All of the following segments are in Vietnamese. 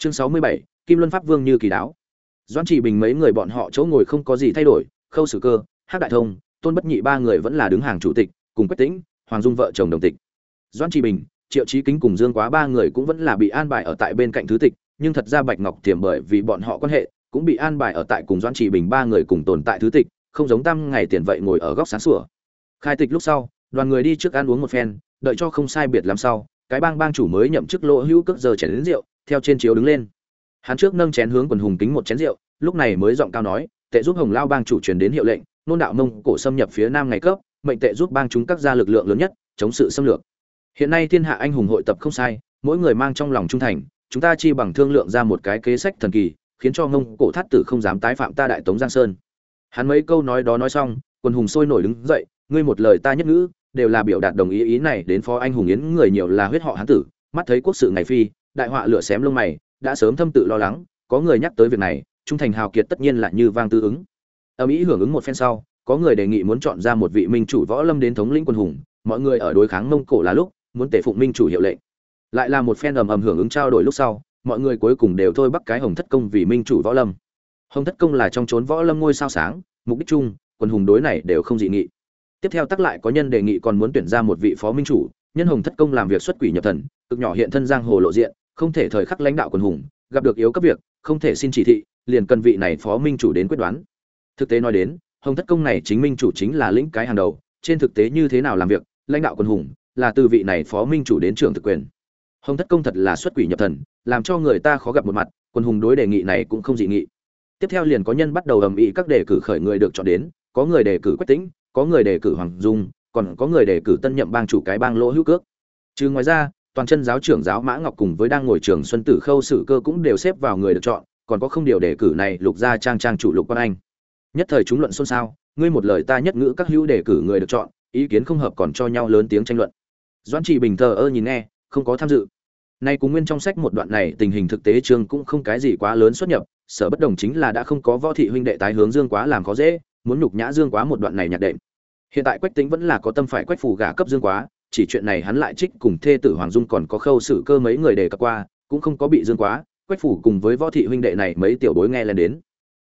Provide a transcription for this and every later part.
chương sáu mươi bảy, kim luân pháp vương như kỳ đáo. Doãn chỉ bình mấy người bọn họ chỗ ngồi không có gì thay đổi, khâu sử cơ, hắc đại thông, tôn bất nhị ba người vẫn là đứng hàng chủ tịch, cùng quách tĩnh, hoàng dung vợ chồng đồng tịch. Doãn chỉ bình, triệu chí kính cùng dương quá ba người cũng vẫn là bị an bài ở tại bên cạnh thứ tịch, nhưng thật ra bạch ngọc tiềm bởi vì bọn họ quan hệ, cũng bị an bài ở tại cùng doãn chỉ bình ba người cùng tồn tại thứ tịch, không giống tam ngày tiền vậy ngồi ở góc sáng sủa. Khai tịch lúc sau, đoàn người đi trước ăn uống một phen, đợi cho không sai biệt làm sau, cái bang bang chủ mới nhậm chức lỗ hữu cước giờ chén đến rượu theo trên chiếu đứng lên. Hắn trước nâng chén hướng quần hùng kính một chén rượu, lúc này mới giọng cao nói, tệ giúp hồng lao bang chủ truyền đến hiệu lệnh, nôn đạo mông cổ xâm nhập phía nam ngày cấp, mệnh tệ giúp bang chúng các gia lực lượng lớn nhất, chống sự xâm lược. Hiện nay thiên hạ anh hùng hội tập không sai, mỗi người mang trong lòng trung thành, chúng ta chi bằng thương lượng ra một cái kế sách thần kỳ, khiến cho mông cổ thát tử không dám tái phạm ta đại tống giang sơn. Hắn mấy câu nói đó nói xong, quần hùng sôi nổi đứng dậy, ngươi một lời ta nhất ngữ, đều là biểu đạt đồng ý ý này đến phó anh hùng yến người nhiều là huyết họ hán tử, mắt thấy quốc sự ngày phi đại họa lửa xém lông mày, đã sớm thâm tự lo lắng, có người nhắc tới việc này, trung thành hào kiệt tất nhiên là như vang tư ứng. Âm ý hưởng ứng một phen sau, có người đề nghị muốn chọn ra một vị minh chủ võ lâm đến thống lĩnh quân hùng, mọi người ở đối kháng mông cổ là lúc, muốn tể phụng minh chủ hiệu lệnh. Lại là một phen ầm ầm hưởng ứng trao đổi lúc sau, mọi người cuối cùng đều thôi bắt cái hồng thất công vì minh chủ võ lâm. Hồng thất công là trong chốn võ lâm ngôi sao sáng, mục đích chung, quân hùng đối này đều không dị nghị. Tiếp theo tắc lại có nhân đề nghị còn muốn tuyển ra một vị phó minh chủ, nhân hồng thất công làm việc xuất quỷ nhập thần, cực nhỏ hiện thân giang hồ lộ diện không thể thời khắc lãnh đạo quân hùng, gặp được yếu cấp việc, không thể xin chỉ thị, liền cần vị này phó minh chủ đến quyết đoán. Thực tế nói đến, hồng thất công này chính minh chủ chính là lĩnh cái hàng đầu, trên thực tế như thế nào làm việc, lãnh đạo quân hùng, là từ vị này phó minh chủ đến trưởng thực quyền. Hồng thất công thật là xuất quỷ nhập thần, làm cho người ta khó gặp một mặt quân hùng đối đề nghị này cũng không dị nghị. Tiếp theo liền có nhân bắt đầu ầm ĩ các đề cử khởi người được chọn đến, có người đề cử quách tĩnh, có người đề cử hoàng dung, còn có người đề cử tân nhậm bang chủ cái bang lỗ hữu cước. Trừ ngoài ra toàn chân giáo trưởng giáo mã ngọc cùng với đang ngồi trường xuân tử khâu sử cơ cũng đều xếp vào người được chọn, còn có không điều đề cử này lục gia trang trang chủ lục quan anh. Nhất thời chúng luận xôn xao, ngươi một lời ta nhất ngữ các hữu đề cử người được chọn, ý kiến không hợp còn cho nhau lớn tiếng tranh luận. Doãn trị bình thờ ơ nhìn nghe, không có tham dự. Nay cùng nguyên trong sách một đoạn này tình hình thực tế trường cũng không cái gì quá lớn xuất nhập, sở bất đồng chính là đã không có võ thị huynh đệ tái hướng dương quá làm khó dễ, muốn nhục nhã dương quá một đoạn này nhạc đệm. Hiện tại quách tính vẫn là có tâm phải quách phù gả cấp dương quá chỉ chuyện này hắn lại trích cùng thê tử hoàng dung còn có khâu xử cơ mấy người đề cập qua, cũng không có bị dương quá, quách phủ cùng với võ thị huynh đệ này mấy tiểu bối nghe lên đến.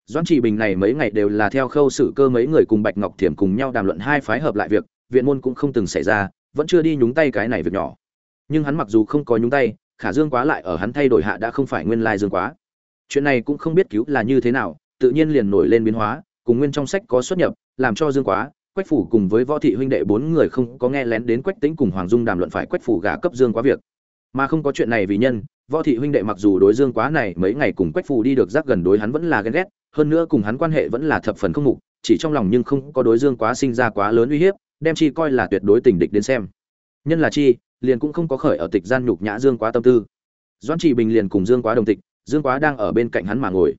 Doãn trì bình này mấy ngày đều là theo khâu xử cơ mấy người cùng bạch ngọc thiểm cùng nhau đàm luận hai phái hợp lại việc, viện môn cũng không từng xảy ra, vẫn chưa đi nhúng tay cái này việc nhỏ. Nhưng hắn mặc dù không có nhúng tay, khả dương quá lại ở hắn thay đổi hạ đã không phải nguyên lai dương quá. Chuyện này cũng không biết cứu là như thế nào, tự nhiên liền nổi lên biến hóa, cùng nguyên trong sách có xuất nhập, làm cho dương quá quách phủ cùng với võ thị huynh đệ bốn người không có nghe lén đến quách tính cùng hoàng dung đàm luận phải quách phủ gả cấp dương quá việc. Mà không có chuyện này vì nhân, võ thị huynh đệ mặc dù đối dương quá này mấy ngày cùng quách phủ đi được giác gần đối hắn vẫn là ghen ghét, hơn nữa cùng hắn quan hệ vẫn là thập phần không mục, chỉ trong lòng nhưng không có đối dương quá sinh ra quá lớn uy hiếp, đem chi coi là tuyệt đối tình địch đến xem. Nhân là chi, liền cũng không có khởi ở tịch gian nhục nhã dương quá tâm tư. Doãn trị bình liền cùng dương quá đồng tịch, dương quá đang ở bên cạnh hắn mà ngồi.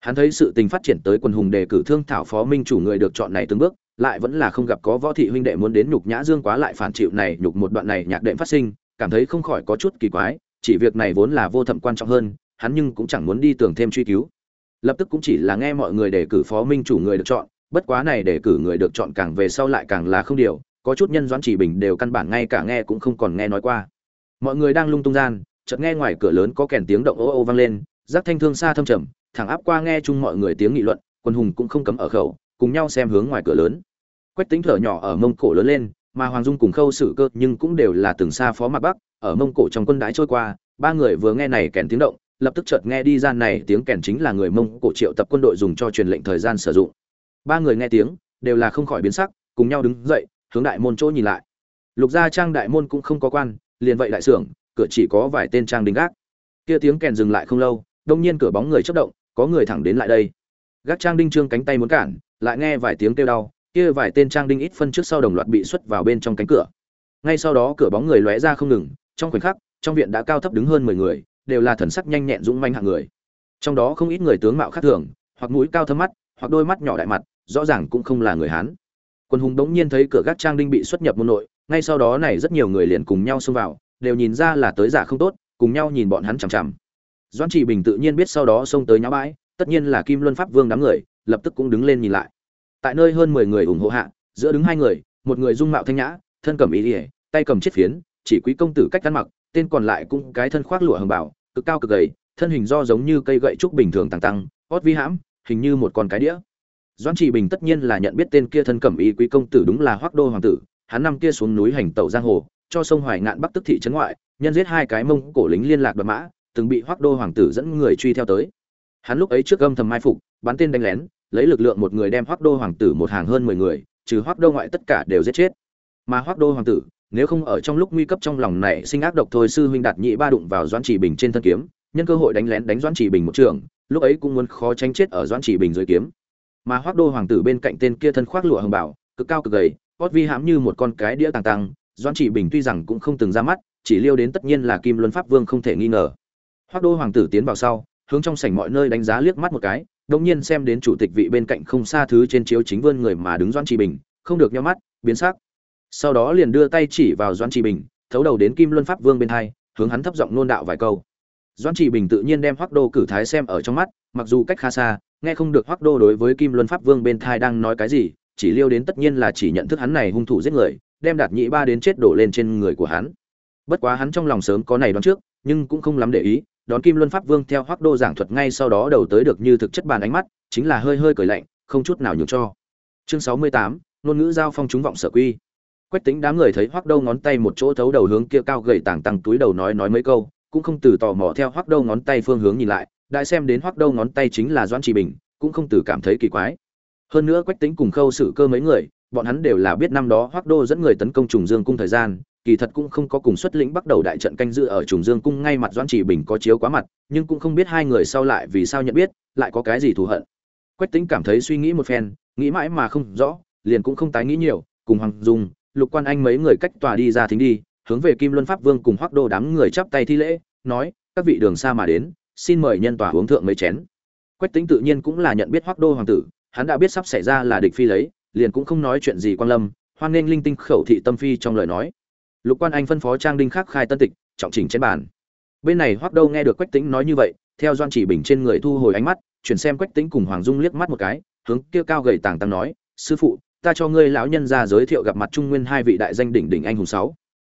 Hắn thấy sự tình phát triển tới quần hùng đề cử thương thảo phó minh chủ người được chọn này từng bước lại vẫn là không gặp có võ thị huynh đệ muốn đến nhục nhã dương quá lại phản chịu này nhục một đoạn này nhạc đệm phát sinh, cảm thấy không khỏi có chút kỳ quái, chỉ việc này vốn là vô thẩm quan trọng hơn, hắn nhưng cũng chẳng muốn đi tưởng thêm truy cứu. Lập tức cũng chỉ là nghe mọi người đề cử phó minh chủ người được chọn, bất quá này đề cử người được chọn càng về sau lại càng là không điều, có chút nhân doãn chỉ bình đều căn bản ngay cả nghe cũng không còn nghe nói qua. Mọi người đang lung tung gian, chợt nghe ngoài cửa lớn có kèn tiếng động ô ô vang lên giác thanh thương xa thâm trầm, thẳng áp qua nghe chung mọi người tiếng nghị luận, quân hùng cũng không cấm ở khẩu cùng nhau xem hướng ngoài cửa lớn. Quách tính thở nhỏ ở mông cổ lớn lên, mà hoàng dung cùng khâu xử cơ nhưng cũng đều là từng xa phó mặt bắc, ở mông cổ trong quân đái trôi qua, ba người vừa nghe này kèn tiếng động, lập tức chợt nghe đi ra này tiếng kèn chính là người mông cổ triệu tập quân đội dùng cho truyền lệnh thời gian sử dụng. Ba người nghe tiếng, đều là không khỏi biến sắc, cùng nhau đứng dậy, hướng đại môn chỗ nhìn lại. Lục gia trang đại môn cũng không có quan, liền vậy đại sưởng cửa chỉ có vài tên trang đinh gác. Kia tiếng kèn dừng lại không lâu, đông nhiên cửa bóng người chớp động, có người thẳng đến lại đây. Gác trang đinh trương cánh tay muốn cản lại nghe vài tiếng kêu đau, kia vài tên trang đinh ít phân trước sau đồng loạt bị xuất vào bên trong cánh cửa. Ngay sau đó cửa bóng người lóe ra không ngừng, trong khoảnh khắc, trong viện đã cao thấp đứng hơn mười người, đều là thần sắc nhanh nhẹn dũng manh hạng người. Trong đó không ít người tướng mạo khác thường, hoặc mũi cao thâm mắt, hoặc đôi mắt nhỏ đại mặt, rõ ràng cũng không là người hán. Quân hùng đống nhiên thấy cửa gác trang đinh bị xuất nhập môn nội, ngay sau đó này rất nhiều người liền cùng nhau xông vào, đều nhìn ra là tới giả không tốt, cùng nhau nhìn bọn hắn chằm chằm. Doãn Chỉ bình tự nhiên biết sau đó xông tới nháo bãi, tất nhiên là kim luân pháp vương đám người lập tức cũng đứng lên nhìn lại. Tại nơi hơn mười người ủng hộ hạ, giữa đứng hai người, một người dung mạo thanh nhã, thân cầm ý ỉa, tay cầm chiếc phiến, chỉ quý công tử cách ăn mặc, tên còn lại cũng cái thân khoác lụa hồng bảo cực cao cực gầy, thân hình do giống như cây gậy trúc bình thường tăng tăng ót vi hãm, hình như một con cái đĩa. Doãn trị bình tất nhiên là nhận biết tên kia thân cẩm y quý công tử đúng là hoác đô hoàng tử, hắn năm kia xuống núi hành tẩu giang hồ, cho sông hoài ngạn bắc tức thị trấn ngoại, nhân giết hai cái mông cổ lính liên lạc đoạt mã, từng bị hoác đô hoàng tử dẫn người truy theo tới. Hắn lúc ấy trước âm thầm mai phục bắn tên đánh lén, lấy lực lượng một người đem hoác đô hoàng tử một hàng hơn mười người, trừ hoác đô ngoại tất cả đều giết chết. Mà hoác đô hoàng tử, nếu không ở trong lúc nguy cấp trong lòng này sinh ác độc thôi, sư huynh đạt nhị ba đụng vào doãn chỉ bình trên thân kiếm, nhân cơ hội đánh lén đánh doãn chỉ bình một trường, lúc ấy cũng muốn khó tránh chết ở doãn chỉ bình dưới kiếm. Mà hoác đô hoàng tử bên cạnh tên kia thân khoác lụa hồng bảo cực cao cực gầy hót vi hãm như một con cái đĩa tàng tăng, doãn chỉ bình tuy rằng cũng không từng ra mắt, chỉ liêu đến tất nhiên là kim luân pháp vương không thể nghi ngờ. Hoác đô hoàng tử tiến vào sau, hướng trong sảnh mọi nơi đánh giá liếc mắt một cái đột nhiên xem đến chủ tịch vị bên cạnh không xa thứ trên chiếu chính vươn người mà đứng doãn trì bình, không được nhắm mắt, biến sắc. Sau đó liền đưa tay chỉ vào doãn trì bình, thấu đầu đến kim luân pháp vương bên hai, hướng hắn thấp giọng nôn đạo vài câu. Doãn trì bình tự nhiên đem hoác đô cử thái xem ở trong mắt, mặc dù cách khá xa, nghe không được hoác đô đối với kim luân pháp vương bên thai đang nói cái gì, chỉ liêu đến tất nhiên là chỉ nhận thức hắn này hung thủ giết người, đem đạt nhị ba đến chết đổ lên trên người của hắn. Bất quá hắn trong lòng sớm có này đoán trước, nhưng cũng không lắm để ý đón kim luân pháp vương theo hoác đô giảng thuật ngay sau đó đầu tới được như thực chất bàn ánh mắt, chính là hơi hơi cười lạnh, không chút nào nhường cho. Chương sáu mươi tám, ngôn ngữ giao phong chúng vọng sở quy. Quách tính đám người thấy hoác đô ngón tay một chỗ thấu đầu hướng kia cao gầy tảng tăng túi đầu nói nói mấy câu, cũng không từ tò mò theo hoác đô ngón tay phương hướng nhìn lại, đại xem đến hoác đô ngón tay chính là doãn trì bình, cũng không từ cảm thấy kỳ quái. Hơn nữa quách tính cùng khâu xử cơ mấy người bọn hắn đều là biết năm đó Hoắc đô dẫn người tấn công trùng dương cung thời gian, kỳ thật cũng không có cùng xuất lĩnh bắt đầu đại trận canh dự ở trùng dương cung ngay mặt doãn trì bình có chiếu quá mặt, nhưng cũng không biết hai người sau lại vì sao nhận biết, lại có cái gì thù hận. Quách Tĩnh cảm thấy suy nghĩ một phen, nghĩ mãi mà không rõ, liền cũng không tái nghĩ nhiều, cùng hoàng dung, lục quan anh mấy người cách tòa đi ra thính đi, hướng về kim luân pháp vương cùng Hoắc đô đám người chắp tay thi lễ, nói, các vị đường xa mà đến, xin mời nhân tòa uống thượng mấy chén. Quách Tĩnh tự nhiên cũng là nhận biết Hoắc đô hoàng tử, hắn đã biết sắp xảy ra là địch phi lấy liền cũng không nói chuyện gì quan lâm, hoan nghênh linh tinh khẩu thị tâm phi trong lời nói. Lục quan anh phân phó trang đinh khắc khai tân tịch, trọng chỉnh trên bàn. Bên này hoắc đô nghe được quách tĩnh nói như vậy, theo doan chỉ bình trên người thu hồi ánh mắt, chuyển xem quách tĩnh cùng hoàng dung liếc mắt một cái, hướng kia cao gầy tàng tăng nói, sư phụ, ta cho ngươi lão nhân ra giới thiệu gặp mặt trung nguyên hai vị đại danh đỉnh đỉnh anh hùng sáu.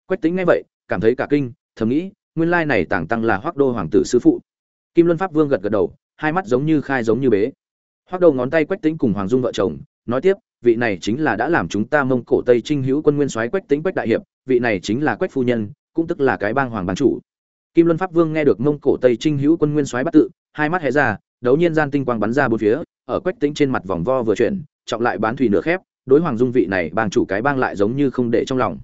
Quách tĩnh nghe vậy, cảm thấy cả kinh, thầm nghĩ, nguyên lai này tàng tăng là hoắc đô hoàng tử sư phụ. Kim luân pháp vương gật gật đầu, hai mắt giống như khai giống như bế. Hoắc đầu ngón tay quách tĩnh cùng hoàng dung vợ chồng, nói tiếp vị này chính là đã làm chúng ta mông cổ tây trinh hữu quân nguyên soái quách tính quách đại hiệp, vị này chính là quách phu nhân, cũng tức là cái bang hoàng ban chủ. Kim luân pháp vương nghe được mông cổ tây trinh hữu quân nguyên soái bắt tự, hai mắt hé ra, đấu nhiên gian tinh quang bắn ra bốn phía, ở quách tính trên mặt vòng vo vừa chuyển, trọng lại bán thủy nửa khép, đối hoàng dung vị này bang chủ cái bang lại giống như không để trong lòng.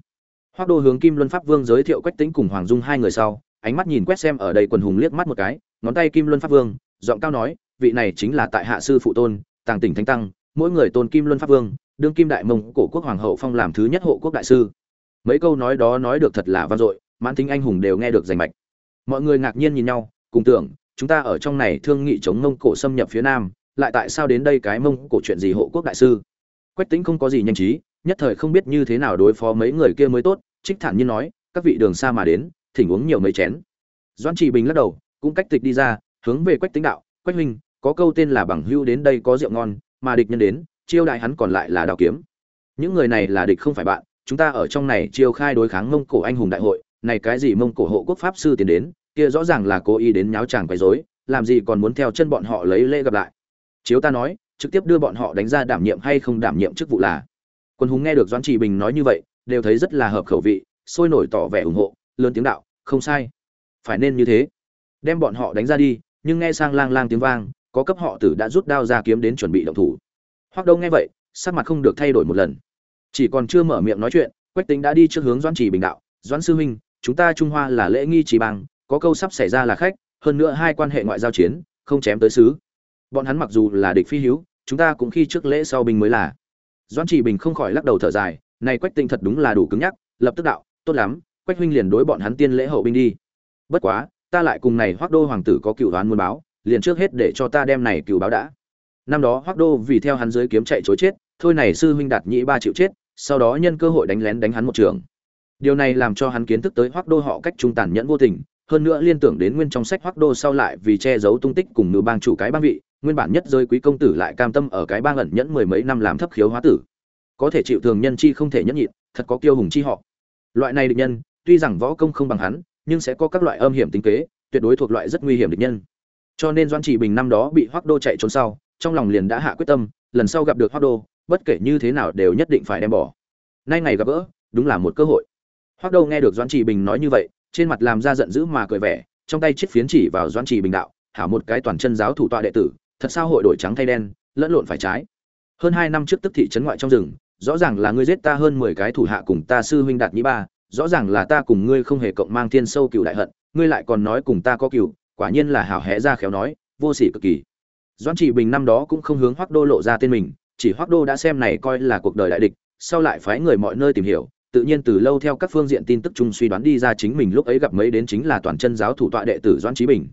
Hoác đô hướng kim luân pháp vương giới thiệu quách tính cùng hoàng dung hai người sau, ánh mắt nhìn quét xem ở đây quần hùng liếc mắt một cái, ngón tay kim luân pháp vương, giọng cao nói, vị này chính là tại hạ sư phụ tôn, tàng tỉnh thánh tăng mỗi người tôn kim luân pháp vương, đương kim đại mông cổ quốc hoàng hậu phong làm thứ nhất hộ quốc đại sư. Mấy câu nói đó nói được thật là vang dội, mãn tính anh hùng đều nghe được rành mạch. Mọi người ngạc nhiên nhìn nhau, cùng tưởng, chúng ta ở trong này thương nghị chống mông cổ xâm nhập phía nam, lại tại sao đến đây cái mông cổ chuyện gì hộ quốc đại sư? Quách tính không có gì nhanh trí, nhất thời không biết như thế nào đối phó mấy người kia mới tốt, trích thản nhiên nói, các vị đường xa mà đến, thỉnh uống nhiều mấy chén. Doan trị bình lắc đầu, cũng cách tịch đi ra, hướng về quách tính đạo, quách huynh, có câu tên là bằng hưu đến đây có rượu ngon mà địch nhân đến, chiêu đại hắn còn lại là đào kiếm. Những người này là địch không phải bạn, chúng ta ở trong này chiêu khai đối kháng mông cổ anh hùng đại hội, này cái gì mông cổ hộ quốc pháp sư tiến đến, kia rõ ràng là cố ý đến nháo chàng quấy rối, làm gì còn muốn theo chân bọn họ lấy lễ gặp lại. Chiếu ta nói, trực tiếp đưa bọn họ đánh ra đảm nhiệm hay không đảm nhiệm chức vụ là. Quân hùng nghe được doãn trì bình nói như vậy, đều thấy rất là hợp khẩu vị, sôi nổi tỏ vẻ ủng hộ, lớn tiếng đạo, không sai. Phải nên như thế. Đem bọn họ đánh ra đi, nhưng nghe sang lang lang tiếng vang có cấp họ tử đã rút đao ra kiếm đến chuẩn bị động thủ. Hoắc đông nghe vậy, sắc mặt không được thay đổi một lần. Chỉ còn chưa mở miệng nói chuyện, quách tính đã đi trước hướng doãn trì bình đạo, doãn sư huynh, chúng ta trung hoa là lễ nghi trì bằng có câu sắp xảy ra là khách, hơn nữa hai quan hệ ngoại giao chiến, không chém tới xứ bọn hắn mặc dù là địch phi hiếu chúng ta cũng khi trước lễ sau bình mới là. Doãn trì bình không khỏi lắc đầu thở dài, này quách tinh thật đúng là đủ cứng nhắc, lập tức đạo, tốt lắm, quách huynh liền đối bọn hắn tiên lễ hậu binh đi. Bất quá, ta lại cùng này hoác đô hoàng tử có cựu đoán muốn báo liền trước hết để cho ta đem này cựu báo đã. Năm đó Hoắc đô vì theo hắn dưới kiếm chạy trối chết, thôi này sư huynh đạt nhị ba chịu chết, sau đó nhân cơ hội đánh lén đánh hắn một trường. Điều này làm cho hắn kiến thức tới Hoắc đô họ cách trung tàn nhẫn vô tình, hơn nữa liên tưởng đến nguyên trong sách Hoắc đô sau lại vì che giấu tung tích cùng nữ bang chủ cái bang vị, nguyên bản nhất rơi quý công tử lại cam tâm ở cái bang ẩn nhẫn mười mấy năm làm thấp khiếu hóa tử. Có thể chịu thường nhân chi không thể nhẫn nhịn, thật có kiêu hùng chi họ. Loại này địch nhân, tuy rằng võ công không bằng hắn, nhưng sẽ có các loại âm hiểm tính kế, tuyệt đối thuộc loại rất nguy hiểm địch nhân cho nên doan chỉ bình năm đó bị hoác đô chạy trốn sau, trong lòng liền đã hạ quyết tâm, lần sau gặp được hoác đô, bất kể như thế nào đều nhất định phải đem bỏ. Nay ngày gặp gỡ, đúng là một cơ hội. Hoác đô nghe được doan chỉ bình nói như vậy, trên mặt làm ra giận dữ mà cười vẻ, trong tay chiếc phiến chỉ vào doan chỉ bình đạo, hảo một cái toàn chân giáo thủ tọa đệ tử, thật sao hội đổi trắng thay đen, lẫn lộn phải trái. Hơn hai năm trước tức thị trấn ngoại trong rừng, rõ ràng là ngươi giết ta hơn mười cái thủ hạ cùng ta sư huynh đạt nhĩ ba, rõ ràng là ta cùng ngươi không hề cộng mang thiên sâu cựu đại hận, ngươi lại còn nói cùng ta có cựu quả nhiên là hảo hẽ ra khéo nói, vô sỉ cực kỳ. Doãn trị bình năm đó cũng không hướng hoác đô lộ ra tên mình, chỉ hoác đô đã xem này coi là cuộc đời đại địch, sau lại phái người mọi nơi tìm hiểu, tự nhiên từ lâu theo các phương diện tin tức chung suy đoán đi ra chính mình lúc ấy gặp mấy đến chính là toàn chân giáo thủ tọa đệ tử doãn trí bình.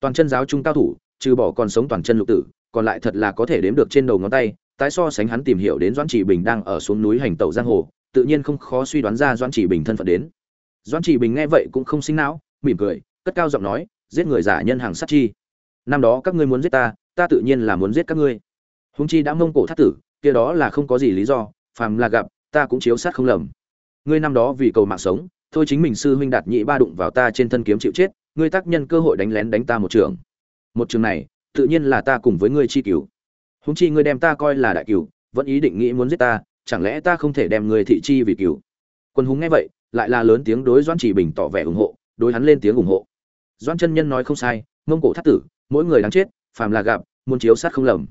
Toàn chân giáo trung cao thủ, trừ bỏ còn sống toàn chân lục tử, còn lại thật là có thể đếm được trên đầu ngón tay, tái so sánh hắn tìm hiểu đến doãn trị bình đang ở xuống núi hành tẩu giang hồ, tự nhiên không khó suy đoán ra doãn trị bình thân phận đến. Doãn trị bình nghe vậy cũng không sinh não, mỉm cười, cất cao giọng nói giết người giả nhân hàng sát chi. Năm đó các ngươi muốn giết ta ta tự nhiên là muốn giết các ngươi. Húng chi đã mông cổ thắt tử, kia đó là không có gì lý do, phàm là gặp, ta cũng chiếu sát không lầm. Ngươi năm đó vì cầu mạng sống, thôi chính mình sư huynh đạt nhị ba đụng vào ta trên thân kiếm chịu chết, ngươi tác nhân cơ hội đánh lén đánh ta một trường. Một trường này, tự nhiên là ta cùng với ngươi chi cứu húng chi ngươi đem ta coi là đại cửu, vẫn ý định nghĩ muốn giết ta, chẳng lẽ ta không thể đem ngươi thị chi vì cửu? Quân hùng nghe vậy, lại là lớn tiếng đối doãn chỉ bình tỏ vẻ ủng hộ, đối hắn lên tiếng ủng hộ. Doan chân nhân nói không sai, mông cổ thắt tử, mỗi người đáng chết, phàm là gặp, muốn chiếu sát không lầm.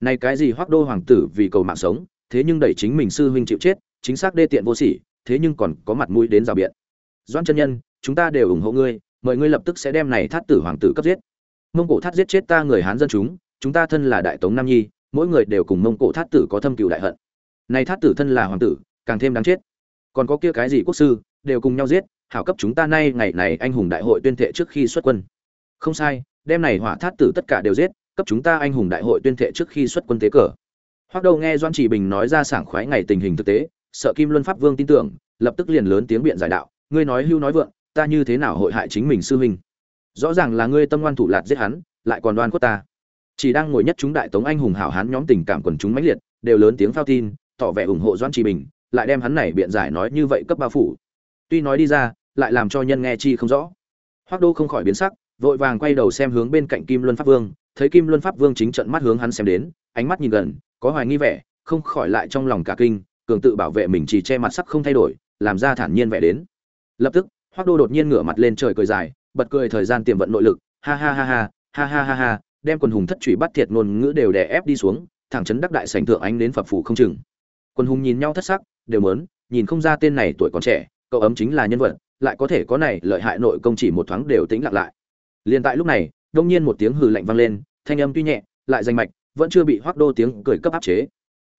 Này cái gì hoác đô hoàng tử vì cầu mạng sống, thế nhưng đẩy chính mình sư huynh chịu chết, chính xác đê tiện vô sỉ, thế nhưng còn có mặt mũi đến rào biện. Doan chân nhân, chúng ta đều ủng hộ ngươi, mời ngươi lập tức sẽ đem này thắt tử hoàng tử cấp giết. Mông cổ thắt giết chết ta người hán dân chúng chúng ta thân là đại tống nam nhi, mỗi người đều cùng mông cổ thát tử có thâm cựu đại hận. Này thát tử thân là hoàng tử, càng thêm đáng chết. Còn có kia cái gì quốc sư, đều cùng nhau giết hảo cấp chúng ta nay ngày này anh hùng đại hội tuyên thệ trước khi xuất quân. Không sai, đêm này hỏa thát tử tất cả đều giết, cấp chúng ta anh hùng đại hội tuyên thệ trước khi xuất quân tế cờ. Hoắc đầu nghe doan chỉ bình nói ra sảng khoái ngày tình hình thực tế, sợ kim luân pháp vương tin tưởng, lập tức liền lớn tiếng biện giải đạo, ngươi nói hưu nói vượng, ta như thế nào hội hại chính mình sư huynh? Rõ ràng là ngươi tâm ngoan thủ lạt giết hắn, lại còn đoan quất ta. Chỉ đang ngồi nhất chúng đại tống anh hùng hảo hán nhóm tình cảm quần chúng mãnh liệt, đều lớn tiếng phao tin, tỏ vẻ ủng hộ doãn trì bình, lại đem hắn này biện giải nói như vậy cấp bao phủ. Tuy nói đi ra lại làm cho nhân nghe chi không rõ. Hoác đô không khỏi biến sắc, vội vàng quay đầu xem hướng bên cạnh kim luân pháp vương, thấy kim luân pháp vương chính trận mắt hướng hắn xem đến, ánh mắt nhìn gần, có hoài nghi vẻ, không khỏi lại trong lòng cả kinh, cường tự bảo vệ mình chỉ che mặt sắc không thay đổi, làm ra thản nhiên vẻ đến. Lập tức hoác đô đột nhiên ngửa mặt lên trời cười dài, bật cười thời gian tiềm vận nội lực, ha ha ha ha ha ha ha ha, đem quần hùng thất trụy bắt thiệt ngôn ngữ đều đè ép đi xuống, thẳng chấn đắc đại sảnh thượng ánh đến phập phù không chừng. Quần hùng nhìn nhau thất sắc, đều mớn nhìn không ra tên này tuổi còn trẻ, cậu ấm chính là nhân vật lại có thể có này lợi hại nội công chỉ một thoáng đều tĩnh lặng lại. Liền tại lúc này, đông nhiên một tiếng hừ lạnh vang lên, thanh âm tuy nhẹ, lại danh mạch, vẫn chưa bị hoác đô tiếng cười cấp áp chế.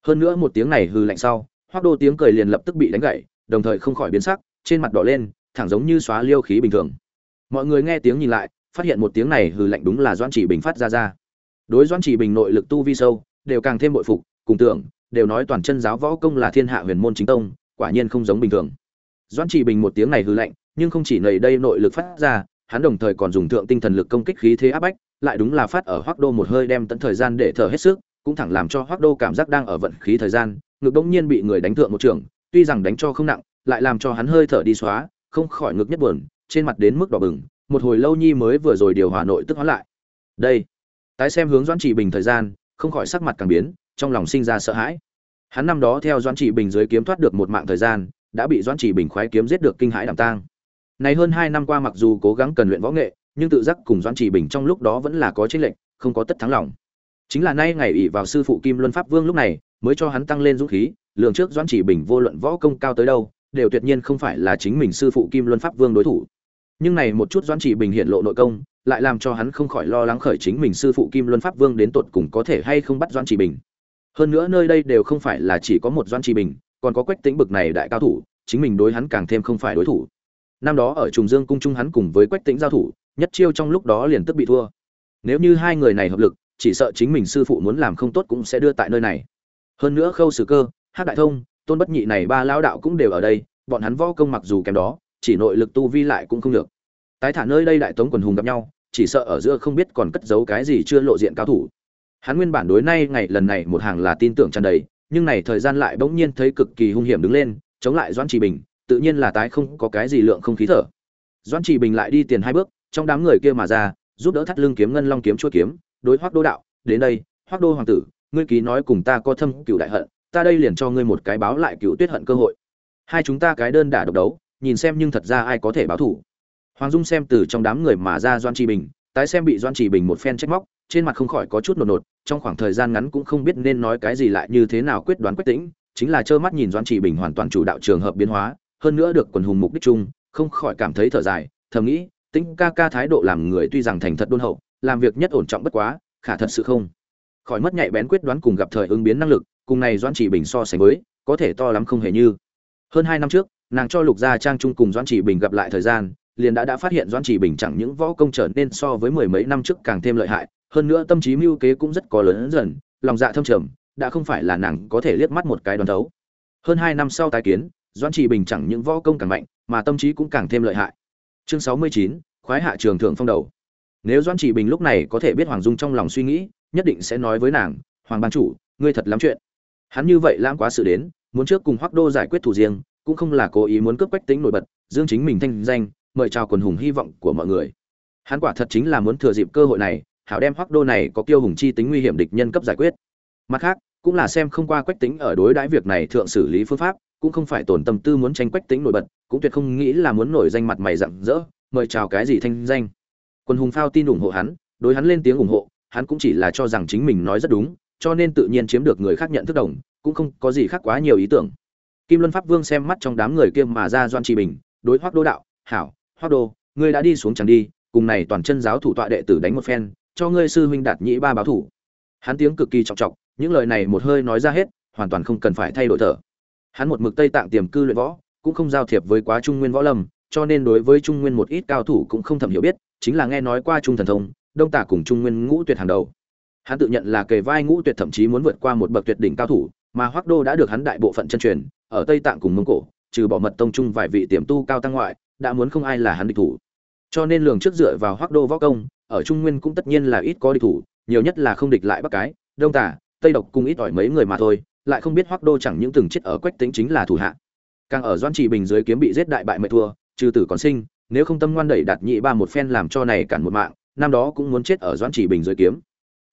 Hơn nữa một tiếng này hừ lạnh sau hoác đô tiếng cười liền lập tức bị đánh gãy, đồng thời không khỏi biến sắc, trên mặt đỏ lên, thẳng giống như xóa liêu khí bình thường. Mọi người nghe tiếng nhìn lại, phát hiện một tiếng này hừ lạnh đúng là doãn chỉ bình phát ra ra. Đối doãn chỉ bình nội lực tu vi sâu, đều càng thêm bội phục, cùng tưởng, đều nói toàn chân giáo võ công là thiên hạ huyền môn chính tông, quả nhiên không giống bình thường doãn chỉ bình một tiếng này hừ lạnh, nhưng không chỉ nầy đây nội lực phát ra, hắn đồng thời còn dùng thượng tinh thần lực công kích khí thế áp bách, lại đúng là phát ở hoắc đô một hơi đem tận thời gian để thở hết sức, cũng thẳng làm cho hoắc đô cảm giác đang ở vận khí thời gian, ngực đông nhiên bị người đánh thượng một trường, tuy rằng đánh cho không nặng, lại làm cho hắn hơi thở đi xóa, không khỏi ngực nhất buồn, trên mặt đến mức đỏ bừng, một hồi lâu nhi mới vừa rồi điều hòa nội tức hóa lại. Đây, tái xem hướng doãn Chỉ bình thời gian, không khỏi sắc mặt càng biến, trong lòng sinh ra sợ hãi. Hắn năm đó theo doãn Chỉ bình dưới kiếm thoát được một mạng thời gian đã bị doãn Chỉ bình khoái kiếm giết được kinh hãi đảm tang. Này hơn hai năm qua mặc dù cố gắng cần luyện võ nghệ, nhưng tự giác cùng doãn Chỉ bình trong lúc đó vẫn là có chênh lệnh không có tất thắng lòng. Chính là nay ngày ỷ vào sư phụ kim luân pháp vương lúc này, mới cho hắn tăng lên dũng khí lượng trước doãn Chỉ bình vô luận võ công cao tới đâu, đều tuyệt nhiên không phải là chính mình sư phụ kim luân pháp vương đối thủ. Nhưng này một chút doãn chỉ bình hiện lộ nội công, lại làm cho hắn không khỏi lo lắng khởi chính mình sư phụ kim luân pháp vương đến tột cùng có thể hay không bắt doãn chỉ bình. Hơn nữa nơi đây đều không phải là chỉ có một doãn chỉ bình còn có quách tĩnh bực này đại cao thủ, chính mình đối hắn càng thêm không phải đối thủ. Năm đó ở trùng dương cung trung hắn cùng với quách tĩnh giao thủ, nhất chiêu trong lúc đó liền tức bị thua. Nếu như hai người này hợp lực, chỉ sợ chính mình sư phụ muốn làm không tốt cũng sẽ đưa tại nơi này. Hơn nữa khâu sử cơ hát đại thông, tôn bất nhị này ba lão đạo cũng đều ở đây, bọn hắn võ công mặc dù kém đó, chỉ nội lực tu vi lại cũng không được. Tái thả nơi đây đại tống quần hùng gặp nhau, chỉ sợ ở giữa không biết còn cất giấu cái gì chưa lộ diện cao thủ. Hắn nguyên bản đối nay ngày lần này một hàng là tin tưởng tràn đầy nhưng này thời gian lại bỗng nhiên thấy cực kỳ hung hiểm đứng lên, chống lại doãn trì bình, tự nhiên là tái không có cái gì lượng không khí thở. Doãn trì bình lại đi tiền hai bước, trong đám người kia mà ra, giúp đỡ thắt lưng kiếm ngân long kiếm chuôi kiếm, đối hoác đô đạo, đến đây hoác đô hoàng tử, ngươi ký nói cùng ta có thâm cựu đại hận, ta đây liền cho ngươi một cái báo lại cựu tuyết hận cơ hội. Hai chúng ta cái đơn đả độc đấu, nhìn xem nhưng thật ra ai có thể báo thủ. Hoàng dung xem từ trong đám người mà ra doan trì bình, tái xem bị doan trì bình một phen trách móc trên mặt không khỏi có chút nột nột, trong khoảng thời gian ngắn cũng không biết nên nói cái gì lại như thế nào quyết đoán quyết tĩnh, chính là trơ mắt nhìn doan Chỉ bình hoàn toàn chủ đạo trường hợp biến hóa, hơn nữa được quần hùng mục đích chung, không khỏi cảm thấy thở dài, thầm nghĩ tĩnh ca ca thái độ làm người tuy rằng thành thật đôn hậu, làm việc nhất ổn trọng bất quá, khả thật sự không. Khỏi mất nhạy bén quyết đoán cùng gặp thời ứng biến năng lực, cùng này doan chỉ bình so sánh với, có thể to lắm không hề như. Hơn hai năm trước, nàng cho lục gia trang trung cùng doan chỉ bình gặp lại thời gian, liền đã đã phát hiện doan chỉ bình chẳng những võ công trở nên so với mười mấy năm trước càng thêm lợi hại hơn nữa tâm trí mưu kế cũng rất có lớn dần, lòng dạ thâm trầm, đã không phải là nàng có thể liếc mắt một cái đoán thấu. Hơn hai năm sau tái kiến doan trì bình chẳng những võ công càng mạnh, mà tâm trí cũng càng thêm lợi hại. Chương sáu mươi chín, khoái hạ trường thượng phong đầu. Nếu doan trì bình lúc này có thể biết hoàng dung trong lòng suy nghĩ, nhất định sẽ nói với nàng, hoàng ban chủ, ngươi thật lắm chuyện. Hắn như vậy lãng quá sự đến, muốn trước cùng hoắc đô giải quyết thủ riêng, cũng không là cố ý muốn cướp quách tính nổi bật, dương chính mình thanh danh, mời chào quần hùng hy vọng của mọi người. Hắn quả thật chính là muốn thừa dịp cơ hội này hảo đem hoắc đô này có tiêu hùng chi tính nguy hiểm địch nhân cấp giải quyết. Mặt khác, cũng là xem không qua quách tính ở đối đãi việc này thượng xử lý phương pháp, cũng không phải tổn tâm tư muốn tranh quách tính nổi bật, cũng tuyệt không nghĩ là muốn nổi danh mặt mày rạng rỡ, mời chào cái gì thanh danh. Quân hùng phao tin ủng hộ hắn, đối hắn lên tiếng ủng hộ, hắn cũng chỉ là cho rằng chính mình nói rất đúng, cho nên tự nhiên chiếm được người khác nhận thức đồng, cũng không có gì khác quá nhiều ý tưởng. Kim luân pháp vương xem mắt trong đám người kia mà ra doan trì bình, đối hoắc đô đạo, hảo, hoắc đô, ngươi đã đi xuống chẳng đi, cùng này toàn chân giáo thủ tọa đệ tử đánh một phen cho ngươi sư huynh đạt nhĩ ba báo thủ. Hắn tiếng cực kỳ trọng trọng, những lời này một hơi nói ra hết, hoàn toàn không cần phải thay đổi thở. Hắn một mực tây tạng tiềm cư luyện võ, cũng không giao thiệp với quá trung nguyên võ lâm, cho nên đối với trung nguyên một ít cao thủ cũng không thầm hiểu biết, chính là nghe nói qua trung thần thông, đông tả cùng trung nguyên ngũ tuyệt hàng đầu. Hắn tự nhận là kề vai ngũ tuyệt thậm chí muốn vượt qua một bậc tuyệt đỉnh cao thủ, mà hoắc đô đã được hắn đại bộ phận chân truyền, ở tây tạng cùng mông cổ, trừ bỏ mật tông trung vài vị tiềm tu cao tăng ngoại, đã muốn không ai là hắn địch thủ. Cho nên lường trước dựa vào hoắc đô võ công ở trung nguyên cũng tất nhiên là ít có địch thủ, nhiều nhất là không địch lại bắc cái, đông tả tây độc cùng ít ỏi mấy người mà thôi, lại không biết hoắc đô chẳng những từng chết ở quách tính chính là thủ hạ. Càng ở doan trị bình dưới kiếm bị giết đại bại mệt thua, trừ tử còn sinh, nếu không tâm ngoan đẩy đạt nhị ba một phen làm cho này cản một mạng, năm đó cũng muốn chết ở doan chỉ bình dưới kiếm.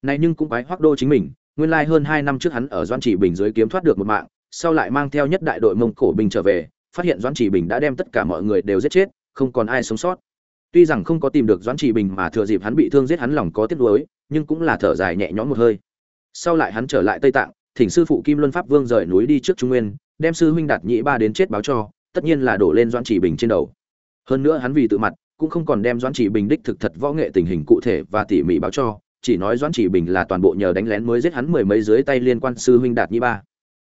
Này nhưng cũng quái hoắc đô chính mình, nguyên lai hơn hai năm trước hắn ở doan chỉ bình dưới kiếm thoát được một mạng, sau lại mang theo nhất đại đội mông cổ bình trở về, phát hiện doan chỉ bình đã đem tất cả mọi người đều giết chết, không còn ai sống sót tuy rằng không có tìm được Doãn chỉ bình mà thừa dịp hắn bị thương giết hắn lòng có tiếc nuối, nhưng cũng là thở dài nhẹ nhõm một hơi. Sau lại hắn trở lại tây tạng, thỉnh sư phụ kim luân pháp vương rời núi đi trước trung nguyên, đem sư huynh đạt Nhĩ ba đến chết báo cho, tất nhiên là đổ lên Doãn chỉ bình trên đầu. Hơn nữa hắn vì tự mặt, cũng không còn đem doãn chỉ bình đích thực thật võ nghệ tình hình cụ thể và tỉ mỉ báo cho, chỉ nói doãn chỉ bình là toàn bộ nhờ đánh lén mới giết hắn mười mấy dưới tay liên quan sư huynh đạt nhi ba.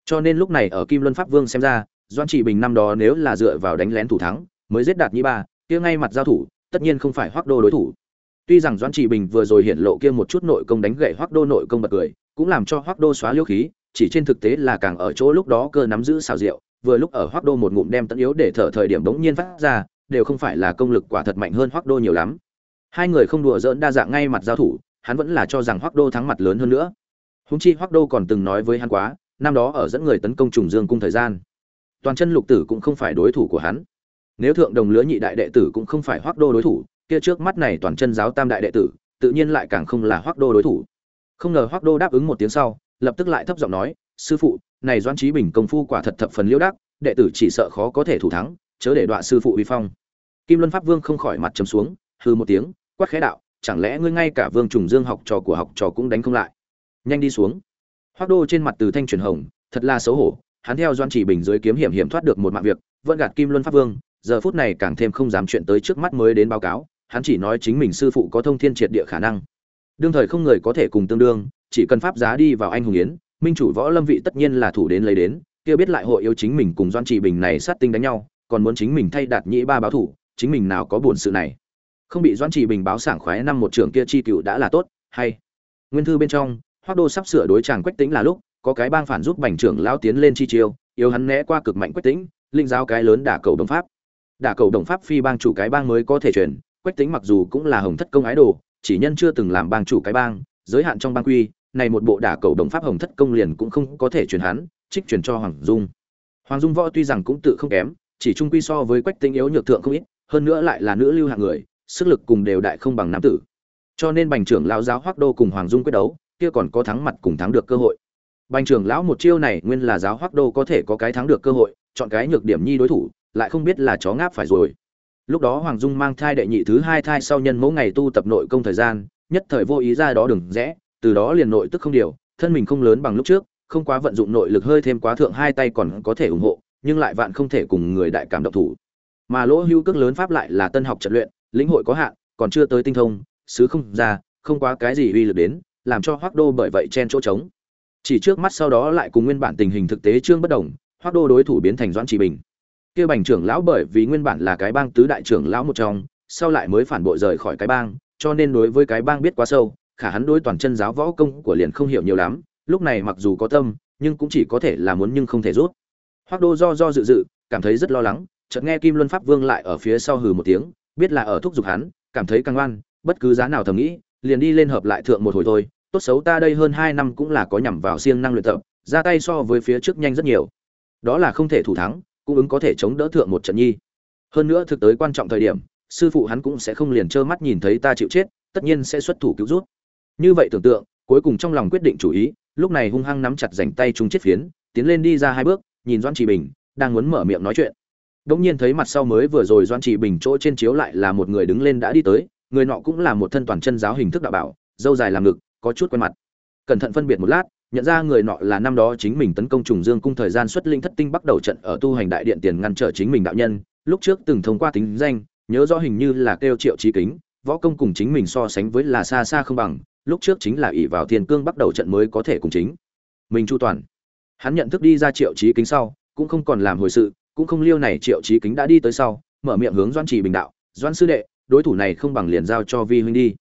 Cho nên lúc này ở kim luân pháp vương xem ra, doãn chỉ bình năm đó nếu là dựa vào đánh lén thủ thắng, mới giết đạt nhi ba, kia ngay mặt giao thủ tất nhiên không phải hoác đô đối thủ tuy rằng doãn chỉ bình vừa rồi hiện lộ kia một chút nội công đánh gậy hoác đô nội công bật cười cũng làm cho hoác đô xóa liêu khí chỉ trên thực tế là càng ở chỗ lúc đó cơ nắm giữ xào rượu vừa lúc ở hoác đô một ngụm đem tận yếu để thở thời điểm đống nhiên phát ra đều không phải là công lực quả thật mạnh hơn Hoắc Đô nhiều lắm. Hai người không đùa giỡn đa dạng ngay mặt giao thủ, hắn vẫn là cho rằng Hoắc Đô thắng mặt lớn hơn nữa. Huống chi Hoắc Đô còn từng nói với hắn quá, năm đó ở dẫn người tấn công trùng dương cung thời gian, toàn chân lục tử cũng không phải đối thủ của hắn. Nếu thượng đồng lứa nhị đại đệ tử cũng không phải Hoắc Đô đối thủ, kia trước mắt này toàn chân giáo tam đại đệ tử, tự nhiên lại càng không là Hoắc Đô đối thủ. Không ngờ Hoắc Đô đáp ứng một tiếng sau, lập tức lại thấp giọng nói, "Sư phụ, này Doãn Chí Bình công phu quả thật thập phần liễu đắc, đệ tử chỉ sợ khó có thể thủ thắng, chớ để đọa sư phụ uy phong. Kim luân pháp vương không khỏi mặt trầm xuống hư một tiếng quát khẽ đạo chẳng lẽ ngươi ngay cả vương trùng dương học trò của học trò cũng đánh không lại? Nhanh đi xuống. Hoắc đô trên mặt từ thanh truyền hồng thật là xấu hổ hắn theo doan chỉ bình dưới kiếm hiểm hiểm thoát được một mạng việc vẫn gạt kim luân pháp vương giờ phút này càng thêm không dám chuyện tới trước mắt mới đến báo cáo, hắn chỉ nói chính mình sư phụ có thông thiên triệt địa khả năng. Đương thời không người có thể cùng tương đương, chỉ cần pháp giá đi vào anh hùng yến, minh chủ võ lâm vị tất nhiên là thủ đến lấy đến, kia biết lại hội yêu chính mình cùng doan trị bình này sát tinh đánh nhau, còn muốn chính mình thay đạt nhĩ ba báo thủ, chính mình nào có buồn sự này. Không bị doãn trị bình báo sảng khoái năm một trưởng kia chi cựu đã là tốt, hay. Nguyên thư bên trong hoác đô sắp sửa đối chàng quách tính là lúc, có cái bang phản giúp bành trưởng lao tiến lên chi chiêu yếu hắn né qua cực mạnh quách tính linh giáo cái lớn đả cầu đồng pháp đả cầu đồng pháp phi bang chủ cái bang mới có thể truyền quách tính mặc dù cũng là hồng thất công ái đồ, chỉ nhân chưa từng làm bang chủ cái bang, giới hạn trong bang quy, này một bộ đả cầu đồng pháp hồng thất công liền cũng không có thể truyền hắn, trích truyền cho hoàng dung. Hoàng dung võ tuy rằng cũng tự không kém, chỉ trung quy so với quách tính yếu nhược thượng không ít, hơn nữa lại là nữ lưu hạng người, sức lực cùng đều đại không bằng nam tử. Cho nên bành trưởng lão giáo hoác đô cùng hoàng dung quyết đấu, kia còn có thắng mặt cùng thắng được cơ hội. Bành trưởng lão một chiêu này nguyên là giáo hoác đô có thể có cái thắng được cơ hội, chọn cái nhược điểm nhi đối thủ lại không biết là chó ngáp phải rồi. Lúc đó hoàng dung mang thai đệ nhị thứ hai thai sau nhân mỗi ngày tu tập nội công thời gian, nhất thời vô ý ra đó đừng rẽ, từ đó liền nội tức không điều, thân mình không lớn bằng lúc trước, không quá vận dụng nội lực hơi thêm quá thượng hai tay còn có thể ủng hộ, nhưng lại vạn không thể cùng người đại cảm động thủ. Mà lỗ hưu cước lớn pháp lại là tân học trận luyện, lĩnh hội có hạn, còn chưa tới tinh thông sứ không ra, không quá cái gì uy lực đến, làm cho hoác đô bởi vậy chen chỗ trống. Chỉ trước mắt sau đó lại cùng nguyên bản tình hình thực tế trương bất đồng hoác đô đối thủ biến thành doãn chỉ bình kia bành trưởng lão bởi vì nguyên bản là cái bang tứ đại trưởng lão một trong, sau lại mới phản bội rời khỏi cái bang, cho nên đối với cái bang biết quá sâu, khả hắn đối toàn chân giáo võ công của liền không hiểu nhiều lắm, lúc này mặc dù có tâm, nhưng cũng chỉ có thể là muốn nhưng không thể rút. Hoác đô do do dự dự, cảm thấy rất lo lắng, chợt nghe kim luân pháp vương lại ở phía sau hừ một tiếng, biết là ở thúc giục hắn, cảm thấy căng oan, bất cứ giá nào thầm nghĩ, liền đi lên hợp lại thượng một hồi thôi, tốt xấu ta đây hơn hai năm cũng là có nhằm vào siêng năng luyện tập, ra tay so với phía trước nhanh rất nhiều. Đó là không thể thủ thắng cũng ứng có thể chống đỡ thượng một trận nhi. Hơn nữa thực tới quan trọng thời điểm, sư phụ hắn cũng sẽ không liền trơ mắt nhìn thấy ta chịu chết, tất nhiên sẽ xuất thủ cứu rút như vậy tưởng tượng, cuối cùng trong lòng quyết định chủ ý, lúc này hung hăng nắm chặt rảnh tay trung chết phiến, tiến lên đi ra hai bước, nhìn doan trì bình, đang muốn mở miệng nói chuyện. Đống nhiên thấy mặt sau mới vừa rồi doan trì bình chỗ trên chiếu lại là một người đứng lên đã đi tới, người nọ cũng là một thân toàn chân giáo hình thức đạo bảo dâu dài làm ngực, có chút quen mặt. Cẩn thận phân biệt một lát nhận ra người nọ là năm đó chính mình tấn công trùng dương cung thời gian xuất linh thất tinh bắt đầu trận ở tu hành đại điện tiền ngăn trở chính mình đạo nhân, lúc trước từng thông qua tính danh, nhớ rõ hình như là kêu triệu trí kính, võ công cùng chính mình so sánh với là xa xa không bằng, lúc trước chính là ỷ vào thiên cương bắt đầu trận mới có thể cùng chính mình chu toàn. Hắn nhận thức đi ra triệu trí kính sau, cũng không còn làm hồi sự, cũng không liêu này triệu trí kính đã đi tới sau, mở miệng hướng doan trì bình đạo doan sư đệ, đối thủ này không bằng liền giao cho vi huynh đi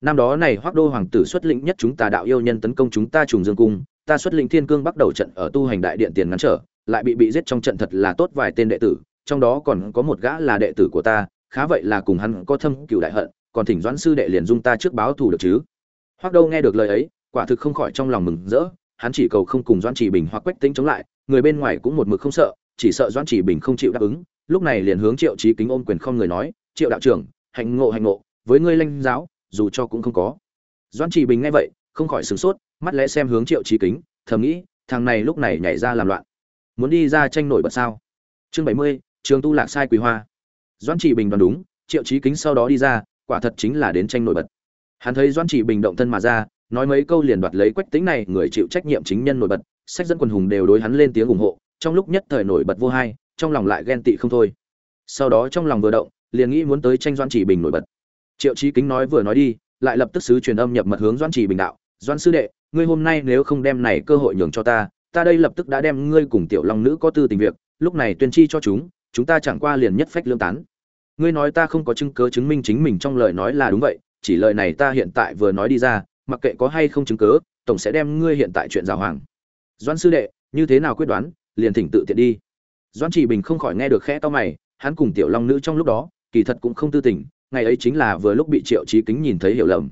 năm đó này hoác đô hoàng tử xuất lĩnh nhất chúng ta đạo yêu nhân tấn công chúng ta trùng dương cung, ta xuất lĩnh thiên cương bắt đầu trận ở tu hành đại điện tiền ngắn trở, lại bị bị giết trong trận thật là tốt vài tên đệ tử, trong đó còn có một gã là đệ tử của ta, khá vậy là cùng hắn có thâm cựu đại hận, còn thỉnh doãn sư đệ liền dung ta trước báo thù được chứ. Hoác đô nghe được lời ấy, quả thực không khỏi trong lòng mừng rỡ, hắn chỉ cầu không cùng doãn chỉ bình hoặc quách tính chống lại, người bên ngoài cũng một mực không sợ, chỉ sợ doãn chỉ bình không chịu đáp ứng, lúc này liền hướng triệu trí kính ôm quyền không người nói, triệu đạo trưởng, hạnh ngộ hạnh ngộ, với ngươi lanh giáo dù cho cũng không có. Doãn chỉ bình nghe vậy, không khỏi sửng sốt, mắt lẽ xem hướng triệu trí kính, thầm nghĩ, thằng này lúc này nhảy ra làm loạn. Muốn đi ra tranh nổi bật sao? Chương bảy mươi, trường tu lạc sai quý hoa. Doãn chỉ bình đoán đúng, triệu trí kính sau đó đi ra, quả thật chính là đến tranh nổi bật. Hắn thấy doãn chỉ bình động thân mà ra, nói mấy câu liền đoạt lấy quách tính này, người chịu trách nhiệm chính nhân nổi bật, sách dẫn quần hùng đều đối hắn lên tiếng ủng hộ, trong lúc nhất thời nổi bật vô hai, trong lòng lại ghen tị không thôi. Sau đó trong lòng vừa động, liền nghĩ muốn tới tranh doãn chỉ bình nổi bật triệu trí kính nói vừa nói đi, lại lập tức sứ truyền âm nhập mật hướng doãn chỉ bình đạo. Doãn sư đệ, ngươi hôm nay nếu không đem này cơ hội nhường cho ta ta đây lập tức đã đem ngươi cùng tiểu long nữ có tư tình việc, lúc này tuyên chi cho chúng chúng ta chẳng qua liền nhất phách lương tán. Ngươi nói ta không có chứng cớ chứng minh chính mình trong lời nói là đúng vậy, chỉ lời này ta hiện tại vừa nói đi ra, mặc kệ có hay không chứng cớ tổng sẽ đem ngươi hiện tại chuyện rào hoàng. Doãn sư đệ, như thế nào quyết đoán, liền thỉnh tự tiện đi. Doãn chỉ bình không khỏi nghe được khẽ to mày, hắn cùng tiểu long nữ trong lúc đó, kỳ thật cũng không tư tình ngày ấy chính là vừa lúc bị triệu trí kính nhìn thấy hiểu lầm.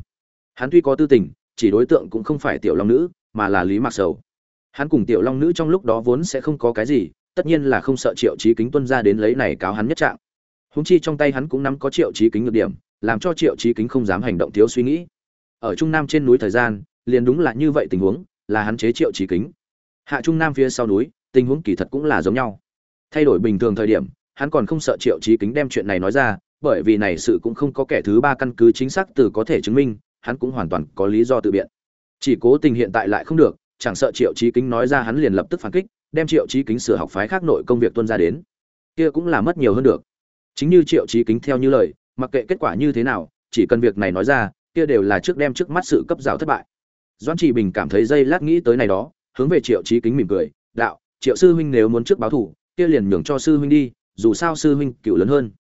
Hắn tuy có tư tình, chỉ đối tượng cũng không phải tiểu long nữ, mà là lý mạc sầu. Hắn cùng tiểu long nữ trong lúc đó vốn sẽ không có cái gì, tất nhiên là không sợ triệu trí kính tuân ra đến lấy này cáo hắn nhất trạng. Húng chi trong tay hắn cũng nắm có triệu trí kính ngược điểm, làm cho triệu trí kính không dám hành động thiếu suy nghĩ. Ở trung nam trên núi thời gian, liền đúng là như vậy tình huống, là hắn chế triệu trí kính. Hạ trung nam phía sau núi, tình huống kỳ thật cũng là giống nhau. Thay đổi bình thường thời điểm, hắn còn không sợ triệu trí kính đem chuyện này nói ra bởi vì này sự cũng không có kẻ thứ ba căn cứ chính xác từ có thể chứng minh, hắn cũng hoàn toàn có lý do tự biện. Chỉ cố tình hiện tại lại không được, chẳng sợ triệu trí kính nói ra hắn liền lập tức phản kích, đem triệu trí kính sửa học phái khác nội công việc tuân ra đến. Kia cũng là mất nhiều hơn được. Chính như triệu trí kính theo như lời, mặc kệ kết quả như thế nào, chỉ cần việc này nói ra, kia đều là trước đem trước mắt sự cấp rào thất bại. Doãn trì bình cảm thấy dây lát nghĩ tới này đó, hướng về triệu trí kính mỉm cười, đạo, triệu sư huynh nếu muốn trước báo thủ, kia liền nhường cho sư huynh đi, dù sao sư huynh cựu lớn hơn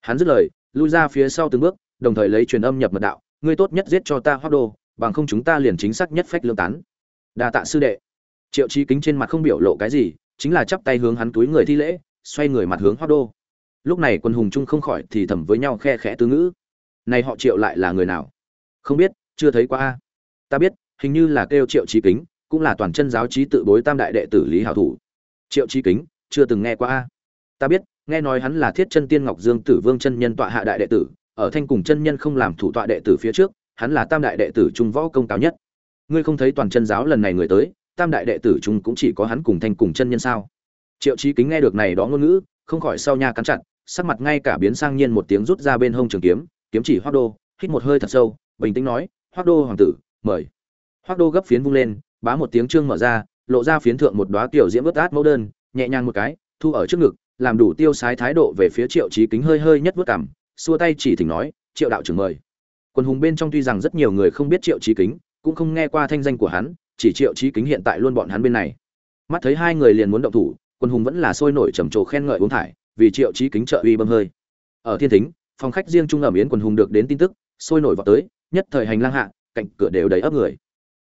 hắn dứt lời, lui ra phía sau từng bước, đồng thời lấy truyền âm nhập mật đạo, ngươi tốt nhất giết cho ta hoác đô, bằng không chúng ta liền chính xác nhất phách lương tán. Đa tạ sư đệ. Triệu trí kính trên mặt không biểu lộ cái gì, chính là chắp tay hướng hắn túi người thi lễ, xoay người mặt hướng hoác đô. Lúc này quân hùng trung không khỏi thì thầm với nhau khe khẽ tứ ngữ. Này họ triệu lại là người nào? Không biết, chưa thấy qua a. Ta biết, hình như là kêu triệu trí kính, cũng là toàn chân giáo trí tự bối tam đại đệ tử lý hảo thủ. Triệu trí kính, chưa từng nghe qua a. Ta biết nghe nói hắn là thiết chân tiên ngọc dương tử vương chân nhân tọa hạ đại đệ tử, ở thanh cùng chân nhân không làm thủ tọa đệ tử phía trước, hắn là tam đại đệ tử trung võ công cao nhất. Ngươi không thấy toàn chân giáo lần này người tới, tam đại đệ tử trung cũng chỉ có hắn cùng thanh cùng chân nhân sao? Triệu trí kính nghe được này đó ngôn ngữ, không khỏi sau nha cắn chặt, sắc mặt ngay cả biến sang nhiên một tiếng rút ra bên hông trường kiếm kiếm chỉ hoác đô, hít một hơi thật sâu, bình tĩnh nói hoác đô hoàng tử, mời. Hoác đô gấp phiến vung lên, bá một tiếng trương mở ra, lộ ra phiến thượng một đóa tiểu diễm vớt át mẫu đơn, nhẹ nhàng một cái, thu ở trước ngực làm đủ tiêu sái thái độ về phía triệu chí kính hơi hơi nhất vớt cảm, xua tay chỉ thỉnh nói, triệu đạo trưởng mời. Quân hùng bên trong tuy rằng rất nhiều người không biết triệu chí kính, cũng không nghe qua thanh danh của hắn, chỉ triệu chí kính hiện tại luôn bọn hắn bên này. Mắt thấy hai người liền muốn động thủ, quân hùng vẫn là sôi nổi trầm trồ khen ngợi uống thải, vì triệu chí kính trợ uy bơm hơi. Ở thiên thính, phòng khách riêng trung ẩm yến quần hùng được đến tin tức, sôi nổi vào tới, nhất thời hành lang hạ, cạnh cửa đều đầy ấp người.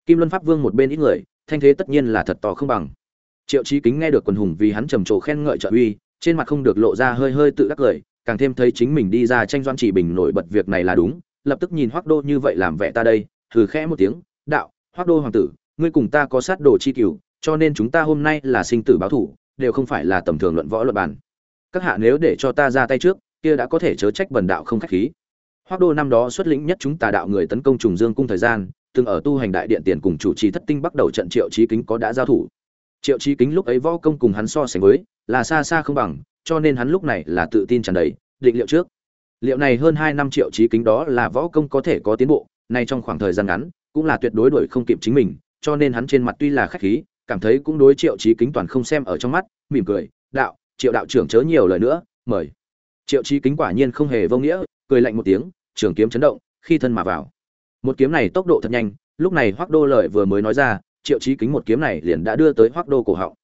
Kim luân pháp vương một bên ít người, thanh thế tất nhiên là thật to không bằng. Triệu chí kính nghe được quần hùng vì hắn trầm trồ khen ngợi trợ uy trên mặt không được lộ ra hơi hơi tự đắc cười càng thêm thấy chính mình đi ra tranh doan chỉ bình nổi bật việc này là đúng, lập tức nhìn hoác đô như vậy làm vẻ ta đây thử khẽ một tiếng, đạo hoác đô hoàng tử, ngươi cùng ta có sát đồ chi cửu, cho nên chúng ta hôm nay là sinh tử báo thủ, đều không phải là tầm thường luận võ luận bàn. Các hạ nếu để cho ta ra tay trước, kia đã có thể chớ trách bần đạo không khách khí. Hoác đô năm đó xuất lĩnh nhất chúng tà đạo người tấn công trùng dương cung thời gian, từng ở tu hành đại điện tiền cùng chủ trì thất tinh bắt đầu trận triệu trí kính có đã giao thủ. Triệu trí kính lúc ấy võ công cùng hắn so sánh với là xa xa không bằng, cho nên hắn lúc này là tự tin tràn đầy, định liệu trước. Liệu này hơn hai năm triệu trí kính đó là võ công có thể có tiến bộ, nay trong khoảng thời gian ngắn, cũng là tuyệt đối đuổi không kịp chính mình, cho nên hắn trên mặt tuy là khách khí, cảm thấy cũng đối triệu trí kính toàn không xem ở trong mắt, mỉm cười, đạo, triệu đạo trưởng chớ nhiều lời nữa, mời. Triệu trí kính quả nhiên không hề vô nghĩa, cười lạnh một tiếng, trường kiếm chấn động, khi thân mà vào. Một kiếm này tốc độ thật nhanh, lúc này hoắc đô lợi vừa mới nói ra, triệu trí kính một kiếm này liền đã đưa tới hoắc đô cổ họng.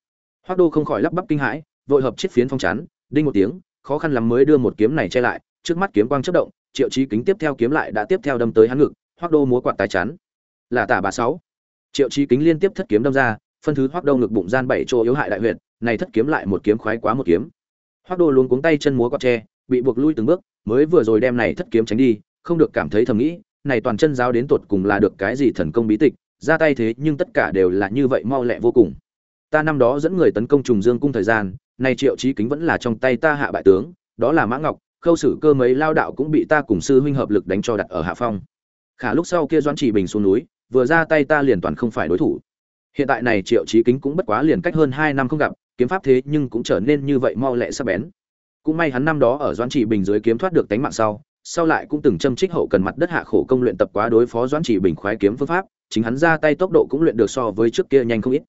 Hoắc đô không khỏi lắp bắp kinh hãi vội hợp chiếc phiến phong chắn, đinh một tiếng, khó khăn lắm mới đưa một kiếm này che lại, trước mắt kiếm quang chớp động, triệu trí kính tiếp theo kiếm lại đã tiếp theo đâm tới hắn ngực hoắc đô múa quạt tài chắn. Là tả bà sáu. Triệu trí kính liên tiếp thất kiếm đâm ra, phân thứ hoắc đô ngực bụng gian bảy chỗ yếu hại đại huyệt, này thất kiếm lại một kiếm khoái quá một kiếm. Hoắc đô luôn cuống tay chân múa quạt tre bị buộc lui từng bước, mới vừa rồi đem này thất kiếm tránh đi, không được cảm thấy thầm nghĩ, này toàn chân giáo đến tột cùng là được cái gì thần công bí tịch, ra tay thế nhưng tất cả đều là như vậy mau lẹ vô cùng. Ta năm đó dẫn người tấn công trùng dương cung thời gian nay triệu chí kính vẫn là trong tay ta hạ bại tướng, đó là mã ngọc, khâu sử cơ mấy lao đạo cũng bị ta cùng sư huynh hợp lực đánh cho đặt ở hạ phong. Khả lúc sau kia doãn chỉ bình xuống núi, vừa ra tay ta liền toàn không phải đối thủ. Hiện tại này triệu chí kính cũng bất quá liền cách hơn hai năm không gặp, kiếm pháp thế nhưng cũng trở nên như vậy mau lẹ sắc bén. Cũng may hắn năm đó ở doãn chỉ bình dưới kiếm thoát được tánh mạng sau sau lại cũng từng châm trích hậu cần mặt đất hạ khổ công luyện tập quá đối phó doãn chỉ bình khoái kiếm phương pháp, chính hắn ra tay tốc độ cũng luyện được so với trước kia nhanh không ít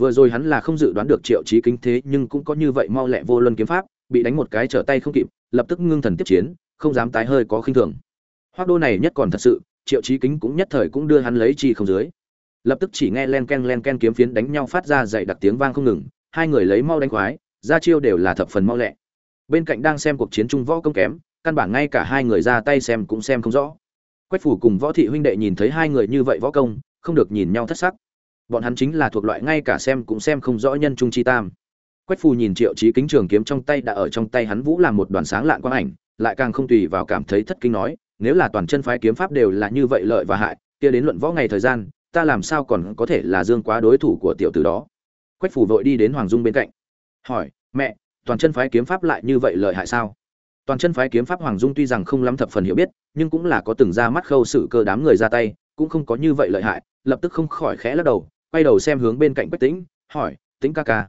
vừa rồi hắn là không dự đoán được triệu chí kính thế, nhưng cũng có như vậy mau lẹ vô luân kiếm pháp, bị đánh một cái trở tay không kịp, lập tức ngưng thần tiếp chiến, không dám tái hơi có khinh thường. Hoác đô này nhất còn thật sự, triệu chí kính cũng nhất thời cũng đưa hắn lấy chi không dưới. Lập tức chỉ nghe len ken len ken kiếm phiến đánh nhau phát ra dậy đặc tiếng vang không ngừng, hai người lấy mau đánh khoái, ra chiêu đều là thập phần mau lẹ. Bên cạnh đang xem cuộc chiến trung võ công kém, căn bản ngay cả hai người ra tay xem cũng xem không rõ. Quách phủ cùng võ thị huynh đệ nhìn thấy hai người như vậy võ công, không được nhìn nhau thất sắc bọn hắn chính là thuộc loại ngay cả xem cũng xem không rõ nhân trung chi tam. Quách phù nhìn triệu chí kính trường kiếm trong tay đã ở trong tay hắn vũ làm một đoàn sáng lạn quang ảnh, lại càng không tùy vào cảm thấy thất kinh nói, nếu là toàn chân phái kiếm pháp đều là như vậy lợi và hại, kia đến luận võ ngày thời gian, ta làm sao còn có thể là dương quá đối thủ của tiểu tử đó? Quách phủ vội đi đến hoàng dung bên cạnh, hỏi, mẹ, toàn chân phái kiếm pháp lại như vậy lợi hại sao? Toàn chân phái kiếm pháp hoàng dung tuy rằng không lắm thập phần hiểu biết, nhưng cũng là có từng ra mắt khâu sự cơ đám người ra tay, cũng không có như vậy lợi hại, lập tức không khỏi khẽ lắc đầu quay đầu xem hướng bên cạnh quách tĩnh, hỏi, tĩnh ca ca.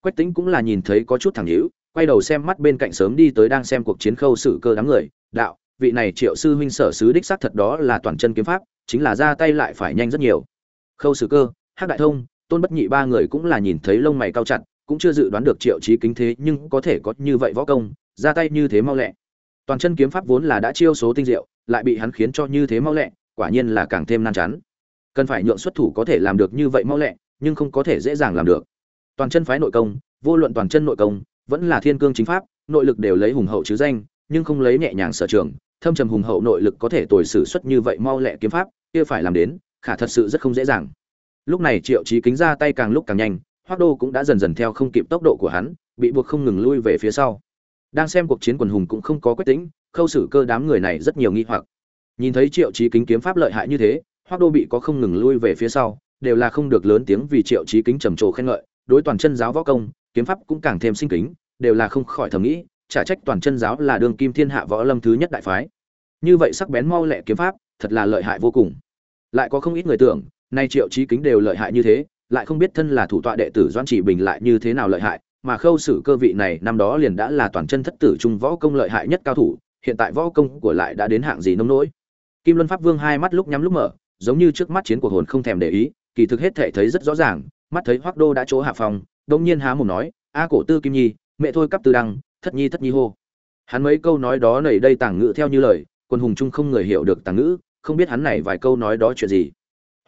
Quách tĩnh cũng là nhìn thấy có chút thẳng nhữ quay đầu xem mắt bên cạnh sớm đi tới đang xem cuộc chiến khâu sự cơ đám người, đạo, vị này triệu sư huynh sở sứ đích xác thật đó là toàn chân kiếm pháp, chính là ra tay lại phải nhanh rất nhiều. Khâu sự cơ, hắc đại thông, tôn bất nhị ba người cũng là nhìn thấy lông mày cao chặt, cũng chưa dự đoán được triệu trí kính thế nhưng có thể có như vậy võ công, ra tay như thế mau lẹ. Toàn chân kiếm pháp vốn là đã chiêu số tinh diệu, lại bị hắn khiến cho như thế mau lẹ, quả nhiên là càng thêm nan chán cần phải nhượng xuất thủ có thể làm được như vậy mau lẹ, nhưng không có thể dễ dàng làm được. Toàn chân phái nội công, vô luận toàn chân nội công, vẫn là thiên cương chính pháp, nội lực đều lấy hùng hậu chứ danh, nhưng không lấy nhẹ nhàng sở trường, thâm trầm hùng hậu nội lực có thể tồi sử xuất như vậy mau lẹ kiếm pháp, kia phải làm đến, khả thật sự rất không dễ dàng. Lúc này triệu chí kính ra tay càng lúc càng nhanh hoác đô cũng đã dần dần theo không kịp tốc độ của hắn, bị buộc không ngừng lui về phía sau. Đang xem cuộc chiến quần hùng cũng không có quyết tĩnh, khâu xử cơ đám người này rất nhiều nghi hoặc. Nhìn thấy triệu chí kính kiếm pháp lợi hại như thế hoác đô bị có không ngừng lui về phía sau, đều là không được lớn tiếng vì triệu chí kính trầm trồ khen ngợi, đối toàn chân giáo võ công, kiếm pháp cũng càng thêm sinh kính, đều là không khỏi thầm nghĩ trả trách toàn chân giáo là đường kim thiên hạ võ lâm thứ nhất đại phái. Như vậy sắc bén mau lẹ kiếm pháp, thật là lợi hại vô cùng. Lại có không ít người tưởng, nay triệu trí kính đều lợi hại như thế, lại không biết thân là thủ tọa đệ tử doan chỉ bình lại như thế nào lợi hại, mà khâu sử cơ vị này năm đó liền đã là toàn chân thất tử trung võ công lợi hại nhất cao thủ, hiện tại võ công của lại đã đến hạng gì nông nỗi. Kim luân pháp vương hai mắt lúc nhắm lúc mở giống như trước mắt chiến cuộc hồn không thèm để ý, kỳ thực hết thể thấy rất rõ ràng, mắt thấy hoắc đô đã chỗ hạ phòng đông nhiên há mồm nói, a cổ tư kim nhi, mẹ thôi cắp tư đăng thất nhi thất nhi hô. Hắn mấy câu nói đó nảy đây tàng ngữ theo như lời, quân hùng trung không người hiểu được tàng ngữ, không biết hắn này vài câu nói đó chuyện gì.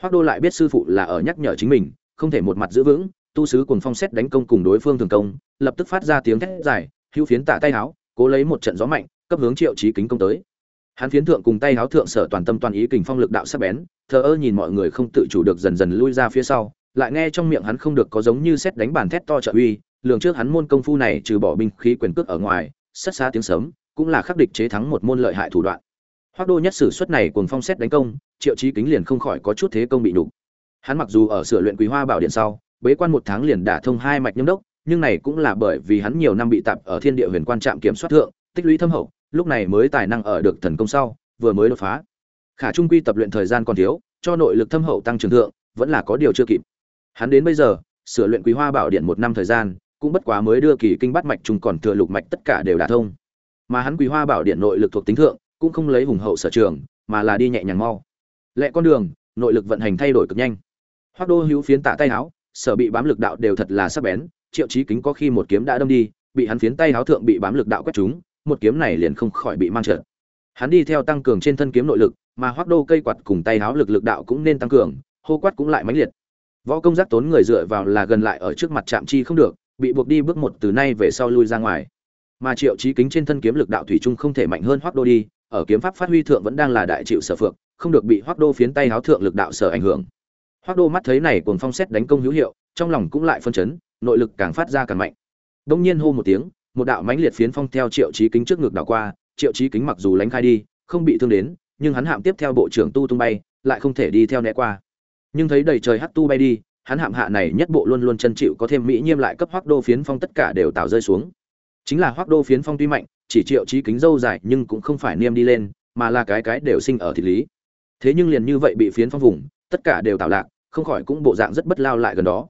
Hoắc đô lại biết sư phụ là ở nhắc nhở chính mình, không thể một mặt giữ vững, tu sứ cùng phong xét đánh công cùng đối phương thường công, lập tức phát ra tiếng thét dài, hữu phiến tạ tay áo cố lấy một trận gió mạnh, cấp hướng triệu trí kính công tới hắn phiến thượng cùng tay áo thượng sở toàn tâm toàn ý kình phong lực đạo sắc bén, thờ ơ nhìn mọi người không tự chủ được dần dần lui ra phía sau, lại nghe trong miệng hắn không được có giống như xét đánh bàn thét to trợ uy, lường trước hắn môn công phu này trừ bỏ binh khí quyền cước ở ngoài sắt xa tiếng sớm cũng là khắc địch chế thắng một môn lợi hại thủ đoạn. Hoác đô nhất sử xuất này cùng phong xét đánh công, triệu chí kính liền không khỏi có chút thế công bị nhục. Hắn mặc dù ở sửa luyện quý hoa bảo điện sau, bế quan một tháng liền đả thông hai mạch nhâm đốc, nhưng này cũng là bởi vì hắn nhiều năm bị tạp ở thiên địa huyền quan trạm kiểm soát thượng, tích lũy thâm hậu lúc này mới tài năng ở được thần công sau, vừa mới đột phá. Khả trung quy tập luyện thời gian còn thiếu, cho nội lực thâm hậu tăng trưởng thượng, vẫn là có điều chưa kịp. Hắn đến bây giờ, sửa luyện quý hoa bảo điện một năm thời gian, cũng bất quá mới đưa kỳ kinh bắt mạch trùng còn thừa lục mạch tất cả đều đả thông. Mà hắn quý hoa bảo điện nội lực thuộc tính thượng, cũng không lấy hùng hậu sở trường, mà là đi nhẹ nhàng mau. Lẽ con đường, nội lực vận hành thay đổi cực nhanh. Hoác đô hữu phiến tạ tay áo, sở bị bám lực đạo đều thật là sắc bén, triệu chí kính có khi một kiếm đã đâm đi, bị hắn phiến tay áo thượng bị bám lực đạo quét trúng một kiếm này liền không khỏi bị mang trượt. Hắn đi theo tăng cường trên thân kiếm nội lực, mà hoắc đô cây quạt cùng tay háo lực lực đạo cũng nên tăng cường, hô quát cũng lại mãnh liệt. Võ công giác tốn người dựa vào là gần lại ở trước mặt chạm chi không được, bị buộc đi bước một từ nay về sau lui ra ngoài. Mà triệu chí kính trên thân kiếm lực đạo thủy trung không thể mạnh hơn hoắc đô đi, ở kiếm pháp phát huy thượng vẫn đang là đại chịu sở phượng, không được bị hoắc đô phiến tay háo thượng lực đạo sở ảnh hưởng. Hoắc đô mắt thấy này cuồng phong xét đánh công hữu hiệu, trong lòng cũng lại phân chấn, nội lực càng phát ra càng mạnh. Đông nhiên hô một tiếng một đạo mãnh liệt phiến phong theo triệu chí kính trước ngực đảo qua, triệu chí kính mặc dù lánh khai đi, không bị thương đến, nhưng hắn hạm tiếp theo bộ trưởng tu tung bay, lại không thể đi theo né qua. Nhưng thấy đầy trời hát tu bay đi, hắn hạm hạ này nhất bộ luôn luôn chân chịu có thêm mỹ nhiêm lại cấp hoác đô phiến phong tất cả đều tạo rơi xuống. Chính là hoác đô phiến phong tuy mạnh, chỉ triệu chí kính dâu dài nhưng cũng không phải niêm đi lên, mà là cái cái đều sinh ở thị lý. Thế nhưng liền như vậy bị phiến phong vùng, tất cả đều tạo lạc, không khỏi cũng bộ dạng rất bất lao lại gần đó.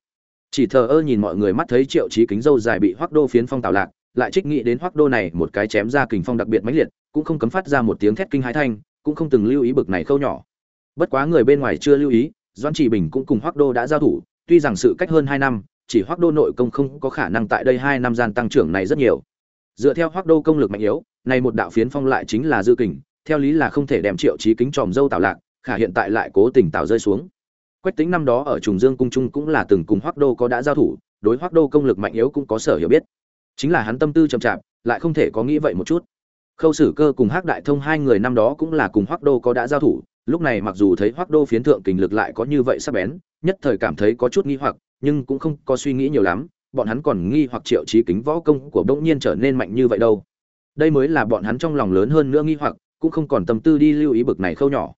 Chỉ thờ ơ nhìn mọi người mắt thấy triệu chí kính dâu dài bị hoác đô phiến phong tạo lạc lại trích nghĩ đến Hoắc đô này một cái chém ra kình phong đặc biệt mãnh liệt, cũng không cấm phát ra một tiếng thét kinh hãi thanh, cũng không từng lưu ý bực này khâu nhỏ. Bất quá người bên ngoài chưa lưu ý doan chỉ bình cũng cùng Hoắc đô đã giao thủ, tuy rằng sự cách hơn hai năm, chỉ Hoắc đô nội công không có khả năng tại đây hai năm gian tăng trưởng này rất nhiều. Dựa theo Hoắc đô công lực mạnh yếu, này một đạo phiến phong lại chính là dư kình, theo lý là không thể đem triệu trí kính tròm dâu tạo lạc, khả hiện tại lại cố tình tạo rơi xuống. Quách tính năm đó ở trùng dương cung trung cũng là từng cùng Hoắc đô có đã giao thủ, đối Hoắc đô công lực mạnh yếu cũng có sở hiểu biết chính là hắn tâm tư chậm chạp, lại không thể có nghĩ vậy một chút. Khâu sử cơ cùng hắc đại thông hai người năm đó cũng là cùng Hoắc đô có đã giao thủ, lúc này mặc dù thấy Hoắc đô phiến thượng kình lực lại có như vậy sắc bén, nhất thời cảm thấy có chút nghi hoặc, nhưng cũng không có suy nghĩ nhiều lắm, bọn hắn còn nghi hoặc triệu trí kính võ công của bỗng nhiên trở nên mạnh như vậy đâu. Đây mới là bọn hắn trong lòng lớn hơn nữa nghi hoặc, cũng không còn tâm tư đi lưu ý bực này khâu nhỏ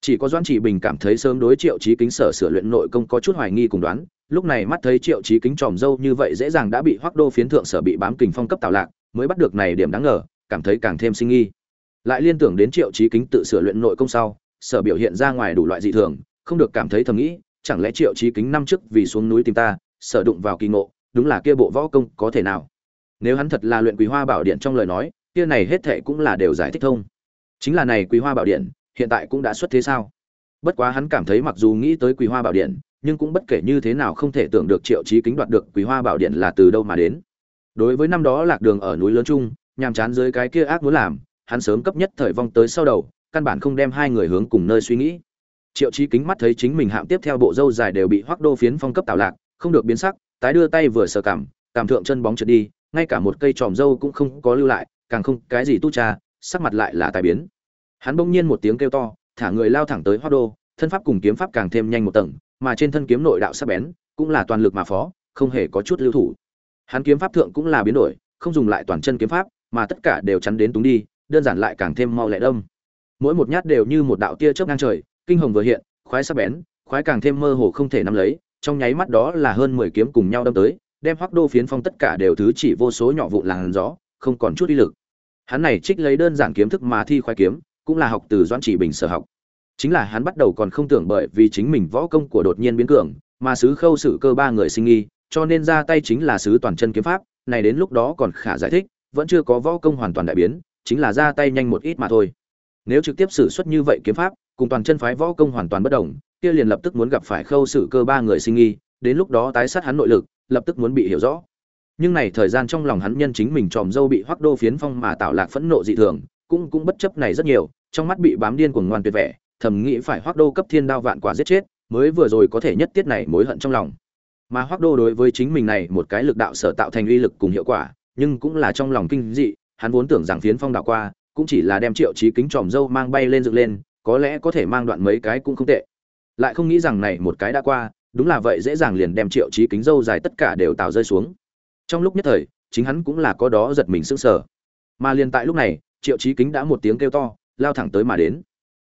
chỉ có doãn chỉ bình cảm thấy sớm đối triệu trí kính sở sửa luyện nội công có chút hoài nghi cùng đoán, lúc này mắt thấy triệu trí kính tròm dâu như vậy dễ dàng đã bị hoác đô phiến thượng sở bị bám kình phong cấp tạo lạc, mới bắt được này điểm đáng ngờ, cảm thấy càng thêm sinh nghi. Lại liên tưởng đến triệu trí kính tự sửa luyện nội công sau, sở biểu hiện ra ngoài đủ loại dị thường, không được cảm thấy thầm nghĩ, chẳng lẽ triệu trí kính năm trước vì xuống núi tìm ta, sở đụng vào kỳ ngộ, đúng là kia bộ võ công có thể nào? Nếu hắn thật là luyện quý hoa bảo điện trong lời nói, kia này hết thệ cũng là đều giải thích thông. Chính là này quý hoa bảo điện hiện tại cũng đã xuất thế sao? Bất quá hắn cảm thấy mặc dù nghĩ tới quý hoa bảo điện, nhưng cũng bất kể như thế nào không thể tưởng được triệu chí kính đoạt được quý hoa bảo điện là từ đâu mà đến. Đối với năm đó lạc đường ở núi lớn trung nhàm chán dưới cái kia ác muốn làm, hắn sớm cấp nhất thời vong tới sau đầu, căn bản không đem hai người hướng cùng nơi suy nghĩ. Triệu chí kính mắt thấy chính mình hạm tiếp theo bộ dâu dài đều bị hoác đô phiến phong cấp tạo lạc, không được biến sắc, tái đưa tay vừa sờ cảm cảm thượng chân bóng trượt đi, ngay cả một cây tròm dâu cũng không có lưu lại, càng không cái gì tu cha, sắc mặt lại là tài biến hắn bỗng nhiên một tiếng kêu to, thả người lao thẳng tới hoa đô, thân pháp cùng kiếm pháp càng thêm nhanh một tầng, mà trên thân kiếm nội đạo sắc bén, cũng là toàn lực mà phó, không hề có chút lưu thủ. Hắn kiếm pháp thượng cũng là biến đổi, không dùng lại toàn chân kiếm pháp, mà tất cả đều chắn đến túng đi, đơn giản lại càng thêm mau lẹ đông mỗi một nhát đều như một đạo tia chớp ngang trời, kinh hồng vừa hiện, khoái sắc bén, khoái càng thêm mơ hồ không thể nắm lấy, trong nháy mắt đó là hơn mười kiếm cùng nhau đâm tới, đem hoác đô phiến phong tất cả đều thứ chỉ vô số nhỏ vụ làn gió, không còn chút uy lực. Hắn này trích lấy đơn giản kiếm thức mà thi khoái kiếm cũng là học từ doãn chỉ bình sở học. Chính là hắn bắt đầu còn không tưởng bởi vì chính mình võ công của đột nhiên biến cường, mà sứ khâu sự cơ ba người sinh nghi, cho nên ra tay chính là sứ toàn chân kiếm pháp, này đến lúc đó còn khả giải thích, vẫn chưa có võ công hoàn toàn đại biến, chính là ra tay nhanh một ít mà thôi. Nếu trực tiếp sử xuất như vậy kiếm pháp, cùng toàn chân phái võ công hoàn toàn bất đồng, kia liền lập tức muốn gặp phải khâu sự cơ ba người sinh nghi, đến lúc đó tái sát hắn nội lực, lập tức muốn bị hiểu rõ. Nhưng này thời gian trong lòng hắn nhân chính mình tròm dâu bị hoắc đô phiến phong mà tạo lạc phẫn nộ dị thường cũng cũng bất chấp này rất nhiều, trong mắt bị bám điên cuồng ngoan tuyệt vẻ thầm nghĩ phải hoắc đô cấp thiên đao vạn quả giết chết, mới vừa rồi có thể nhất tiết này mối hận trong lòng. Mà hoắc đô đối với chính mình này một cái lực đạo sở tạo thành uy lực cùng hiệu quả, nhưng cũng là trong lòng kinh dị, hắn vốn tưởng rằng phiến phong đạo qua, cũng chỉ là đem triệu chí kính tròm dâu mang bay lên dựng lên, có lẽ có thể mang đoạn mấy cái cũng không tệ. Lại không nghĩ rằng này một cái đã qua, đúng là vậy dễ dàng liền đem triệu chí kính dâu dài tất cả đều tạo rơi xuống. Trong lúc nhất thời, chính hắn cũng là có đó giật mình sững sờ. Mà liền tại lúc này triệu chí kính đã một tiếng kêu to, lao thẳng tới mà đến.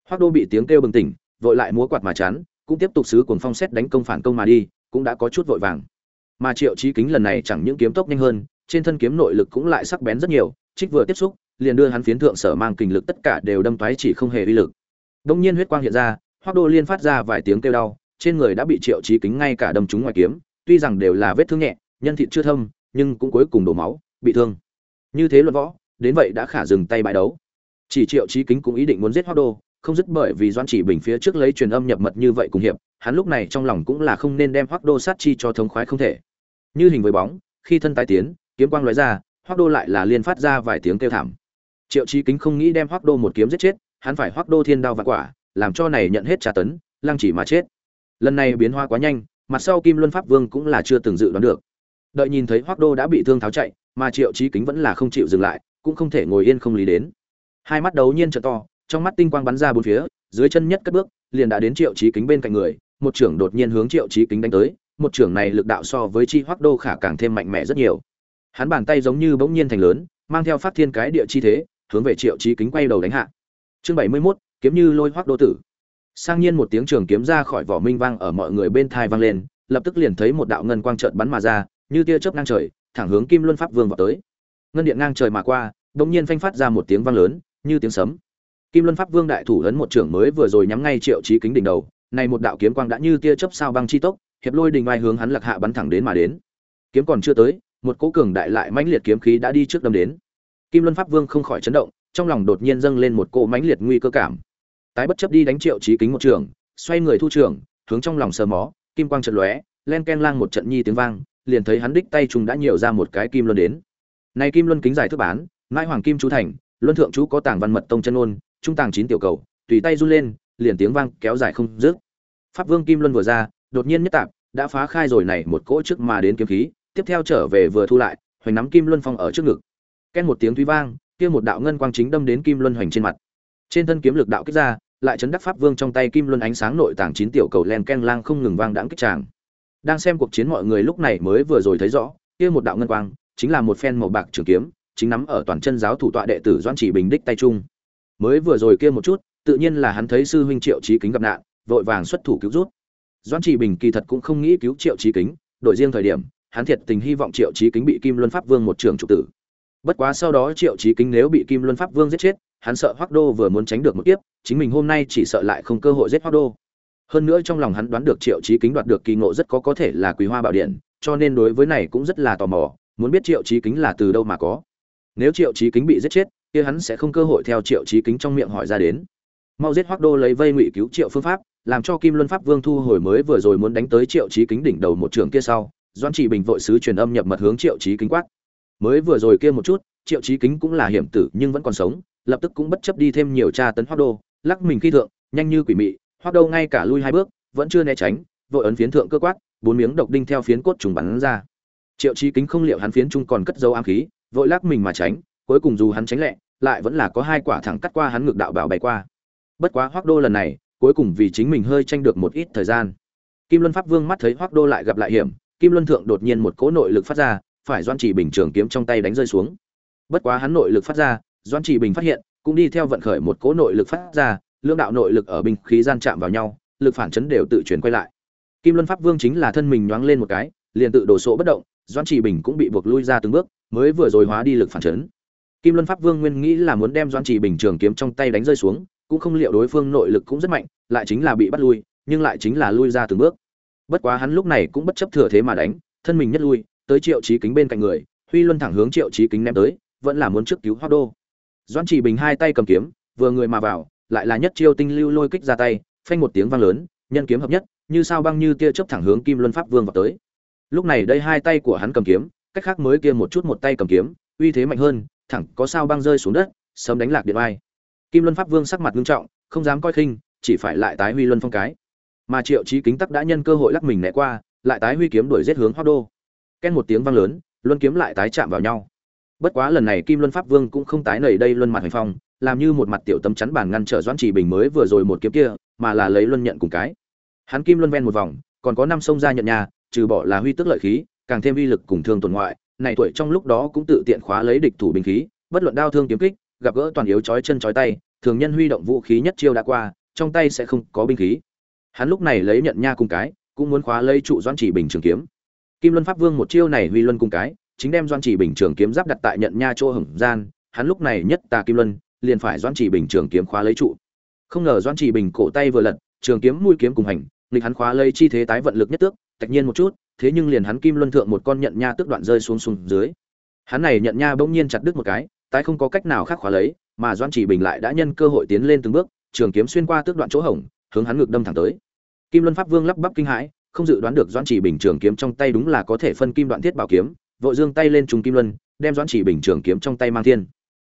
Hoác đô bị tiếng kêu bừng tỉnh, vội lại múa quạt mà chán, cũng tiếp tục xứ cuồng phong xét đánh công phản công mà đi, cũng đã có chút vội vàng. Mà triệu chí kính lần này chẳng những kiếm tốc nhanh hơn, trên thân kiếm nội lực cũng lại sắc bén rất nhiều, trích vừa tiếp xúc, liền đưa hắn phiến thượng sở mang kình lực tất cả đều đâm toái chỉ không hề uy lực. Đông nhiên huyết quang hiện ra hoác đô liên phát ra vài tiếng kêu đau, trên người đã bị triệu chí kính ngay cả đâm trúng ngoài kiếm, tuy rằng đều là vết thương nhẹ, nhân thịt chưa thâm, nhưng cũng cuối cùng đổ máu, bị thương. Như thế luận võ đến vậy đã khả dừng tay bãi đấu. Chỉ triệu chí kính cũng ý định muốn giết hoác đô, không dứt bởi vì doan chỉ bình phía trước lấy truyền âm nhập mật như vậy cùng hiệp, hắn lúc này trong lòng cũng là không nên đem hoác đô sát chi cho thống khoái không thể. Như hình với bóng, khi thân tái tiến, kiếm quang lóe ra hoác đô lại là liên phát ra vài tiếng kêu thảm. Triệu chí kính không nghĩ đem hoác đô một kiếm giết chết, hắn phải hoác đô thiên đao vạn quả, làm cho này nhận hết trả tấn, lăng chỉ mà chết. Lần này biến hóa quá nhanh, mặt sau kim luân pháp vương cũng là chưa từng dự đoán được. Đợi nhìn thấy hoác đô đã bị thương tháo chạy, mà triệu chí kính vẫn là không chịu dừng lại cũng không thể ngồi yên không lý đến. Hai mắt đấu nhiên trợ to trong mắt tinh quang bắn ra bốn phía dưới chân nhất cất bước liền đã đến triệu chí kính bên cạnh người một trưởng đột nhiên hướng triệu chí kính đánh tới một trưởng này lực đạo so với chi hoắc đô khả càng thêm mạnh mẽ rất nhiều. Hắn bàn tay giống như bỗng nhiên thành lớn mang theo phát thiên cái địa chi thế hướng về triệu chí kính quay đầu đánh hạ. Chương bảy mươi 71, kiếm như lôi hoắc đô tử. Sang nhiên một tiếng trường kiếm ra khỏi vỏ minh vang ở mọi người bên thai vang lên lập tức liền thấy một đạo ngân quang trợn bắn mà ra như tia chớp ngang trời thẳng hướng kim luân pháp vương vào tới ngân điện ngang trời mà qua bỗng nhiên phanh phát ra một tiếng vang lớn, như tiếng sấm. Kim luân pháp vương đại thủ ấn một trưởng mới vừa rồi nhắm ngay triệu trí kính đỉnh đầu, này một đạo kiếm quang đã như tia chớp sao băng chi tốc, hiệp lôi đình ai hướng hắn lạc hạ bắn thẳng đến mà đến. Kiếm còn chưa tới, một cỗ cường đại lại mãnh liệt kiếm khí đã đi trước đâm đến. Kim luân pháp vương không khỏi chấn động, trong lòng đột nhiên dâng lên một cỗ mãnh liệt nguy cơ cảm. Tái bất chấp đi đánh triệu trí kính một trường xoay người thu trưởng, hướng trong lòng sờ mó, kim quang trận lóe, len ken lang một trận nhi tiếng vang, liền thấy hắn đích tay trùng đã nhiều ra một cái kim luân đến này kim luân kính giải thức bán mai hoàng kim chú thành, luân thượng chú có tàng văn mật tông chân ôn, trung tàng chín tiểu cầu, tùy tay run lên, liền tiếng vang kéo dài không dứt. Pháp vương kim luân vừa ra, đột nhiên nhất tạp, đã phá khai rồi này một cỗ trước mà đến kiếm khí, tiếp theo trở về vừa thu lại, hoành nắm kim luân phong ở trước ngực. Ken một tiếng thúy vang, kia một đạo ngân quang chính đâm đến kim luân hoành trên mặt. Trên thân kiếm lực đạo kích ra, lại chấn đắc pháp vương trong tay kim luân ánh sáng nội tàng chín tiểu cầu len ken lang không ngừng vang đãng kích tràng. Đang xem cuộc chiến mọi người lúc này mới vừa rồi thấy rõ, kia một đạo ngân quang chính là một phen màu bạc trường kiếm, chính nắm ở toàn chân giáo thủ tọa đệ tử doãn chỉ bình đích tay trung mới vừa rồi kia một chút, tự nhiên là hắn thấy sư huynh triệu trí kính gặp nạn, vội vàng xuất thủ cứu giúp. Doãn chỉ bình kỳ thật cũng không nghĩ cứu triệu trí kính đội riêng thời điểm, hắn thiệt tình hy vọng triệu trí kính bị kim luân pháp vương một trường trục tử. Bất quá sau đó triệu trí kính nếu bị kim luân pháp vương giết chết, hắn sợ Hoắc đô vừa muốn tránh được một kiếp, chính mình hôm nay chỉ sợ lại không cơ hội giết Hoắc đô. Hơn nữa trong lòng hắn đoán được triệu trí kính đoạt được kỳ ngộ rất có có thể là quý hoa bảo điện, cho nên đối với này cũng rất là tò mò muốn biết triệu trí kính là từ đâu mà có. Nếu triệu trí kính bị giết chết, kia hắn sẽ không cơ hội theo triệu trí kính trong miệng hỏi ra đến. Mau giết hoác đô lấy vây ngụy cứu triệu phương pháp, làm cho kim luân pháp vương thu hồi mới vừa rồi muốn đánh tới triệu trí kính đỉnh đầu một trường kia sau doan chỉ bình vội sứ truyền âm nhập mật hướng triệu trí kính quát. Mới vừa rồi kia một chút, triệu trí kính cũng là hiểm tử nhưng vẫn còn sống, lập tức cũng bất chấp đi thêm nhiều tra tấn hoác đô, lắc mình khi thượng, nhanh như quỷ mị hoác đô ngay cả lui hai bước, vẫn chưa né tránh, vội ấn phiến thượng cơ quát, bốn miếng độc đinh theo phiến cốt trùng bắn ra triệu trí kính không liệu hắn phiến trung còn cất dấu ám khí, vội lắc mình mà tránh, cuối cùng dù hắn tránh lẹ, lại vẫn là có hai quả thẳng cắt qua hắn ngược đạo bảo bay qua. Bất quá hoác đô lần này, cuối cùng vì chính mình hơi tranh được một ít thời gian. Kim luân pháp vương mắt thấy hoác đô lại gặp lại hiểm, kim luân thượng đột nhiên một cỗ nội lực phát ra, phải doan chỉ bình trường kiếm trong tay đánh rơi xuống. Bất quá hắn nội lực phát ra doan chỉ bình phát hiện, cũng đi theo vận khởi một cỗ nội lực phát ra lương đạo nội lực ở binh khí gian chạm vào nhau, lực phản chấn đều tự chuyển quay lại. Kim luân pháp vương chính là thân mình nhoáng lên một cái, liền tự đổ sộ bất động Doãn chỉ bình cũng bị buộc lui ra từng bước, mới vừa rồi hóa đi lực phản chấn. Kim luân pháp vương nguyên nghĩ là muốn đem doãn chỉ bình trường kiếm trong tay đánh rơi xuống, cũng không liệu đối phương nội lực cũng rất mạnh, lại chính là bị bắt lui, nhưng lại chính là lui ra từng bước. Bất quá hắn lúc này cũng bất chấp thừa thế mà đánh, thân mình nhất lui, tới triệu chí kính bên cạnh người, huy luân thẳng hướng triệu chí kính ném tới, vẫn là muốn trước cứu hoa đô. Doãn chỉ bình hai tay cầm kiếm, vừa người mà vào, lại là nhất chiêu tinh lưu lôi kích ra tay, phanh một tiếng vang lớn, nhân kiếm hợp nhất, như sao băng như tia chớp thẳng hướng kim luân pháp vương vào tới lúc này đây hai tay của hắn cầm kiếm, cách khác mới kia một chút một tay cầm kiếm, uy thế mạnh hơn, thẳng có sao băng rơi xuống đất, sớm đánh lạc điện ai kim luân pháp vương sắc mặt nghiêm trọng, không dám coi khinh, chỉ phải lại tái huy luân phong cái. Mà triệu chí kính tắc đã nhân cơ hội lắc mình né qua, lại tái huy kiếm đuổi giết hướng hoác đô. Ken một tiếng vang lớn, luân kiếm lại tái chạm vào nhau. Bất quá lần này kim luân pháp vương cũng không tái nảy đây luân mặt hành phong, làm như một mặt tiểu tấm chắn bản ngăn trở doãn chỉ bình mới vừa rồi một kiếm kia, mà là lấy luân nhận cùng cái. Hắn kim luân ven một vòng, còn có năm sông ra nhận nhà trừ bỏ là huy tức lợi khí, càng thêm uy lực cùng thương tổn ngoại, này tuổi trong lúc đó cũng tự tiện khóa lấy địch thủ binh khí, bất luận đao thương kiếm kích, gặp gỡ toàn yếu chói chân chói tay, thường nhân huy động vũ khí nhất chiêu đã qua, trong tay sẽ không có binh khí. Hắn lúc này lấy nhận nha cùng cái, cũng muốn khóa lấy trụ doãn chỉ bình trường kiếm. Kim luân pháp vương một chiêu này huy luân cùng cái, chính đem doãn chỉ bình trường kiếm giáp đặt tại nhận nha chỗ hửng gian, hắn lúc này nhất tà kim luân, liền phải doãn chỉ bình trường kiếm khóa lấy trụ. Không ngờ doãn chỉ bình cổ tay vừa lật, trường kiếm mũi kiếm cùng hành, nghịch hắn khóa lấy chi thế tái vận lực nhất tước tạch nhiên một chút, thế nhưng liền hắn kim luân thượng một con nhận nha tước đoạn rơi xuống xuống dưới. Hắn này nhận nha bỗng nhiên chặt đứt một cái, tái không có cách nào khác khóa lấy, mà doãn chỉ bình lại đã nhân cơ hội tiến lên từng bước, trường kiếm xuyên qua tước đoạn chỗ hổng, hướng hắn ngược đâm thẳng tới. Kim luân pháp vương lắp bắp kinh hãi, không dự đoán được doãn chỉ bình trường kiếm trong tay đúng là có thể phân kim đoạn thiết bảo kiếm, vội dương tay lên trùng kim luân, đem doãn chỉ bình trường kiếm trong tay mang thiên.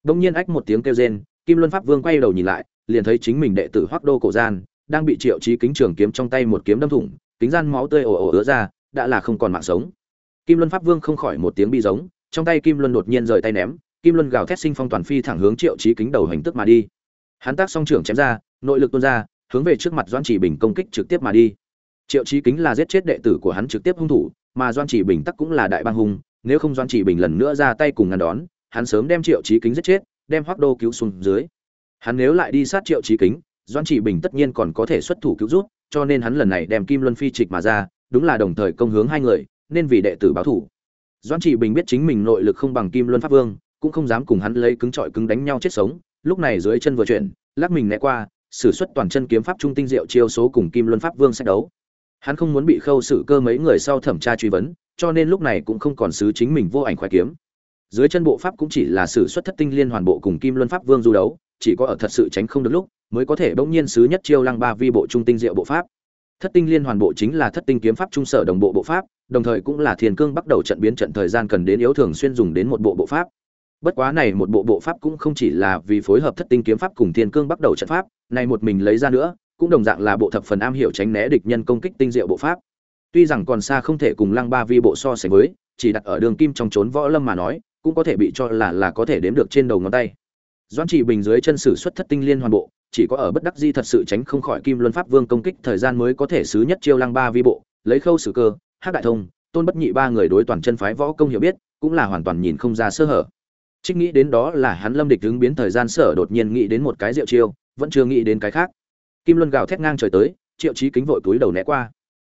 Bỗng nhiên ách một tiếng kêu rên, kim luân pháp vương quay đầu nhìn lại, liền thấy chính mình đệ tử hoắc đô cổ gian, đang bị triệu trí kính trường kiếm trong tay một kiếm đâm thủng kính gian máu tươi ồ ồ ứa ra, đã là không còn mạng sống. Kim luân pháp vương không khỏi một tiếng bi giống, trong tay kim luân đột nhiên rời tay ném, kim luân gào thét sinh phong toàn phi thẳng hướng triệu chí kính đầu hành tức mà đi. Hắn tác song trưởng chém ra, nội lực tuôn ra, hướng về trước mặt doan chỉ bình công kích trực tiếp mà đi. Triệu chí kính là giết chết đệ tử của hắn trực tiếp hung thủ, mà doan chỉ bình tắc cũng là đại bang hung, nếu không doan chỉ bình lần nữa ra tay cùng ngăn đón, hắn sớm đem triệu chí kính giết chết, đem hoác đô cứu xuống dưới. Hắn nếu lại đi sát triệu chí kính doan chỉ bình tất nhiên còn có thể xuất thủ cứu rút cho nên hắn lần này đem kim luân phi trịch mà ra, đúng là đồng thời công hướng hai người, nên vì đệ tử báo thủ. Doan chỉ bình biết chính mình nội lực không bằng kim luân pháp vương, cũng không dám cùng hắn lấy cứng trọi cứng đánh nhau chết sống, lúc này dưới chân vừa chuyển, lắc mình né qua, sử xuất toàn chân kiếm pháp trung tinh diệu chiêu số cùng kim luân pháp vương xét đấu. Hắn không muốn bị khâu xử cơ mấy người sau thẩm tra truy vấn, cho nên lúc này cũng không còn xứ chính mình vô ảnh khoái kiếm. Dưới chân bộ pháp cũng chỉ là sử xuất thất tinh liên hoàn bộ cùng kim luân pháp vương du đấu, chỉ có ở thật sự tránh không được lúc mới có thể bỗng nhiên sứ nhất chiêu lăng ba vi bộ trung tinh diệu bộ pháp. Thất tinh liên hoàn bộ chính là thất tinh kiếm pháp trung sở đồng bộ bộ pháp, đồng thời cũng là thiền cương bắt đầu trận biến trận thời gian cần đến yếu thường xuyên dùng đến một bộ bộ pháp. Bất quá này một bộ bộ pháp cũng không chỉ là vì phối hợp thất tinh kiếm pháp cùng thiên cương bắt đầu trận pháp, này một mình lấy ra nữa, cũng đồng dạng là bộ thập phần am hiểu tránh né địch nhân công kích tinh diệu bộ pháp. Tuy rằng còn xa không thể cùng lăng ba vi bộ so sánh với, chỉ đặt ở đường kim trong trốn võ lâm mà nói, cũng có thể bị cho là là có thể đếm được trên đầu ngón tay doãn chỉ bình dưới chân sử xuất thất tinh liên hoàn bộ, chỉ có ở bất đắc di thật sự tránh không khỏi kim luân pháp vương công kích thời gian mới có thể xứ nhất chiêu lăng ba vi bộ, lấy khâu sử cơ, hắc đại thông, tôn bất nhị ba người đối toàn chân phái võ công hiểu biết, cũng là hoàn toàn nhìn không ra sơ hở. Trích nghĩ đến đó là hắn lâm địch ứng biến thời gian sở đột nhiên nghĩ đến một cái rượu chiêu, vẫn chưa nghĩ đến cái khác. Kim luân gào thét ngang trời tới, triệu chí kính vội túi đầu né qua.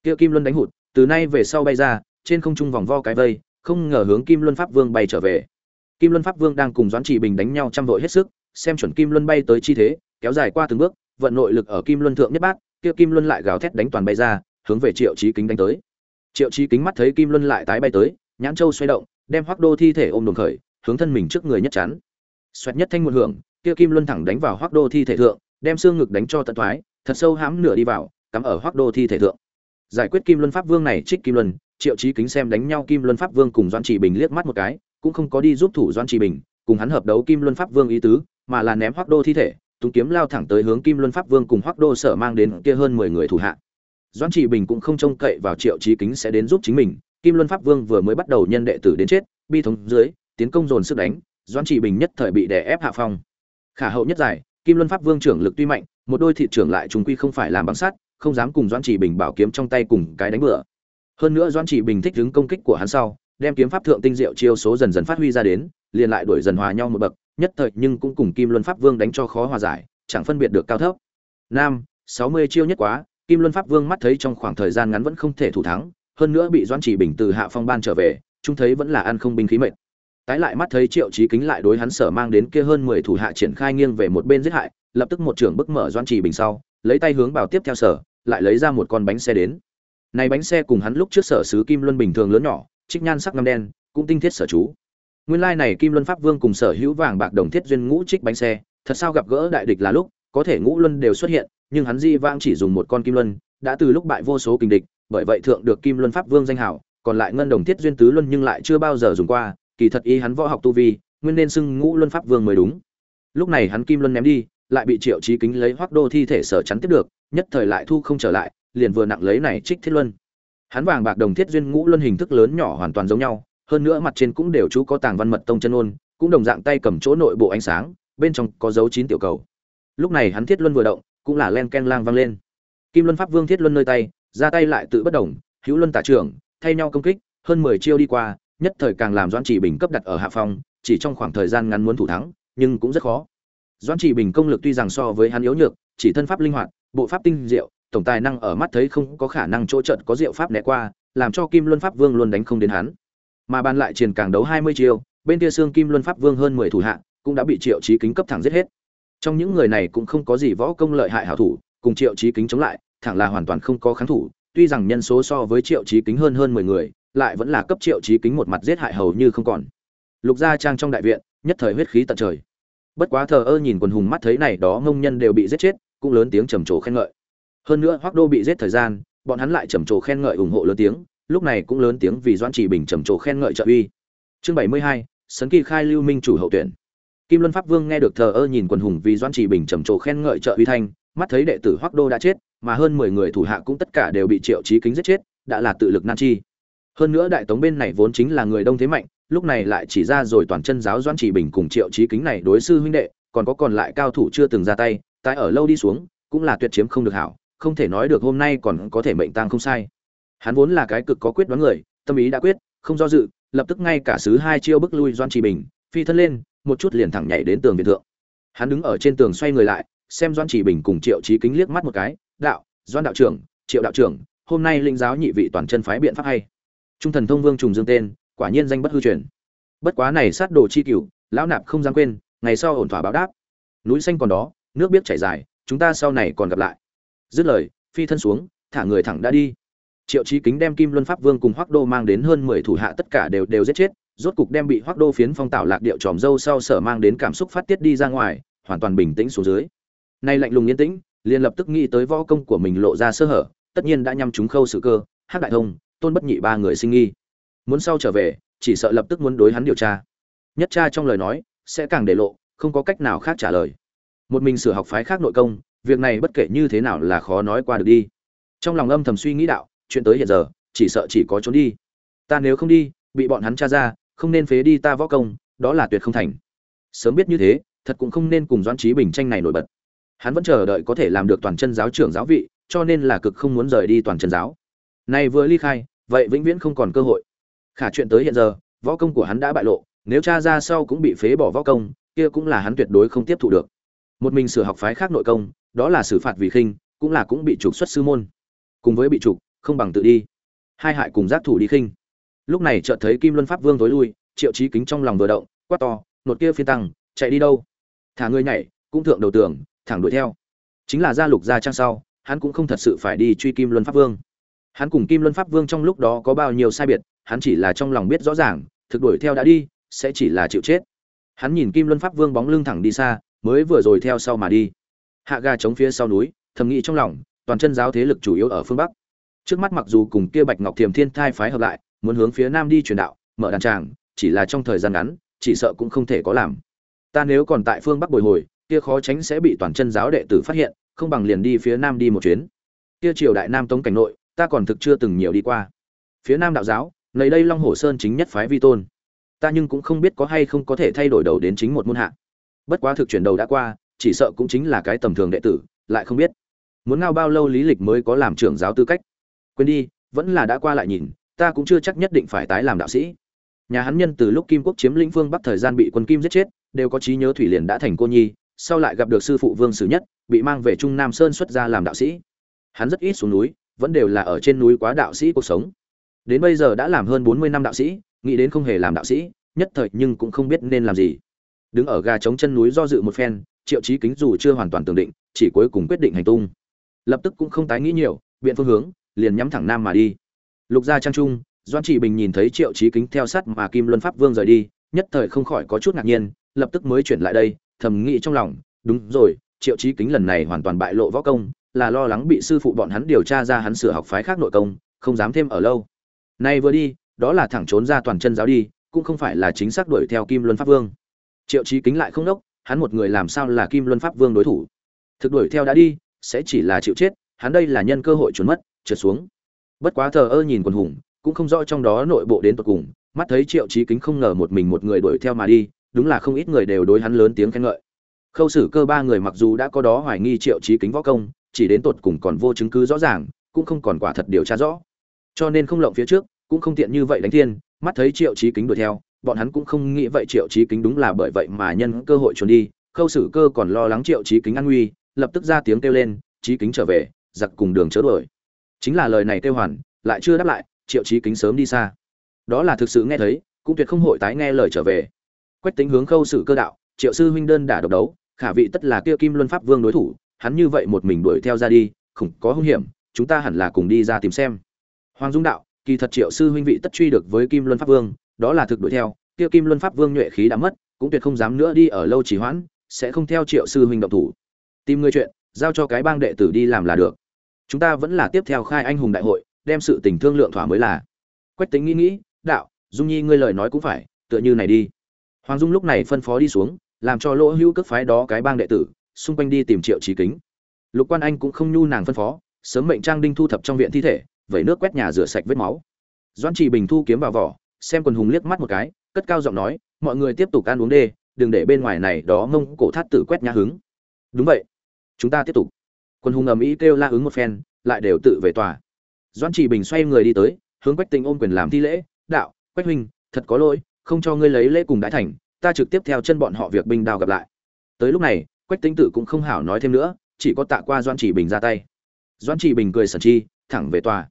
Kia kim luân đánh hụt, từ nay về sau bay ra, trên không trung vòng vo cái vây, không ngờ hướng kim luân pháp vương bay trở về kim luân pháp vương đang cùng doãn chỉ bình đánh nhau trăm vội hết sức, xem chuẩn kim luân bay tới chi thế, kéo dài qua từng bước, vận nội lực ở kim luân thượng nhất bát, kia kim luân lại gào thét đánh toàn bay ra, hướng về triệu chí kính đánh tới. Triệu chí kính mắt thấy kim luân lại tái bay tới, nhãn châu xoay động, đem hoắc đô thi thể ôm đồn khởi, hướng thân mình trước người nhất chắn. Xoẹt nhất thanh một hưởng, kia kim luân thẳng đánh vào hoắc đô thi thể thượng, đem xương ngực đánh cho tận thoái, thật sâu hãm nửa đi vào, cắm ở hoắc đô thi thể thượng. Giải quyết kim luân pháp vương này trích kim luân, triệu chí kính xem đánh nhau kim luân pháp vương cùng doan chỉ bình liếc mắt một cái cũng không có đi giúp thủ doan trì bình, cùng hắn hợp đấu kim luân pháp vương ý tứ, mà là ném hoắc đô thi thể, tung kiếm lao thẳng tới hướng kim luân pháp vương cùng hoắc đô sở mang đến kia hơn mười người thủ hạ. Doan trì bình cũng không trông cậy vào triệu trí kính sẽ đến giúp chính mình, kim luân pháp vương vừa mới bắt đầu nhân đệ tử đến chết, bi thống dưới, tiến công dồn sức đánh doan trì bình nhất thời bị đè ép hạ phong. Khả hậu nhất giải, kim luân pháp vương trưởng lực tuy mạnh, một đôi thị trưởng lại chúng quy không phải làm bằng sắt, không dám cùng doan trì bình bảo kiếm trong tay cùng cái đánh bừa. Hơn nữa doan trì bình thích đứng công kích của hắn sau đem kiếm pháp thượng tinh diệu chiêu số dần dần phát huy ra đến, liền lại đuổi dần hòa nhau một bậc, nhất thời nhưng cũng cùng kim luân pháp vương đánh cho khó hòa giải, chẳng phân biệt được cao thấp. Nam, sáu mươi chiêu nhất quá, kim luân pháp vương mắt thấy trong khoảng thời gian ngắn vẫn không thể thủ thắng, hơn nữa bị Doãn chỉ bình từ hạ phong ban trở về, chúng thấy vẫn là ăn không binh khí mệt. Tái lại mắt thấy triệu chí kính lại đối hắn sở mang đến kia hơn mười thủ hạ triển khai nghiêng về một bên giết hại, lập tức một trưởng bức mở Doãn trì bình sau, lấy tay hướng vào tiếp theo sở, lại lấy ra một con bánh xe đến. Này bánh xe cùng hắn lúc trước sở sứ kim luân bình thường lớn nhỏ trích nhan sắc ngăm đen, cũng tinh thiết sở chú. Nguyên lai này kim luân pháp vương cùng sở hữu vàng bạc đồng thiết duyên ngũ trích bánh xe, thật sao gặp gỡ đại địch là lúc, có thể ngũ luân đều xuất hiện, nhưng hắn di vãng chỉ dùng một con kim luân, đã từ lúc bại vô số kình địch, bởi vậy thượng được kim luân pháp vương danh hảo còn lại ngân đồng thiết duyên tứ luân nhưng lại chưa bao giờ dùng qua, kỳ thật y hắn võ học tu vi, nguyên nên xưng ngũ luân pháp vương mới đúng. Lúc này hắn kim luân ném đi, lại bị triệu trí kính lấy hoác đô thi thể sở chắn tiếp được, nhất thời lại thu không trở lại, liền vừa nặng lấy này trích thiết luân hắn vàng bạc đồng thiết duyên ngũ luân hình thức lớn nhỏ hoàn toàn giống nhau, hơn nữa mặt trên cũng đều chú có tàng văn mật tông chân ôn, cũng đồng dạng tay cầm chỗ nội bộ ánh sáng, bên trong có dấu chín tiểu cầu. Lúc này hắn thiết luân vừa động, cũng là len ken lang vang lên. Kim luân pháp vương thiết luân nơi tay, ra tay lại tự bất đồng, hữu luân tả trưởng, thay nhau công kích, hơn mười chiêu đi qua, nhất thời càng làm doãn chỉ bình cấp đặt ở hạ phong, chỉ trong khoảng thời gian ngắn muốn thủ thắng, nhưng cũng rất khó. Doãn chỉ bình công lực tuy rằng so với hắn yếu nhược, chỉ thân pháp linh hoạt, bộ pháp tinh diệu tổng tài năng ở mắt thấy không có khả năng chỗ trận có diệu pháp né qua, làm cho kim luân pháp vương luôn đánh không đến hắn. Mà ban lại triển càng đấu hai mươi chiêu, bên kia xương kim luân pháp vương hơn mười thủ hạ, cũng đã bị triệu chí kính cấp thẳng giết hết. Trong những người này cũng không có gì võ công lợi hại hảo thủ, cùng triệu chí kính chống lại, thẳng là hoàn toàn không có kháng thủ, tuy rằng nhân số so với triệu chí kính hơn hơn mười người, lại vẫn là cấp triệu chí kính một mặt giết hại hầu như không còn. Lục gia trang trong đại viện, nhất thời huyết khí tận trời. Bất quá thờ ơ nhìn quần hùng mắt thấy này đó ngông nhân đều bị giết chết, cũng lớn tiếng trầm trồ khen ngợi hơn nữa hoắc đô bị giết thời gian, bọn hắn lại trầm trồ khen ngợi ủng hộ lớn tiếng, lúc này cũng lớn tiếng vì doãn chỉ bình trầm trồ khen ngợi trợ uy. Chương bảy mươi hai, sấn kỳ khai lưu minh chủ hậu tuyển. Kim luân pháp vương nghe được thờ ơ nhìn quần hùng vì doãn chỉ bình trầm trồ khen ngợi trợ uy thanh, mắt thấy đệ tử hoắc đô đã chết, mà hơn mười người thủ hạ cũng tất cả đều bị triệu chí kính giết chết, đã là tự lực nan chi. Hơn nữa đại tống bên này vốn chính là người đông thế mạnh, lúc này lại chỉ ra rồi toàn chân giáo doãn chỉ bình cùng triệu chí kính này đối sư huynh đệ, còn có còn lại cao thủ chưa từng ra tay tại ở lâu đi xuống, cũng là tuyệt chiếm không được hảo không thể nói được hôm nay còn có thể mệnh tang không sai. Hắn vốn là cái cực có quyết đoán người, tâm ý đã quyết, không do dự, lập tức ngay cả sứ hai chiêu bức lui doan trì bình, phi thân lên, một chút liền thẳng nhảy đến tường biệt thượng. Hắn đứng ở trên tường xoay người lại, xem doan trì bình cùng triệu trí kính liếc mắt một cái, đạo, doan đạo trưởng, triệu đạo trưởng, hôm nay linh giáo nhị vị toàn chân phái biện pháp hay. Trung thần thông vương trùng dương tên, quả nhiên danh bất hư truyền. Bất quá này sát đồ chi cửu, lão nạp không dám quên, ngày sau ổn thỏa báo đáp. Núi xanh còn đó, nước biết chảy dài, chúng ta sau này còn gặp lại dứt lời, phi thân xuống, thả người thẳng đã đi. Triệu chí kính đem kim luân pháp vương cùng hoác đô mang đến hơn mười thủ hạ tất cả đều đều giết chết, rốt cục đem bị hoác đô phiến phong tạo lạc điệu tròm dâu sau sở mang đến cảm xúc phát tiết đi ra ngoài, hoàn toàn bình tĩnh xuống dưới. Nay lạnh lùng yên tĩnh, liền lập tức nghĩ tới võ công của mình lộ ra sơ hở, tất nhiên đã nhằm trúng khâu sự cơ, hắc đại thông, tôn bất nhị ba người sinh nghi. Muốn sau trở về, chỉ sợ lập tức muốn đối hắn điều tra. Nhất cha trong lời nói, sẽ càng để lộ, không có cách nào khác trả lời. Một mình sửa học phái khác nội công việc này bất kể như thế nào là khó nói qua được đi. Trong lòng âm thầm suy nghĩ đạo, chuyện tới hiện giờ, chỉ sợ chỉ có trốn đi. Ta nếu không đi, bị bọn hắn tra ra, không nên phế đi ta võ công, đó là tuyệt không thành. Sớm biết như thế, thật cũng không nên cùng doãn trí bình tranh này nổi bật. Hắn vẫn chờ đợi có thể làm được toàn chân giáo trưởng giáo vị, cho nên là cực không muốn rời đi toàn chân giáo. Này vừa ly khai, vậy vĩnh viễn không còn cơ hội. Khả chuyện tới hiện giờ, võ công của hắn đã bại lộ, nếu cha ra sau cũng bị phế bỏ võ công, kia cũng là hắn tuyệt đối không tiếp thụ được. Một mình sửa học phái khác nội công đó là xử phạt vì khinh, cũng là cũng bị trục xuất sư môn. Cùng với bị trục, không bằng tự đi. Hai hại cùng giác thủ đi khinh. Lúc này chợt thấy kim luân pháp vương tối lui, triệu chí kính trong lòng vừa động, quát to, nột kia phiên tăng, chạy đi đâu? Thả người nhảy, cũng thượng đầu tường, thẳng đuổi theo. Chính là gia lục gia trang sau, hắn cũng không thật sự phải đi truy kim luân pháp vương. Hắn cùng kim luân pháp vương trong lúc đó có bao nhiêu sai biệt, hắn chỉ là trong lòng biết rõ ràng, thực đuổi theo đã đi, sẽ chỉ là chịu chết. Hắn nhìn kim luân pháp vương bóng lưng thẳng đi xa, mới vừa rồi theo sau mà đi hạ ga chống phía sau núi, thầm nghĩ trong lòng, toàn chân giáo thế lực chủ yếu ở phương bắc. Trước mắt mặc dù cùng kia bạch ngọc thiềm thiên thai phái hợp lại, muốn hướng phía nam đi truyền đạo, mở đàn tràng, chỉ là trong thời gian ngắn, chỉ sợ cũng không thể có làm. Ta nếu còn tại phương bắc bồi hồi, kia khó tránh sẽ bị toàn chân giáo đệ tử phát hiện, không bằng liền đi phía nam đi một chuyến. Kia triều đại nam tống cảnh nội, ta còn thực chưa từng nhiều đi qua. Phía nam đạo giáo lấy đây long hồ sơn chính nhất phái vi tôn. Ta nhưng cũng không biết có hay không có thể thay đổi đầu đến chính một môn hạ. Bất quá thực chuyển đầu đã qua chỉ sợ cũng chính là cái tầm thường đệ tử, lại không biết. Muốn ngao bao lâu lý lịch mới có làm trưởng giáo tư cách? Quên đi, vẫn là đã qua lại nhìn, ta cũng chưa chắc nhất định phải tái làm đạo sĩ. Nhà hắn nhân từ lúc kim quốc chiếm lĩnh phương bắc thời gian bị quân kim giết chết, đều có trí nhớ thủy liền đã thành cô nhi, sau lại gặp được sư phụ vương sử nhất, bị mang về trung nam sơn xuất ra làm đạo sĩ. Hắn rất ít xuống núi, vẫn đều là ở trên núi quá đạo sĩ cuộc sống. Đến bây giờ đã làm hơn bốn mươi năm đạo sĩ, nghĩ đến không hề làm đạo sĩ, nhất thời nhưng cũng không biết nên làm gì. Đứng ở gà trống chân núi do dự một phen triệu chí kính dù chưa hoàn toàn tường định, chỉ cuối cùng quyết định hành tung. Lập tức cũng không tái nghĩ nhiều, biện phương hướng, liền nhắm thẳng nam mà đi. Lục gia trang trung doan chỉ bình nhìn thấy triệu chí kính theo sát mà kim luân pháp vương rời đi, nhất thời không khỏi có chút ngạc nhiên, lập tức mới chuyển lại đây, thầm nghĩ trong lòng, đúng rồi, triệu chí kính lần này hoàn toàn bại lộ võ công, là lo lắng bị sư phụ bọn hắn điều tra ra hắn sửa học phái khác nội công, không dám thêm ở lâu. Nay vừa đi, đó là thẳng trốn ra toàn chân giáo đi, cũng không phải là chính xác đuổi theo kim luân pháp vương. Triệu chí kính lại không đốc hắn một người làm sao là kim luân pháp vương đối thủ? Thực đuổi theo đã đi, sẽ chỉ là chịu chết, hắn đây là nhân cơ hội trốn mất, trượt xuống. Bất quá thờ ơ nhìn quần hùng, cũng không rõ trong đó nội bộ đến tột cùng, mắt thấy triệu chí kính không ngờ một mình một người đuổi theo mà đi, đúng là không ít người đều đối hắn lớn tiếng khen ngợi. Khâu xử cơ ba người mặc dù đã có đó hoài nghi triệu chí kính võ công, chỉ đến tột cùng còn vô chứng cứ rõ ràng, cũng không còn quả thật điều tra rõ. Cho nên không lộng phía trước, cũng không tiện như vậy đánh thiên, mắt thấy triệu chí kính đuổi theo bọn hắn cũng không nghĩ vậy triệu chí kính đúng là bởi vậy mà nhân cơ hội trốn đi, khâu sử cơ còn lo lắng triệu chí kính an nguy, lập tức ra tiếng kêu lên, chí kính trở về, giặc cùng đường chớ đuổi. Chính là lời này kêu hoàn, lại chưa đáp lại, triệu chí kính sớm đi xa. Đó là thực sự nghe thấy, cũng tuyệt không hội tái nghe lời trở về. Quách tính hướng khâu sử cơ đạo, triệu sư huynh đơn đả độc đấu, khả vị tất là kia kim luân pháp vương đối thủ, hắn như vậy một mình đuổi theo ra đi khủng có hung hiểm, chúng ta hẳn là cùng đi ra tìm xem. Hoàng dung đạo, kỳ thật triệu sư huynh vị tất truy được với kim luân pháp vương đó là thực đuổi theo, kia kim luân pháp vương nhuệ khí đã mất, cũng tuyệt không dám nữa đi ở lâu trì hoãn, sẽ không theo triệu sư huynh động thủ. Tìm người chuyện, giao cho cái bang đệ tử đi làm là được. Chúng ta vẫn là tiếp theo khai anh hùng đại hội, đem sự tình thương lượng thỏa mới là. Quách tính nghĩ nghĩ, đạo, dung nhi ngươi lời nói cũng phải, tựa như này đi. Hoàng dung lúc này phân phó đi xuống, làm cho lỗ hữu cước phái đó cái bang đệ tử, xung quanh đi tìm triệu trí kính. Lục quan anh cũng không nhu nàng phân phó, sớm mệnh trang đinh thu thập trong viện thi thể, vẩy nước quét nhà rửa sạch vết máu. Doãn trì bình thu kiếm vào vỏ xem quần hùng liếc mắt một cái, cất cao giọng nói, mọi người tiếp tục ăn uống đê đừng để bên ngoài này đó mông cổ thát tử quét nhà hứng. Đúng vậy, chúng ta tiếp tục. Quần hùng ầm ĩ kêu la ứng một phen, lại đều tự về tòa. Doãn trì bình xoay người đi tới, hướng quách tinh ôm quyền làm thi lễ, đạo, quách huynh, thật có lỗi, không cho ngươi lấy lễ cùng đại thành, ta trực tiếp theo chân bọn họ việc binh đao gặp lại. Tới lúc này, quách tinh tự cũng không hảo nói thêm nữa, chỉ có tạ qua doãn trì bình ra tay. Doãn trì bình cười sẩn chi, thẳng về tòa.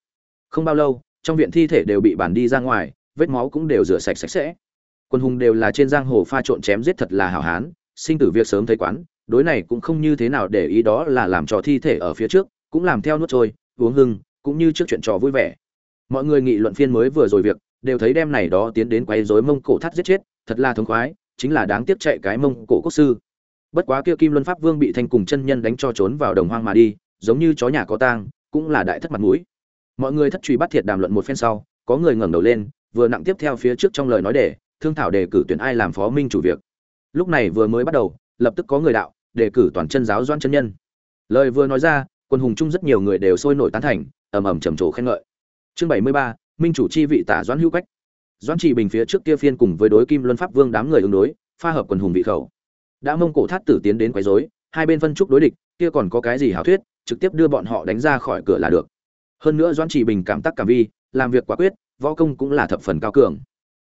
Không bao lâu, trong viện thi thể đều bị bản đi ra ngoài vết máu cũng đều rửa sạch sạch sẽ. Quân hùng đều là trên giang hồ pha trộn chém giết thật là hảo hán, sinh tử việc sớm thấy quán, đối này cũng không như thế nào để ý đó là làm trò thi thể ở phía trước, cũng làm theo nuốt trôi, uống hưng, cũng như trước chuyện trò vui vẻ. Mọi người nghị luận phiên mới vừa rồi việc, đều thấy đem này đó tiến đến quấy rối mông cổ thắt giết chết, thật là thống khoái, chính là đáng tiếc chạy cái mông cổ quốc sư. Bất quá kia kim luân pháp vương bị thanh cùng chân nhân đánh cho trốn vào đồng hoang mà đi, giống như chó nhà có tang, cũng là đại thất mặt mũi. Mọi người thất truy bắt thiệt đàm luận một phen sau, có người ngẩng đầu lên vừa nặng tiếp theo phía trước trong lời nói để thương thảo đề cử tuyển ai làm phó minh chủ việc. Lúc này vừa mới bắt đầu, lập tức có người đạo, đề cử toàn chân giáo doan chân nhân. Lời vừa nói ra, quân hùng chung rất nhiều người đều sôi nổi tán thành, ầm ầm trầm trồ khen ngợi. Chương bảy mươi ba, minh chủ chi vị tả doãn hữu quách. Doãn trị bình phía trước kia phiên cùng với đối kim luân pháp vương đám người ứng đối, pha hợp quần hùng vị khẩu. Đã mông cổ thát tử tiến đến quấy rối, hai bên phân trúc đối địch, kia còn có cái gì hảo thuyết, trực tiếp đưa bọn họ đánh ra khỏi cửa là được. Hơn nữa doãn trị bình cảm tác cảm vi, làm việc quả quyết võ công cũng là thập phần cao cường.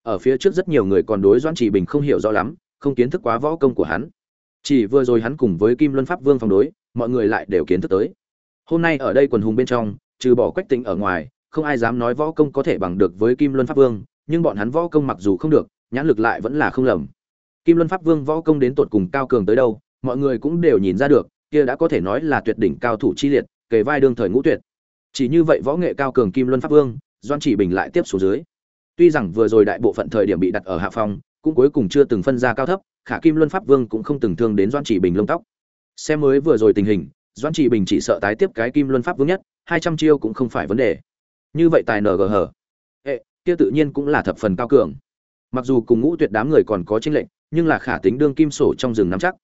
Ở phía trước rất nhiều người còn đối doãn trị bình không hiểu rõ lắm, không kiến thức quá võ công của hắn. Chỉ vừa rồi hắn cùng với kim luân pháp vương phòng đối, mọi người lại đều kiến thức tới. Hôm nay ở đây quần hùng bên trong, trừ bỏ quách tính ở ngoài, không ai dám nói võ công có thể bằng được với kim luân pháp vương, nhưng bọn hắn võ công mặc dù không được, nhãn lực lại vẫn là không lầm. Kim luân pháp vương võ công đến tột cùng cao cường tới đâu, mọi người cũng đều nhìn ra được, kia đã có thể nói là tuyệt đỉnh cao thủ chi liệt, kề vai đương thời ngũ tuyệt. Chỉ như vậy võ nghệ cao cường kim luân pháp vương doan chỉ bình lại tiếp xuống dưới. Tuy rằng vừa rồi đại bộ phận thời điểm bị đặt ở hạ phòng cũng cuối cùng chưa từng phân ra cao thấp, khả kim luân pháp vương cũng không từng thương đến doan chỉ bình lông tóc. Xem mới vừa rồi tình hình, doan chỉ bình chỉ sợ tái tiếp cái kim luân pháp vương nhất, hai trăm chiêu cũng không phải vấn đề. Như vậy tài ng hở ệ kia tự nhiên cũng là thập phần cao cường. Mặc dù cùng ngũ tuyệt đám người còn có tranh lệnh nhưng là khả tính đương kim sổ trong rừng nắm chắc.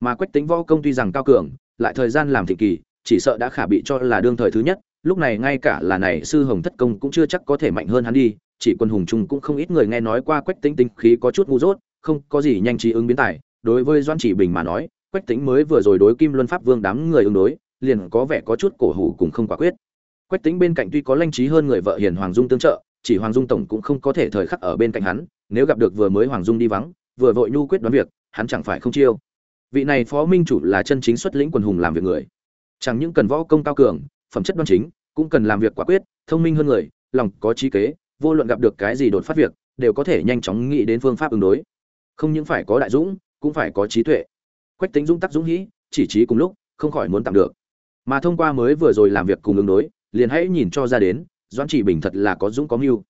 Mà quách tính võ công tuy rằng cao cường, lại thời gian làm thị kỳ, chỉ sợ đã khả bị cho là đương thời thứ nhất lúc này ngay cả là này sư hồng thất công cũng chưa chắc có thể mạnh hơn hắn đi, chỉ quân hùng trung cũng không ít người nghe nói qua quách tính tính khí có chút ngu dốt, không có gì nhanh trí ứng biến tài, đối với doan chỉ bình mà nói, quách tính mới vừa rồi đối kim luân pháp vương đám người ứng đối, liền có vẻ có chút cổ hủ cùng không quả quyết. Quách tính bên cạnh tuy có lanh trí hơn người vợ hiền hoàng dung tương trợ, chỉ hoàng dung tổng cũng không có thể thời khắc ở bên cạnh hắn, nếu gặp được vừa mới hoàng dung đi vắng, vừa vội nhu quyết đoán việc, hắn chẳng phải không chiêu. Vị này phó minh chủ là chân chính xuất lĩnh quần hùng làm việc người. Chẳng những cần võ công cao cường phẩm chất đoan chính, cũng cần làm việc quả quyết, thông minh hơn người, lòng có trí kế, vô luận gặp được cái gì đột phát việc, đều có thể nhanh chóng nghĩ đến phương pháp ứng đối. Không những phải có đại dũng, cũng phải có trí tuệ. Quách tính dũng tắc dũng hĩ, chỉ trí cùng lúc, không khỏi muốn tạm được. Mà thông qua mới vừa rồi làm việc cùng ứng đối, liền hãy nhìn cho ra đến, doãn chỉ bình thật là có dũng có mưu.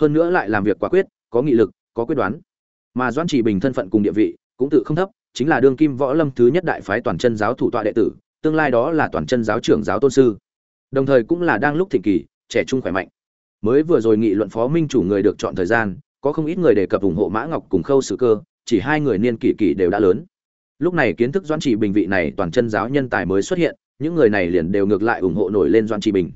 Hơn nữa lại làm việc quả quyết, có nghị lực, có quyết đoán. Mà doãn chỉ bình thân phận cùng địa vị, cũng tự không thấp, chính là đương kim võ lâm thứ nhất đại phái toàn chân giáo thủ tọa đệ tử, tương lai đó là toàn chân giáo trưởng giáo tôn sư đồng thời cũng là đang lúc thịnh kỳ trẻ trung khỏe mạnh. Mới vừa rồi nghị luận phó minh chủ người được chọn thời gian, có không ít người đề cập ủng hộ mã ngọc cùng khâu sử cơ, chỉ hai người niên kỷ kỷ đều đã lớn. Lúc này kiến thức doãn trị bình vị này toàn chân giáo nhân tài mới xuất hiện, những người này liền đều ngược lại ủng hộ nổi lên doãn trị bình.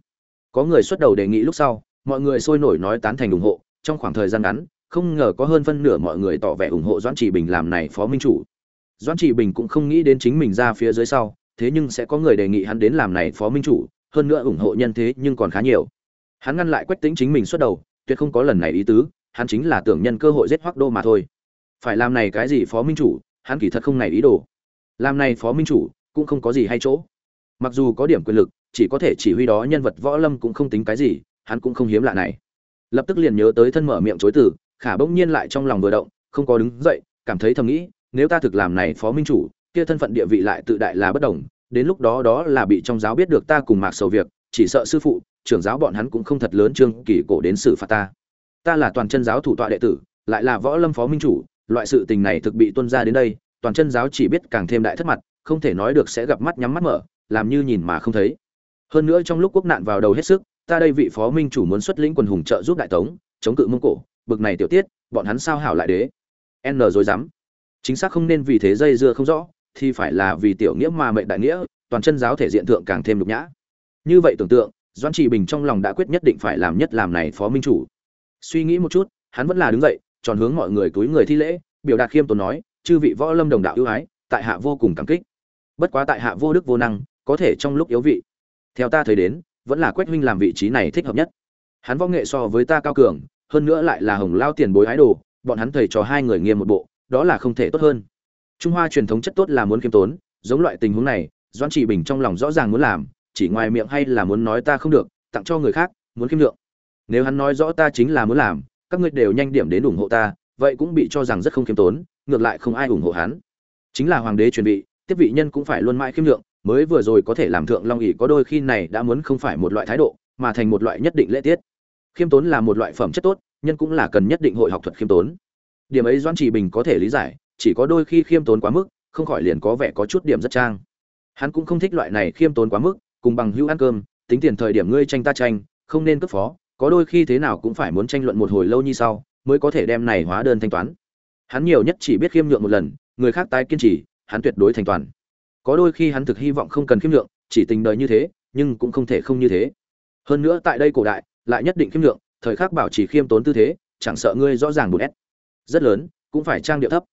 Có người xuất đầu đề nghị lúc sau, mọi người sôi nổi nói tán thành ủng hộ, trong khoảng thời gian ngắn, không ngờ có hơn phân nửa mọi người tỏ vẻ ủng hộ doãn trị bình làm này phó minh chủ. Doãn trị bình cũng không nghĩ đến chính mình ra phía dưới sau, thế nhưng sẽ có người đề nghị hắn đến làm này phó minh chủ hơn nữa ủng hộ nhân thế nhưng còn khá nhiều. Hắn ngăn lại quách tính chính mình xuất đầu, tuyệt không có lần này ý tứ, hắn chính là tưởng nhân cơ hội giết hoắc đô mà thôi. Phải làm này cái gì phó minh chủ, hắn kỳ thật không này ý đồ. Làm này phó minh chủ, cũng không có gì hay chỗ. Mặc dù có điểm quyền lực, chỉ có thể chỉ huy đó nhân vật võ lâm cũng không tính cái gì, hắn cũng không hiếm lạ này. Lập tức liền nhớ tới thân mở miệng chối từ, khả bỗng nhiên lại trong lòng vừa động, không có đứng dậy, cảm thấy thầm nghĩ, nếu ta thực làm này phó minh chủ, kia thân phận địa vị lại tự đại là bất đồng đến lúc đó đó là bị trong giáo biết được ta cùng mạc sầu việc, chỉ sợ sư phụ, trưởng giáo bọn hắn cũng không thật lớn trương kỳ cổ đến xử phạt ta. Ta là toàn chân giáo thủ tọa đệ tử, lại là võ lâm phó minh chủ, loại sự tình này thực bị tuân ra đến đây, toàn chân giáo chỉ biết càng thêm đại thất mặt, không thể nói được sẽ gặp mắt nhắm mắt mở, làm như nhìn mà không thấy. Hơn nữa trong lúc quốc nạn vào đầu hết sức, ta đây vị phó minh chủ muốn xuất lĩnh quần hùng trợ giúp đại tống, chống cự mông cổ, bực này tiểu tiết, bọn hắn sao hảo lại đế? N rồi dám. Chính xác không nên vì thế dây dưa không rõ thì phải là vì tiểu nghĩa mà mệnh đại nghĩa, toàn chân giáo thể diện thượng càng thêm nhục nhã. Như vậy tưởng tượng doan trị bình trong lòng đã quyết nhất định phải làm nhất làm này phó minh chủ. Suy nghĩ một chút, hắn vẫn là đứng dậy, tròn hướng mọi người túi người thi lễ, biểu đạt khiêm tốn nói, chư vị võ lâm đồng đạo ưu ái, tại hạ vô cùng cảm kích. Bất quá tại hạ vô đức vô năng, có thể trong lúc yếu vị. Theo ta thấy đến, vẫn là quách huynh làm vị trí này thích hợp nhất. Hắn võ nghệ so với ta cao cường, hơn nữa lại là hồng lao tiền bối ái đồ, bọn hắn thầy cho hai người nghiêm một bộ, đó là không thể tốt hơn trung hoa truyền thống chất tốt là muốn kiêm tốn, giống loại tình huống này, Doãn trị bình trong lòng rõ ràng muốn làm, chỉ ngoài miệng hay là muốn nói ta không được, tặng cho người khác, muốn kiêm lượng. Nếu hắn nói rõ ta chính là muốn làm, các ngươi đều nhanh điểm đến ủng hộ ta, vậy cũng bị cho rằng rất không kiêm tốn, ngược lại không ai ủng hộ hắn. Chính là hoàng đế chuẩn bị tiếp vị nhân cũng phải luôn mãi khiêm lượng, mới vừa rồi có thể làm thượng long ỉ có đôi khi này đã muốn không phải một loại thái độ, mà thành một loại nhất định lễ tiết. Khiêm tốn là một loại phẩm chất tốt, nhân cũng là cần nhất định hội học thuật khiêm tốn. Điểm ấy Doãn trì bình có thể lý giải chỉ có đôi khi khiêm tốn quá mức, không khỏi liền có vẻ có chút điểm rất trang. Hắn cũng không thích loại này khiêm tốn quá mức, cùng bằng hữu ăn cơm, tính tiền thời điểm ngươi tranh ta tranh, không nên cấp phó, có đôi khi thế nào cũng phải muốn tranh luận một hồi lâu như sau, mới có thể đem này hóa đơn thanh toán. Hắn nhiều nhất chỉ biết khiêm nhượng một lần, người khác tái kiên trì, hắn tuyệt đối thành toàn. Có đôi khi hắn thực hy vọng không cần khiêm nhượng, chỉ tình đời như thế, nhưng cũng không thể không như thế. Hơn nữa tại đây cổ đại, lại nhất định khiêm nhượng, thời khắc bảo trì khiêm tốn tư thế, chẳng sợ ngươi rõ ràng bụt ép. Rất lớn, cũng phải trang điệu thấp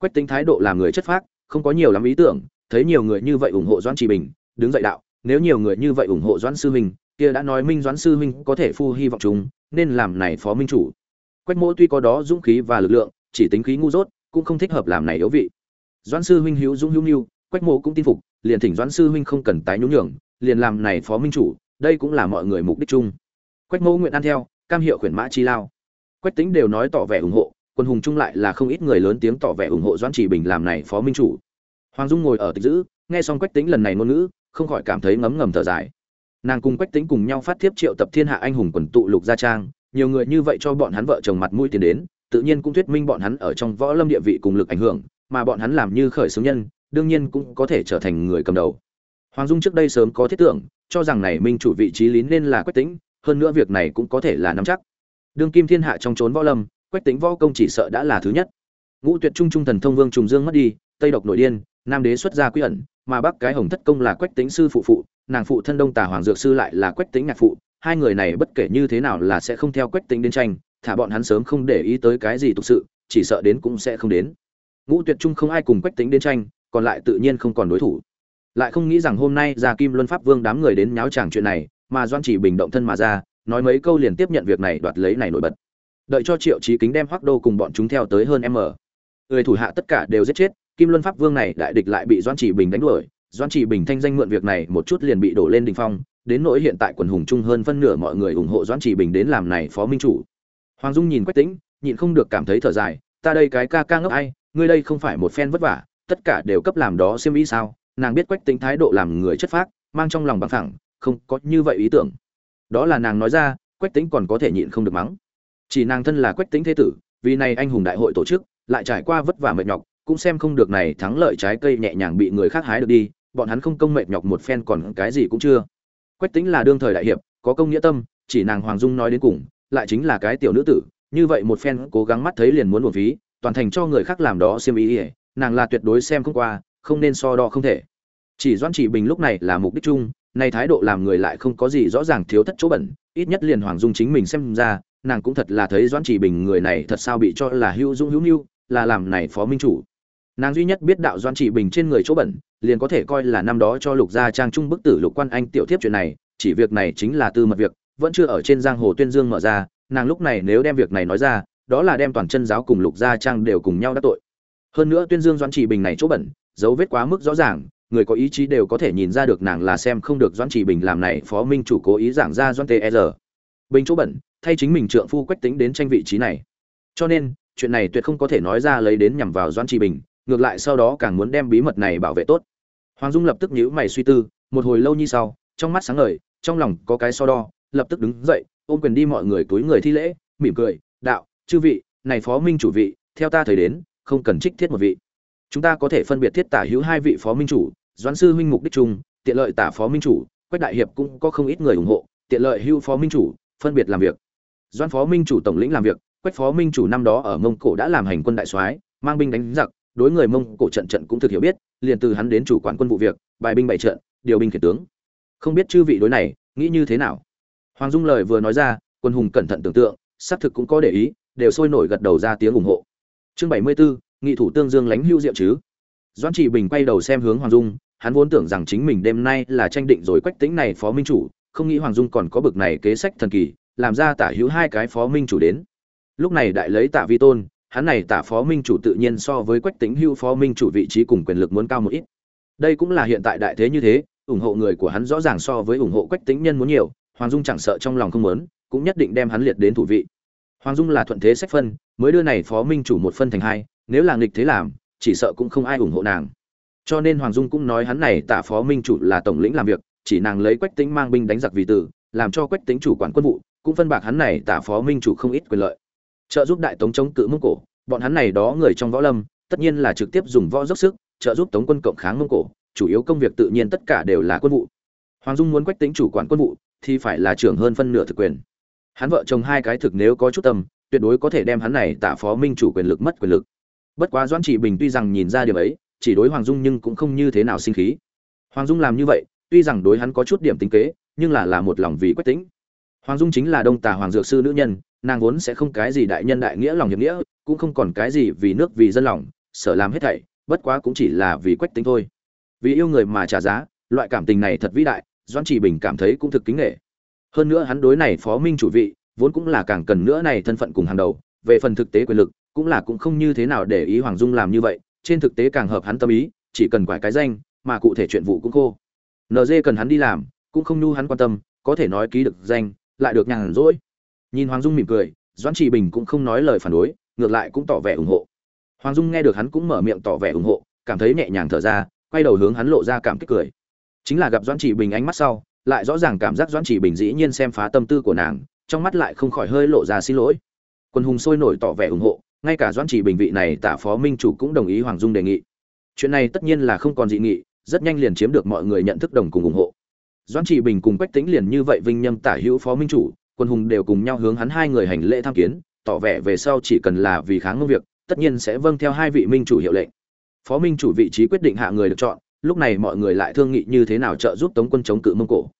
quách tính thái độ làm người chất phác, không có nhiều lắm ý tưởng, thấy nhiều người như vậy ủng hộ doãn trì bình, đứng dậy đạo, nếu nhiều người như vậy ủng hộ doãn sư huynh, kia đã nói minh doãn sư huynh có thể phu hy vọng chúng, nên làm này phó minh chủ. Quách mỗ tuy có đó dũng khí và lực lượng, chỉ tính khí ngu dốt, cũng không thích hợp làm này yếu vị. Doãn sư huynh hữu dũng hữu nhu, quách mỗ cũng tin phục, liền thỉnh doãn sư huynh không cần tái nhún nhường, liền làm này phó minh chủ, đây cũng là mọi người mục đích chung. Quách mỗ nguyện ăn theo, cam hiệu khuyển mã chi lao. Quách tính đều nói tỏ vẻ ủng hộ quân hùng chung lại là không ít người lớn tiếng tỏ vẻ ủng hộ doãn chỉ bình làm này phó minh chủ. Hoàng dung ngồi ở tịch giữ, nghe xong quách tính lần này ngôn ngữ, không khỏi cảm thấy ngấm ngầm thở dài. Nàng cùng quách tính cùng nhau phát thiếp triệu tập thiên hạ anh hùng quần tụ lục gia trang, nhiều người như vậy cho bọn hắn vợ chồng mặt mũi tiền đến, tự nhiên cũng thuyết minh bọn hắn ở trong võ lâm địa vị cùng lực ảnh hưởng, mà bọn hắn làm như khởi xướng nhân, đương nhiên cũng có thể trở thành người cầm đầu. Hoàng dung trước đây sớm có thiết tưởng, cho rằng này minh chủ vị trí lý nên là quách tính hơn nữa việc này cũng có thể là nắm chắc. Đương kim thiên hạ trong trốn võ lâm quách tính võ công chỉ sợ đã là thứ nhất. Ngũ tuyệt trung trung thần thông vương trùng dương mất đi, tây độc nội điên, nam đế xuất gia quy ẩn, mà bắc cái hồng thất công là quách tính sư phụ phụ, nàng phụ thân đông tà hoàng dược sư lại là quách tính nhạc phụ. Hai người này bất kể như thế nào là sẽ không theo quách tính đến tranh, thả bọn hắn sớm không để ý tới cái gì thực sự, chỉ sợ đến cũng sẽ không đến. Ngũ tuyệt trung không ai cùng quách tính đến tranh, còn lại tự nhiên không còn đối thủ. Lại không nghĩ rằng hôm nay ra kim luân pháp vương đám người đến nháo chàng chuyện này, mà doan chỉ bình động thân mà ra, nói mấy câu liền tiếp nhận việc này đoạt lấy này nổi bật đợi cho triệu trí kính đem hoác đô cùng bọn chúng theo tới hơn m người thủ hạ tất cả đều giết chết, kim luân pháp vương này đại địch lại bị doan chỉ bình đánh đuổi. Doan chỉ bình thanh danh mượn việc này một chút liền bị đổ lên đình phong, đến nỗi hiện tại quần hùng chung hơn phân nửa mọi người ủng hộ doan chỉ bình đến làm này phó minh chủ. Hoàng dung nhìn quách tĩnh, nhịn không được cảm thấy thở dài, ta đây cái ca ca ngốc ai, ngươi đây không phải một phen vất vả, tất cả đều cấp làm đó xiêm ý sao? Nàng biết quách tính thái độ làm người chất phác, mang trong lòng bằng thẳng, không có như vậy ý tưởng. Đó là nàng nói ra, quách tính còn có thể nhịn không được mắng chỉ nàng thân là quách tính thế tử, vì này anh hùng đại hội tổ chức, lại trải qua vất vả mệt nhọc, cũng xem không được này thắng lợi trái cây nhẹ nhàng bị người khác hái được đi, bọn hắn không công mệt nhọc một phen còn cái gì cũng chưa. Quách tính là đương thời đại hiệp, có công nghĩa tâm, chỉ nàng hoàng dung nói đến cùng, lại chính là cái tiểu nữ tử, như vậy một phen cố gắng mắt thấy liền muốn buồn phí, toàn thành cho người khác làm đó xiêm ý ỉa nàng là tuyệt đối xem không qua, không nên so đo không thể. Chỉ doan chỉ bình lúc này là mục đích chung, nay thái độ làm người lại không có gì rõ ràng thiếu thất chỗ bẩn, ít nhất liền hoàng dung chính mình xem ra nàng cũng thật là thấy doãn chỉ bình người này thật sao bị cho là hữu dũng hữu mưu, là làm này phó minh chủ. Nàng duy nhất biết đạo doãn chỉ bình trên người chỗ bẩn, liền có thể coi là năm đó cho lục gia trang trung bức tử lục quan anh tiểu tiếp chuyện này, chỉ việc này chính là tư mật việc, vẫn chưa ở trên giang hồ tuyên dương mở ra, nàng lúc này nếu đem việc này nói ra, đó là đem toàn chân giáo cùng lục gia trang đều cùng nhau đắc tội. Hơn nữa tuyên dương doãn chỉ bình này chỗ bẩn, dấu vết quá mức rõ ràng, người có ý chí đều có thể nhìn ra được nàng là xem không được doãn chỉ bình làm này phó minh chủ cố ý giảng ra doan tr bình chỗ bẩn, thay chính mình trượng phu quách tính đến tranh vị trí này. Cho nên, chuyện này tuyệt không có thể nói ra lấy đến nhằm vào doan trì bình, ngược lại sau đó càng muốn đem bí mật này bảo vệ tốt. Hoàng dung lập tức nhíu mày suy tư, một hồi lâu như sau, trong mắt sáng ngời, trong lòng có cái so đo, lập tức đứng dậy, ôm quyền đi mọi người túi người thi lễ, mỉm cười, đạo, chư vị, này phó minh chủ vị, theo ta thời đến, không cần trích thiết một vị. Chúng ta có thể phân biệt thiết tả hữu hai vị phó minh chủ, doãn sư huynh mục đích chung, tiện lợi tả phó minh chủ, quách đại hiệp cũng có không ít người ủng hộ, tiện lợi hữu phó minh chủ phân biệt làm việc. Doãn phó minh chủ tổng lĩnh làm việc quách phó minh chủ năm đó ở mông cổ đã làm hành quân đại soái mang binh đánh giặc đối người mông cổ trận trận cũng thực hiểu biết liền từ hắn đến chủ quản quân vụ việc bài binh bày trận điều binh khiển tướng. Không biết chư vị đối này nghĩ như thế nào? Hoàng dung lời vừa nói ra quân hùng cẩn thận tưởng tượng xác thực cũng có để ý đều sôi nổi gật đầu ra tiếng ủng hộ. Chương bảy mươi 74, nghị thủ tương dương lánh hưu diệu chứ. Doãn trị bình quay đầu xem hướng hoàng dung hắn vốn tưởng rằng chính mình đêm nay là tranh định rồi quách tính này phó minh chủ không nghĩ hoàng dung còn có bực này kế sách thần kỳ, làm ra tả hữu hai cái phó minh chủ đến. Lúc này đại lấy tạ vi tôn, hắn này tả phó minh chủ tự nhiên so với quách tính hưu phó minh chủ vị trí cùng quyền lực muốn cao một ít. Đây cũng là hiện tại đại thế như thế, ủng hộ người của hắn rõ ràng so với ủng hộ quách tính nhân muốn nhiều, hoàng dung chẳng sợ trong lòng không muốn, cũng nhất định đem hắn liệt đến thủ vị. Hoàng dung là thuận thế sách phân, mới đưa này phó minh chủ một phân thành hai, nếu là nghịch thế làm, chỉ sợ cũng không ai ủng hộ nàng. Cho nên hoàng dung cũng nói hắn này tả phó minh chủ là tổng lĩnh làm việc chỉ nàng lấy quách tính mang binh đánh giặc vì tử, làm cho quách tính chủ quản quân vụ, cũng phân bạc hắn này tả phó minh chủ không ít quyền lợi. Trợ giúp đại tống chống cự mông cổ, bọn hắn này đó người trong võ lâm, tất nhiên là trực tiếp dùng võ dốc sức, trợ giúp tống quân cộng kháng mông cổ, chủ yếu công việc tự nhiên tất cả đều là quân vụ. Hoàng dung muốn quách tính chủ quản quân vụ, thì phải là trưởng hơn phân nửa thực quyền. Hắn vợ chồng hai cái thực nếu có chút tâm, tuyệt đối có thể đem hắn này tạ phó minh chủ quyền lực mất quyền lực. Bất quá doãn chỉ bình tuy rằng nhìn ra điều ấy, chỉ đối hoàng dung nhưng cũng không như thế nào sinh khí. Hoàng dung làm như vậy tuy rằng đối hắn có chút điểm tính kế, nhưng là là một lòng vì quách tính hoàng dung chính là đông tà hoàng dược sư nữ nhân, nàng vốn sẽ không cái gì đại nhân đại nghĩa lòng hiệp nghĩa, cũng không còn cái gì vì nước vì dân lòng, sợ làm hết thảy, bất quá cũng chỉ là vì quách tính thôi. Vì yêu người mà trả giá, loại cảm tình này thật vĩ đại, doãn chỉ bình cảm thấy cũng thực kính nghệ hơn nữa hắn đối này phó minh chủ vị, vốn cũng là càng cần nữa này thân phận cùng hàng đầu, về phần thực tế quyền lực, cũng là cũng không như thế nào để ý hoàng dung làm như vậy, trên thực tế càng hợp hắn tâm ý, chỉ cần quải cái danh, mà cụ thể chuyện vụ cũng khô. NG cần hắn đi làm, cũng không nhu hắn quan tâm, có thể nói ký được danh, lại được nhàn rỗi. Nhìn hoàng dung mỉm cười, doãn Trì bình cũng không nói lời phản đối, ngược lại cũng tỏ vẻ ủng hộ. Hoàng dung nghe được hắn cũng mở miệng tỏ vẻ ủng hộ, cảm thấy nhẹ nhàng thở ra, quay đầu hướng hắn lộ ra cảm kích cười. Chính là gặp doãn Trì bình ánh mắt sau, lại rõ ràng cảm giác doãn Trì bình dĩ nhiên xem phá tâm tư của nàng, trong mắt lại không khỏi hơi lộ ra xin lỗi. Quân hùng sôi nổi tỏ vẻ ủng hộ, ngay cả doãn Trì bình vị này tả phó minh chủ cũng đồng ý hoàng dung đề nghị. Chuyện này tất nhiên là không còn dị nghị rất nhanh liền chiếm được mọi người nhận thức đồng cùng ủng hộ. Doãn trị bình cùng quách tĩnh liền như vậy vinh nhâm tả hữu phó minh chủ, quân hùng đều cùng nhau hướng hắn hai người hành lễ tham kiến, tỏ vẻ về sau chỉ cần là vì kháng công việc, tất nhiên sẽ vâng theo hai vị minh chủ hiệu lệnh. Phó minh chủ vị trí quyết định hạ người được chọn, lúc này mọi người lại thương nghị như thế nào trợ giúp tống quân chống cự mông cổ.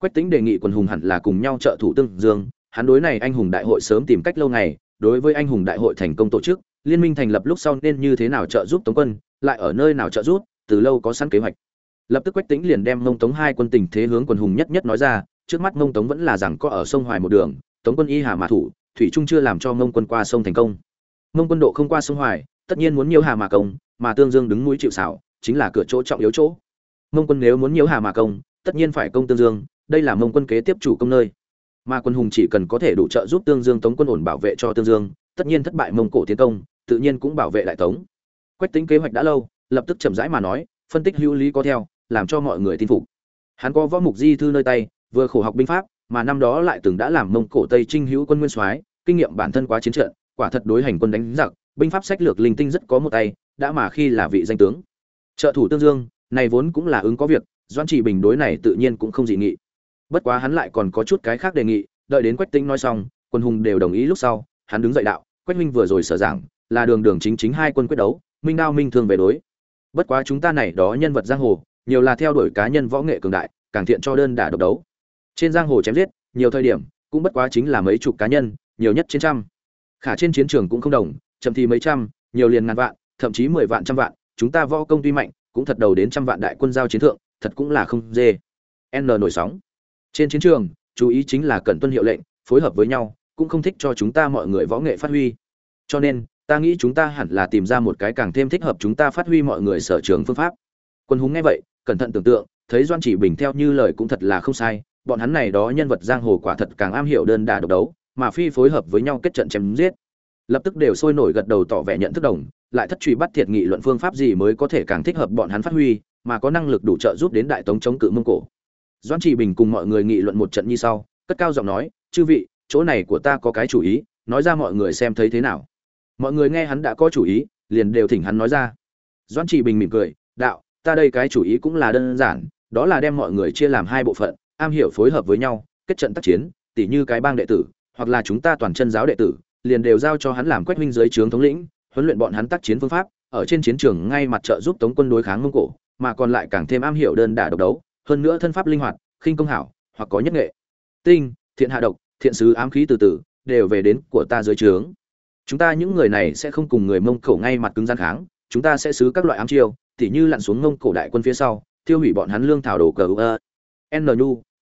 Quách tính đề nghị quân hùng hẳn là cùng nhau trợ thủ tương dương, hắn đối này anh hùng đại hội sớm tìm cách lâu ngày, đối với anh hùng đại hội thành công tổ chức, liên minh thành lập lúc sau nên như thế nào trợ giúp tống quân, lại ở nơi nào trợ giúp từ lâu có sẵn kế hoạch. Lập tức quách tính liền đem mông tống hai quân tình thế hướng quân hùng nhất nhất nói ra, trước mắt mông tống vẫn là rằng có ở sông hoài một đường, tống quân y hà mã thủ, thủy trung chưa làm cho mông quân qua sông thành công. Mông quân độ không qua sông hoài, tất nhiên muốn nhiều hà mà công, mà tương dương đứng mũi chịu xảo chính là cửa chỗ trọng yếu chỗ. Mông quân nếu muốn nhiều hà mà công, tất nhiên phải công tương dương, đây là mông quân kế tiếp chủ công nơi. Mà quân hùng chỉ cần có thể đủ trợ giúp tương dương tống quân ổn bảo vệ cho tương dương, tất nhiên thất bại mông cổ tiến công, tự nhiên cũng bảo vệ đại tống. Quách tính kế hoạch đã lâu lập tức chậm rãi mà nói, phân tích hữu lý có theo, làm cho mọi người tin phục. Hắn có võ mục di thư nơi tay, vừa khổ học binh pháp, mà năm đó lại từng đã làm mông cổ tây trinh hữu quân nguyên soái, kinh nghiệm bản thân quá chiến trận, quả thật đối hành quân đánh giặc, binh pháp sách lược linh tinh rất có một tay, đã mà khi là vị danh tướng. Trợ thủ tương dương, này vốn cũng là ứng có việc doan trị bình đối này tự nhiên cũng không dị nghị. Bất quá hắn lại còn có chút cái khác đề nghị, đợi đến quách tĩnh nói xong, quân hùng đều đồng ý lúc sau, hắn đứng dậy đạo, quách minh vừa rồi sở giảng, là đường đường chính chính hai quân quyết đấu, minh đao minh thương về đối bất quá chúng ta này đó nhân vật giang hồ, nhiều là theo đuổi cá nhân võ nghệ cường đại, càng thiện cho đơn đả độc đấu. Trên giang hồ chém giết, nhiều thời điểm, cũng bất quá chính là mấy chục cá nhân, nhiều nhất trên trăm. Khả trên chiến trường cũng không đồng, chậm thì mấy trăm, nhiều liền ngàn vạn, thậm chí mười vạn trăm vạn, chúng ta võ công tuy mạnh, cũng thật đầu đến trăm vạn đại quân giao chiến thượng, thật cũng là không dê. N nổi sóng. Trên chiến trường, chú ý chính là cần tuân hiệu lệnh, phối hợp với nhau, cũng không thích cho chúng ta mọi người võ nghệ phát huy. Cho nên ta nghĩ chúng ta hẳn là tìm ra một cái càng thêm thích hợp chúng ta phát huy mọi người sở trường phương pháp. Quân hùng nghe vậy, cẩn thận tưởng tượng, thấy doan chỉ bình theo như lời cũng thật là không sai, bọn hắn này đó nhân vật giang hồ quả thật càng am hiểu đơn đà độc đấu, mà phi phối hợp với nhau kết trận chém giết. Lập tức đều sôi nổi gật đầu tỏ vẻ nhận thức đồng, lại thất truy bắt thiệt nghị luận phương pháp gì mới có thể càng thích hợp bọn hắn phát huy, mà có năng lực đủ trợ giúp đến đại tống chống cự mông cổ. Doan chỉ bình cùng mọi người nghị luận một trận như sau, cất cao giọng nói, chư vị, chỗ này của ta có cái chủ ý, nói ra mọi người xem thấy thế nào mọi người nghe hắn đã có chủ ý, liền đều thỉnh hắn nói ra. Doan chỉ bình mỉm cười, đạo, ta đây cái chủ ý cũng là đơn giản, đó là đem mọi người chia làm hai bộ phận, am hiểu phối hợp với nhau, kết trận tác chiến, tỉ như cái bang đệ tử, hoặc là chúng ta toàn chân giáo đệ tử, liền đều giao cho hắn làm quách minh dưới trướng thống lĩnh, huấn luyện bọn hắn tác chiến phương pháp, ở trên chiến trường ngay mặt trợ giúp tống quân đối kháng mông cổ, mà còn lại càng thêm am hiểu đơn đả độc đấu, hơn nữa thân pháp linh hoạt, khinh công hảo, hoặc có nhất nghệ. Tinh, thiện hạ độc, thiện sứ ám khí từ từ, đều về đến của ta dưới trướng chúng ta những người này sẽ không cùng người mông cổ ngay mặt cứng gian kháng, chúng ta sẽ xứ các loại ám chiêu, tỉ như lặn xuống mông cổ đại quân phía sau tiêu hủy bọn hắn lương thảo đồ cờ ơ, n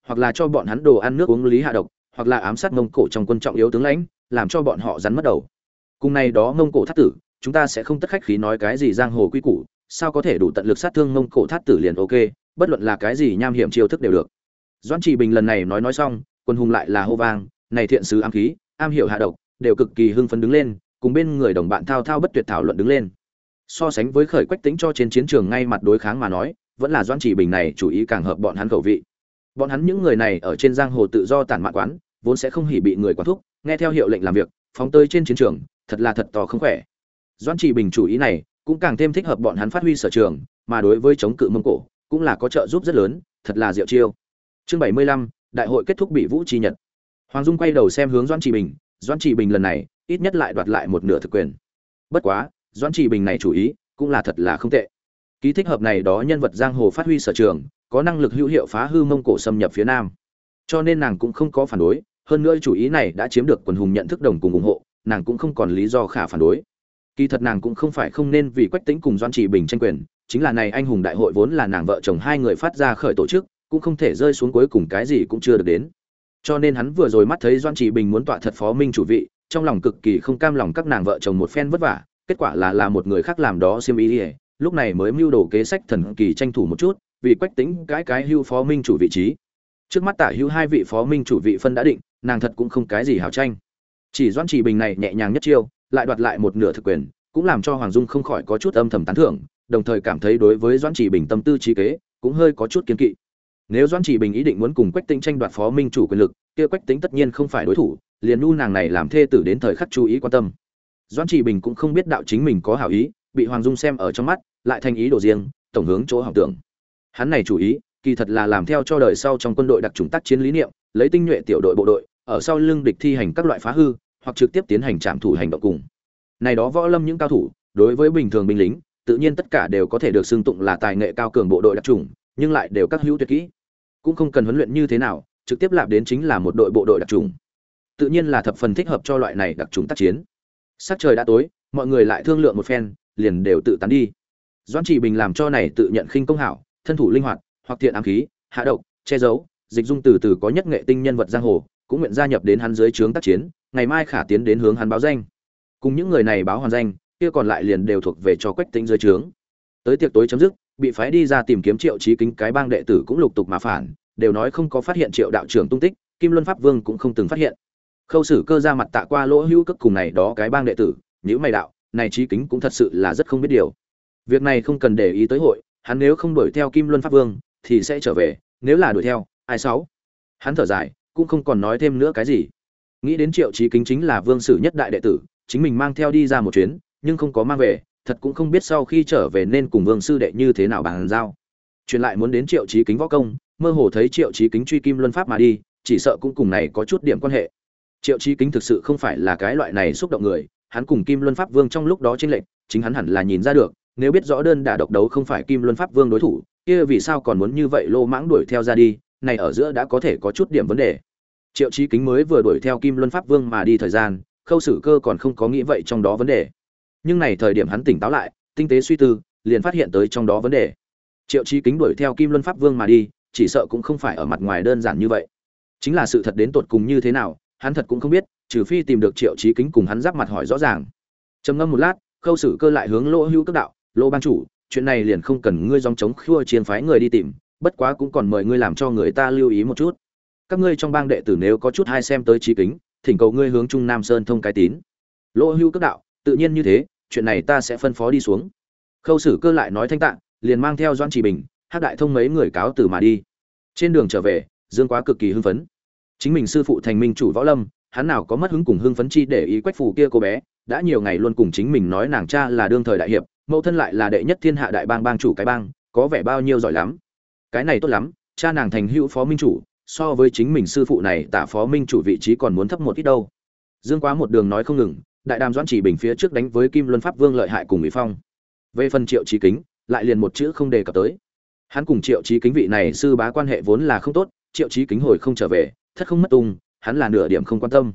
hoặc là cho bọn hắn đồ ăn nước uống lý hạ độc, hoặc là ám sát mông cổ trong quân trọng yếu tướng lãnh, làm cho bọn họ rắn mất đầu. Cùng này đó mông cổ thắt tử, chúng ta sẽ không tất khách khí nói cái gì giang hồ quy củ, sao có thể đủ tận lực sát thương mông cổ thắt tử liền ok, bất luận là cái gì nham hiểm chiêu thức đều được. Doãn trì bình lần này nói nói xong, quân hùng lại là hô vang, này thiện sứ ám khí, am hiểu hạ độc đều cực kỳ hưng phấn đứng lên, cùng bên người đồng bạn thao thao bất tuyệt thảo luận đứng lên. So sánh với khởi quách tính cho trên chiến trường ngay mặt đối kháng mà nói, vẫn là doãn trì bình này chủ ý càng hợp bọn hắn khẩu vị. Bọn hắn những người này ở trên giang hồ tự do tản mạn quán, vốn sẽ không hỉ bị người quán thúc, nghe theo hiệu lệnh làm việc, phóng tơi trên chiến trường, thật là thật to không khỏe. Doãn trì bình chủ ý này cũng càng thêm thích hợp bọn hắn phát huy sở trường, mà đối với chống cự mông cổ cũng là có trợ giúp rất lớn, thật là diệu chiêu. Chương bảy mươi lăm, đại hội kết thúc bị vũ trì nhật. Hoàng dung quay đầu xem hướng doãn trì bình doãn trị bình lần này ít nhất lại đoạt lại một nửa thực quyền. Bất quá, doãn trị bình này chủ ý cũng là thật là không tệ. Ký thích hợp này đó nhân vật giang hồ phát huy sở trường, có năng lực hữu hiệu phá hư mông cổ xâm nhập phía nam. Cho nên nàng cũng không có phản đối, hơn nữa chủ ý này đã chiếm được quần hùng nhận thức đồng cùng ủng hộ, nàng cũng không còn lý do khả phản đối. Kỳ thật nàng cũng không phải không nên vì quách tính cùng doan trị bình tranh quyền, chính là này anh hùng đại hội vốn là nàng vợ chồng hai người phát ra khởi tổ chức, cũng không thể rơi xuống cuối cùng cái gì cũng chưa được đến cho nên hắn vừa rồi mắt thấy doan trị bình muốn tọa thật phó minh chủ vị, trong lòng cực kỳ không cam lòng các nàng vợ chồng một phen vất vả, kết quả là là một người khác làm đó xiêm ý ỉa lúc này mới mưu đồ kế sách thần kỳ tranh thủ một chút, vì quách tính cái cái hưu phó minh chủ vị trí. Trước mắt tả hưu hai vị phó minh chủ vị phân đã định, nàng thật cũng không cái gì hào tranh. Chỉ doan chỉ bình này nhẹ nhàng nhất chiêu, lại đoạt lại một nửa thực quyền, cũng làm cho hoàng dung không khỏi có chút âm thầm tán thưởng, đồng thời cảm thấy đối với doan chỉ bình tâm tư trí kế, cũng hơi có chút kiến kỵ. Nếu doan chỉ bình ý định muốn cùng quách Tĩnh tranh đoạt phó minh chủ quyền lực kia quách tính tất nhiên không phải đối thủ, liền nu nàng này làm thê tử đến thời khắc chú ý quan tâm. Doan trì bình cũng không biết đạo chính mình có hảo ý, bị hoàng dung xem ở trong mắt, lại thành ý đồ riêng, tổng hướng chỗ học tưởng. Hắn này chủ ý, kỳ thật là làm theo cho đời sau trong quân đội đặc trùng tác chiến lý niệm, lấy tinh nhuệ tiểu đội bộ đội, ở sau lưng địch thi hành các loại phá hư, hoặc trực tiếp tiến hành trạm thủ hành động cùng. Này đó võ lâm những cao thủ, đối với bình thường binh lính, tự nhiên tất cả đều có thể được xưng tụng là tài nghệ cao cường bộ đội đặc trùng, nhưng lại đều các hữu tuyệt kỹ. Cũng không cần huấn luyện như thế nào trực tiếp lạp đến chính là một đội bộ đội đặc trùng. Tự nhiên là thập phần thích hợp cho loại này đặc trùng tác chiến. Sắc trời đã tối, mọi người lại thương lượng một phen, liền đều tự tán đi. Doãn trị bình làm cho này tự nhận khinh công hảo, thân thủ linh hoạt, hoặc thiện ám khí, hạ độc, che giấu, dịch dung từ từ có nhất nghệ tinh nhân vật giang hồ, cũng nguyện gia nhập đến hắn dưới trướng tác chiến, ngày mai khả tiến đến hướng hắn báo danh. Cùng những người này báo hoàn danh, kia còn lại liền đều thuộc về cho quách tính dưới trướng. Tới tiệc tối chấm dứt, bị phái đi ra tìm kiếm triệu trí kính cái bang đệ tử cũng lục tục mà phản đều nói không có phát hiện triệu đạo trưởng tung tích, kim luân pháp vương cũng không từng phát hiện. Khâu sử cơ ra mặt tạ qua lỗ hữu cất cùng này đó cái bang đệ tử những mày đạo, này trí kính cũng thật sự là rất không biết điều. Việc này không cần để ý tới hội, hắn nếu không đuổi theo kim luân pháp vương, thì sẽ trở về, nếu là đuổi theo, ai sáu? Hắn thở dài, cũng không còn nói thêm nữa cái gì. Nghĩ đến triệu trí kính chính là vương sử nhất đại đệ tử, chính mình mang theo đi ra một chuyến, nhưng không có mang về, thật cũng không biết sau khi trở về nên cùng vương sư đệ như thế nào bàn giao truyền lại muốn đến triệu trí kính võ công, mơ hồ thấy triệu trí kính truy kim luân pháp mà đi, chỉ sợ cũng cùng này có chút điểm quan hệ. Triệu trí kính thực sự không phải là cái loại này xúc động người, hắn cùng kim luân pháp vương trong lúc đó trên lệnh chính hắn hẳn là nhìn ra được, nếu biết rõ đơn đả độc đấu không phải kim luân pháp vương đối thủ, kia vì sao còn muốn như vậy lô mãng đuổi theo ra đi, này ở giữa đã có thể có chút điểm vấn đề. Triệu trí kính mới vừa đuổi theo kim luân pháp vương mà đi thời gian, khâu sử cơ còn không có nghĩ vậy trong đó vấn đề. Nhưng này thời điểm hắn tỉnh táo lại, tinh tế suy tư, liền phát hiện tới trong đó vấn đề triệu chí kính đuổi theo kim luân pháp vương mà đi, chỉ sợ cũng không phải ở mặt ngoài đơn giản như vậy. Chính là sự thật đến tột cùng như thế nào, hắn thật cũng không biết, trừ phi tìm được triệu chí kính cùng hắn giáp mặt hỏi rõ ràng. Trầm ngâm một lát, khâu sử cơ lại hướng lỗ hữu cước đạo, lỗ ban chủ, chuyện này liền không cần ngươi dòng chống khua chiến phái người đi tìm, bất quá cũng còn mời ngươi làm cho người ta lưu ý một chút. Các ngươi trong bang đệ tử nếu có chút hay xem tới trí kính, thỉnh cầu ngươi hướng trung nam sơn thông cái tín. Lỗ hữu cước đạo, tự nhiên như thế, chuyện này ta sẽ phân phó đi xuống. Khâu sử cơ lại nói thanh tạng liền mang theo doan trì bình hát đại thông mấy người cáo từ mà đi. Trên đường trở về, dương quá cực kỳ hưng phấn. Chính mình sư phụ thành minh chủ võ lâm, hắn nào có mất hứng cùng hưng phấn chi để ý quách phù kia cô bé, đã nhiều ngày luôn cùng chính mình nói nàng cha là đương thời đại hiệp, mẫu thân lại là đệ nhất thiên hạ đại bang bang chủ cái bang, có vẻ bao nhiêu giỏi lắm. Cái này tốt lắm, cha nàng thành hữu phó minh chủ, so với chính mình sư phụ này tả phó minh chủ vị trí còn muốn thấp một ít đâu. Dương quá một đường nói không ngừng, đại đàm doãn chỉ bình phía trước đánh với kim luân pháp vương lợi hại cùng mỹ phong. Về phần triệu trí kính lại liền một chữ không đề cập tới. Hắn cùng triệu trí kính vị này sư bá quan hệ vốn là không tốt, triệu trí kính hồi không trở về, thất không mất tung, hắn là nửa điểm không quan tâm.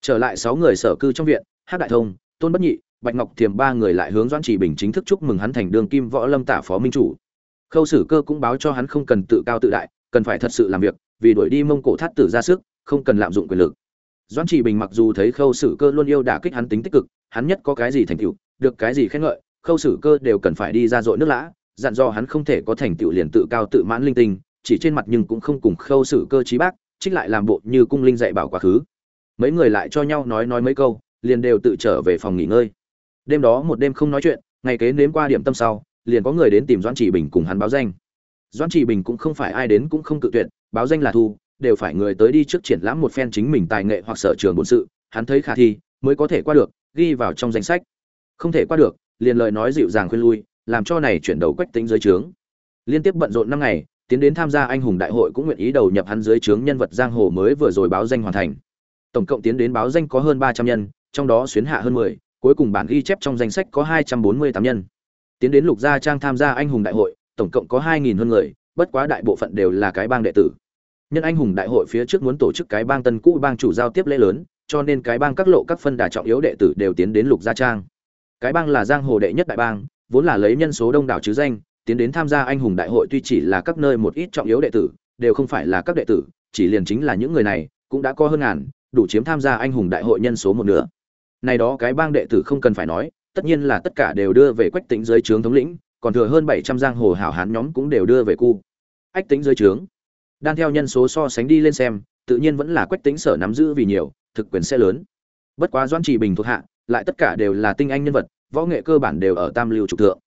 Trở lại sáu người sở cư trong viện hát đại thông, tôn bất nhị, bạch ngọc thiềm ba người lại hướng doãn chỉ bình chính thức chúc mừng hắn thành đường kim võ lâm tả phó minh chủ. Khâu sử cơ cũng báo cho hắn không cần tự cao tự đại, cần phải thật sự làm việc, vì đuổi đi mông cổ thắt tử ra sức, không cần lạm dụng quyền lực. Doãn chỉ bình mặc dù thấy khâu sử cơ luôn yêu đả kích hắn tính tích cực, hắn nhất có cái gì thành tựu, được cái gì khen ngợi khâu sử cơ đều cần phải đi ra dội nước lã, dặn do hắn không thể có thành tựu liền tự cao tự mãn linh tinh, chỉ trên mặt nhưng cũng không cùng khâu sử cơ trí bác, trích lại làm bộ như cung linh dạy bảo quá khứ. Mấy người lại cho nhau nói nói mấy câu, liền đều tự trở về phòng nghỉ ngơi. Đêm đó một đêm không nói chuyện, ngày kế nếm qua điểm tâm sau, liền có người đến tìm doãn chỉ bình cùng hắn báo danh. Doãn chỉ bình cũng không phải ai đến cũng không cự tuyệt, báo danh là thu, đều phải người tới đi trước triển lãm một phen chính mình tài nghệ hoặc sở trường bổn sự, hắn thấy khả thi, mới có thể qua được, ghi vào trong danh sách. Không thể qua được liền lời nói dịu dàng khuyên lui, làm cho này chuyển đầu quách tính dưới trướng. Liên tiếp bận rộn năm ngày, tiến đến tham gia anh hùng đại hội cũng nguyện ý đầu nhập hắn dưới trướng nhân vật giang hồ mới vừa rồi báo danh hoàn thành. Tổng cộng tiến đến báo danh có hơn ba trăm nhân, trong đó xuyến hạ hơn mười, cuối cùng bản ghi chép trong danh sách có hai trăm bốn mươi tám nhân. Tiến đến lục gia trang tham gia anh hùng đại hội, tổng cộng có hai nghìn hơn người, bất quá đại bộ phận đều là cái bang đệ tử. Nhân anh hùng đại hội phía trước muốn tổ chức cái bang tân cũ bang chủ giao tiếp lễ lớn, cho nên cái bang các lộ các phân đà trọng yếu đệ tử đều tiến đến lục gia trang cái bang là giang hồ đệ nhất đại bang, vốn là lấy nhân số đông đảo chứ danh, tiến đến tham gia anh hùng đại hội tuy chỉ là các nơi một ít trọng yếu đệ tử, đều không phải là các đệ tử, chỉ liền chính là những người này, cũng đã có hơn ngàn, đủ chiếm tham gia anh hùng đại hội nhân số một nửa. Này đó cái bang đệ tử không cần phải nói, tất nhiên là tất cả đều đưa về quách tính dưới trướng thống lĩnh, còn thừa hơn bảy trăm giang hồ hảo hán nhóm cũng đều đưa về cu. Ách tính dưới trướng. Đan theo nhân số so sánh đi lên xem, tự nhiên vẫn là quách tính sở nắm giữ vì nhiều, thực quyền sẽ lớn. Bất quá doãn trì bình thuộc hạ lại tất cả đều là tinh anh nhân vật, võ nghệ cơ bản đều ở tam lưu trục thượng.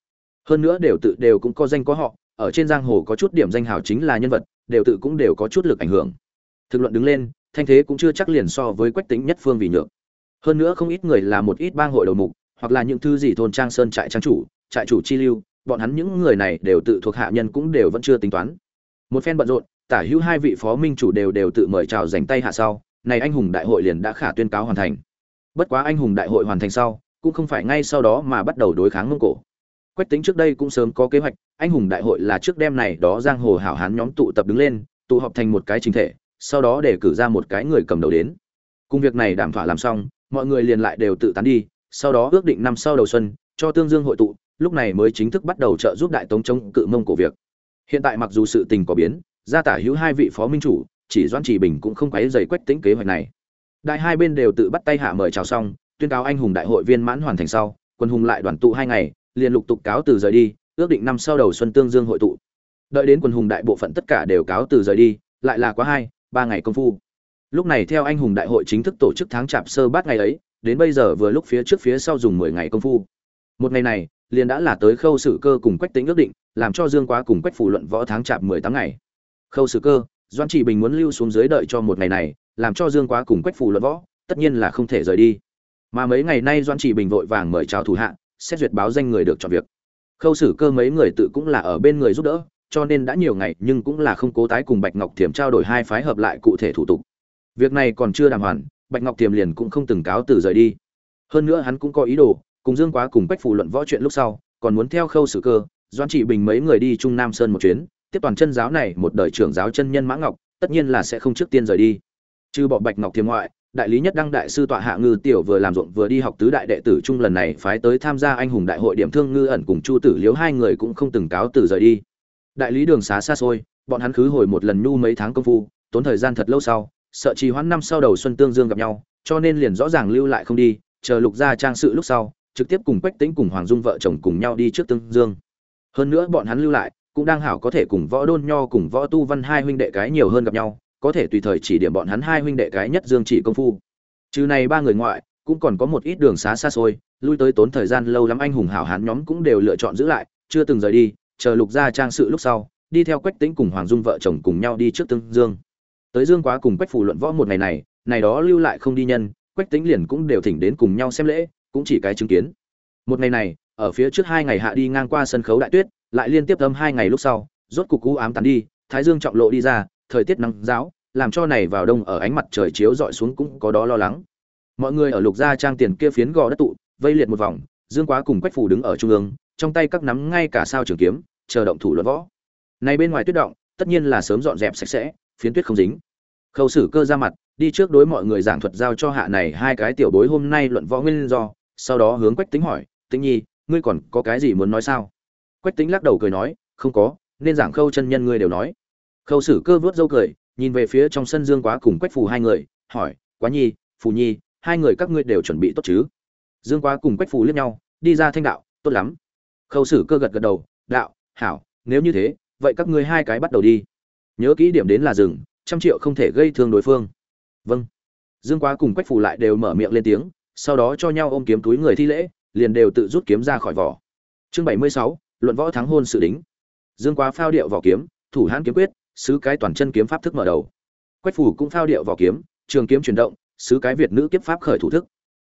Hơn nữa đều tự đều cũng có danh có họ, ở trên giang hồ có chút điểm danh hào chính là nhân vật, đều tự cũng đều có chút lực ảnh hưởng. Thực luận đứng lên, thanh thế cũng chưa chắc liền so với quách tính nhất phương vì nhượng hơn nữa không ít người là một ít bang hội đầu mục, hoặc là những thứ gì thôn trang sơn trại trang chủ, trại chủ chi lưu, bọn hắn những người này đều tự thuộc hạ nhân cũng đều vẫn chưa tính toán. Một phen bận rộn, tả hữu hai vị phó minh chủ đều đều tự mời chào dành tay hạ sau, này anh hùng đại hội liền đã khả tuyên cáo hoàn thành bất quá anh hùng đại hội hoàn thành sau, cũng không phải ngay sau đó mà bắt đầu đối kháng mông cổ. Quách tính trước đây cũng sớm có kế hoạch, anh hùng đại hội là trước đêm này đó giang hồ hảo hán nhóm tụ tập đứng lên, tụ họp thành một cái chính thể, sau đó để cử ra một cái người cầm đầu đến. Cùng việc này đảm thỏa làm xong, mọi người liền lại đều tự tán đi, sau đó ước định năm sau đầu xuân, cho tương dương hội tụ, lúc này mới chính thức bắt đầu trợ giúp đại tống chống cự mông cổ việc. Hiện tại mặc dù sự tình có biến, gia tả hữu hai vị phó minh chủ, chỉ doãn chỉ bình cũng không quấy dày quách tính kế hoạch này đại hai bên đều tự bắt tay hạ mời chào xong, tuyên cáo anh hùng đại hội viên mãn hoàn thành sau, quân hùng lại đoàn tụ hai ngày, liền lục tục cáo từ rời đi, ước định năm sau đầu xuân tương dương hội tụ. Đợi đến quân hùng đại bộ phận tất cả đều cáo từ rời đi, lại là quá hai, ba ngày công phu. Lúc này theo anh hùng đại hội chính thức tổ chức tháng chạp sơ bát ngày ấy, đến bây giờ vừa lúc phía trước phía sau dùng mười ngày công phu. Một ngày này, liền đã là tới khâu sử cơ cùng quách tính ước định, làm cho dương quá cùng quách phủ luận võ tháng chạp mười tám ngày. Khâu sử cơ doan chỉ bình muốn lưu xuống dưới đợi cho một ngày này làm cho dương quá cùng quách phủ luận võ, tất nhiên là không thể rời đi. Mà mấy ngày nay Doãn chỉ bình vội vàng mời chào thủ hạ, xét duyệt báo danh người được chọn việc. Khâu sử cơ mấy người tự cũng là ở bên người giúp đỡ, cho nên đã nhiều ngày nhưng cũng là không cố tái cùng bạch ngọc thiểm trao đổi hai phái hợp lại cụ thể thủ tục. Việc này còn chưa đàm hoàn, bạch ngọc thiểm liền cũng không từng cáo từ rời đi. Hơn nữa hắn cũng có ý đồ, cùng dương quá cùng quách phủ luận võ chuyện lúc sau, còn muốn theo khâu sử cơ, Doãn chỉ bình mấy người đi trung nam sơn một chuyến, tiếp toàn chân giáo này một đời trưởng giáo chân nhân mã ngọc, tất nhiên là sẽ không trước tiên rời đi trừ bỏ bạch ngọc thiềm ngoại, đại lý nhất đăng đại sư tọa hạ ngư tiểu vừa làm ruộng vừa đi học tứ đại đệ tử trung lần này phái tới tham gia anh hùng đại hội điểm thương ngư ẩn cùng chu tử liếu hai người cũng không từng cáo từ rời đi. Đại lý đường xá xa xôi, bọn hắn khứ hồi một lần nhu mấy tháng công phu, tốn thời gian thật lâu sau, sợ trì hoãn năm sau đầu xuân tương dương gặp nhau, cho nên liền rõ ràng lưu lại không đi, chờ lục gia trang sự lúc sau, trực tiếp cùng quách tĩnh cùng hoàng dung vợ chồng cùng nhau đi trước tương dương. Hơn nữa bọn hắn lưu lại, cũng đang hảo có thể cùng võ đôn nho cùng võ tu văn hai huynh đệ cái nhiều hơn gặp nhau có thể tùy thời chỉ điểm bọn hắn hai huynh đệ cái nhất dương chỉ công phu. Trừ này ba người ngoại, cũng còn có một ít đường xá xa xôi, lui tới tốn thời gian lâu lắm anh hùng hảo hán nhóm cũng đều lựa chọn giữ lại, chưa từng rời đi, chờ lục gia trang sự lúc sau, đi theo quách tĩnh cùng hoàng dung vợ chồng cùng nhau đi trước tương dương. Tới dương quá cùng quách phủ luận võ một ngày này này đó lưu lại không đi nhân, quách tĩnh liền cũng đều thỉnh đến cùng nhau xem lễ, cũng chỉ cái chứng kiến. Một ngày này, ở phía trước hai ngày hạ đi ngang qua sân khấu đại tuyết, lại liên tiếp âm hai ngày lúc sau, rốt cục cú ám tán đi, thái dương trọng lộ đi ra thời tiết nắng giáo, làm cho này vào đông ở ánh mặt trời chiếu dọi xuống cũng có đó lo lắng. Mọi người ở lục gia trang tiền kia phiến gò đất tụ, vây liệt một vòng, dương quá cùng quách phủ đứng ở trung ương, trong tay các nắm ngay cả sao trường kiếm, chờ động thủ luận võ. Này bên ngoài tuyết động, tất nhiên là sớm dọn dẹp sạch sẽ, phiến tuyết không dính. Khâu sử cơ ra mặt, đi trước đối mọi người giảng thuật giao cho hạ này hai cái tiểu bối hôm nay luận võ nguyên do, sau đó hướng quách tính hỏi, tĩnh nhi, ngươi còn có cái gì muốn nói sao? Quách tính lắc đầu cười nói, không có, nên giảng khâu chân nhân ngươi đều nói khâu sử cơ vớt dâu cười, nhìn về phía trong sân dương quá cùng quách phù hai người, hỏi, quá nhi, phù nhi, hai người các ngươi đều chuẩn bị tốt chứ? Dương quá cùng quách phù liếc nhau, đi ra thanh đạo, tốt lắm. Khâu sử cơ gật gật đầu, đạo, hảo, nếu như thế, vậy các ngươi hai cái bắt đầu đi. Nhớ kỹ điểm đến là rừng trăm triệu không thể gây thương đối phương. Vâng. Dương quá cùng quách phù lại đều mở miệng lên tiếng, sau đó cho nhau ôm kiếm túi người thi lễ, liền đều tự rút kiếm ra khỏi vỏ. Chương bảy mươi sáu, luận võ thắng hôn sự đính. Dương quá phao điệu vỏ kiếm, thủ hãn kiếm quyết sứ cái toàn chân kiếm pháp thức mở đầu. Quách phủ cũng phao điệu vỏ kiếm, trường kiếm chuyển động sứ cái việt nữ kiếp pháp khởi thủ thức.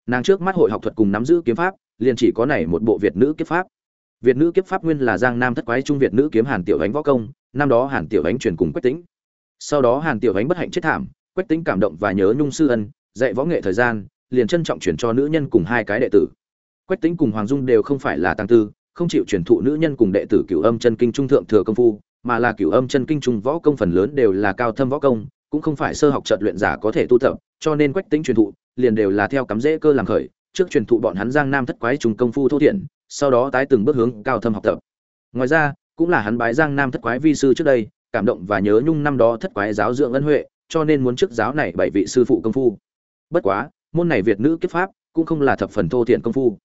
Nàng trước mắt hội học thuật cùng nắm giữ kiếm pháp, liền chỉ có này một bộ việt nữ kiếp pháp. Việt nữ kiếp pháp nguyên là giang nam thất quái trung việt nữ kiếm hàn tiểu ánh võ công, năm đó hàn tiểu ánh truyền cùng quách tính sau đó hàn tiểu ánh bất hạnh chết thảm, quách tính cảm động và nhớ nhung sư ân, dạy võ nghệ thời gian, liền trân trọng chuyển cho nữ nhân cùng hai cái đệ tử. Quách tính cùng hoàng dung đều không phải là tăng tư, không chịu truyền thụ nữ nhân cùng đệ tử cửu âm chân kinh trung thượng thừa công phu mà là cửu âm chân kinh trùng võ công phần lớn đều là cao thâm võ công, cũng không phải sơ học chợt luyện giả có thể tu tập, cho nên quách tính truyền thụ liền đều là theo cắm rễ cơ làm khởi. Trước truyền thụ bọn hắn giang nam thất quái trùng công phu thô thiện sau đó tái từng bước hướng cao thâm học tập. Ngoài ra, cũng là hắn bái giang nam thất quái vi sư trước đây, cảm động và nhớ nhung năm đó thất quái giáo dưỡng ân huệ, cho nên muốn trước giáo này bảy vị sư phụ công phu. Bất quá, môn này việt nữ kiếp pháp cũng không là thập phần thô thiện công phu.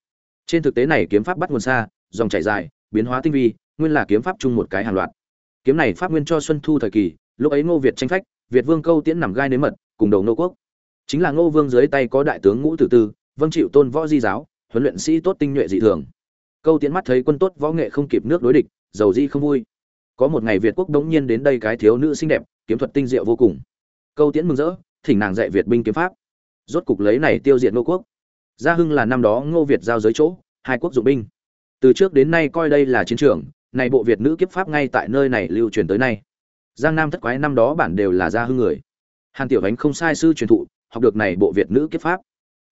Trên thực tế này kiếm pháp bắt nguồn xa, dòng chảy dài, biến hóa tinh vi, nguyên là kiếm pháp chung một cái hàng loạt kiếm này pháp nguyên cho xuân thu thời kỳ, lúc ấy ngô việt tranh phách, việt vương câu tiễn nằm gai nếm mật, cùng đầu nô quốc. Chính là ngô vương dưới tay có đại tướng ngũ tử tư vâng chịu tôn võ di giáo, huấn luyện sĩ tốt tinh nhuệ dị thường. Câu tiễn mắt thấy quân tốt võ nghệ không kịp nước đối địch dầu di không vui. Có một ngày việt quốc đống nhiên đến đây cái thiếu nữ xinh đẹp, kiếm thuật tinh diệu vô cùng. Câu tiễn mừng rỡ, thỉnh nàng dạy việt binh kiếm pháp. Rốt cục lấy này tiêu diệt ngô quốc. Gia hưng là năm đó ngô việt giao giới chỗ, hai quốc dụng binh. Từ trước đến nay coi đây là chiến trường này bộ việt nữ kiếp pháp ngay tại nơi này lưu truyền tới nay. Giang nam thất quái năm đó bản đều là gia hưng người. Hàn tiểu ánh không sai sư truyền thụ, học được này bộ việt nữ kiếp pháp.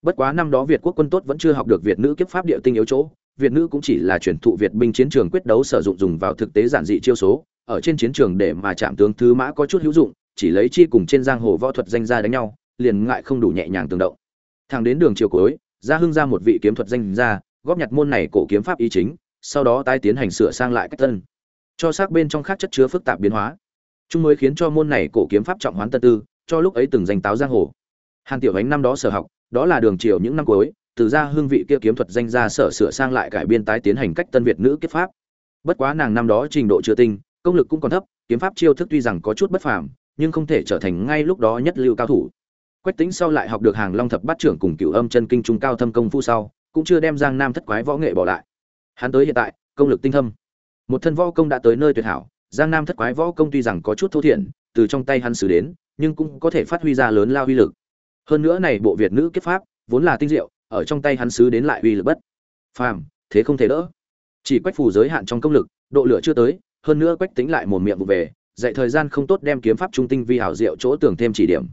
Bất quá năm đó việt quốc quân tốt vẫn chưa học được việt nữ kiếp pháp địa tinh yếu chỗ, việt nữ cũng chỉ là truyền thụ việt binh chiến trường quyết đấu sử dụng dùng vào thực tế giản dị chiêu số, ở trên chiến trường để mà chạm tướng thứ mã có chút hữu dụng, chỉ lấy chi cùng trên giang hồ võ thuật danh gia đánh nhau, liền ngại không đủ nhẹ nhàng tương động. Thẳng đến đường chiều cuối, gia hưng ra một vị kiếm thuật danh gia, góp nhặt môn này cổ kiếm pháp ý chính sau đó tái tiến hành sửa sang lại cách tân, cho xác bên trong khác chất chứa phức tạp biến hóa. Chúng mới khiến cho môn này cổ kiếm pháp trọng hoán tân tư, cho lúc ấy từng danh táo giang hồ. Hàn tiểu ánh năm đó sở học, đó là đường triều những năm cuối, từ ra hương vị kia kiếm thuật danh gia sở sửa sang lại cải biên tái tiến hành cách tân việt nữ kiếp pháp. Bất quá nàng năm đó trình độ chưa tinh, công lực cũng còn thấp, kiếm pháp chiêu thức tuy rằng có chút bất phàm, nhưng không thể trở thành ngay lúc đó nhất lưu cao thủ. Quách tính sau lại học được hàng long thập bát trưởng cùng cựu âm chân kinh trung cao thâm công phu sau, cũng chưa đem giang nam thất quái võ nghệ bỏ lại hắn tới hiện tại, công lực tinh thâm. Một thân võ công đã tới nơi tuyệt hảo, giang nam thất quái võ công tuy rằng có chút thô thiển, từ trong tay hắn xử đến, nhưng cũng có thể phát huy ra lớn lao uy lực. Hơn nữa này bộ việt nữ kiếp pháp, vốn là tinh diệu, ở trong tay hắn xứ đến lại uy lực bất phàm, thế không thể đỡ. Chỉ quách phù giới hạn trong công lực, độ lửa chưa tới, hơn nữa quách tính lại một miệng vụ về, dạy thời gian không tốt đem kiếm pháp trung tinh vi hảo diệu chỗ tưởng thêm chỉ điểm.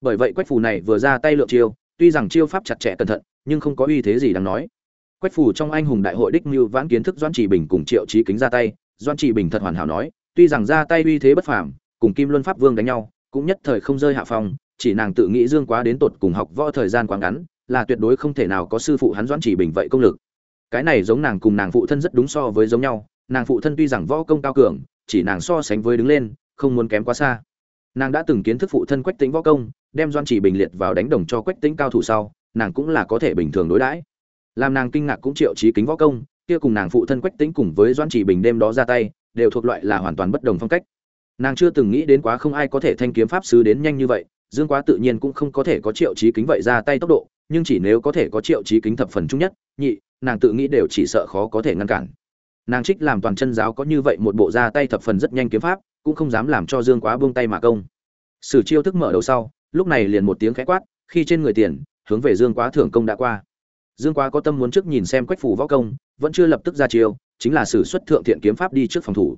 Bởi vậy quách phù này vừa ra tay lượng chiêu, tuy rằng chiêu pháp chặt chẽ cẩn thận, nhưng không có uy thế gì đáng nói quách Phủ trong anh hùng đại hội đích mưu vãn kiến thức doãn chỉ bình cùng triệu trí kính ra tay, doãn chỉ bình thật hoàn hảo nói, tuy rằng ra tay uy thế bất phàm, cùng kim luân pháp vương đánh nhau, cũng nhất thời không rơi hạ phong, chỉ nàng tự nghĩ dương quá đến tột cùng học võ thời gian quá ngắn, là tuyệt đối không thể nào có sư phụ hắn doãn chỉ bình vậy công lực. Cái này giống nàng cùng nàng phụ thân rất đúng so với giống nhau, nàng phụ thân tuy rằng võ công cao cường, chỉ nàng so sánh với đứng lên, không muốn kém quá xa. Nàng đã từng kiến thức phụ thân quách tính võ công, đem doan chỉ bình liệt vào đánh đồng cho quách tính cao thủ sau, nàng cũng là có thể bình thường đối đãi làm nàng kinh ngạc cũng triệu trí kính võ công, kia cùng nàng phụ thân quách tính cùng với doan chỉ bình đêm đó ra tay, đều thuộc loại là hoàn toàn bất đồng phong cách. Nàng chưa từng nghĩ đến quá không ai có thể thanh kiếm pháp sứ đến nhanh như vậy, dương quá tự nhiên cũng không có thể có triệu trí kính vậy ra tay tốc độ, nhưng chỉ nếu có thể có triệu trí kính thập phần chung nhất, nhị, nàng tự nghĩ đều chỉ sợ khó có thể ngăn cản. Nàng trích làm toàn chân giáo có như vậy một bộ ra tay thập phần rất nhanh kiếm pháp, cũng không dám làm cho dương quá buông tay mà công. Sử chiêu thức mở đầu sau, lúc này liền một tiếng khẽ quát, khi trên người tiền, hướng về dương quá thưởng công đã qua dương quá có tâm muốn trước nhìn xem quách phủ võ công, vẫn chưa lập tức ra chiêu, chính là sử xuất thượng thiện kiếm pháp đi trước phòng thủ.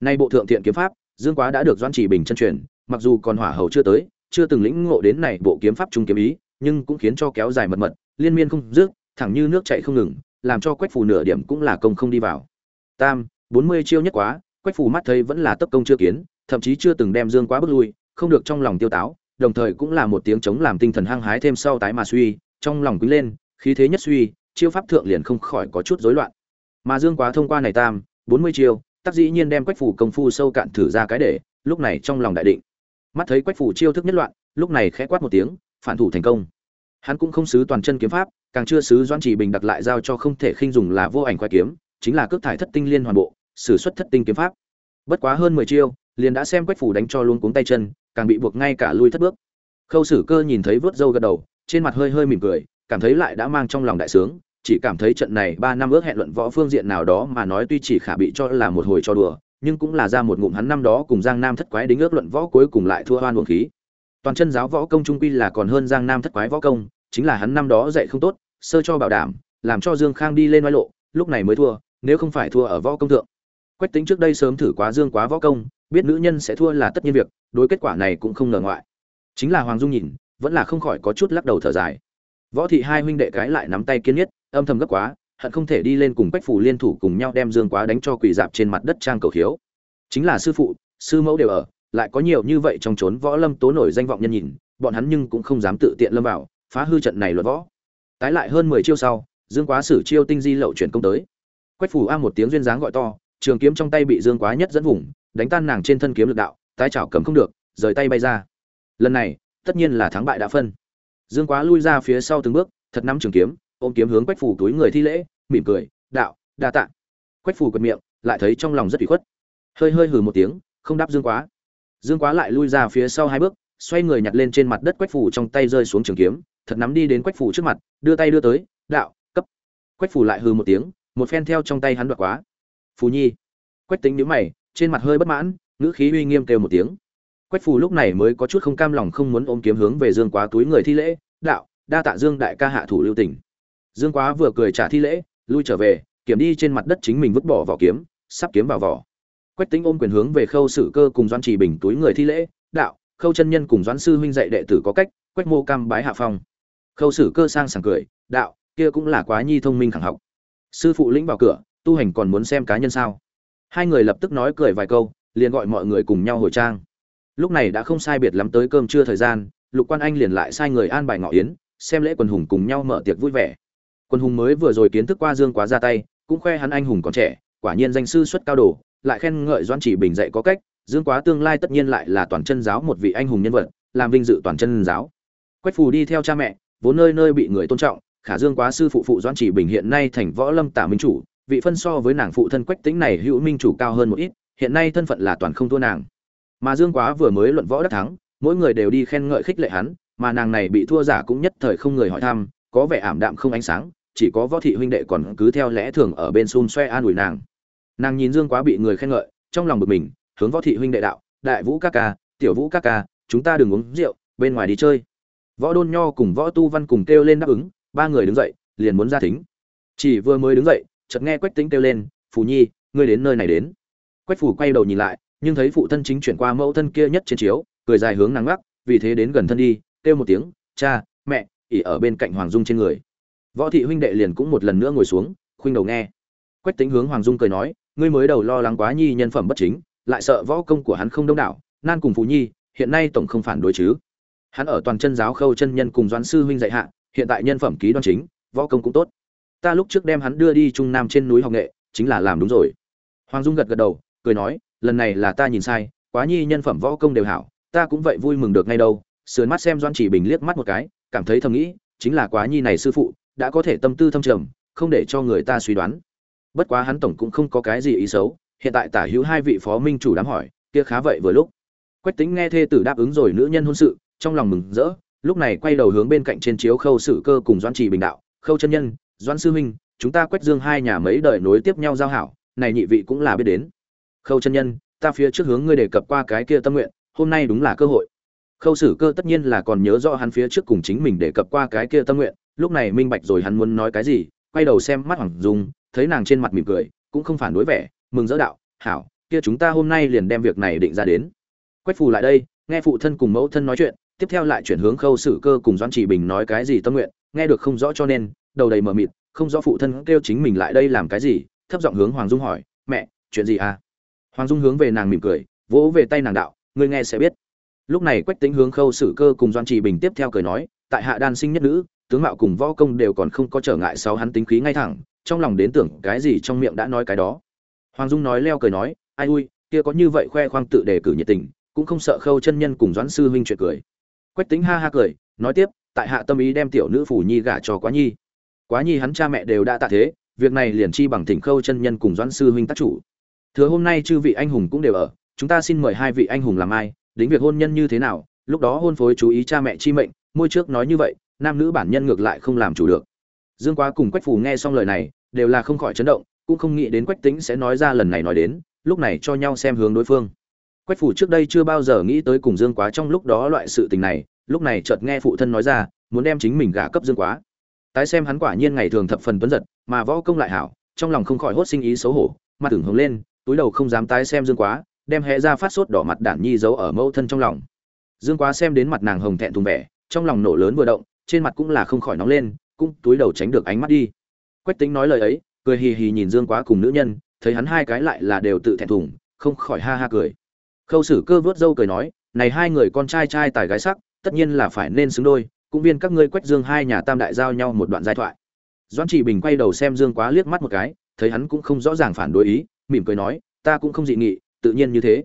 Nay bộ thượng thiện kiếm pháp, dương quá đã được doãn chỉ bình chân truyền, mặc dù còn hỏa hầu chưa tới, chưa từng lĩnh ngộ đến này bộ kiếm pháp trung kiếm ý, nhưng cũng khiến cho kéo dài mật mật, liên miên không dứt, thẳng như nước chảy không ngừng, làm cho quách phủ nửa điểm cũng là công không đi vào. Tam, bốn mươi chiêu nhất quá, quách phủ mắt thấy vẫn là tốc công chưa kiến, thậm chí chưa từng đem dương quá bước lui, không được trong lòng tiêu táo, đồng thời cũng là một tiếng chống làm tinh thần hăng hái thêm sau tái mà suy, trong lòng quý lên khí thế nhất suy, chiêu pháp thượng liền không khỏi có chút rối loạn. Mà dương quá thông qua này tam, bốn mươi chiêu tác dĩ nhiên đem quách phủ công phu sâu cạn thử ra cái để, lúc này trong lòng đại định. Mắt thấy quách phủ chiêu thức nhất loạn, lúc này khẽ quát một tiếng, phản thủ thành công. Hắn cũng không xứ toàn chân kiếm pháp, càng chưa xứ doan chỉ bình đặt lại giao cho không thể khinh dùng là vô ảnh khoai kiếm, chính là cước thải thất tinh liên hoàn bộ, sử xuất thất tinh kiếm pháp. Bất quá hơn mười chiêu, liền đã xem quách phủ đánh cho luôn cuống tay chân, càng bị buộc ngay cả lui thất bước. Khâu sử cơ nhìn thấy vớt râu gật đầu, trên mặt hơi hơi mỉm cười cảm thấy lại đã mang trong lòng đại sướng, chỉ cảm thấy trận này ba năm ước hẹn luận võ phương diện nào đó mà nói tuy chỉ khả bị cho là một hồi cho đùa, nhưng cũng là ra một ngụm hắn năm đó cùng giang nam thất quái đính ước luận võ cuối cùng lại thua hoan luồng khí. Toàn chân giáo võ công trung quy là còn hơn giang nam thất quái võ công, chính là hắn năm đó dạy không tốt, sơ cho bảo đảm, làm cho dương khang đi lên nói lộ, lúc này mới thua, nếu không phải thua ở võ công thượng. Quách tính trước đây sớm thử quá dương quá võ công, biết nữ nhân sẽ thua là tất nhiên việc, đối kết quả này cũng không ngờ ngoại. Chính là hoàng dung nhìn, vẫn là không khỏi có chút lắc đầu thở dài võ thị hai huynh đệ cái lại nắm tay kiên nhất, âm thầm gấp quá, hận không thể đi lên cùng quách phủ liên thủ cùng nhau đem dương quá đánh cho quỳ dạp trên mặt đất trang cầu khiếu. Chính là sư phụ, sư mẫu đều ở, lại có nhiều như vậy trong trốn võ lâm tố nổi danh vọng nhân nhìn, bọn hắn nhưng cũng không dám tự tiện lâm vào, phá hư trận này luật võ. Tái lại hơn mười chiêu sau, dương quá sử chiêu tinh di lậu chuyển công tới. Quách phủ a một tiếng duyên dáng gọi to, trường kiếm trong tay bị dương quá nhất dẫn vùng, đánh tan nàng trên thân kiếm lực đạo, tái chảo cầm không được, rời tay bay ra. Lần này, tất nhiên là thắng bại đã phân dương quá lui ra phía sau từng bước, thật nắm trường kiếm, ôm kiếm hướng quách phủ túi người thi lễ, mỉm cười, đạo, đa tạ. Quách phủ quật miệng, lại thấy trong lòng rất ủy khuất. Hơi hơi hừ một tiếng, không đáp dương quá. Dương quá lại lui ra phía sau hai bước, xoay người nhặt lên trên mặt đất quách phủ trong tay rơi xuống trường kiếm, thật nắm đi đến quách phủ trước mặt, đưa tay đưa tới, đạo, cấp. Quách phủ lại hừ một tiếng, một phen theo trong tay hắn đoạt quá. Phù nhi. Quách tính nhíu mày, trên mặt hơi bất mãn, ngữ khí uy nghiêm kêu một tiếng quách phù lúc này mới có chút không cam lòng không muốn ôm kiếm hướng về dương quá túi người thi lễ, đạo, đa tạ dương đại ca hạ thủ lưu tình. Dương quá vừa cười trả thi lễ, lui trở về, kiểm đi trên mặt đất chính mình vứt bỏ vỏ kiếm, sắp kiếm vào vỏ. Quách tính ôm quyền hướng về khâu sử cơ cùng doan trì bình túi người thi lễ, đạo, khâu chân nhân cùng doãn sư huynh dạy đệ tử có cách, quách mô cam bái hạ phong. Khâu sử cơ sang sảng cười, đạo, kia cũng là quá nhi thông minh khẳng học. Sư phụ lĩnh vào cửa, tu hành còn muốn xem cá nhân sao? Hai người lập tức nói cười vài câu, liền gọi mọi người cùng nhau hồi trang lúc này đã không sai biệt lắm tới cơm trưa thời gian, lục quan anh liền lại sai người an bài ngọ yến, xem lễ quần hùng cùng nhau mở tiệc vui vẻ. Quân hùng mới vừa rồi kiến thức qua dương quá ra tay, cũng khoe hắn anh hùng còn trẻ, quả nhiên danh sư xuất cao đồ, lại khen ngợi doan chỉ bình dạy có cách, dương quá tương lai tất nhiên lại là toàn chân giáo một vị anh hùng nhân vật, làm vinh dự toàn chân giáo. Quách phù đi theo cha mẹ, vốn nơi nơi bị người tôn trọng, khả dương quá sư phụ phụ doan chỉ bình hiện nay thành võ lâm tả minh chủ, vị phân so với nàng phụ thân quách tính này hữu minh chủ cao hơn một ít, hiện nay thân phận là toàn không thua nàng mà dương quá vừa mới luận võ đắc thắng, mỗi người đều đi khen ngợi khích lệ hắn, mà nàng này bị thua giả cũng nhất thời không người hỏi thăm, có vẻ ảm đạm không ánh sáng, chỉ có võ thị huynh đệ còn cứ theo lẽ thường ở bên xun xoe an ủi nàng. Nàng nhìn dương quá bị người khen ngợi, trong lòng bực mình, hướng võ thị huynh đệ đạo, đại vũ ca ca, tiểu vũ ca ca, chúng ta đừng uống rượu, bên ngoài đi chơi. Võ đôn nho cùng võ tu văn cùng kêu lên đáp ứng, ba người đứng dậy, liền muốn ra thính. Chỉ vừa mới đứng dậy, chợt nghe quách tính kêu lên, phù nhi, ngươi đến nơi này đến. Quách phủ quay đầu nhìn lại nhưng thấy phụ thân chính chuyển qua mẫu thân kia nhất trên chiếu, cười dài hướng nắng gắt vì thế đến gần thân đi, kêu một tiếng, cha, mẹ, ỉ ở bên cạnh hoàng dung trên người. Võ thị huynh đệ liền cũng một lần nữa ngồi xuống, khuynh đầu nghe. Quách tính hướng hoàng dung cười nói, ngươi mới đầu lo lắng quá nhi nhân phẩm bất chính, lại sợ võ công của hắn không đông đảo, nan cùng phù nhi, hiện nay tổng không phản đối chứ. Hắn ở toàn chân giáo khâu chân nhân cùng doãn sư huynh dạy hạ, hiện tại nhân phẩm ký đoan chính, võ công cũng tốt. Ta lúc trước đem hắn đưa đi trung nam trên núi học nghệ, chính là làm đúng rồi. Hoàng dung gật gật đầu, cười nói lần này là ta nhìn sai, quá nhi nhân phẩm võ công đều hảo, ta cũng vậy vui mừng được ngay đâu. Sườn mắt xem doan chỉ bình liếc mắt một cái, cảm thấy thầm nghĩ, chính là quá nhi này sư phụ, đã có thể tâm tư thâm trầm, không để cho người ta suy đoán. Bất quá hắn tổng cũng không có cái gì ý xấu, hiện tại tả hữu hai vị phó minh chủ đám hỏi, kia khá vậy vừa lúc. Quách tính nghe thê tử đáp ứng rồi nữ nhân hôn sự, trong lòng mừng rỡ, lúc này quay đầu hướng bên cạnh trên chiếu khâu sử cơ cùng doan trì bình đạo, khâu chân nhân doan sư huynh, chúng ta quách dương hai nhà mấy đời nối tiếp nhau giao hảo, này nhị vị cũng là biết đến khâu chân nhân, ta phía trước hướng ngươi đề cập qua cái kia tâm nguyện, hôm nay đúng là cơ hội. Khâu sử cơ tất nhiên là còn nhớ rõ hắn phía trước cùng chính mình đề cập qua cái kia tâm nguyện, lúc này minh bạch rồi hắn muốn nói cái gì, quay đầu xem mắt hoàng dung, thấy nàng trên mặt mỉm cười, cũng không phản đối vẻ, mừng dỡ đạo, hảo, kia chúng ta hôm nay liền đem việc này định ra đến. Quách phù lại đây, nghe phụ thân cùng mẫu thân nói chuyện, tiếp theo lại chuyển hướng khâu sử cơ cùng doãn chỉ bình nói cái gì tâm nguyện, nghe được không rõ cho nên, đầu đầy mờ mịt, không rõ phụ thân kêu chính mình lại đây làm cái gì, thấp giọng hướng hoàng dung hỏi, mẹ, chuyện gì à? Hoàng dung hướng về nàng mỉm cười, vỗ về tay nàng đạo, ngươi nghe sẽ biết. Lúc này quách tính hướng khâu sử cơ cùng doan trì bình tiếp theo cười nói, tại hạ đan sinh nhất nữ, tướng mạo cùng võ công đều còn không có trở ngại sau hắn tính khí ngay thẳng, trong lòng đến tưởng cái gì trong miệng đã nói cái đó. Hoàng dung nói leo cười nói, ai ui, kia có như vậy khoe khoang tự đề cử nhiệt tình, cũng không sợ khâu chân nhân cùng doãn sư huynh chuyện cười. Quách tính ha ha cười, nói tiếp, tại hạ tâm ý đem tiểu nữ phủ nhi gả cho quá nhi. Quá nhi hắn cha mẹ đều đã tạ thế, việc này liền chi bằng thỉnh khâu chân nhân cùng doãn sư huynh tác chủ thừa hôm nay chư vị anh hùng cũng đều ở, chúng ta xin mời hai vị anh hùng làm ai đến việc hôn nhân như thế nào, lúc đó hôn phối chú ý cha mẹ chi mệnh, môi trước nói như vậy, nam nữ bản nhân ngược lại không làm chủ được. Dương quá cùng quách phù nghe xong lời này, đều là không khỏi chấn động, cũng không nghĩ đến quách tính sẽ nói ra lần này nói đến, lúc này cho nhau xem hướng đối phương. Quách phủ trước đây chưa bao giờ nghĩ tới cùng dương quá trong lúc đó loại sự tình này, lúc này chợt nghe phụ thân nói ra, muốn đem chính mình gả cấp dương quá. Tái xem hắn quả nhiên ngày thường thập phần tuấn giật, mà võ công lại hảo, trong lòng không khỏi hốt sinh ý xấu hổ, mặt tưởng hướng lên túi đầu không dám tái xem dương quá, đem hé ra phát sốt đỏ mặt đản nhi giấu ở mẫu thân trong lòng. Dương quá xem đến mặt nàng hồng thẹn thùng vẻ, trong lòng nổ lớn vừa động, trên mặt cũng là không khỏi nóng lên, cũng túi đầu tránh được ánh mắt đi. Quách tính nói lời ấy, cười hì hì nhìn dương quá cùng nữ nhân, thấy hắn hai cái lại là đều tự thẹn thùng, không khỏi ha ha cười. Khâu sử cơ vớt dâu cười nói, này hai người con trai trai tài gái sắc, tất nhiên là phải nên xứng đôi, cũng viên các ngươi quách dương hai nhà tam đại giao nhau một đoạn giai thoại. Doãn trị bình quay đầu xem dương quá liếc mắt một cái, thấy hắn cũng không rõ ràng phản đối ý mỉm cười nói, ta cũng không dị nghị, tự nhiên như thế.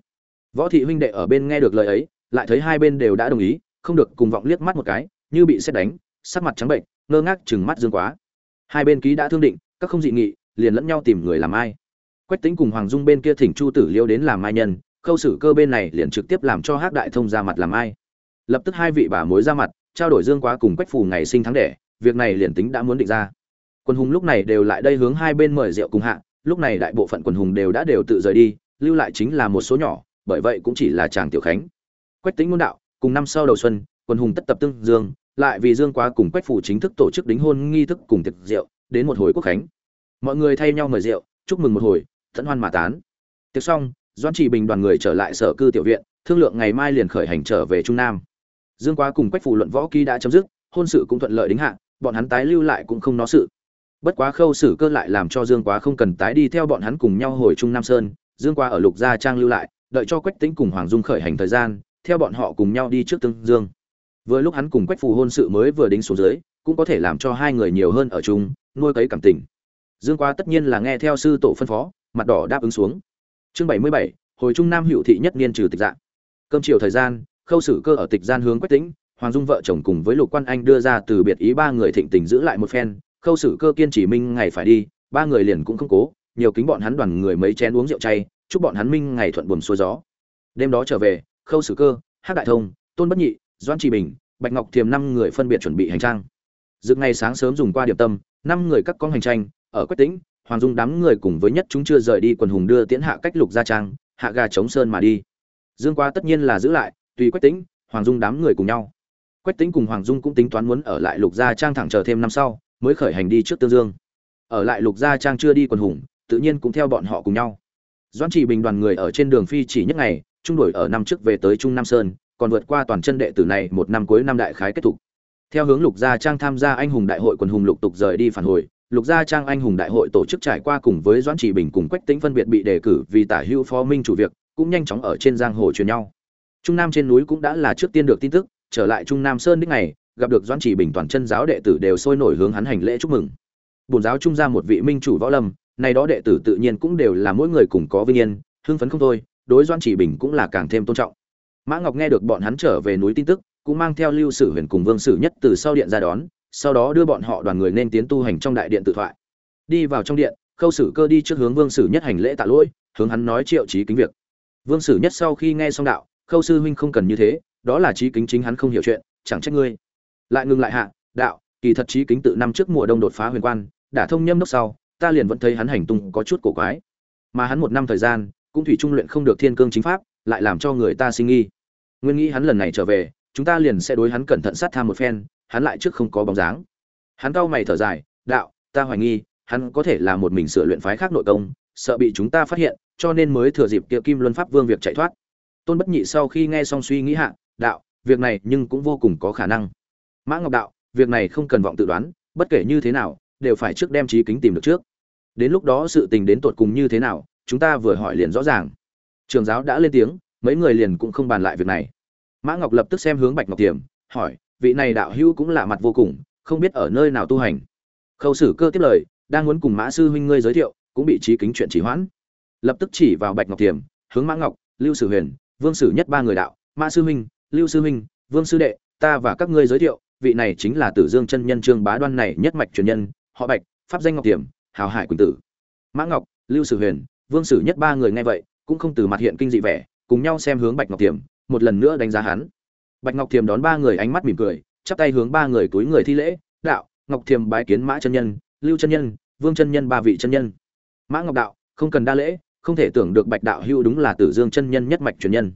Võ thị huynh đệ ở bên nghe được lời ấy, lại thấy hai bên đều đã đồng ý, không được cùng vọng liếc mắt một cái, như bị xét đánh, sắc mặt trắng bệnh, ngơ ngác chừng mắt dương quá. Hai bên ký đã thương định, các không dị nghị, liền lẫn nhau tìm người làm ai. Quách tính cùng hoàng dung bên kia thỉnh chu tử liêu đến làm mai nhân, khâu xử cơ bên này liền trực tiếp làm cho hắc đại thông ra mặt làm ai. Lập tức hai vị bà mối ra mặt, trao đổi dương quá cùng quách phù ngày sinh tháng đẻ, việc này liền tính đã muốn định ra. Quân hùng lúc này đều lại đây hướng hai bên mời rượu cùng hạ lúc này đại bộ phận quần hùng đều đã đều tự rời đi, lưu lại chính là một số nhỏ, bởi vậy cũng chỉ là chàng tiểu khánh. Quách tính môn đạo, cùng năm sau đầu xuân, quần hùng tất tập tương dương, lại vì dương quá cùng quách phủ chính thức tổ chức đính hôn nghi thức cùng tiệc rượu, đến một hồi quốc khánh. Mọi người thay nhau mời rượu, chúc mừng một hồi tận hoan mà tán. Tiệc xong doan chỉ bình đoàn người trở lại sở cư tiểu viện, thương lượng ngày mai liền khởi hành trở về trung nam. Dương quá cùng quách phủ luận võ ký đã chấm dứt, hôn sự cũng thuận lợi đính hạ, bọn hắn tái lưu lại cũng không nó sự bất quá khâu xử cơ lại làm cho dương quá không cần tái đi theo bọn hắn cùng nhau hồi trung nam sơn, dương quá ở lục gia trang lưu lại, đợi cho quách tĩnh cùng hoàng dung khởi hành thời gian, theo bọn họ cùng nhau đi trước tương dương. Vừa lúc hắn cùng quách phù hôn sự mới vừa đính xuống dưới, cũng có thể làm cho hai người nhiều hơn ở chung, nuôi cấy cảm tình. Dương quá tất nhiên là nghe theo sư tổ phân phó, mặt đỏ đáp ứng xuống. Chương bảy mươi bảy, hồi trung nam hữu thị nhất niên trừ tịch dạng cơm chiều thời gian, khâu xử cơ ở tịch gian hướng quách tĩnh, hoàng dung vợ chồng cùng với lục quan anh đưa ra từ biệt ý ba người thịnh tình giữ lại một phen khâu sử cơ kiên chỉ minh ngày phải đi, ba người liền cũng không cố, nhiều kính bọn hắn đoàn người mấy chén uống rượu chay, chúc bọn hắn minh ngày thuận buồm xuôi gió. Đêm đó trở về, khâu sử cơ hát đại thông, tôn bất nhị doan trì bình, bạch ngọc thiềm năm người phân biệt chuẩn bị hành trang. Dựng ngày sáng sớm dùng qua điểm tâm, năm người các con hành tranh, ở quách tĩnh, hoàng dung đám người cùng với nhất chúng chưa rời đi quần hùng đưa tiễn hạ cách lục gia trang, hạ gà chống sơn mà đi. Dương qua tất nhiên là giữ lại, tùy quách tĩnh, hoàng dung đám người cùng nhau. Quách tĩnh cùng hoàng dung cũng tính toán muốn ở lại lục gia trang thẳng chờ thêm năm sau mới khởi hành đi trước tương dương. Ở lại lục gia trang chưa đi quần hùng, tự nhiên cũng theo bọn họ cùng nhau. Doãn chỉ bình đoàn người ở trên đường phi chỉ nhất ngày, trung đổi ở năm trước về tới trung nam sơn, còn vượt qua toàn chân đệ tử này một năm cuối năm đại khái kết thúc. Theo hướng lục gia trang tham gia anh hùng đại hội quần hùng lục tục rời đi phản hồi, lục gia trang anh hùng đại hội tổ chức trải qua cùng với doãn chỉ bình cùng quách tính phân biệt bị đề cử vì tả hữu phó minh chủ việc, cũng nhanh chóng ở trên giang hồ truyền nhau. Trung nam trên núi cũng đã là trước tiên được tin tức, trở lại trung nam sơn đích này gặp được doãn chỉ bình toàn chân giáo đệ tử đều sôi nổi hướng hắn hành lễ chúc mừng. Bổn giáo trung ra một vị minh chủ võ lâm này đó đệ tử tự nhiên cũng đều là mỗi người cùng có vinh yên, hưng phấn không thôi, đối doãn chỉ bình cũng là càng thêm tôn trọng. Mã ngọc nghe được bọn hắn trở về núi tin tức, cũng mang theo lưu sử huyền cùng vương sử nhất từ sau điện ra đón, sau đó đưa bọn họ đoàn người nên tiến tu hành trong đại điện tự thoại. Đi vào trong điện, khâu sử cơ đi trước hướng vương sử nhất hành lễ tạ lỗi, hướng hắn nói triệu trí kính việc. Vương sử nhất sau khi nghe xong đạo, khâu sư huynh không cần như thế, đó là trí kính chính hắn không hiểu chuyện, chẳng trách ngươi lại ngừng lại hạ, đạo, kỳ thật trí kính tự năm trước mùa đông đột phá huyền quan, đã thông nhâm đốc sau, ta liền vẫn thấy hắn hành tung có chút cổ quái. Mà hắn một năm thời gian, cũng thủy trung luyện không được thiên cương chính pháp, lại làm cho người ta sinh nghi. Nguyên nghĩ hắn lần này trở về, chúng ta liền sẽ đối hắn cẩn thận sát tham một phen, hắn lại trước không có bóng dáng. Hắn cau mày thở dài, đạo, ta hoài nghi, hắn có thể là một mình sửa luyện phái khác nội công, sợ bị chúng ta phát hiện, cho nên mới thừa dịp kia kim luân pháp vương việc chạy thoát. Tôn bất nhị sau khi nghe xong suy nghĩ hạ, đạo, việc này nhưng cũng vô cùng có khả năng mã ngọc đạo, việc này không cần vọng tự đoán, bất kể như thế nào, đều phải trước đem trí kính tìm được trước. Đến lúc đó sự tình đến tột cùng như thế nào, chúng ta vừa hỏi liền rõ ràng. Trường giáo đã lên tiếng, mấy người liền cũng không bàn lại việc này. Mã ngọc lập tức xem hướng bạch ngọc tiềm, hỏi, vị này đạo hữu cũng lạ mặt vô cùng, không biết ở nơi nào tu hành. Khâu sử cơ tiếp lời, đang muốn cùng mã sư huynh ngươi giới thiệu, cũng bị trí kính chuyện chỉ hoãn. Lập tức chỉ vào bạch ngọc tiềm, hướng mã ngọc, lưu sử huyền, vương sử nhất ba người đạo, mã sư huynh, lưu sư huynh, vương sư đệ, ta và các ngươi giới thiệu vị này chính là tử dương chân nhân trương bá đoan này nhất mạch truyền nhân, họ bạch, pháp danh ngọc tiềm, hào hải quỳnh tử. Mã ngọc, lưu sử huyền, vương sử nhất ba người nghe vậy, cũng không từ mặt hiện kinh dị vẻ, cùng nhau xem hướng bạch ngọc tiềm, một lần nữa đánh giá hắn. Bạch ngọc tiềm đón ba người ánh mắt mỉm cười, chắp tay hướng ba người túi người thi lễ, đạo, ngọc tiềm bái kiến mã chân nhân, lưu chân nhân, vương chân nhân ba vị chân nhân. Mã ngọc đạo, không cần đa lễ, không thể tưởng được bạch đạo hưu đúng là tử dương chân nhân nhất mạch truyền nhân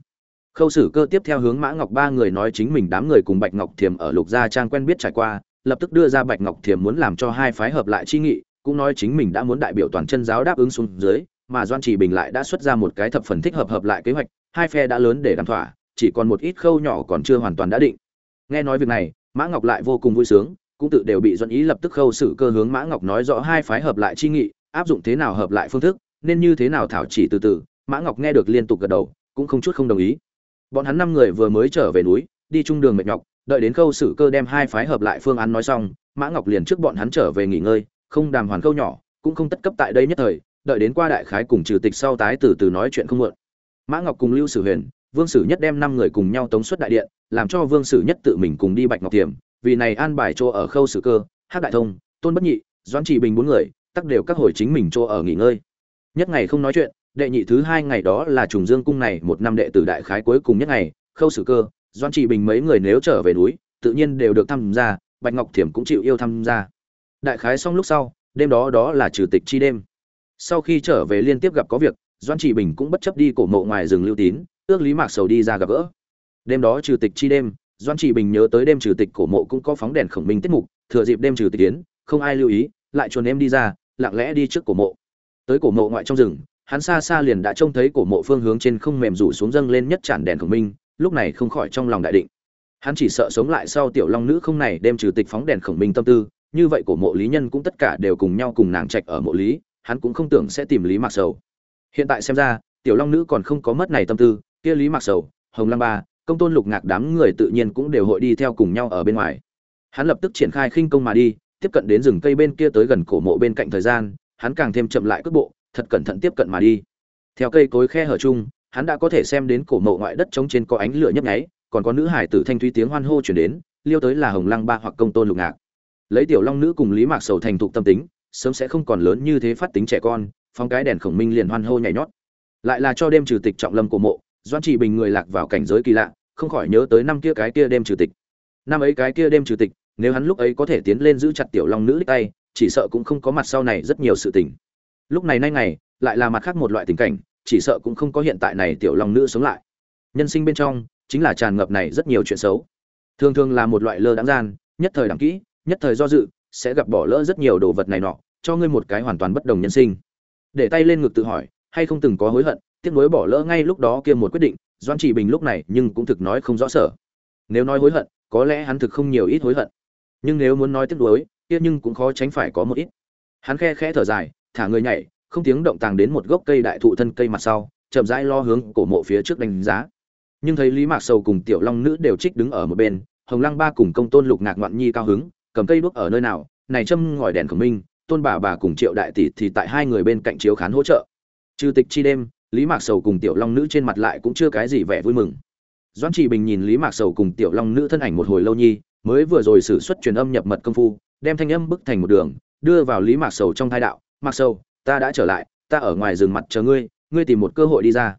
khâu sử cơ tiếp theo hướng mã ngọc ba người nói chính mình đám người cùng bạch ngọc thiềm ở lục gia trang quen biết trải qua, lập tức đưa ra bạch ngọc thiềm muốn làm cho hai phái hợp lại chi nghị, cũng nói chính mình đã muốn đại biểu toàn chân giáo đáp ứng xuống dưới, mà doan trì bình lại đã xuất ra một cái thập phần thích hợp hợp lại kế hoạch, hai phe đã lớn để đàm thỏa, chỉ còn một ít khâu nhỏ còn chưa hoàn toàn đã định. Nghe nói việc này, mã ngọc lại vô cùng vui sướng, cũng tự đều bị doan ý lập tức khâu xử cơ hướng mã ngọc nói rõ hai phái hợp lại chi nghị, áp dụng thế nào hợp lại phương thức, nên như thế nào thảo chỉ từ từ, mã ngọc nghe được liên tục gật đầu, cũng không chút không đồng ý bọn hắn năm người vừa mới trở về núi, đi chung đường mệt nhọc, đợi đến khâu xử cơ đem hai phái hợp lại phương án nói xong, mã ngọc liền trước bọn hắn trở về nghỉ ngơi, không đàm hoàn khâu nhỏ, cũng không tất cấp tại đây nhất thời, đợi đến qua đại khái cùng trừ tịch sau tái từ từ nói chuyện không muộn. Mã ngọc cùng lưu sử huyền, vương sử nhất đem năm người cùng nhau tống xuất đại điện, làm cho vương sử nhất tự mình cùng đi bạch ngọc tiềm, vì này an bài chỗ ở khâu sử cơ hát đại thông, tôn bất nhị, doãn trị bình bốn người tắc đều các hồi chính mình chỗ ở nghỉ ngơi. Nhất ngày không nói chuyện đệ nhị thứ hai ngày đó là trùng dương cung này một năm đệ tử đại khái cuối cùng nhất ngày, khâu sử cơ, doãn trị bình mấy người nếu trở về núi, tự nhiên đều được tham gia, bạch ngọc thiểm cũng chịu yêu tham gia. Đại khái xong lúc sau, đêm đó đó là trừ tịch chi đêm. Sau khi trở về liên tiếp gặp có việc, doãn trị bình cũng bất chấp đi cổ mộ ngoài rừng lưu tín, ước lý mạc sầu đi ra gặp gỡ. Đêm đó trừ tịch chi đêm doan trị bình nhớ tới đêm trừ tịch cổ mộ cũng có phóng đèn khổng minh tiết mục, thừa dịp đêm trừ tịch tiến, không ai lưu ý, lại chuồn em đi ra, lặng lẽ đi trước cổ mộ. Tới cổ mộ ngoại trong rừng hắn xa xa liền đã trông thấy cổ mộ phương hướng trên không mềm rủ xuống dâng lên nhất tràn đèn khổng minh, lúc này không khỏi trong lòng đại định. Hắn chỉ sợ sống lại sau tiểu long nữ không này đêm trừ tịch phóng đèn khổng minh tâm tư, như vậy cổ mộ lý nhân cũng tất cả đều cùng nhau cùng nàng trạch ở mộ lý, hắn cũng không tưởng sẽ tìm lý mạc sầu. Hiện tại xem ra, tiểu long nữ còn không có mất này tâm tư, kia lý mạc sầu, hồng lăng ba, công tôn lục ngạc đám người tự nhiên cũng đều hội đi theo cùng nhau ở bên ngoài. Hắn lập tức triển khai khinh công mà đi, tiếp cận đến rừng cây bên kia tới gần cổ mộ bên cạnh thời gian, hắn càng thêm chậm lại cước bộ thật cẩn thận tiếp cận mà đi. Theo cây cối khe hở chung, hắn đã có thể xem đến cổ mộ ngoại đất trống trên có ánh lửa nhấp nháy, còn có nữ hải tử thanh thúy tiếng hoan hô chuyển đến, liêu tới là hồng lăng ba hoặc công tôn lục ngạc. Lấy tiểu long nữ cùng lý mạc sầu thành thục tâm tính, sớm sẽ không còn lớn như thế phát tính trẻ con phong cái đèn khổng minh liền hoan hô nhảy nhót. Lại là cho đêm trừ tịch trọng lâm cổ mộ doan trị bình người lạc vào cảnh giới kỳ lạ, không khỏi nhớ tới năm kia cái kia đêm trừ tịch. Năm ấy cái kia đêm chủ tịch, nếu hắn lúc ấy có thể tiến lên giữ chặt tiểu long nữ đích tay, chỉ sợ cũng không có mặt sau này rất nhiều sự tình lúc này nay ngày, lại là mặt khác một loại tình cảnh, chỉ sợ cũng không có hiện tại này tiểu long nữ sống lại. Nhân sinh bên trong, chính là tràn ngập này rất nhiều chuyện xấu. Thường thường là một loại lơ đáng gian, nhất thời đáng kỹ, nhất thời do dự, sẽ gặp bỏ lỡ rất nhiều đồ vật này nọ, cho ngươi một cái hoàn toàn bất đồng nhân sinh. Để tay lên ngực tự hỏi, hay không từng có hối hận, tiếc nuối bỏ lỡ ngay lúc đó kia một quyết định doan chỉ bình lúc này nhưng cũng thực nói không rõ sở. Nếu nói hối hận, có lẽ hắn thực không nhiều ít hối hận. Nhưng nếu muốn nói tiếc nuối, kia nhưng cũng khó tránh phải có một ít. Hắn khe khẽ thở dài thả người nhảy, không tiếng động tàng đến một gốc cây đại thụ thân cây mặt sau, chậm rãi lo hướng cổ mộ phía trước đánh giá. Nhưng thấy lý mạc sầu cùng tiểu long nữ đều trích đứng ở một bên, hồng lăng ba cùng công tôn lục ngạc ngoạn nhi cao hứng, cầm cây đuốc ở nơi nào, này châm ngòi đèn khổng minh tôn bà bà cùng triệu đại tỷ thì tại hai người bên cạnh chiếu khán hỗ trợ. Trừ tịch chi đêm, lý mạc sầu cùng tiểu long nữ trên mặt lại cũng chưa cái gì vẻ vui mừng. Doãn trì bình nhìn lý mạc sầu cùng tiểu long nữ thân ảnh một hồi lâu nhi, mới vừa rồi sử xuất truyền âm nhập mật công phu, đem thanh âm bức thành một đường, đưa vào lý mạc sầu trong thai đạo mạc sầu, ta đã trở lại, ta ở ngoài rừng mặt chờ ngươi ngươi tìm một cơ hội đi ra.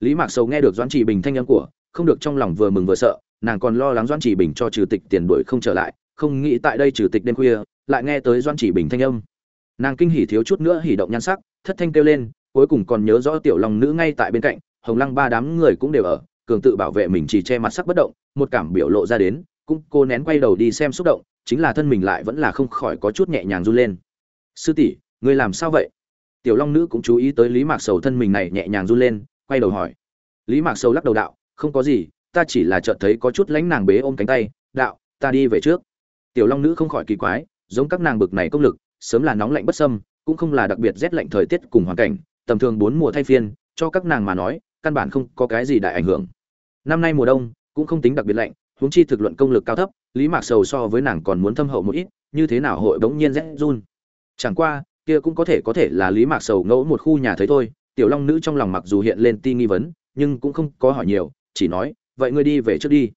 Lý mạc sầu nghe được doãn trì bình thanh âm của, không được trong lòng vừa mừng vừa sợ, nàng còn lo lắng doãn trì bình cho trừ tịch tiền đuổi không trở lại, không nghĩ tại đây trừ tịch đêm khuya, lại nghe tới doãn trì bình thanh âm. Nàng kinh hỉ thiếu chút nữa hỉ động nhan sắc, thất thanh kêu lên, cuối cùng còn nhớ rõ tiểu long nữ ngay tại bên cạnh, hồng lăng ba đám người cũng đều ở, cường tự bảo vệ mình chỉ che mặt sắc bất động, một cảm biểu lộ ra đến, cũng cô nén quay đầu đi xem xúc động, chính là thân mình lại vẫn là không khỏi có chút nhẹ nhàng run lên. Sư tỷ Ngươi làm sao vậy? Tiểu long nữ cũng chú ý tới lý mạc sầu thân mình này nhẹ nhàng run lên, quay đầu hỏi. Lý mạc sầu lắc đầu đạo, không có gì, ta chỉ là chợt thấy có chút lánh nàng bế ôm cánh tay, đạo, ta đi về trước. Tiểu long nữ không khỏi kỳ quái, giống các nàng bực này công lực, sớm là nóng lạnh bất sâm cũng không là đặc biệt rét lạnh thời tiết cùng hoàn cảnh, tầm thường bốn mùa thay phiên, cho các nàng mà nói, căn bản không có cái gì đại ảnh hưởng. Năm nay mùa đông, cũng không tính đặc biệt lạnh, huống chi thực luận công lực cao thấp, lý mạc sầu so với nàng còn muốn thâm hậu một ít, như thế nào hội bỗng nhiên rét run? Chẳng qua kia cũng có thể có thể là lý mạc sầu ngẫu một khu nhà thấy thôi tiểu long nữ trong lòng mặc dù hiện lên ti nghi vấn nhưng cũng không có hỏi nhiều chỉ nói vậy ngươi đi về trước đi.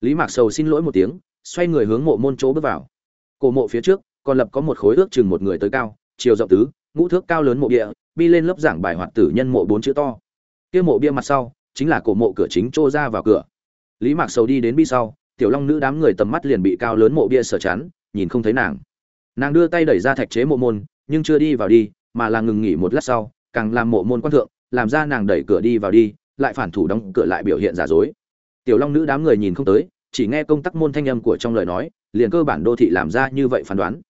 Lý mạc sầu xin lỗi một tiếng xoay người hướng mộ môn chỗ bước vào. Cổ mộ phía trước còn lập có một khối ước chừng một người tới cao chiều rộng tứ ngũ thước cao lớn mộ bia, bi lên lớp giảng bài hoạt tử nhân mộ bốn chữ to. Kia mộ bia mặt sau chính là cổ mộ cửa chính trô ra vào cửa. Lý mạc sầu đi đến bi sau tiểu long nữ đám người tầm mắt liền bị cao lớn mộ bia sở chắn nhìn không thấy nàng. Nàng đưa tay đẩy ra thạch chế mộ môn nhưng chưa đi vào đi, mà là ngừng nghỉ một lát sau, càng làm mộ môn quan thượng, làm ra nàng đẩy cửa đi vào đi, lại phản thủ đóng cửa lại biểu hiện giả dối. Tiểu long nữ đám người nhìn không tới, chỉ nghe công tắc môn thanh âm của trong lời nói, liền cơ bản đô thị làm ra như vậy phán đoán.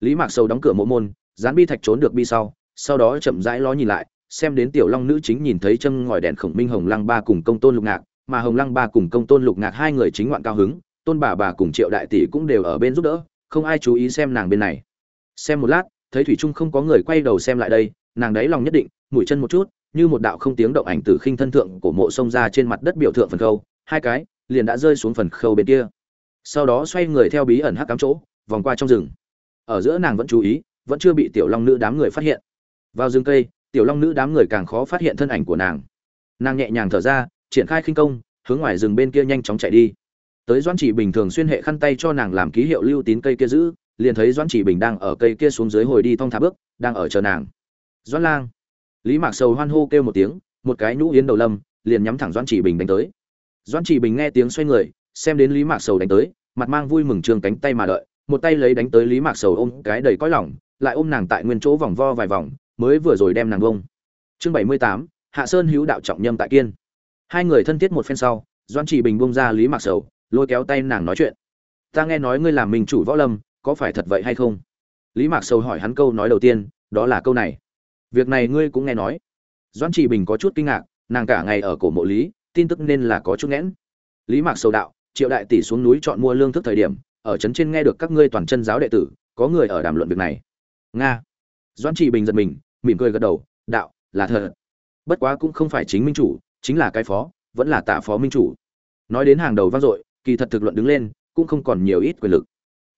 Lý mạc sầu đóng cửa mộ môn, dán bi thạch trốn được bi sau sau đó chậm rãi ló nhìn lại, xem đến tiểu long nữ chính nhìn thấy châm ngòi đèn khổng minh hồng lăng ba cùng công tôn lục ngạc, mà hồng lăng ba cùng công tôn lục ngạc hai người chính ngoạn cao hứng, tôn bà bà cùng triệu đại tỷ cũng đều ở bên giúp đỡ, không ai chú ý xem nàng bên này. Xem một lát thấy thủy trung không có người quay đầu xem lại đây, nàng đáy lòng nhất định mũi chân một chút, như một đạo không tiếng động ảnh từ khinh thân thượng của mộ sông ra trên mặt đất biểu thượng phần khâu, hai cái, liền đã rơi xuống phần khâu bên kia. Sau đó xoay người theo bí ẩn hắc cám chỗ, vòng qua trong rừng. Ở giữa nàng vẫn chú ý, vẫn chưa bị tiểu long nữ đám người phát hiện. Vào rừng cây, tiểu long nữ đám người càng khó phát hiện thân ảnh của nàng. Nàng nhẹ nhàng thở ra, triển khai khinh công, hướng ngoài rừng bên kia nhanh chóng chạy đi. Tới doan chỉ bình thường xuyên hệ khăn tay cho nàng làm ký hiệu lưu tín cây kia giữ liền thấy doãn chỉ bình đang ở cây kia xuống dưới hồi đi thong thả bước, đang ở chờ nàng. Doãn lang. Lý mạc sầu hoan hô kêu một tiếng, một cái nhũ yến đầu lâm, liền nhắm thẳng doãn chỉ bình đánh tới. Doãn chỉ bình nghe tiếng xoay người, xem đến lý mạc sầu đánh tới, mặt mang vui mừng trường cánh tay mà đợi, một tay lấy đánh tới lý mạc sầu ôm cái đầy cõi lỏng lại ôm nàng tại nguyên chỗ vòng vo vài vòng, mới vừa rồi đem nàng bông. Chương bảy mươi tám, hạ sơn hữu đạo trọng nhâm tại kiên. Hai người thân thiết một phen sau doan chỉ bình bông ra lý mạc sầu, lôi kéo tay nàng nói chuyện. Ta nghe nói ngươi làm mình chủ võ lâm có phải thật vậy hay không? Lý mạc sầu hỏi hắn câu nói đầu tiên, đó là câu này. Việc này ngươi cũng nghe nói. Doan chỉ bình có chút kinh ngạc, nàng cả ngày ở cổ mộ lý, tin tức nên là có chút nghẽn. Lý mạc sầu đạo, triệu đại tỷ xuống núi chọn mua lương thức thời điểm, ở trấn trên nghe được các ngươi toàn chân giáo đệ tử, có người ở đàm luận việc này. Nga. Doan chỉ bình giật mình, mỉm cười gật đầu, đạo, là thật. Bất quá cũng không phải chính minh chủ, chính là cái phó, vẫn là tạ phó minh chủ. Nói đến hàng đầu vang dội, kỳ thật thực luận đứng lên, cũng không còn nhiều ít quyền lực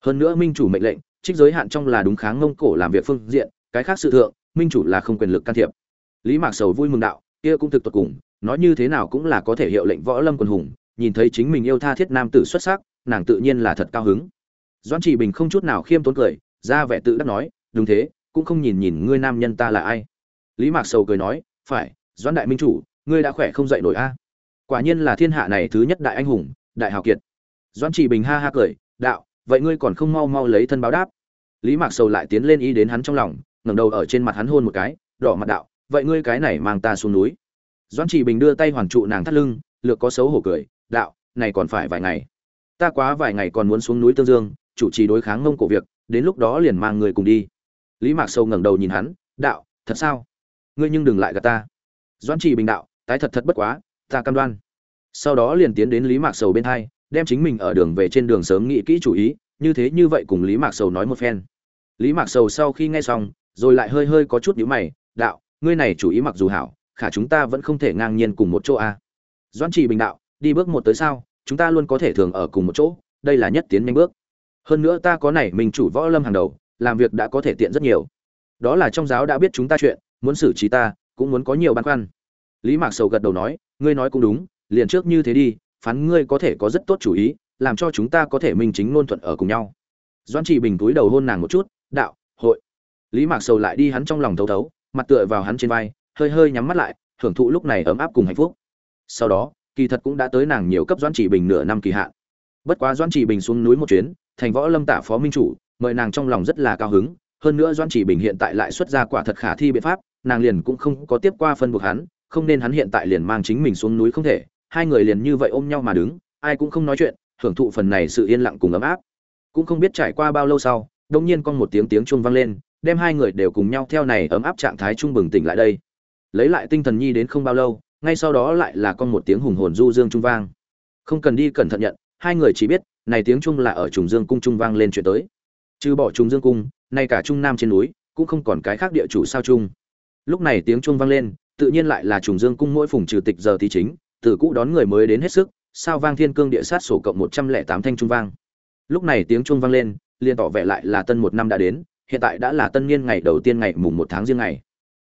hơn nữa minh chủ mệnh lệnh, trích giới hạn trong là đúng kháng ngông cổ làm việc phương diện, cái khác sự thượng, minh chủ là không quyền lực can thiệp. Lý mạc sầu vui mừng đạo, kia cũng thực tuật cùng, nói như thế nào cũng là có thể hiệu lệnh võ lâm quần hùng, nhìn thấy chính mình yêu tha thiết nam tử xuất sắc, nàng tự nhiên là thật cao hứng. Doan trị bình không chút nào khiêm tốn cười, ra vẻ tự đắc nói, đúng thế, cũng không nhìn nhìn ngươi nam nhân ta là ai. Lý mạc sầu cười nói, phải, doãn đại minh chủ, ngươi đã khỏe không dậy nổi a? Quả nhiên là thiên hạ này thứ nhất đại anh hùng, đại hào kiệt. Doãn trị bình ha ha cười, đạo vậy ngươi còn không mau mau lấy thân báo đáp. Lý mạc sầu lại tiến lên ý đến hắn trong lòng, ngẩng đầu ở trên mặt hắn hôn một cái, đỏ mặt đạo, vậy ngươi cái này mang ta xuống núi. Doãn chỉ bình đưa tay hoàn trụ nàng thắt lưng, lược có xấu hổ cười, đạo, này còn phải vài ngày. Ta quá vài ngày còn muốn xuống núi tương dương, chủ trì đối kháng ngông cổ việc, đến lúc đó liền mang người cùng đi. Lý mạc sầu ngẩng đầu nhìn hắn, đạo, thật sao? Ngươi nhưng đừng lại gạt ta. Doãn chỉ bình đạo, tái thật thật bất quá, ta cam đoan. Sau đó liền tiến đến lý mạc sầu bên hai đem chính mình ở đường về trên đường sớm nghĩ kỹ chủ ý, như thế như vậy cùng lý mạc sầu nói một phen. Lý mạc sầu sau khi nghe xong, rồi lại hơi hơi có chút nhíu mày, đạo, ngươi này chủ ý mặc dù hảo, khả chúng ta vẫn không thể ngang nhiên cùng một chỗ a à. doãn chỉ bình đạo, đi bước một tới sao, chúng ta luôn có thể thường ở cùng một chỗ, đây là nhất tiến nhanh bước. Hơn nữa ta có này mình chủ võ lâm hàng đầu, làm việc đã có thể tiện rất nhiều. Đó là trong giáo đã biết chúng ta chuyện, muốn xử trí ta, cũng muốn có nhiều băn khoăn. Lý mạc sầu gật đầu nói, ngươi nói cũng đúng, liền trước như thế đi phán ngươi có thể có rất tốt chủ ý, làm cho chúng ta có thể minh chính ngôn thuận ở cùng nhau. Doan Chỉ bình túi đầu hôn nàng một chút, đạo, hội. Lý mạc sầu lại đi hắn trong lòng thấu thấu, mặt tựa vào hắn trên vai, hơi hơi nhắm mắt lại, hưởng thụ lúc này ấm áp cùng hạnh phúc. Sau đó, kỳ thật cũng đã tới nàng nhiều cấp doan Chỉ bình nửa năm kỳ hạn. Bất quá doan Chỉ bình xuống núi một chuyến, thành võ lâm tả phó minh chủ, mời nàng trong lòng rất là cao hứng. Hơn nữa doan Chỉ bình hiện tại lại xuất ra quả thật khả thi biện pháp, nàng liền cũng không có tiếp qua phân buộc hắn, không nên hắn hiện tại liền mang chính mình xuống núi không thể hai người liền như vậy ôm nhau mà đứng, ai cũng không nói chuyện hưởng thụ phần này sự yên lặng cùng ấm áp. Cũng không biết trải qua bao lâu sau đông nhiên con một tiếng tiếng chuông vang lên, đem hai người đều cùng nhau theo này ấm áp trạng thái trung bừng tỉnh lại đây. Lấy lại tinh thần nhi đến không bao lâu, ngay sau đó lại là con một tiếng hùng hồn du dương trung vang. Không cần đi cẩn thận nhận, hai người chỉ biết, này tiếng trung là ở trùng dương cung trung vang lên chuyện tới. Trừ bỏ trùng dương cung, nay cả trung nam trên núi, cũng không còn cái khác địa chủ sao trung lúc này tiếng trung vang lên, tự nhiên lại là trùng dương cung mỗi phùng trừ tịch giờ tí chính từ cũ đón người mới đến hết sức, sao vang thiên cương địa sát sổ cộng một trăm lẻ tám thanh trung vang. Lúc này tiếng trung vang lên, liền tỏ vẻ lại là tân một năm đã đến, hiện tại đã là tân niên ngày đầu tiên ngày mùng một tháng riêng ngày.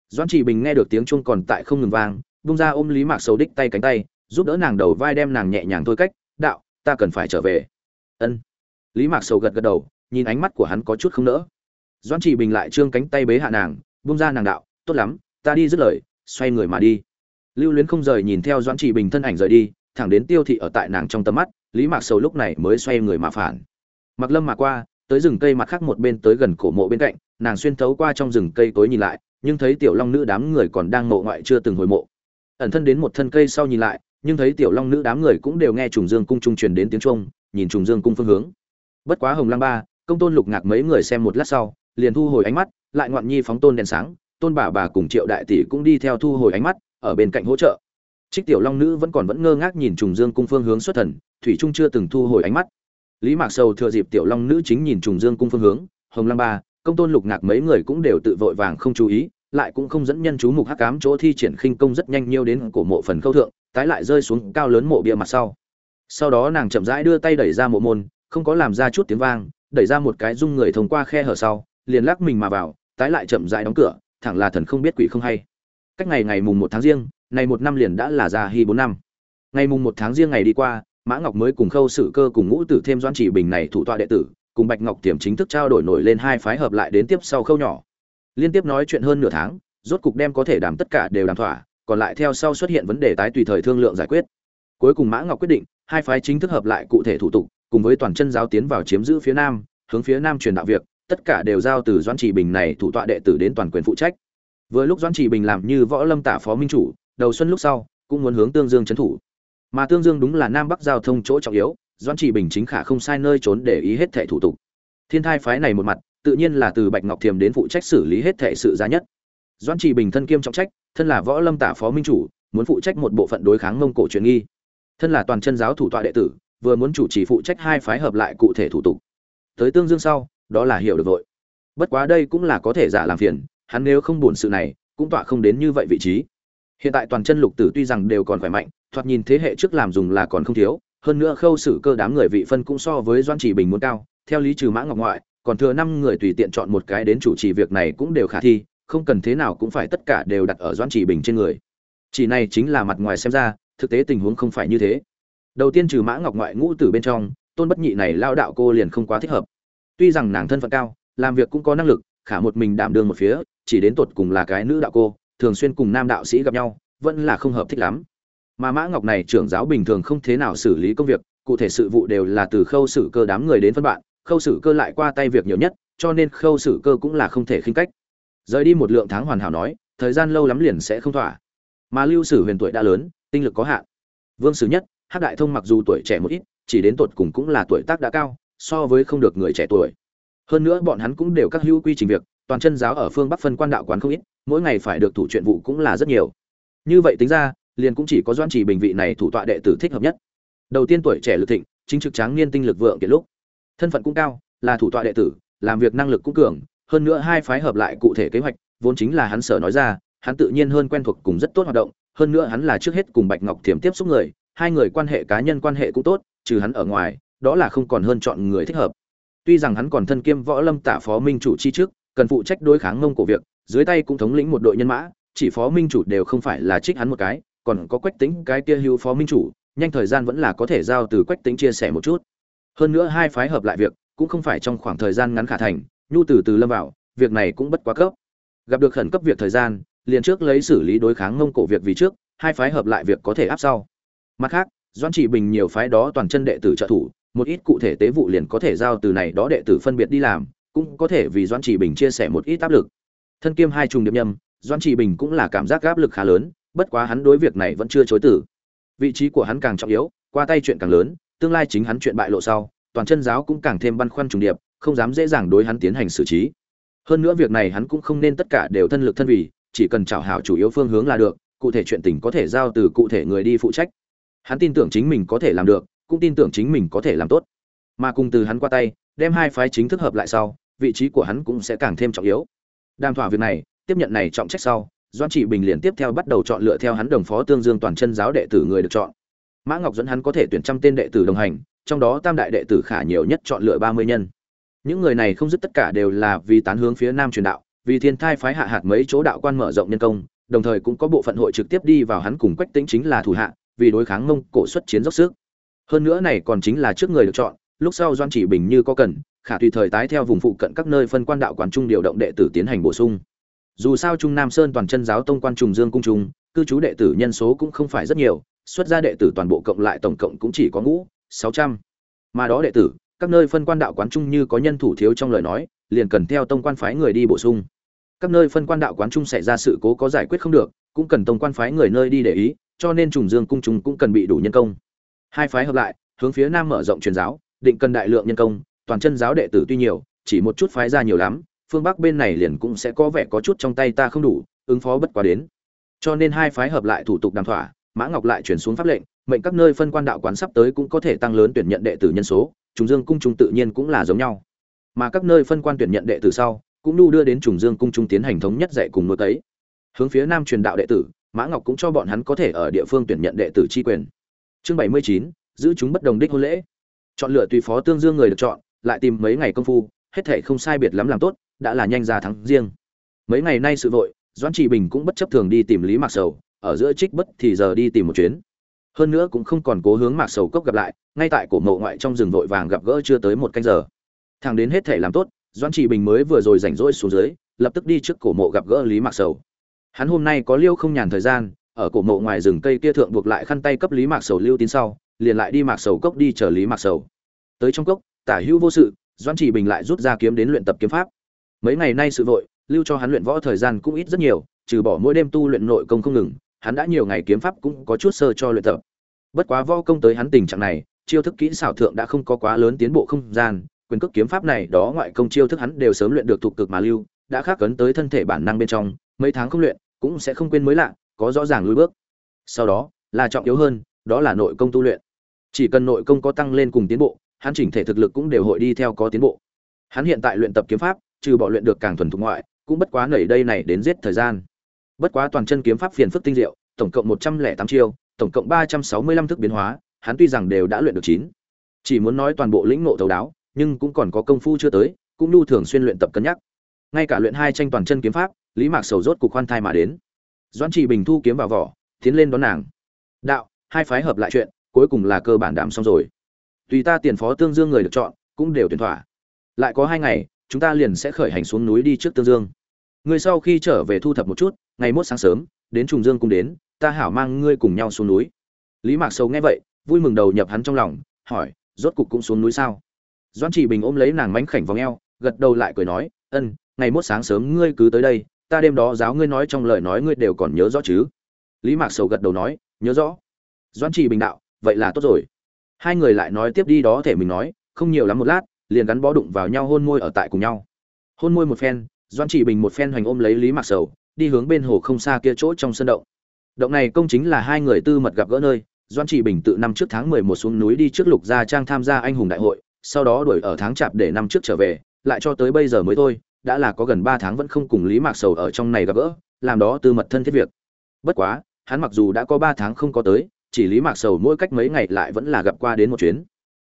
Doãn trị bình nghe được tiếng trung còn tại không ngừng vang, bung ra ôm lý mạc sầu đích tay cánh tay, giúp đỡ nàng đầu vai đem nàng nhẹ nhàng thôi cách, đạo, ta cần phải trở về. Ân. Lý mạc sầu gật gật đầu, nhìn ánh mắt của hắn có chút không nỡ. Doãn trị bình lại trương cánh tay bế hạ nàng, bung ra nàng, đạo, tốt lắm, ta đi dứt lời, xoay người mà đi lưu luyến không rời nhìn theo doãn Chỉ bình thân ảnh rời đi, thẳng đến tiêu thị ở tại nàng trong tầm mắt, lý mạc sầu lúc này mới xoay người mà phản. Mặc lâm mà qua, tới rừng cây mặt khác một bên tới gần cổ mộ bên cạnh, nàng xuyên thấu qua trong rừng cây tối nhìn lại, nhưng thấy tiểu long nữ đám người còn đang mộ ngoại chưa từng hồi mộ. Ẩn thân đến một thân cây sau nhìn lại, nhưng thấy tiểu long nữ đám người cũng đều nghe trùng dương cung trung truyền đến tiếng trung nhìn trùng dương cung phương hướng. Bất quá hồng lăng ba, công tôn lục ngạc mấy người xem một lát sau, liền thu hồi ánh mắt, lại ngoạn nhi phóng tôn đèn sáng, tôn bà bà cùng triệu đại tỷ cũng đi theo thu hồi ánh mắt ở bên cạnh hỗ trợ. Trích tiểu long nữ vẫn còn vẫn ngơ ngác nhìn trùng dương cung phương hướng xuất thần, thủy trung chưa từng thu hồi ánh mắt. Lý mạc sầu thừa dịp tiểu long nữ chính nhìn trùng dương cung phương hướng, hồng lăng ba, công tôn lục ngạc mấy người cũng đều tự vội vàng không chú ý, lại cũng không dẫn nhân chú mục hắc cám chỗ thi triển khinh công rất nhanh nhiêu đến cổ mộ phần khâu thượng, tái lại rơi xuống cao lớn mộ bia mặt sau. Sau đó nàng chậm rãi đưa tay đẩy ra mộ môn, không có làm ra chút tiếng vang, đẩy ra một cái dung người thông qua khe hở sau, liền lắc mình mà vào, tái lại chậm rãi đóng cửa, thẳng là thần không biết quỷ không hay cách ngày ngày mùng một tháng riêng, này một năm liền đã là già hy bốn năm. Ngày mùng một tháng riêng ngày đi qua, mã ngọc mới cùng khâu sử cơ cùng ngũ tử thêm doan chỉ bình này thủ tọa đệ tử, cùng bạch ngọc tiềm chính thức trao đổi nổi lên hai phái hợp lại đến tiếp sau khâu nhỏ. Liên tiếp nói chuyện hơn nửa tháng, rốt cục đem có thể đảm tất cả đều đàm thỏa, còn lại theo sau xuất hiện vấn đề tái tùy thời thương lượng giải quyết. Cuối cùng mã ngọc quyết định, hai phái chính thức hợp lại cụ thể thủ tục, cùng với toàn chân giáo tiến vào chiếm giữ phía nam, hướng phía nam truyền đạo việc, tất cả đều giao từ doãn chỉ bình này thủ tọa đệ tử đến toàn quyền phụ trách vừa lúc doãn chỉ bình làm như võ lâm tả phó minh chủ, đầu xuân lúc sau, cũng muốn hướng tương dương trấn thủ. Mà tương dương đúng là nam bắc giao thông chỗ trọng yếu, doãn chỉ bình chính khả không sai nơi trốn để ý hết thẻ thủ tục. Thiên thai phái này một mặt, tự nhiên là từ bạch ngọc thiềm đến phụ trách xử lý hết thẻ sự giá nhất. Doãn chỉ bình thân kiêm trọng trách, thân là võ lâm tả phó minh chủ, muốn phụ trách một bộ phận đối kháng mông cổ truyền nghi. Thân là toàn chân giáo thủ tọa đệ tử, vừa muốn chủ trì phụ trách hai phái hợp lại cụ thể thủ tục. Tới tương dương sau, đó là hiểu được vội. Bất quá đây cũng là có thể giả làm phiền hắn nếu không buồn sự này, cũng tọa không đến như vậy vị trí. Hiện tại toàn chân lục tử tuy rằng đều còn khỏe mạnh, thoạt nhìn thế hệ trước làm dùng là còn không thiếu, hơn nữa khâu xử cơ đám người vị phân cũng so với doan chỉ bình muốn cao, theo lý trừ mã ngọc ngoại, còn thừa năm người tùy tiện chọn một cái đến chủ trì việc này cũng đều khả thi, không cần thế nào cũng phải tất cả đều đặt ở doan chỉ bình trên người. Chỉ này chính là mặt ngoài xem ra, thực tế tình huống không phải như thế. Đầu tiên trừ mã ngọc ngoại ngũ tử bên trong, tôn bất nhị này lao đạo cô liền không quá thích hợp. Tuy rằng nàng thân phận cao, làm việc cũng có năng lực khả một mình đảm đương một phía, chỉ đến tột cùng là cái nữ đạo cô, thường xuyên cùng nam đạo sĩ gặp nhau, vẫn là không hợp thích lắm. Mà mã ngọc này trưởng giáo bình thường không thế nào xử lý công việc, cụ thể sự vụ đều là từ khâu xử cơ đám người đến phân bạn, khâu xử cơ lại qua tay việc nhiều nhất, cho nên khâu xử cơ cũng là không thể khinh cách. Rời đi một lượng tháng hoàn hảo nói, thời gian lâu lắm liền sẽ không thỏa. Mà lưu sử huyền tuổi đã lớn, tinh lực có hạn. Vương sử nhất, hắc đại thông mặc dù tuổi trẻ một ít, chỉ đến tuột cùng cũng là tuổi tác đã cao, so với không được người trẻ tuổi hơn nữa bọn hắn cũng đều các hữu quy trình việc, toàn chân giáo ở phương bắc phân quan đạo quán không ít, mỗi ngày phải được thủ chuyện vụ cũng là rất nhiều. Như vậy tính ra, liền cũng chỉ có doan chỉ bình vị này thủ tọa đệ tử thích hợp nhất. Đầu tiên tuổi trẻ lực thịnh, chính trực tráng niên tinh lực vượng kiệt lúc. Thân phận cũng cao, là thủ tọa đệ tử, làm việc năng lực cũng cường, hơn nữa hai phái hợp lại cụ thể kế hoạch, vốn chính là hắn sở nói ra, hắn tự nhiên hơn quen thuộc cùng rất tốt hoạt động, hơn nữa hắn là trước hết cùng bạch ngọc thiểm tiếp xúc người, hai người quan hệ cá nhân quan hệ cũng tốt, trừ hắn ở ngoài, đó là không còn hơn chọn người thích hợp tuy rằng hắn còn thân kiêm võ lâm tả phó minh chủ chi trước, cần phụ trách đối kháng mông cổ việc, dưới tay cũng thống lĩnh một đội nhân mã, chỉ phó minh chủ đều không phải là trích hắn một cái, còn có quách tính cái kia hưu phó minh chủ, nhanh thời gian vẫn là có thể giao từ quách tính chia sẻ một chút. Hơn nữa hai phái hợp lại việc, cũng không phải trong khoảng thời gian ngắn khả thành, nhu từ từ lâm vào, việc này cũng bất quá cấp. Gặp được khẩn cấp việc thời gian, liền trước lấy xử lý đối kháng mông cổ việc vì trước, hai phái hợp lại việc có thể áp sau. Mặt khác doan chỉ bình nhiều phái đó toàn chân đệ tử trợ thủ một ít cụ thể tế vụ liền có thể giao từ này đó đệ tử phân biệt đi làm, cũng có thể vì doan chỉ bình chia sẻ một ít áp lực. Thân kiêm hai trùng điệp nhâm doan chỉ bình cũng là cảm giác áp lực khá lớn, bất quá hắn đối việc này vẫn chưa chối tử vị trí của hắn càng trọng yếu, qua tay chuyện càng lớn, tương lai chính hắn chuyện bại lộ sau, toàn chân giáo cũng càng thêm băn khoăn trùng điệp, không dám dễ dàng đối hắn tiến hành xử trí. Hơn nữa việc này hắn cũng không nên tất cả đều thân lực thân vì chỉ cần chảo hảo chủ yếu phương hướng là được, cụ thể chuyện tình có thể giao từ cụ thể người đi phụ trách. Hắn tin tưởng chính mình có thể làm được cũng tin tưởng chính mình có thể làm tốt. Mà cùng từ hắn qua tay, đem hai phái chính thức hợp lại sau, vị trí của hắn cũng sẽ càng thêm trọng yếu. Đàm thỏa việc này, tiếp nhận này trọng trách sau doan trị bình liền tiếp theo bắt đầu chọn lựa theo hắn đồng phó tương dương toàn chân giáo đệ tử người được chọn. Mã ngọc dẫn hắn có thể tuyển trăm tên đệ tử đồng hành, trong đó tam đại đệ tử khả nhiều nhất chọn lựa ba mươi nhân. Những người này không dứt tất cả đều là vì tán hướng phía nam truyền đạo, vì thiên thai phái hạ hạt mấy chỗ đạo quan mở rộng nhân công, đồng thời cũng có bộ phận hội trực tiếp đi vào hắn cùng quách tính chính là thủ hạ, vì đối kháng mông cổ xuất chiến dốc sức hơn nữa này còn chính là trước người được chọn, lúc sau doan chỉ bình như có cần, khả tùy thời tái theo vùng phụ cận các nơi phân quan đạo quán trung điều động đệ tử tiến hành bổ sung. Dù sao trung nam sơn toàn chân giáo tông quan trùng dương cung trung, cư trú đệ tử nhân số cũng không phải rất nhiều, xuất gia đệ tử toàn bộ cộng lại tổng cộng cũng chỉ có ngũ, sáu trăm. Mà đó đệ tử, các nơi phân quan đạo quán trung như có nhân thủ thiếu trong lời nói, liền cần theo tông quan phái người đi bổ sung. Các nơi phân quan đạo quán trung xảy ra sự cố có giải quyết không được, cũng cần tông quan phái người nơi đi để ý, cho nên trùng dương cung trung cũng cần bị đủ nhân công hai phái hợp lại, hướng phía nam mở rộng truyền giáo, định cần đại lượng nhân công, toàn chân giáo đệ tử tuy nhiều, chỉ một chút phái ra nhiều lắm, phương bắc bên này liền cũng sẽ có vẻ có chút trong tay ta không đủ, ứng phó bất quá đến. Cho nên hai phái hợp lại thủ tục đàm thỏa, mã ngọc lại chuyển xuống pháp lệnh, mệnh các nơi phân quan đạo quán sắp tới cũng có thể tăng lớn tuyển nhận đệ tử nhân số, trùng dương cung trung tự nhiên cũng là giống nhau. Mà các nơi phân quan tuyển nhận đệ tử sau, cũng nu đưa đến trùng dương cung trung tiến hành thống nhất dạy cùng nuôi tấy. Hướng phía nam truyền đạo đệ tử, mã ngọc cũng cho bọn hắn có thể ở địa phương tuyển nhận đệ tử tri quyền chương bảy mươi chín, giữ chúng bất đồng đích hôn lễ. Chọn lựa tùy phó tương dương người được chọn, lại tìm mấy ngày công phu, hết thể không sai biệt lắm làm tốt, đã là nhanh ra thắng riêng. Mấy ngày nay sự vội, doãn trị bình cũng bất chấp thường đi tìm lý mạc sầu, ở giữa trích bất thì giờ đi tìm một chuyến. Hơn nữa cũng không còn cố hướng mạc sầu cốc gặp lại, ngay tại cổ mộ ngoại trong rừng vội vàng gặp gỡ chưa tới một canh giờ. Thằng đến hết thể làm tốt, doãn trị bình mới vừa rồi rảnh rỗi xuống dưới, lập tức đi trước cổ mộ gặp gỡ lý mạc sầu. Hắn hôm nay có liêu không nhàn thời gian ở cổ mộ ngoài rừng cây kia thượng buộc lại khăn tay cấp lý mạc sầu lưu tín sau, liền lại đi mạc sầu cốc đi chờ lý mạc sầu. Tới trong cốc, tả hữu vô sự, doãn chỉ bình lại rút ra kiếm đến luyện tập kiếm pháp. Mấy ngày nay sự vội, lưu cho hắn luyện võ thời gian cũng ít rất nhiều, trừ bỏ mỗi đêm tu luyện nội công không ngừng, hắn đã nhiều ngày kiếm pháp cũng có chút sơ cho luyện tập. Bất quá võ công tới hắn tình trạng này, chiêu thức kỹ xảo thượng đã không có quá lớn tiến bộ không gian, quyền cước kiếm pháp này đó ngoại công chiêu thức hắn đều sớm luyện được thuộc cực mà lưu, đã khắc cấn tới thân thể bản năng bên trong, mấy tháng không luyện, cũng sẽ không quên mới lạ có rõ ràng lùi bước. Sau đó, là trọng yếu hơn, đó là nội công tu luyện. Chỉ cần nội công có tăng lên cùng tiến bộ, hắn chỉnh thể thực lực cũng đều hội đi theo có tiến bộ. Hắn hiện tại luyện tập kiếm pháp, trừ bỏ luyện được càng thuần thục ngoại, cũng bất quá nảy đây này đến giết thời gian. Bất quá toàn chân kiếm pháp phiền phức tinh diệu, tổng cộng một trăm lẻ tám chiêu, tổng cộng ba trăm sáu mươi lăm thức biến hóa, hắn tuy rằng đều đã luyện được chín. Chỉ muốn nói toàn bộ lĩnh ngộ thấu đáo, nhưng cũng còn có công phu chưa tới, cũng nhu thường xuyên luyện tập cân nhắc. Ngay cả luyện hai tranh toàn chân kiếm pháp, lý mạc sầu rốt cục khoan thai mà đến doãn trì bình thu kiếm vào vỏ, tiến lên đón nàng. Đạo, hai phái hợp lại chuyện, cuối cùng là cơ bản đảm xong rồi. Tùy ta tiền phó tương dương người được chọn, cũng đều tuyển thỏa. Lại có hai ngày, chúng ta liền sẽ khởi hành xuống núi đi trước tương dương. Ngươi sau khi trở về thu thập một chút, ngày mốt sáng sớm, đến trùng dương cùng đến, ta hảo mang ngươi cùng nhau xuống núi. Lý mạc sầu nghe vậy, vui mừng đầu nhập hắn trong lòng, hỏi, rốt cục cũng xuống núi sao? Doan chỉ bình ôm lấy nàng mánh khảnh vòng eo, gật đầu lại cười nói, ân, ngày mốt sáng sớm ngươi cứ tới đây ta đêm đó giáo ngươi nói trong lời nói ngươi đều còn nhớ rõ chứ? Lý mạc sầu gật đầu nói, nhớ rõ. Doan chỉ bình đạo, vậy là tốt rồi. Hai người lại nói tiếp đi đó thể mình nói, không nhiều lắm một lát, liền gắn bó đụng vào nhau hôn môi ở tại cùng nhau. Hôn môi một phen doan chỉ bình một phen hoành ôm lấy lý mạc sầu, đi hướng bên hồ không xa kia chỗ trong sân động. Động này công chính là hai người tư mật gặp gỡ nơi doan chỉ bình tự năm trước tháng mười một xuống núi đi trước lục gia trang tham gia anh hùng đại hội, sau đó đuổi ở tháng chạp để năm trước trở về, lại cho tới bây giờ mới thôi đã là có gần ba tháng vẫn không cùng lý mạc sầu ở trong này gặp gỡ, làm đó tư mật thân thiết việc. Bất quá, hắn mặc dù đã có ba tháng không có tới, chỉ lý mạc sầu mỗi cách mấy ngày lại vẫn là gặp qua đến một chuyến.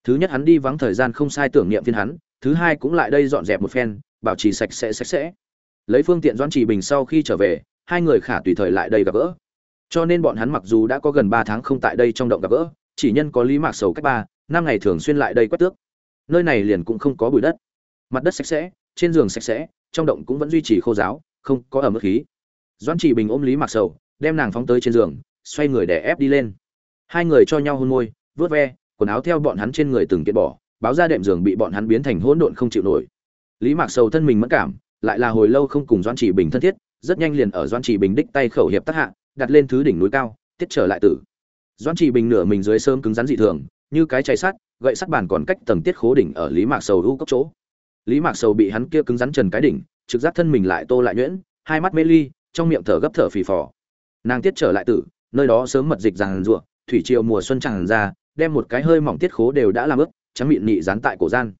Thứ nhất hắn đi vắng thời gian không sai tưởng niệm phiên hắn, thứ hai cũng lại đây dọn dẹp một phen, bảo trì sạch sẽ sạch sẽ. Lấy phương tiện doãn trì bình sau khi trở về, hai người khả tùy thời lại đây gặp gỡ. Cho nên bọn hắn mặc dù đã có gần ba tháng không tại đây trong động gặp gỡ, chỉ nhân có lý mạc sầu cách ba, năm ngày thường xuyên lại đây quét tước. Nơi này liền cũng không có bụi đất. Mặt đất sạch sẽ trên giường sạch sẽ, trong động cũng vẫn duy trì khô giáo không có ẩm ướt khí. Doãn Chỉ bình ôm lý Mặc sầu, đem nàng phóng tới trên giường, xoay người để ép đi lên. Hai người cho nhau hôn môi vớt ve, quần áo theo bọn hắn trên người từng kiệt bỏ, báo ra đệm giường bị bọn hắn biến thành hỗn độn không chịu nổi. Lý mạc sầu thân mình mất cảm, lại là hồi lâu không cùng doan chỉ bình thân thiết, rất nhanh liền ở doan chỉ bình đích tay khẩu hiệp tác hạ, đặt lên thứ đỉnh núi cao, tiết trở lại tử. Doan chỉ bình nửa mình dưới sơm cứng rắn dị thường, như cái cháy sắt, gậy sắt bàn còn cách tầng tiết khố đỉnh ở lý mạc sầu u cốc chỗ lý mạc sầu bị hắn kia cứng rắn trần cái đỉnh trực giác thân mình lại tô lại nhuyễn hai mắt mê ly trong miệng thở gấp thở phì phò. Nàng tiết trở lại tử nơi đó sớm mật dịch ràng rụa thủy triều mùa xuân tràn ra đem một cái hơi mỏng tiết khố đều đã làm ướt trắng miệng nị dán tại cổ gian.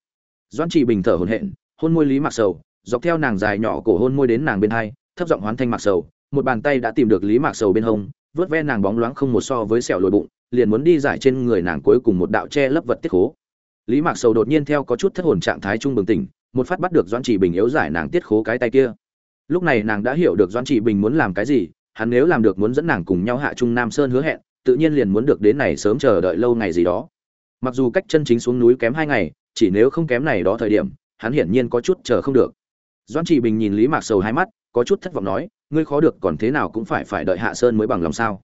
Doan chỉ bình thở hồn hện, hôn môi lý mạc sầu dọc theo nàng dài nhỏ cổ hôn môi đến nàng bên hai thấp giọng hoán thanh mạc sầu một bàn tay đã tìm được lý mạc sầu bên hông vớt ve nàng bóng loáng không một so với sẹo lồi bụng liền muốn đi giải trên người nàng cuối cùng một đạo che lấp vật tiết khố lý mạc sầu đột nhiên theo có chút thất hồn trạng thái trung bừng tỉnh, một phát bắt được doãn chỉ bình yếu giải nàng tiết khố cái tay kia. Lúc này nàng đã hiểu được doãn chỉ bình muốn làm cái gì, hắn nếu làm được muốn dẫn nàng cùng nhau hạ trung nam sơn hứa hẹn, tự nhiên liền muốn được đến này sớm chờ đợi lâu ngày gì đó. Mặc dù cách chân chính xuống núi kém hai ngày, chỉ nếu không kém này đó thời điểm, hắn hiển nhiên có chút chờ không được. Doãn chỉ bình nhìn lý mạc sầu hai mắt, có chút thất vọng nói, ngươi khó được, còn thế nào cũng phải phải đợi hạ sơn mới bằng lòng sao?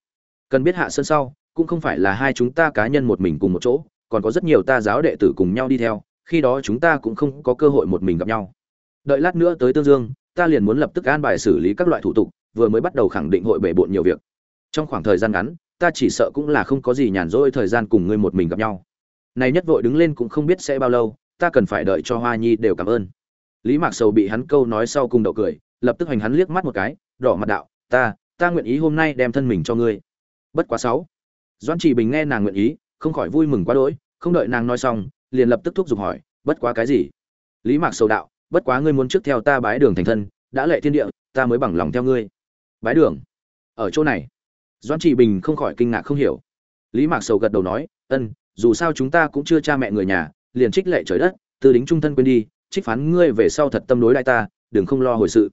Cần biết hạ sơn sau, cũng không phải là hai chúng ta cá nhân một mình cùng một chỗ còn có rất nhiều ta giáo đệ tử cùng nhau đi theo, khi đó chúng ta cũng không có cơ hội một mình gặp nhau. Đợi lát nữa tới tương dương, ta liền muốn lập tức an bài xử lý các loại thủ tục, vừa mới bắt đầu khẳng định hội bể bộn nhiều việc. Trong khoảng thời gian ngắn, ta chỉ sợ cũng là không có gì nhàn rỗi thời gian cùng ngươi một mình gặp nhau. Này nhất vội đứng lên cũng không biết sẽ bao lâu, ta cần phải đợi cho hoa nhi đều cảm ơn. Lý mạc sầu bị hắn câu nói sau cùng đậu cười, lập tức hoành hắn liếc mắt một cái, đỏ mặt đạo, ta ta nguyện ý hôm nay đem thân mình cho ngươi. Bất quá sáu. Doan chỉ bình nghe nàng nguyện ý không khỏi vui mừng quá đỗi, không đợi nàng nói xong, liền lập tức thúc giục hỏi, bất quá cái gì? Lý mạc sầu đạo, bất quá ngươi muốn trước theo ta bái đường thành thân, đã lệ thiên địa, ta mới bằng lòng theo ngươi. Bái đường? Ở chỗ này? Doan chỉ bình không khỏi kinh ngạc không hiểu. Lý mạc sầu gật đầu nói, ân, dù sao chúng ta cũng chưa cha mẹ người nhà, liền trích lệ trời đất, từ đính trung thân quên đi, trích phán ngươi về sau thật tâm đối đại ta, đừng không lo hồi sự.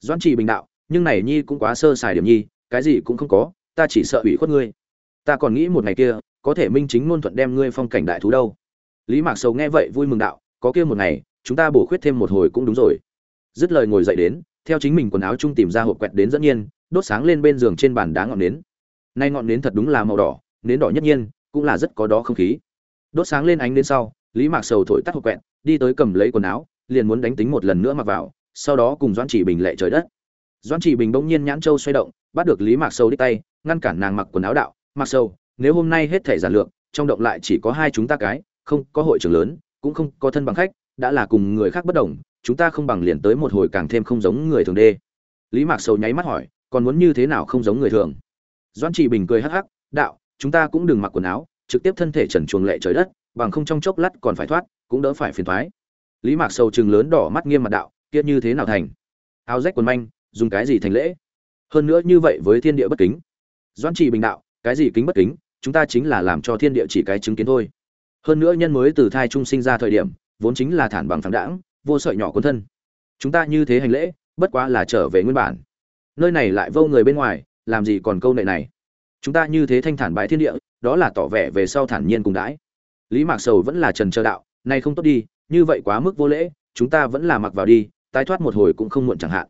Doan chỉ bình đạo, nhưng này nhi cũng quá sơ sài điểm nhi, cái gì cũng không có, ta chỉ sợ ủy khuất ngươi. Ta còn nghĩ một ngày kia có thể minh chính ngôn thuận đem ngươi phong cảnh đại thú đâu. Lý mạc sầu nghe vậy vui mừng đạo, có kia một ngày, chúng ta bổ khuyết thêm một hồi cũng đúng rồi. Dứt lời ngồi dậy đến, theo chính mình quần áo chung tìm ra hộp quẹt đến dẫn nhiên, đốt sáng lên bên giường trên bàn đá ngọn nến. Nay ngọn nến thật đúng là màu đỏ, nến đỏ nhất nhiên, cũng là rất có đó không khí. Đốt sáng lên ánh đến sau, lý mạc sầu thổi tắt hộp quẹt, đi tới cầm lấy quần áo, liền muốn đánh tính một lần nữa mặc vào, sau đó cùng doãn chỉ bình lệ trời đất. Doãn chỉ bình bỗng nhiên nhãn châu xoay động, bắt được lý mạc sầu đích tay, ngăn cản nàng mặc quần áo đạo Mặc sầu nếu hôm nay hết thể giản lược, trong động lại chỉ có hai chúng ta cái, không có hội trường lớn, cũng không có thân bằng khách, đã là cùng người khác bất đồng, chúng ta không bằng liền tới một hồi càng thêm không giống người thường đê. Lý mạc sầu nháy mắt hỏi, còn muốn như thế nào không giống người thường? Doãn chỉ bình cười hắc hắc, đạo, chúng ta cũng đừng mặc quần áo, trực tiếp thân thể trần chuồng lệ trời đất, bằng không trong chốc lát còn phải thoát, cũng đỡ phải phiền thoái. Lý mạc sầu chừng lớn đỏ mắt nghiêm mặt đạo, kia như thế nào thành? Áo rách quần manh, dùng cái gì thành lễ? Hơn nữa như vậy với thiên địa bất kính. Doãn chỉ bình đạo, cái gì kính bất kính? Chúng ta chính là làm cho thiên địa chỉ cái chứng kiến thôi. Hơn nữa nhân mới từ thai trung sinh ra thời điểm, vốn chính là thản bằng phẳng đãng, vô sợi nhỏ quân thân. Chúng ta như thế hành lễ, bất quá là trở về nguyên bản. Nơi này lại vô người bên ngoài, làm gì còn câu nệ này? Chúng ta như thế thanh thản bái thiên địa, đó là tỏ vẻ về sau thản nhiên cùng đãi. Lý mạc sầu vẫn là trần chờ đạo này không tốt đi, như vậy quá mức vô lễ, chúng ta vẫn là mặc vào đi, tái thoát một hồi cũng không muộn chẳng hạn.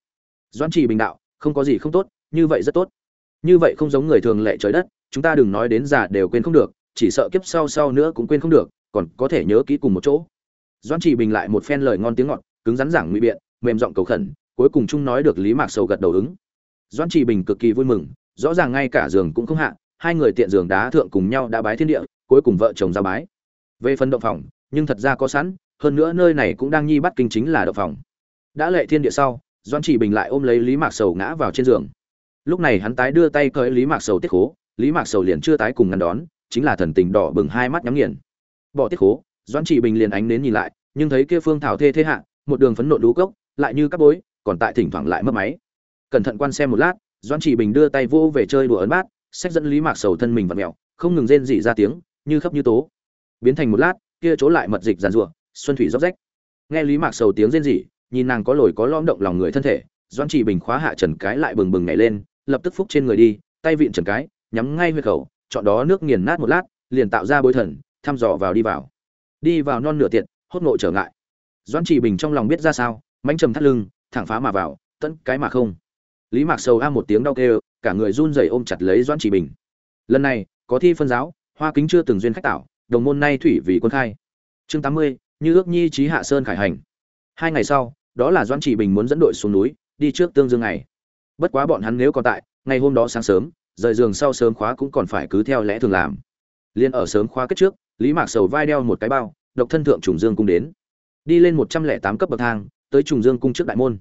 Doãn trì bình đạo, không có gì không tốt, như vậy rất tốt như vậy không giống người thường lệ trời đất, chúng ta đừng nói đến già đều quên không được, chỉ sợ kiếp sau sau nữa cũng quên không được, còn có thể nhớ kỹ cùng một chỗ. Doãn chỉ bình lại một phen lời ngon tiếng ngọt, cứng rắn giảng ngụy biện, mềm giọng cầu khẩn, cuối cùng chung nói được lý mạc sầu gật đầu ứng. Doãn chỉ bình cực kỳ vui mừng, rõ ràng ngay cả giường cũng không hạ, hai người tiện giường đá thượng cùng nhau đã bái thiên địa, cuối cùng vợ chồng ra bái. Về phần động phòng, nhưng thật ra có sẵn, hơn nữa nơi này cũng đang nhi bắt kinh chính là động phòng. Đã lệ thiên địa sau, doãn chỉ bình lại ôm lấy lý mạc sầu ngã vào trên giường lúc này hắn tái đưa tay cởi lý mạc sầu tiết khố, lý mạc sầu liền chưa tái cùng ngăn đón, chính là thần tình đỏ bừng hai mắt nhắm nghiền. Bỏ tiết khố, doãn chỉ bình liền ánh đến nhìn lại, nhưng thấy kia phương thảo thê thế hạ, một đường phấn nộ đú cốc, lại như các bối, còn tại thỉnh thoảng lại mất máy. Cẩn thận quan xem một lát, doãn chỉ bình đưa tay vô về chơi đùa ấn bát sách dẫn lý mạc sầu thân mình vặn mẹo không ngừng rên rỉ ra tiếng, như khắp như tố. Biến thành một lát, kia chỗ lại mật dịch giàn rủa xuân thủy róc rách. Nghe lý mạc sầu tiếng rên rỉ, nhìn nàng có lồi có lõm động lòng người thân thể, doãn chỉ bình khóa hạ trần cái lại bừng bừng nhảy lên lập tức phúc trên người đi, tay vịn trần cái, nhắm ngay huyệt khẩu, chọn đó nước nghiền nát một lát, liền tạo ra bối thần, thăm dò vào đi vào. Đi vào non nửa tiện hốt nội trở ngại. Doãn chỉ bình trong lòng biết ra sao, mánh trầm thắt lưng, thẳng phá mà vào tận cái mà không. Lý mạc sầu a một tiếng đau kêu, cả người run rẩy ôm chặt lấy doãn chỉ bình. Lần này, có thi phân giáo, hoa kính chưa từng duyên khách tạo, đồng môn nay thủy vì quân khai. Chương tám mươi, như ước nhi trí hạ sơn khải hành. Hai ngày sau, đó là doãn chỉ bình muốn dẫn đội xuống núi, đi trước tương dương ngày bất quá bọn hắn nếu còn tại, ngày hôm đó sáng sớm, rời giường sau sớm khóa cũng còn phải cứ theo lẽ thường làm. Liên ở sớm khóa kết trước, lý mạc sầu vai đeo một cái bao, độc thân thượng trùng dương cung đến. Đi lên một trăm lẻ tám cấp bậc thang, tới trùng dương cung trước đại môn.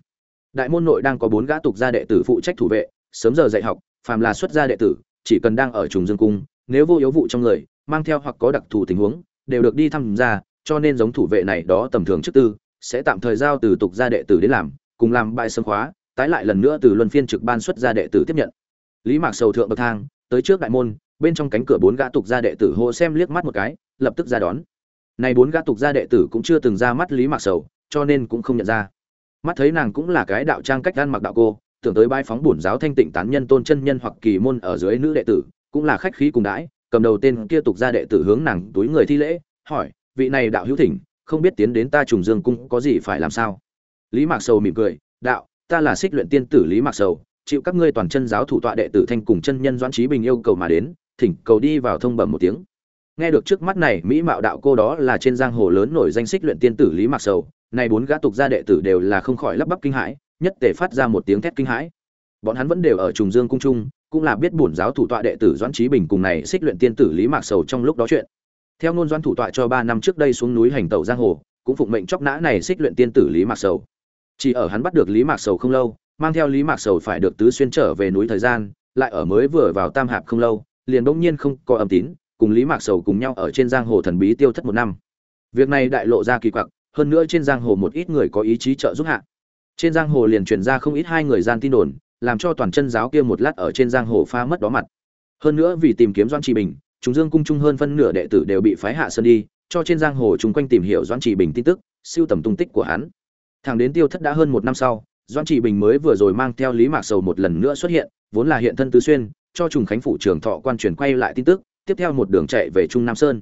Đại môn nội đang có bốn gã tục gia đệ tử phụ trách thủ vệ, sớm giờ dạy học, phàm là xuất gia đệ tử, chỉ cần đang ở trùng dương cung, nếu vô yếu vụ trong người, mang theo hoặc có đặc thù tình huống, đều được đi thăm gia, cho nên giống thủ vệ này đó tầm thường trước tư, sẽ tạm thời giao từ tục gia đệ tử đến làm, cùng làm bài sớm khóa tái lại lần nữa từ luân phiên trực ban xuất ra đệ tử tiếp nhận. Lý mạc sầu thượng bậc thang, tới trước đại môn, bên trong cánh cửa bốn gã tục gia đệ tử hô xem liếc mắt một cái, lập tức ra đón. Này bốn gã tục gia đệ tử cũng chưa từng ra mắt lý mạc sầu, cho nên cũng không nhận ra. Mắt thấy nàng cũng là cái đạo trang cách ăn mặc đạo cô, tưởng tới bãi phóng bổn giáo thanh tịnh tán nhân tôn chân nhân hoặc kỳ môn ở dưới nữ đệ tử, cũng là khách khí cùng đãi, cầm đầu tên kia tục gia đệ tử hướng nàng túi người thi lễ, hỏi, vị này đạo hữu thỉnh, không biết tiến đến ta trùng dương cung có gì phải làm sao? Lý mạc sầu mỉm cười, đạo ta là xích luyện tiên tử lý mạc sầu, chịu các ngươi toàn chân giáo thủ tọa đệ tử thanh cùng chân nhân doãn trí bình yêu cầu mà đến, thỉnh cầu đi vào thông bẩm một tiếng. Nghe được trước mắt này, mỹ mạo đạo cô đó là trên giang hồ lớn nổi danh xích luyện tiên tử lý mạc sầu này bốn gã tục gia đệ tử đều là không khỏi lắp bắp kinh hãi, nhất tề phát ra một tiếng thét kinh hãi. Bọn hắn vẫn đều ở trùng dương cung trung, cũng là biết bổn giáo thủ tọa đệ tử doãn trí bình cùng này xích luyện tiên tử lý mạc sầu trong lúc đó chuyện. Theo ngôn doãn thủ tọa cho ba năm trước đây xuống núi hành tẩu giang hồ, cũng phụng mệnh chóc nã này xích luyện tiên tử lý mạc sầu chỉ ở hắn bắt được lý mạc sầu không lâu, mang theo lý mạc sầu phải được tứ xuyên trở về núi thời gian, lại ở mới vừa vào tam hạp không lâu, liền bỗng nhiên không có âm tín, cùng lý mạc sầu cùng nhau ở trên giang hồ thần bí tiêu thất một năm. Việc này đại lộ ra kỳ quặc, hơn nữa trên giang hồ một ít người có ý chí trợ giúp hạ. Trên giang hồ liền truyền ra không ít hai người gian tin đồn, làm cho toàn chân giáo kia một lát ở trên giang hồ pha mất đó mặt. Hơn nữa vì tìm kiếm doan trì bình, chúng dương cung trung hơn phân nửa đệ tử đều bị phái hạ sơn đi, cho trên giang hồ chung quanh tìm hiểu doan trì bình tin tức, siêu tầm tung tích của hắn thẳng đến tiêu thất đã hơn một năm sau doan trị bình mới vừa rồi mang theo lý mạc sầu một lần nữa xuất hiện, vốn là hiện thân tứ xuyên, cho trùng khánh phủ trưởng thọ quan truyền quay lại tin tức, tiếp theo một đường chạy về trung nam sơn.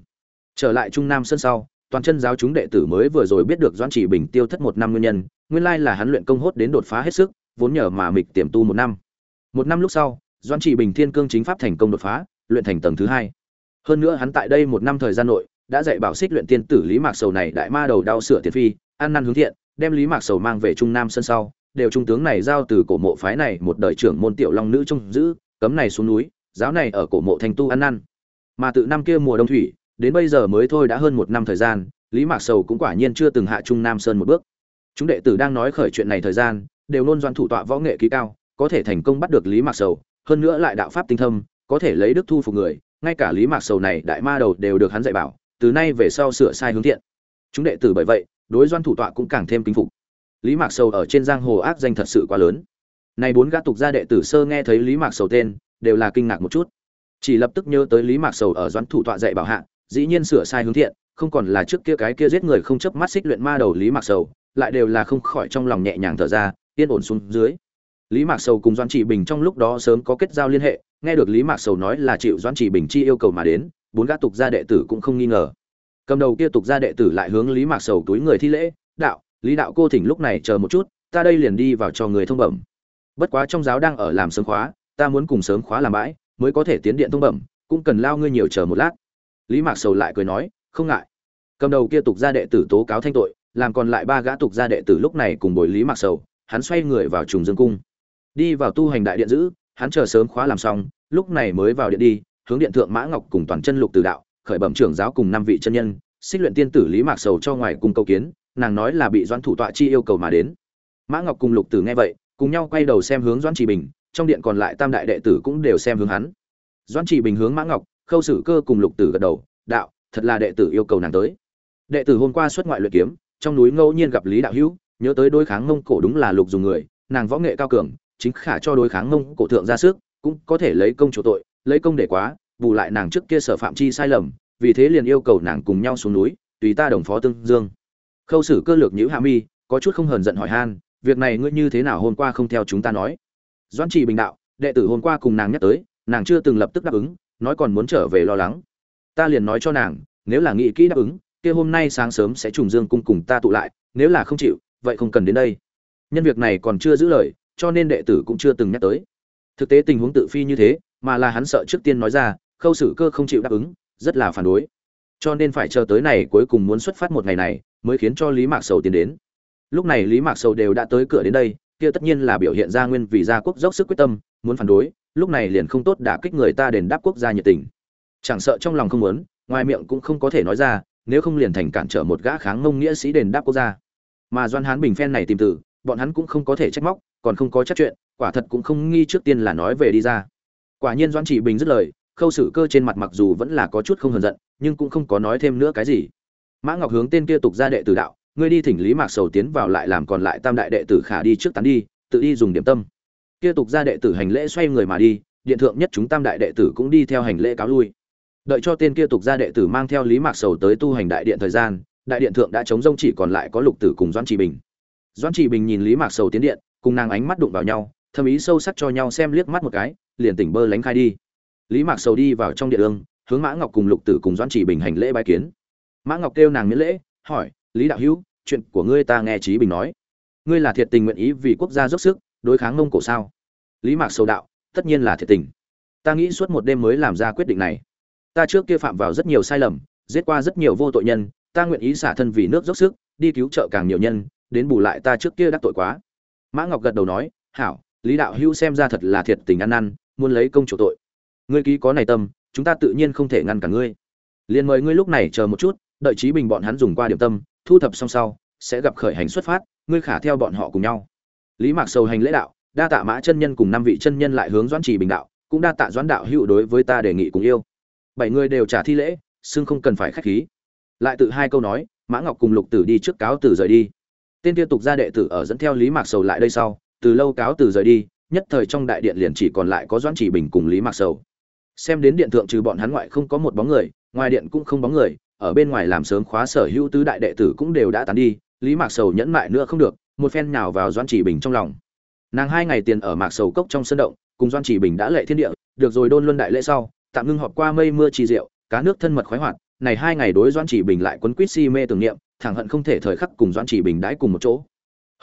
Trở lại trung nam sơn sau, toàn chân giáo chúng đệ tử mới vừa rồi biết được doan trị bình tiêu thất một năm nguyên nhân, nguyên lai là hắn luyện công hốt đến đột phá hết sức, vốn nhờ mà mịch tiềm tu một năm. Một năm lúc sau doan trị bình thiên cương chính pháp thành công đột phá, luyện thành tầng thứ hai. Hơn nữa hắn tại đây một năm thời gian nội, đã dạy bảo xích luyện tiên tử lý mạc sầu này đại ma đầu đau sửa tiền phi, ăn năn hướng thiện đem lý mạc sầu mang về trung nam sân sau, đều trung tướng này giao từ cổ mộ phái này một đời trưởng môn tiểu long nữ trông giữ, cấm này xuống núi, giáo này ở cổ mộ thành tu ăn năn. Mà từ năm kia mùa đông thủy, đến bây giờ mới thôi đã hơn một năm thời gian, lý mạc sầu cũng quả nhiên chưa từng hạ trung nam sơn một bước. Chúng đệ tử đang nói khởi chuyện này thời gian, đều nôn doan thủ tọa võ nghệ ký cao, có thể thành công bắt được lý mạc sầu, hơn nữa lại đạo pháp tinh thâm, có thể lấy đức thu phục người, ngay cả lý mạc sầu này đại ma đầu đều được hắn dạy bảo, từ nay về sau sửa sai hướng thiện. Chúng đệ tử bởi vậy đối doan thủ tọa cũng càng thêm kính phục. Lý mạc sầu ở trên giang hồ ác danh thật sự quá lớn. Này bốn gã tục gia đệ tử sơ nghe thấy lý mạc sầu tên, đều là kinh ngạc một chút. Chỉ lập tức nhớ tới lý mạc sầu ở doãn thủ tọa dạy bảo hạ, dĩ nhiên sửa sai hướng thiện, không còn là trước kia cái kia giết người không chấp mắt xích luyện ma đầu lý mạc sầu, lại đều là không khỏi trong lòng nhẹ nhàng thở ra, yên ổn xuống dưới. Lý mạc sầu cùng doãn trị bình trong lúc đó sớm có kết giao liên hệ, nghe được lý mạc sầu nói là chịu doãn trị bình chi yêu cầu mà đến, bốn gã tục gia đệ tử cũng không nghi ngờ cầm đầu kia tục gia đệ tử lại hướng lý mạc sầu túi người thi lễ, đạo, lý đạo cô thỉnh lúc này chờ một chút, ta đây liền đi vào cho người thông bẩm. Bất quá trong giáo đang ở làm sớm khóa, ta muốn cùng sớm khóa làm bãi, mới có thể tiến điện thông bẩm, cũng cần lao ngươi nhiều chờ một lát. Lý mạc sầu lại cười nói, không ngại. Cầm đầu kia tục gia đệ tử tố cáo thanh tội, làm còn lại ba gã tục gia đệ tử lúc này cùng bồi lý mạc sầu, hắn xoay người vào trùng dương cung. Đi vào tu hành đại điện giữ, hắn chờ sớm khóa làm xong, lúc này mới vào điện đi, hướng điện thượng mã ngọc cùng toàn chân lục từ đạo khởi bẩm trưởng giáo cùng năm vị chân nhân, xích luyện tiên tử lý mạc sầu cho ngoài cùng cầu kiến, nàng nói là bị doãn thủ tọa chi yêu cầu mà đến. Mã ngọc cùng lục tử nghe vậy, cùng nhau quay đầu xem hướng doãn trì bình, trong điện còn lại tam đại đệ tử cũng đều xem hướng hắn. Doãn trì bình hướng mã ngọc, khâu sử cơ cùng lục tử gật đầu, đạo, thật là đệ tử yêu cầu nàng tới. Đệ tử hôm qua xuất ngoại luyện kiếm, trong núi ngẫu nhiên gặp lý đạo hữu, nhớ tới đối kháng mông cổ đúng là lục dùng người, nàng võ nghệ cao cường, chính khả cho đối kháng mông cổ thượng ra sức, cũng có thể lấy công chủ tội, lấy công để quá bù lại nàng trước kia sở phạm chi sai lầm, vì thế liền yêu cầu nàng cùng nhau xuống núi, tùy ta đồng phó tương dương. Khâu xử cơ lược nhữ hạ mi, có chút không hờn giận hỏi han, việc này ngươi như thế nào hôm qua không theo chúng ta nói? Doãn trì bình đạo, đệ tử hôm qua cùng nàng nhắc tới, nàng chưa từng lập tức đáp ứng, nói còn muốn trở về lo lắng. Ta liền nói cho nàng, nếu là nghĩ kỹ đáp ứng, kia hôm nay sáng sớm sẽ trùng dương cung cùng ta tụ lại, nếu là không chịu, vậy không cần đến đây. Nhân việc này còn chưa giữ lời, cho nên đệ tử cũng chưa từng nhắc tới. Thực tế tình huống tự phi như thế, mà là hắn sợ trước tiên nói ra khâu sử cơ không chịu đáp ứng, rất là phản đối. Cho nên phải chờ tới này cuối cùng muốn xuất phát một ngày này, mới khiến cho lý mạc sầu tiến đến. Lúc này lý mạc sầu đều đã tới cửa đến đây, kia tất nhiên là biểu hiện ra nguyên vì gia quốc dốc sức quyết tâm, muốn phản đối, lúc này liền không tốt đả kích người ta đền đáp quốc gia nhiệt tình. Chẳng sợ trong lòng không muốn, ngoài miệng cũng không có thể nói ra, nếu không liền thành cản trở một gã kháng mông nghĩa sĩ đền đáp quốc gia. Mà doan hán bình phen này tìm tử, bọn hắn cũng không có thể trách móc, còn không có chắc chuyện, quả thật cũng không nghi trước tiên là nói về đi ra. Quả nhiên doan chỉ bình dứt lời khâu sử cơ trên mặt mặc dù vẫn là có chút không hờn giận, nhưng cũng không có nói thêm nữa cái gì. Mã ngọc hướng tên kia tục ra đệ tử đạo, ngươi đi thỉnh lý mạc sầu tiến vào lại làm còn lại tam đại đệ tử khả đi trước tán đi, tự đi dùng điểm tâm. Kia tục ra đệ tử hành lễ xoay người mà đi, điện thượng nhất chúng tam đại đệ tử cũng đi theo hành lễ cáo lui. Đợi cho tên kia tục ra đệ tử mang theo lý mạc sầu tới tu hành đại điện thời gian, đại điện thượng đã chống rông chỉ còn lại có lục tử cùng doãn trì bình. Doãn trì bình nhìn lý mạc sầu tiến điện, cùng nàng ánh mắt đụng vào nhau thâm ý sâu sắc cho nhau xem liếc mắt một cái, liền tỉnh bơ lánh khai đi lý mạc sầu đi vào trong điện ương, hướng mã ngọc cùng lục tử cùng doãn Chỉ bình hành lễ bái kiến. Mã ngọc kêu nàng miễn lễ, hỏi, lý đạo hữu, chuyện của ngươi ta nghe trí bình nói. Ngươi là thiệt tình nguyện ý vì quốc gia dốc sức, đối kháng mông cổ sao? Lý mạc sầu đạo, tất nhiên là thiệt tình. Ta nghĩ suốt một đêm mới làm ra quyết định này. Ta trước kia phạm vào rất nhiều sai lầm, giết qua rất nhiều vô tội nhân, ta nguyện ý xả thân vì nước dốc sức, đi cứu trợ càng nhiều nhân, đến bù lại ta trước kia đắc tội quá. Mã ngọc gật đầu nói, hảo, lý đạo hữu xem ra thật là thiệt tình ăn năn, muốn lấy công chủ tội ngươi ký có này tâm, chúng ta tự nhiên không thể ngăn cả ngươi. Liền mời ngươi lúc này chờ một chút, đợi trí bình bọn hắn dùng qua điểm tâm, thu thập xong sau, sẽ gặp khởi hành xuất phát, ngươi khả theo bọn họ cùng nhau. Lý mạc sầu hành lễ đạo, đa tạ mã chân nhân cùng năm vị chân nhân lại hướng doãn trì bình đạo, cũng đa tạ doãn đạo hữu đối với ta đề nghị cùng yêu. Bảy người đều trả thi lễ, xưng không cần phải khách khí. Lại tự hai câu nói, mã ngọc cùng lục tử đi trước cáo từ rời đi. Tên Tiêu tục ra đệ tử ở dẫn theo lý mạc sầu lại đây sau, từ lâu cáo từ rời đi, nhất thời trong đại điện liền chỉ còn lại có doãn chỉ bình cùng lý mạc sầu xem đến điện thượng trừ bọn hắn ngoại không có một bóng người, ngoài điện cũng không bóng người, ở bên ngoài làm sớm khóa sở hữu tứ đại đệ tử cũng đều đã tán đi, lý mạc sầu nhẫn mại nữa không được, một phen nào vào doãn chỉ bình trong lòng. Nàng hai ngày tiền ở mạc sầu cốc trong sân động, cùng doãn chỉ bình đã lệ thiên địa, được rồi đôn luân đại lễ sau, tạm ngưng họp qua mây mưa trì rượu cá nước thân mật khoái hoạt, này hai ngày đối doãn chỉ bình lại quấn quýt si mê tưởng niệm, thẳng hận không thể thời khắc cùng doãn chỉ bình đãi cùng một chỗ.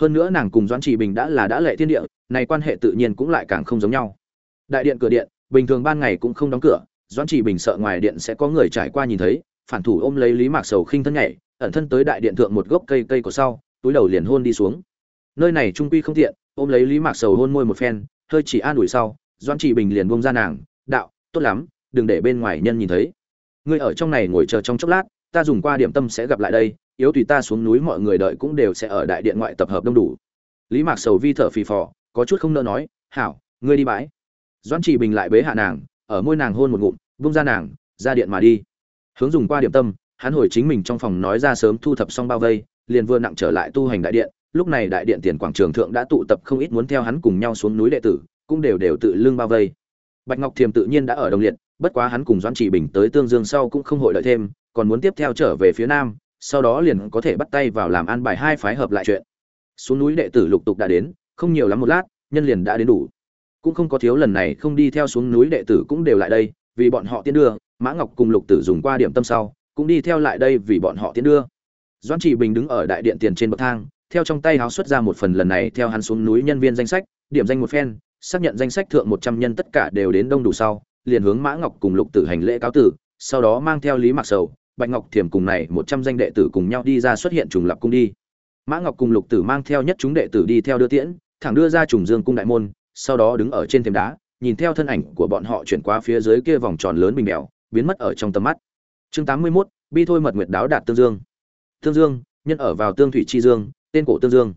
Hơn nữa nàng cùng doãn chỉ bình đã là đã lệ thiên địa, này quan hệ tự nhiên cũng lại càng không giống nhau. Đại điện cửa điện bình thường ban ngày cũng không đóng cửa, doãn chỉ bình sợ ngoài điện sẽ có người trải qua nhìn thấy, phản thủ ôm lấy lý mạc sầu khinh thân nhảy, ẩn thân tới đại điện thượng một gốc cây cây của sau, túi đầu liền hôn đi xuống. Nơi này trung quy không tiện, ôm lấy lý mạc sầu hôn môi một phen, hơi chỉ an ủi sau, doãn chỉ bình liền bông ra nàng, đạo, tốt lắm, đừng để bên ngoài nhân nhìn thấy. Ngươi ở trong này ngồi chờ trong chốc lát, ta dùng qua điểm tâm sẽ gặp lại đây, yếu tùy ta xuống núi mọi người đợi cũng đều sẽ ở đại điện ngoại tập hợp đông đủ. Lý mạc sầu vi thở phì phò, có chút không nỡ nói, hảo, ngươi đi bãi doãn chỉ bình lại bế hạ nàng, ở môi nàng hôn một ngụm vung ra nàng, ra điện mà đi. Hướng dùng qua điểm tâm, hắn hồi chính mình trong phòng nói ra sớm thu thập xong bao vây, liền vừa nặng trở lại tu hành đại điện. Lúc này đại điện tiền quảng trường thượng đã tụ tập không ít muốn theo hắn cùng nhau xuống núi đệ tử, cũng đều đều tự lưng bao vây. Bạch ngọc thiềm tự nhiên đã ở đồng liệt, bất quá hắn cùng doãn chỉ bình tới tương dương sau cũng không hội đợi thêm, còn muốn tiếp theo trở về phía nam, sau đó liền có thể bắt tay vào làm an bài hai phái hợp lại chuyện. Xuống núi đệ tử lục tục đã đến, không nhiều lắm một lát, nhân liền đã đến đủ cũng không có thiếu lần này không đi theo xuống núi đệ tử cũng đều lại đây, vì bọn họ tiến đưa, mã ngọc cùng lục tử dùng qua điểm tâm sau, cũng đi theo lại đây vì bọn họ tiến đưa. Doãn trị bình đứng ở đại điện tiền trên bậc thang, theo trong tay háo xuất ra một phần lần này theo hắn xuống núi nhân viên danh sách, điểm danh một phen, xác nhận danh sách thượng một trăm nhân tất cả đều đến đông đủ sau, liền hướng mã ngọc cùng lục tử hành lễ cáo tử, sau đó mang theo lý mặc sầu, bạch ngọc thiềm cùng này một trăm danh đệ tử cùng nhau đi ra xuất hiện trùng lập cung đi. Mã ngọc cùng lục tử mang theo nhất chúng đệ tử đi theo đưa tiễn, thẳng đưa ra trùng dương cung đại môn sau đó đứng ở trên thềm đá nhìn theo thân ảnh của bọn họ chuyển qua phía dưới kia vòng tròn lớn bình mèo biến mất ở trong tầm mắt. Chương tám mươi 81, bi thôi mật nguyệt đáo đạt tương dương. Tương dương nhân ở vào tương thủy chi dương tên cổ tương dương.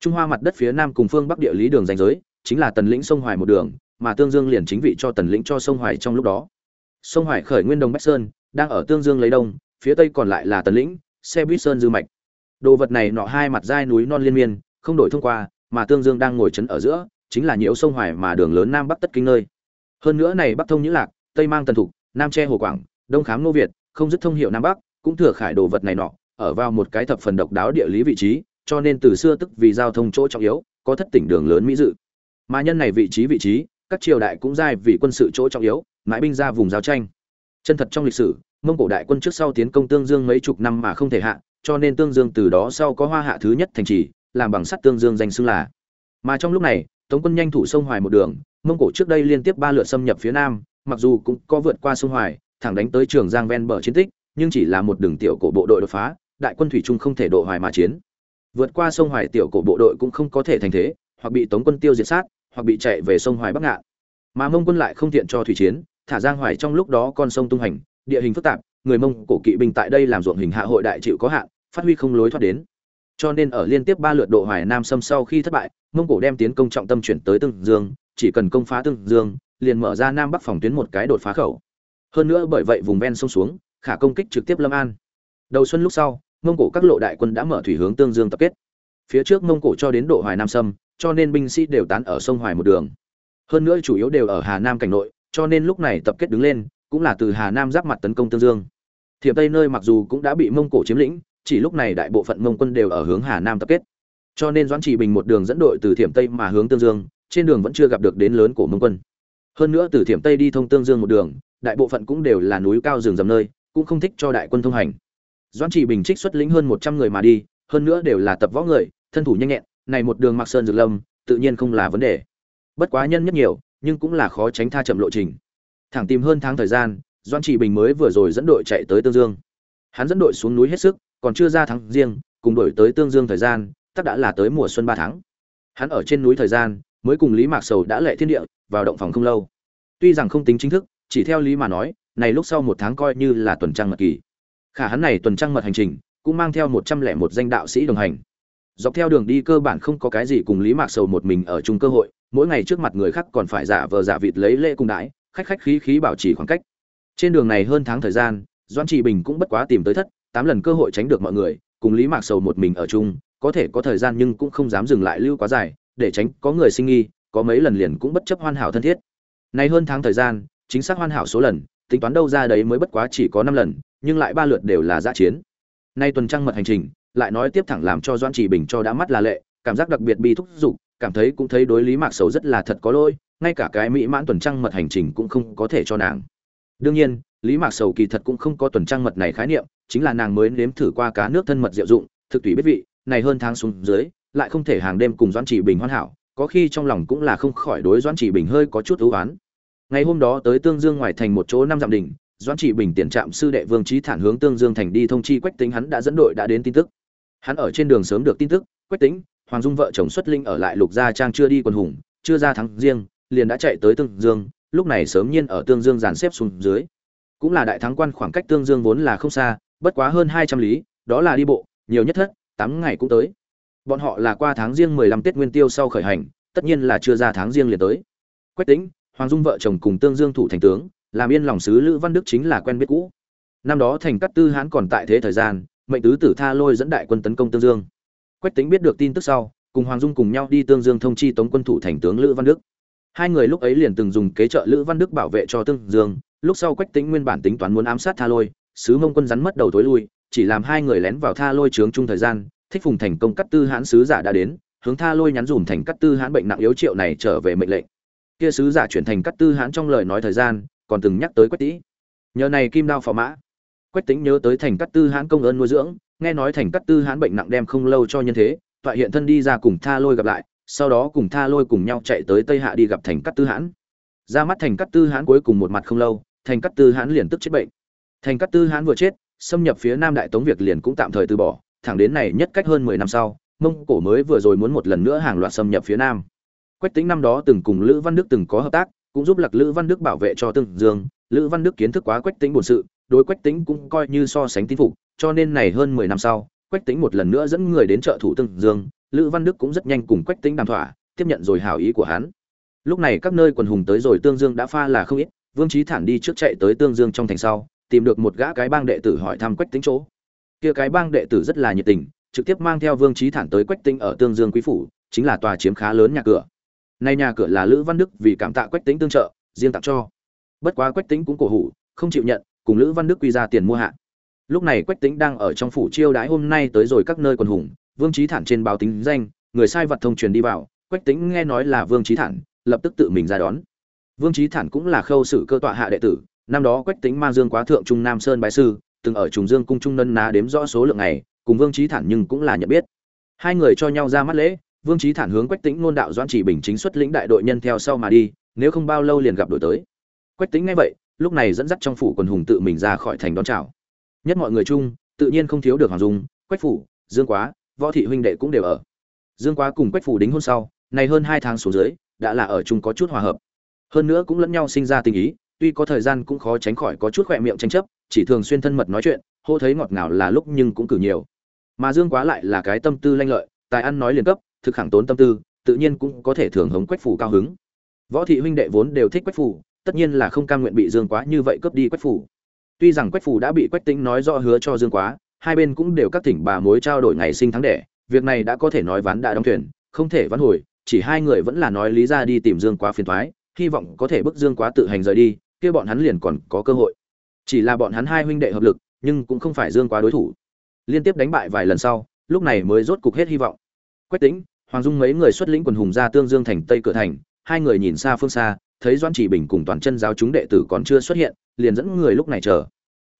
Trung hoa mặt đất phía nam cùng phương bắc địa lý đường danh giới chính là tần lĩnh sông hoài một đường mà tương dương liền chính vị cho tần lĩnh cho sông hoài trong lúc đó. Sông hoài khởi nguyên đông bách sơn đang ở tương dương lấy đông phía tây còn lại là tần lĩnh xe buýt sơn dư mạch. Đồ vật này nọ hai mặt dai núi non liên miên không đổi thông qua mà tương dương đang ngồi chấn ở giữa chính là nhiễu sông hoài mà đường lớn nam bắc tất kinh nơi. Hơn nữa này bắc thông nhữ lạc, tây mang tần thục, nam tre hồ quảng, đông khám nô việt, không dứt thông hiệu nam bắc, cũng thừa khải đồ vật này nọ, ở vào một cái thập phần độc đáo địa lý vị trí, cho nên từ xưa tức vì giao thông chỗ trọng yếu, có thất tỉnh đường lớn mỹ dự. Mà nhân này vị trí vị trí, các triều đại cũng giai vì quân sự chỗ trọng yếu, mãi binh ra vùng giao tranh. Chân thật trong lịch sử, mông cổ đại quân trước sau tiến công tương dương mấy chục năm mà không thể hạ, cho nên tương dương từ đó sau có hoa hạ thứ nhất thành trì, làm bằng sắt tương dương danh xưng là. Mà trong lúc này tống quân nhanh thủ sông hoài một đường, mông cổ trước đây liên tiếp ba lượt xâm nhập phía nam, mặc dù cũng có vượt qua sông hoài, thẳng đánh tới trường giang ven bờ chiến tích, nhưng chỉ là một đường tiểu cổ bộ đội đột phá, đại quân thủy trung không thể độ hoài mà chiến. Vượt qua sông hoài tiểu cổ bộ đội cũng không có thể thành thế, hoặc bị tống quân tiêu diệt sát, hoặc bị chạy về sông hoài bắc ngạn. Mà mông quân lại không tiện cho thủy chiến, thả giang hoài trong lúc đó con sông tung hành, địa hình phức tạp, người mông cổ kỵ binh tại đây làm ruộng hình hạ hội đại chịu có hạn, phát huy không lối thoát đến. Cho nên ở liên tiếp ba lượt độ hoài nam xâm sau khi thất bại mông cổ đem tiến công trọng tâm chuyển tới tương dương, chỉ cần công phá tương dương, liền mở ra nam bắc phòng tuyến một cái đột phá khẩu. Hơn nữa bởi vậy vùng ven sông xuống, khả công kích trực tiếp lâm an. Đầu xuân lúc sau, mông cổ các lộ đại quân đã mở thủy hướng tương dương tập kết. Phía trước mông cổ cho đến độ hoài nam sâm, cho nên binh sĩ đều tán ở sông hoài một đường. Hơn nữa chủ yếu đều ở hà nam cảnh nội, cho nên lúc này tập kết đứng lên, cũng là từ hà nam giáp mặt tấn công tương dương. Thiểm tây nơi mặc dù cũng đã bị mông cổ chiếm lĩnh, chỉ lúc này đại bộ phận mông quân đều ở hướng hà nam tập kết cho nên doãn trì bình một đường dẫn đội từ thiểm tây mà hướng tương dương, trên đường vẫn chưa gặp được đến lớn của mông quân. Hơn nữa từ thiểm tây đi thông tương dương một đường, đại bộ phận cũng đều là núi cao rừng rầm nơi, cũng không thích cho đại quân thông hành. Doãn trì bình trích xuất lĩnh hơn một trăm người mà đi, hơn nữa đều là tập võ người, thân thủ nhanh nhẹn, này một đường mặc sơn dược lâm, tự nhiên không là vấn đề. Bất quá nhân nhất nhiều, nhưng cũng là khó tránh tha chậm lộ trình. Thẳng tìm hơn tháng thời gian doan Chỉ bình mới vừa rồi dẫn đội chạy tới tương dương. Hắn dẫn đội xuống núi hết sức, còn chưa ra tháng riêng, cùng đổi tới tương dương thời gian tất đã là tới mùa xuân ba tháng. Hắn ở trên núi thời gian, mới cùng lý mạc sầu đã lệ thiên địa, vào động phòng không lâu. Tuy rằng không tính chính thức, chỉ theo lý mà nói, này lúc sau một tháng coi như là tuần trăng mật kỳ. Khả hắn này tuần trăng mật hành trình, cũng mang theo một trăm lẻ một danh đạo sĩ đồng hành. Dọc theo đường đi cơ bản không có cái gì cùng lý mạc sầu một mình ở chung cơ hội, mỗi ngày trước mặt người khác còn phải giả vờ giả vịt lấy lễ cung đãi, khách khách khí khí bảo trì khoảng cách. Trên đường này hơn tháng thời gian doan trị bình cũng bất quá tìm tới thất, tám lần cơ hội tránh được mọi người, cùng lý mạc sầu một mình ở chung có thể có thời gian nhưng cũng không dám dừng lại lưu quá dài, để tránh có người sinh nghi, có mấy lần liền cũng bất chấp hoàn hảo thân thiết. Nay hơn tháng thời gian, chính xác hoàn hảo số lần, tính toán đâu ra đấy mới bất quá chỉ có năm lần, nhưng lại ba lượt đều là giã chiến. Nay tuần trăng mật hành trình, lại nói tiếp thẳng làm cho doan trì bình cho đã mắt là lệ, cảm giác đặc biệt bi thúc dục, cảm thấy cũng thấy đối lý mạc sầu rất là thật có lỗi, ngay cả cái mỹ mãn tuần trăng mật hành trình cũng không có thể cho nàng. Đương nhiên, lý mạc sầu kỳ thật cũng không có tuần trăng mật này khái niệm, chính là nàng mới nếm thử qua cá nước thân mật diệu dụng, thực tùy biết vị này hơn tháng xuống dưới, lại không thể hàng đêm cùng Doãn Chỉ bình hoàn hảo, có khi trong lòng cũng là không khỏi đối Doãn Chỉ bình hơi có chút ưu oán. Ngày hôm đó tới tương dương ngoài thành một chỗ năm dặm đỉnh, Doãn Chỉ bình tiền trạm sư đệ vương Chí thản hướng tương dương thành đi thông chi quách tính hắn đã dẫn đội đã đến tin tức. Hắn ở trên đường sớm được tin tức, quách tính hoàng dung vợ chồng xuất linh ở lại lục gia trang chưa đi quần hùng, chưa ra thắng riêng, liền đã chạy tới tương dương, lúc này sớm nhiên ở tương dương dàn xếp xuống dưới. Cũng là đại thắng quan khoảng cách tương dương vốn là không xa, bất quá hơn hai trăm lý, đó là đi bộ, nhiều nhất thất tám ngày cũng tới. Bọn họ là qua tháng riêng mười lăm tết nguyên tiêu sau khởi hành, tất nhiên là chưa ra tháng riêng liền tới. Quách tính hoàng dung vợ chồng cùng tương dương thủ thành tướng, làm yên lòng sứ lữ văn đức chính là quen biết cũ. Năm đó thành cát tư hãn còn tại thế thời gian, mệnh tứ tử tha lôi dẫn đại quân tấn công tương dương. Quách tính biết được tin tức sau, cùng hoàng dung cùng nhau đi tương dương thông chi tống quân thủ thành tướng lữ văn đức. Hai người lúc ấy liền từng dùng kế trợ lữ văn đức bảo vệ cho tương dương, lúc sau quách tính nguyên bản tính toán muốn ám sát tha lôi, sứ mông quân rắn mất đầu tối lui chỉ làm hai người lén vào tha lôi trướng chung thời gian, thích phùng thành công cắt tư hãn sứ giả đã đến, hướng tha lôi nhắn dùm thành cắt tư hãn bệnh nặng yếu triệu này trở về mệnh lệnh. Kia sứ giả chuyển thành cắt tư hãn trong lời nói thời gian, còn từng nhắc tới quách tĩ nhờ này kim đao phò mã. Quách tính nhớ tới thành cắt tư hãn công ơn nuôi dưỡng, nghe nói thành cắt tư hãn bệnh nặng đem không lâu cho nhân thế tọa hiện thân đi ra cùng tha lôi gặp lại, sau đó cùng tha lôi cùng nhau chạy tới tây hạ đi gặp thành cắt tư hãn. Ra mắt thành cắt tư hãn cuối cùng một mặt không lâu, thành cắt tư hãn liền tức chết bệnh. Thành cắt tư hãn vừa chết xâm nhập phía nam đại tống việc liền cũng tạm thời từ bỏ, thẳng đến này nhất cách hơn mười năm sau, mông cổ mới vừa rồi muốn một lần nữa hàng loạt xâm nhập phía nam. Quách tính năm đó từng cùng lữ văn đức từng có hợp tác, cũng giúp lạc lữ văn đức bảo vệ cho tương dương. Lữ văn đức kiến thức quá quách tính bổn sự, đối quách tính cũng coi như so sánh tín phục, cho nên này hơn mười năm sau, quách tính một lần nữa dẫn người đến trợ thủ tương dương. Lữ văn đức cũng rất nhanh cùng quách tính đàm thỏa, tiếp nhận rồi hảo ý của hắn. Lúc này các nơi quần hùng tới rồi tương dương đã pha là không ít, vương trí thản đi trước chạy tới tương dương trong thành sau tìm được một gã cái bang đệ tử hỏi thăm quách tính chỗ. Kia cái bang đệ tử rất là nhiệt tình, trực tiếp mang theo vương trí thản tới quách tính ở tương dương quý phủ, chính là tòa chiếm khá lớn nhà cửa. Nay nhà cửa là lữ văn đức vì cảm tạ quách tính tương trợ, riêng tặng cho. Bất quá quách tính cũng cổ hủ, không chịu nhận, cùng lữ văn đức quy ra tiền mua hạ. Lúc này quách tính đang ở trong phủ chiêu đãi hôm nay tới rồi các nơi quần hùng, vương trí thản trên báo tính danh, người sai vật thông truyền đi vào, quách tính nghe nói là vương trí thản, lập tức tự mình ra đón. Vương trí thản cũng là khâu sử cơ tọa hạ đệ tử năm đó quách tính mang dương quá thượng trung nam sơn bái sư, từng ở trùng dương cung trung nân ná đếm rõ số lượng này cùng vương trí thản nhưng cũng là nhận biết. Hai người cho nhau ra mắt lễ, vương trí thản hướng quách tính ngôn đạo doãn chỉ bình chính xuất lĩnh đại đội nhân theo sau mà đi, nếu không bao lâu liền gặp đổi tới. Quách tính nghe vậy, lúc này dẫn dắt trong phủ quần hùng tự mình ra khỏi thành đón chào. Nhất mọi người chung, tự nhiên không thiếu được hoàng dung, quách phủ, dương quá, võ thị huynh đệ cũng đều ở. Dương quá cùng quách phủ đính hôn sau này hơn hai tháng xuống dưới, đã là ở chung có chút hòa hợp. Hơn nữa cũng lẫn nhau sinh ra tình ý tuy có thời gian cũng khó tránh khỏi có chút khỏe miệng tranh chấp, chỉ thường xuyên thân mật nói chuyện, hô thấy ngọt ngào là lúc nhưng cũng cử nhiều. Mà dương quá lại là cái tâm tư lanh lợi, tài ăn nói liền cấp, thực khẳng tốn tâm tư, tự nhiên cũng có thể thường hống quách phủ cao hứng. Võ thị huynh đệ vốn đều thích quách phủ tất nhiên là không cam nguyện bị dương quá như vậy cướp đi quách phủ tuy rằng quách phủ đã bị quách tính nói rõ hứa cho dương quá, hai bên cũng đều các tỉnh bà mối trao đổi ngày sinh tháng đẻ, việc này đã có thể nói ván đã đóng thuyền, không thể vãn hồi, chỉ hai người vẫn là nói lý ra đi tìm dương quá phiền thoái, hy vọng có thể bức dương quá tự hành rời đi kia bọn hắn liền còn có cơ hội. Chỉ là bọn hắn hai huynh đệ hợp lực nhưng cũng không phải dương quá đối thủ. Liên tiếp đánh bại vài lần sau lúc này mới rốt cục hết hy vọng. Quách tĩnh, hoàng dung mấy người xuất lĩnh quần hùng ra tương dương thành tây cửa thành hai người nhìn xa phương xa thấy doãn chỉ bình cùng toàn chân giáo chúng đệ tử còn chưa xuất hiện liền dẫn người lúc này chờ.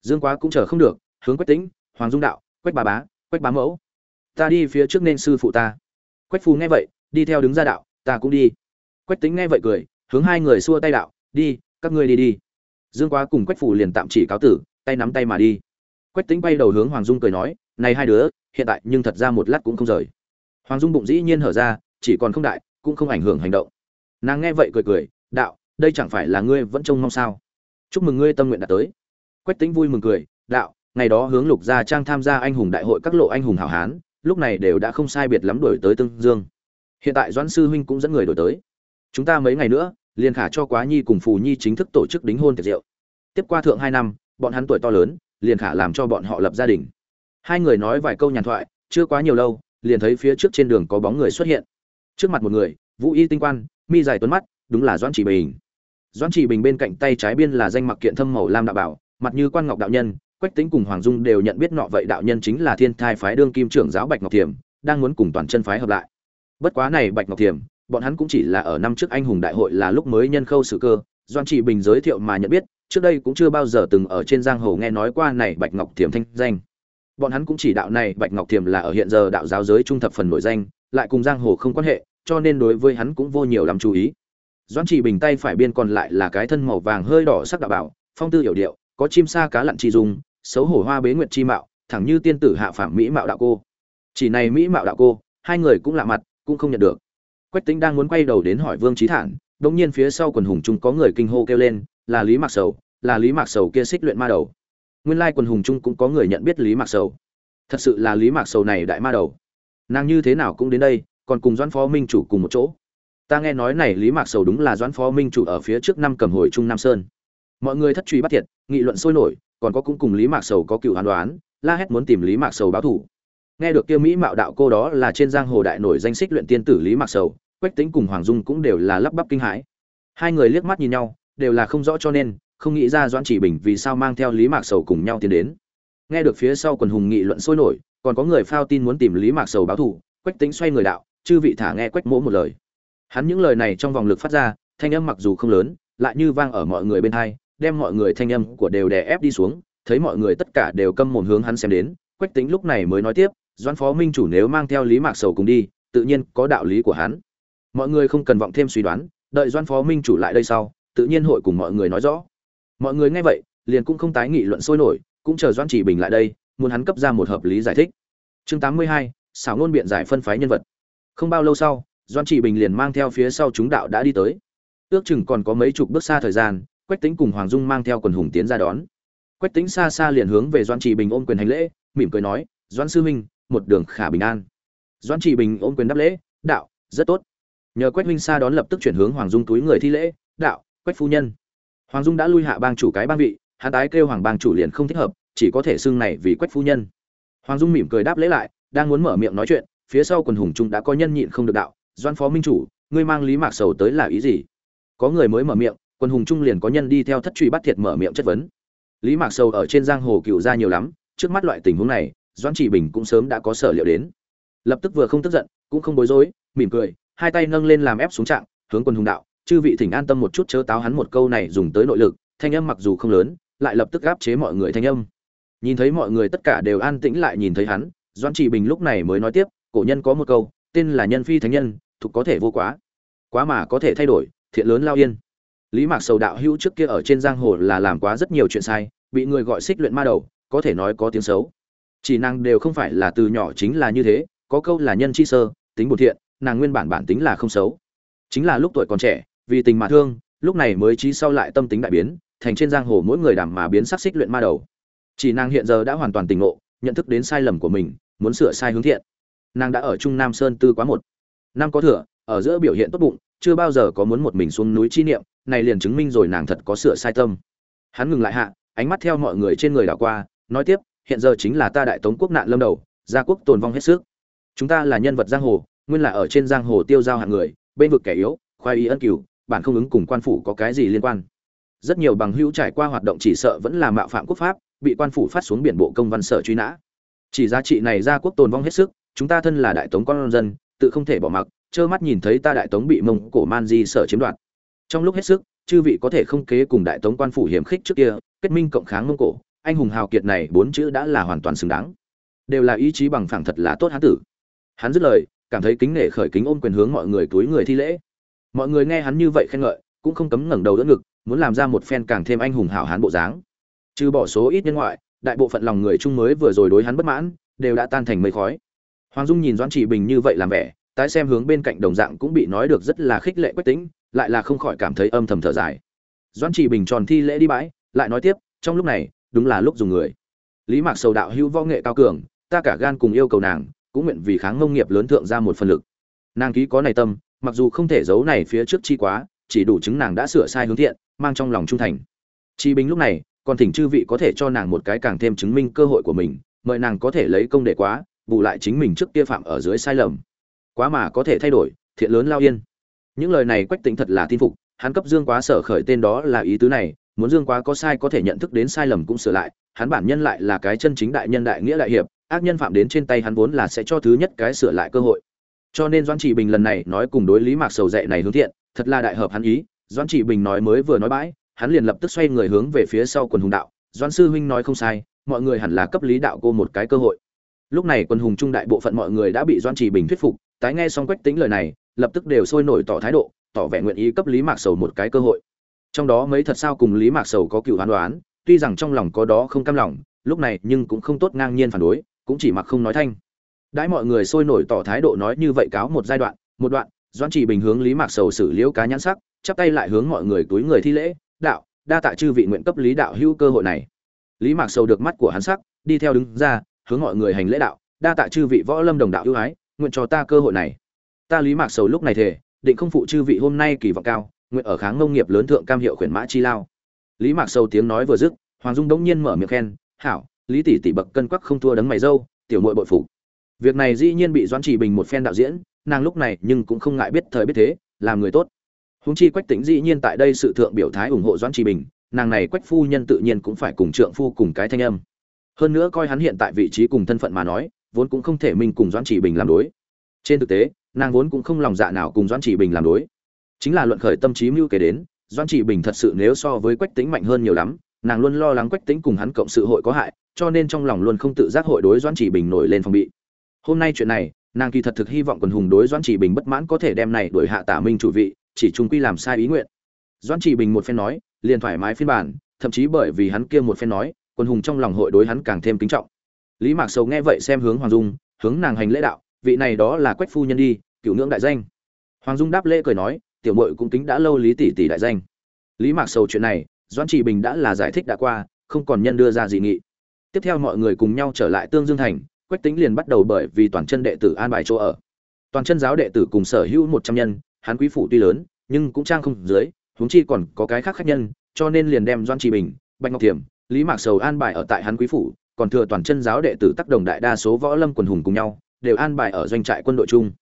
Dương quá cũng chờ không được hướng quách tĩnh, hoàng dung đạo quách bà bá quách bá mẫu ta đi phía trước nên sư phụ ta. Quách phù nghe vậy đi theo đứng ra đạo ta cũng đi. Quách tĩnh nghe vậy cười hướng hai người xua tay đạo đi các ngươi đi đi. Dương quá cùng quách phủ liền tạm chỉ cáo tử, tay nắm tay mà đi. Quách tính bay đầu hướng hoàng dung cười nói, này hai đứa, hiện tại nhưng thật ra một lát cũng không rời. Hoàng dung bụng dĩ nhiên hở ra, chỉ còn không đại, cũng không ảnh hưởng hành động. Nàng nghe vậy cười cười, đạo, đây chẳng phải là ngươi vẫn trông mong sao? Chúc mừng ngươi tâm nguyện đã tới. Quách tính vui mừng cười, đạo, ngày đó hướng lục gia trang tham gia anh hùng đại hội các lộ anh hùng hảo hán, lúc này đều đã không sai biệt lắm đổi tới tương dương. Hiện tại doãn sư huynh cũng dẫn người đổi tới. Chúng ta mấy ngày nữa liền khả cho quá nhi cùng phù nhi chính thức tổ chức đính hôn tiệc rượu. Tiếp qua thượng hai năm, bọn hắn tuổi to lớn, liền khả làm cho bọn họ lập gia đình. Hai người nói vài câu nhàn thoại, chưa quá nhiều lâu, liền thấy phía trước trên đường có bóng người xuất hiện. Trước mặt một người, vũ y tinh quan, mi dài tuấn mắt, đúng là doãn chỉ bình. Doãn chỉ bình bên cạnh tay trái biên là danh mặc kiện thâm màu lam đạo bảo, mặt như quan ngọc đạo nhân, quách tính cùng hoàng dung đều nhận biết nọ vậy đạo nhân chính là thiên thai phái đương kim trưởng giáo bạch ngọc thiểm, đang muốn cùng toàn chân phái hợp lại. Bất quá này bạch ngọc thiểm bọn hắn cũng chỉ là ở năm trước anh hùng đại hội là lúc mới nhân khâu sự cơ. Doan trị bình giới thiệu mà nhận biết, trước đây cũng chưa bao giờ từng ở trên giang hồ nghe nói qua này bạch ngọc thiềm thanh danh. Bọn hắn cũng chỉ đạo này bạch ngọc thiềm là ở hiện giờ đạo giáo giới trung thập phần nổi danh, lại cùng giang hồ không quan hệ, cho nên đối với hắn cũng vô nhiều lắm chú ý. Doan trị bình tay phải biên còn lại là cái thân màu vàng hơi đỏ sắc đạo bảo, phong tư hiểu điệu, có chim sa cá lặn chi dung, xấu hổ hoa bế nguyệt chi mạo, thẳng như tiên tử hạ phạm mỹ mạo đạo cô. Chỉ này mỹ mạo đạo cô, hai người cũng lạ mặt, cũng không nhận được quách tính đang muốn quay đầu đến hỏi vương trí thản đ nhiên phía sau quần hùng trung có người kinh hô kêu lên, là lý mạc sầu, là lý mạc sầu kia xích luyện ma đầu. Nguyên lai quần hùng trung cũng có người nhận biết lý mạc sầu. Thật sự là lý mạc sầu này đại ma đầu. Nàng như thế nào cũng đến đây, còn cùng doãn phó minh chủ cùng một chỗ. Ta nghe nói này lý mạc sầu đúng là doãn phó minh chủ ở phía trước năm cầm hồi trung nam sơn. Mọi người thất truy bắt thiệt, nghị luận sôi nổi, còn có cũng cùng lý mạc sầu có cựu hàn đoán, la hét muốn tìm lý mạc sầu báo thủ nghe được kia mỹ mạo đạo cô đó là trên giang hồ đại nổi danh xích luyện tiên tử lý mạc sầu, quách tính cùng hoàng dung cũng đều là lắp bắp kinh hãi. Hai người liếc mắt nhìn nhau, đều là không rõ cho nên, không nghĩ ra doãn chỉ bình vì sao mang theo lý mạc sầu cùng nhau tiến đến. Nghe được phía sau quần hùng nghị luận sôi nổi, còn có người phao tin muốn tìm lý mạc sầu báo thù, quách tính xoay người đạo, chư vị thả nghe quách mỗ một lời. Hắn những lời này trong vòng lực phát ra, thanh âm mặc dù không lớn, lại như vang ở mọi người bên hai, đem mọi người thanh âm của đều đè ép đi xuống, thấy mọi người tất cả đều câm mồm hướng hắn xem đến, quách tính lúc này mới nói tiếp doãn phó minh chủ nếu mang theo lý mạc sầu cùng đi tự nhiên có đạo lý của hắn. Mọi người không cần vọng thêm suy đoán đợi doãn phó minh chủ lại đây sau tự nhiên hội cùng mọi người nói rõ. Mọi người nghe vậy liền cũng không tái nghị luận sôi nổi cũng chờ doãn chỉ bình lại đây muốn hắn cấp ra một hợp lý giải thích. Chương 82, xảo ngôn biện giải phân phái nhân vật. Không bao lâu sau doãn chỉ bình liền mang theo phía sau chúng đạo đã đi tới. Ước chừng còn có mấy chục bước xa thời gian quách tính cùng hoàng dung mang theo quần hùng tiến ra đón. Quách tính xa xa liền hướng về doãn chỉ bình ôm quyền hành lễ mỉm cười nói doãn sư huynh một đường khả bình an. Doãn trị bình ôm quyền đáp lễ, đạo, rất tốt. Nhờ quách huynh xa đón lập tức chuyển hướng hoàng dung túi người thi lễ, đạo, quách phu nhân. Hoàng dung đã lui hạ bang chủ cái bang vị, hắn tái kêu hoàng bang chủ liền không thích hợp, chỉ có thể xưng này vì quách phu nhân. Hoàng dung mỉm cười đáp lễ lại, đang muốn mở miệng nói chuyện, phía sau quần hùng trung đã có nhân nhịn không được đạo doan phó minh chủ, ngươi mang lý mạc sầu tới là ý gì? Có người mới mở miệng, quần hùng trung liền có nhân đi theo thất truy bắt thiệt mở miệng chất vấn. Lý mạc sầu ở trên giang hồ cựu ra nhiều lắm, trước mắt loại tình huống này Doãn chỉ bình cũng sớm đã có sở liệu đến. Lập tức vừa không tức giận, cũng không bối rối, mỉm cười, hai tay nâng lên làm ép xuống trạng, hướng quân hùng đạo, chư vị thỉnh an tâm một chút chớ táo hắn một câu này dùng tới nội lực, thanh âm mặc dù không lớn, lại lập tức gáp chế mọi người thanh âm. Nhìn thấy mọi người tất cả đều an tĩnh lại nhìn thấy hắn, doãn chỉ bình lúc này mới nói tiếp, cổ nhân có một câu, tên là nhân phi thánh nhân, thuộc có thể vô quá quá mà có thể thay đổi, thiện lớn lao yên. Lý mạc sầu đạo hữu trước kia ở trên giang hồ là làm quá rất nhiều chuyện sai, bị người gọi xích luyện ma đầu, có thể nói có tiếng xấu chỉ nàng đều không phải là từ nhỏ chính là như thế, có câu là nhân chi sơ, tính bột thiện, nàng nguyên bản bản tính là không xấu. Chính là lúc tuổi còn trẻ, vì tình mà thương, lúc này mới trí sau lại tâm tính đại biến, thành trên giang hồ mỗi người đảm mà biến sắc xích luyện ma đầu. Chỉ nàng hiện giờ đã hoàn toàn tỉnh ngộ, nhận thức đến sai lầm của mình, muốn sửa sai hướng thiện. Nàng đã ở trung nam sơn tư quá một năm có thừa, ở giữa biểu hiện tốt bụng, chưa bao giờ có muốn một mình xuống núi chi niệm, này liền chứng minh rồi nàng thật có sửa sai tâm. Hắn ngừng lại hạ, ánh mắt theo mọi người trên người đảo qua, nói tiếp hiện giờ chính là ta đại tống quốc nạn lâm đầu, gia quốc tồn vong hết sức. Chúng ta là nhân vật giang hồ, nguyên là ở trên giang hồ tiêu giao hạng người, bên vực kẻ yếu, khoai ý ân cửu, bản không ứng cùng quan phủ có cái gì liên quan. Rất nhiều bằng hữu trải qua hoạt động chỉ sợ vẫn là mạo phạm quốc pháp, bị quan phủ phát xuống biển bộ công văn sở truy nã. Chỉ giá trị này gia quốc tồn vong hết sức, chúng ta thân là đại tống con dân, tự không thể bỏ mặc, trơ mắt nhìn thấy ta đại tống bị mông cổ man di sở chiếm đoạt. Trong lúc hết sức, chư vị có thể không kế cùng đại tống quan phủ hiểm khích trước kia, kết minh cộng kháng mông cổ anh hùng hào kiệt này bốn chữ đã là hoàn toàn xứng đáng. Đều là ý chí bằng phẳng thật là tốt hán tử. Hắn dứt lời, cảm thấy kính nể khởi kính ôm quyền hướng mọi người túi người thi lễ. Mọi người nghe hắn như vậy khen ngợi, cũng không cấm ngẩng đầu đỡ ngực, muốn làm ra một phen càng thêm anh hùng hảo hán bộ dáng. Trừ bỏ số ít nhân ngoại, đại bộ phận lòng người chung mới vừa rồi đối hắn bất mãn, đều đã tan thành mây khói. Hoàng dung nhìn doãn chỉ bình như vậy làm vẻ, tái xem hướng bên cạnh đồng dạng cũng bị nói được rất là khích lệ quách tính, lại là không khỏi cảm thấy âm thầm thở dài. Doãn chỉ bình tròn thi lễ đi bãi, lại nói tiếp, trong lúc này đúng là lúc dùng người. Lý mạc sầu đạo hữu võ nghệ cao cường, ta cả gan cùng yêu cầu nàng, cũng nguyện vì kháng ngông nghiệp lớn thượng ra một phần lực. Nàng ký có này tâm, mặc dù không thể giấu này phía trước chi quá, chỉ đủ chứng nàng đã sửa sai hướng thiện, mang trong lòng trung thành. Chi bình lúc này, còn thỉnh chư vị có thể cho nàng một cái càng thêm chứng minh cơ hội của mình, mời nàng có thể lấy công để quá, bù lại chính mình trước kia phạm ở dưới sai lầm. Quá mà có thể thay đổi, thiện lớn lao yên. Những lời này quách tính thật là tin phục, hắn cấp dương quá sở khởi tên đó là ý tứ này muốn dương quá có sai có thể nhận thức đến sai lầm cũng sửa lại, hắn bản nhân lại là cái chân chính đại nhân đại nghĩa đại hiệp, ác nhân phạm đến trên tay hắn vốn là sẽ cho thứ nhất cái sửa lại cơ hội. Cho nên doãn trị bình lần này nói cùng đối lý mạc sầu dạy này hướng thiện, thật là đại hợp hắn ý, doãn trị bình nói mới vừa nói bãi, hắn liền lập tức xoay người hướng về phía sau quần hùng đạo, doãn sư huynh nói không sai, mọi người hẳn là cấp lý đạo cô một cái cơ hội. Lúc này quần hùng trung đại bộ phận mọi người đã bị doãn trị bình thuyết phục, tái nghe xong quách tính lời này, lập tức đều sôi nổi tỏ thái độ, tỏ vẻ nguyện ý cấp lý mạc sầu một cái cơ hội trong đó mấy thật sao cùng lý mạc sầu có cựu hoán đoán, tuy rằng trong lòng có đó không cam lòng, lúc này nhưng cũng không tốt ngang nhiên phản đối, cũng chỉ mặc không nói thanh. Đãi mọi người sôi nổi tỏ thái độ nói như vậy cáo một giai đoạn, một đoạn, doãn chỉ bình hướng lý mạc sầu xử liễu cá nhãn sắc, chắp tay lại hướng mọi người túi người thi lễ, đạo, đa tạ chư vị nguyện cấp lý đạo hữu cơ hội này. Lý mạc sầu được mắt của hắn sắc, đi theo đứng ra, hướng mọi người hành lễ đạo, đa tạ chư vị võ lâm đồng đạo ưu ái, nguyện cho ta cơ hội này. Ta lý mạc sầu lúc này thể định không phụ chư vị hôm nay kỳ vọng cao nguyện ở kháng nông nghiệp lớn thượng cam hiệu khuyển mã chi lao. Lý mạc sâu tiếng nói vừa dứt, hoàng dung đống nhiên mở miệng khen, hảo, lý tỷ tỷ bậc cân quắc không thua đấng mày dâu, tiểu muội bội phục. Việc này dĩ nhiên bị doãn trì bình một phen đạo diễn, nàng lúc này nhưng cũng không ngại biết thời biết thế, làm người tốt. Húng chi quách tính dĩ nhiên tại đây sự thượng biểu thái ủng hộ doãn trì bình, nàng này quách phu nhân tự nhiên cũng phải cùng trượng phu cùng cái thanh âm. Hơn nữa coi hắn hiện tại vị trí cùng thân phận mà nói, vốn cũng không thể mình cùng doãn trì bình làm đối. Trên thực tế, nàng vốn cũng không lòng dạ nào cùng doãn trì bình làm đối chính là luận khởi tâm trí mưu kể đến, doãn Chỉ bình thật sự nếu so với quách tính mạnh hơn nhiều lắm, nàng luôn lo lắng quách tính cùng hắn cộng sự hội có hại, cho nên trong lòng luôn không tự giác hội đối doãn Chỉ bình nổi lên phòng bị. Hôm nay chuyện này, nàng kỳ thật thực hy vọng quần hùng đối doãn chỉ bình bất mãn có thể đem này đổi hạ tả minh chủ vị, chỉ trung quy làm sai ý nguyện. Doãn chỉ bình một phen nói, liền thoải mái phiên bản, thậm chí bởi vì hắn kia một phen nói, quần hùng trong lòng hội đối hắn càng thêm kính trọng. Lý mạc sầu nghe vậy xem hướng hoàng dung, hướng nàng hành lễ đạo, vị này đó là quách phu nhân đi, cựu ngưỡng đại danh. Hoàng dung đáp lễ cười nói tiểu mội cũng kính đã lâu lý tỷ tỷ đại danh. Lý mạc sầu chuyện này, doãn trị bình đã là giải thích đã qua, không còn nhân đưa ra dị nghị. Tiếp theo mọi người cùng nhau trở lại tương dương thành, quách tính liền bắt đầu bởi vì toàn chân đệ tử an bài chỗ ở. Toàn chân giáo đệ tử cùng sở hữu một trăm nhân hán quý phủ tuy lớn, nhưng cũng trang không dưới, huống chi còn có cái khác khác nhân, cho nên liền đem doan trì bình, bạch ngọc thiểm, lý mạc sầu an bài ở tại hán quý phủ, còn thừa toàn chân giáo đệ tử tác đồng đại đa số võ lâm quần hùng cùng nhau, đều an bài ở doanh trại quân đội chung.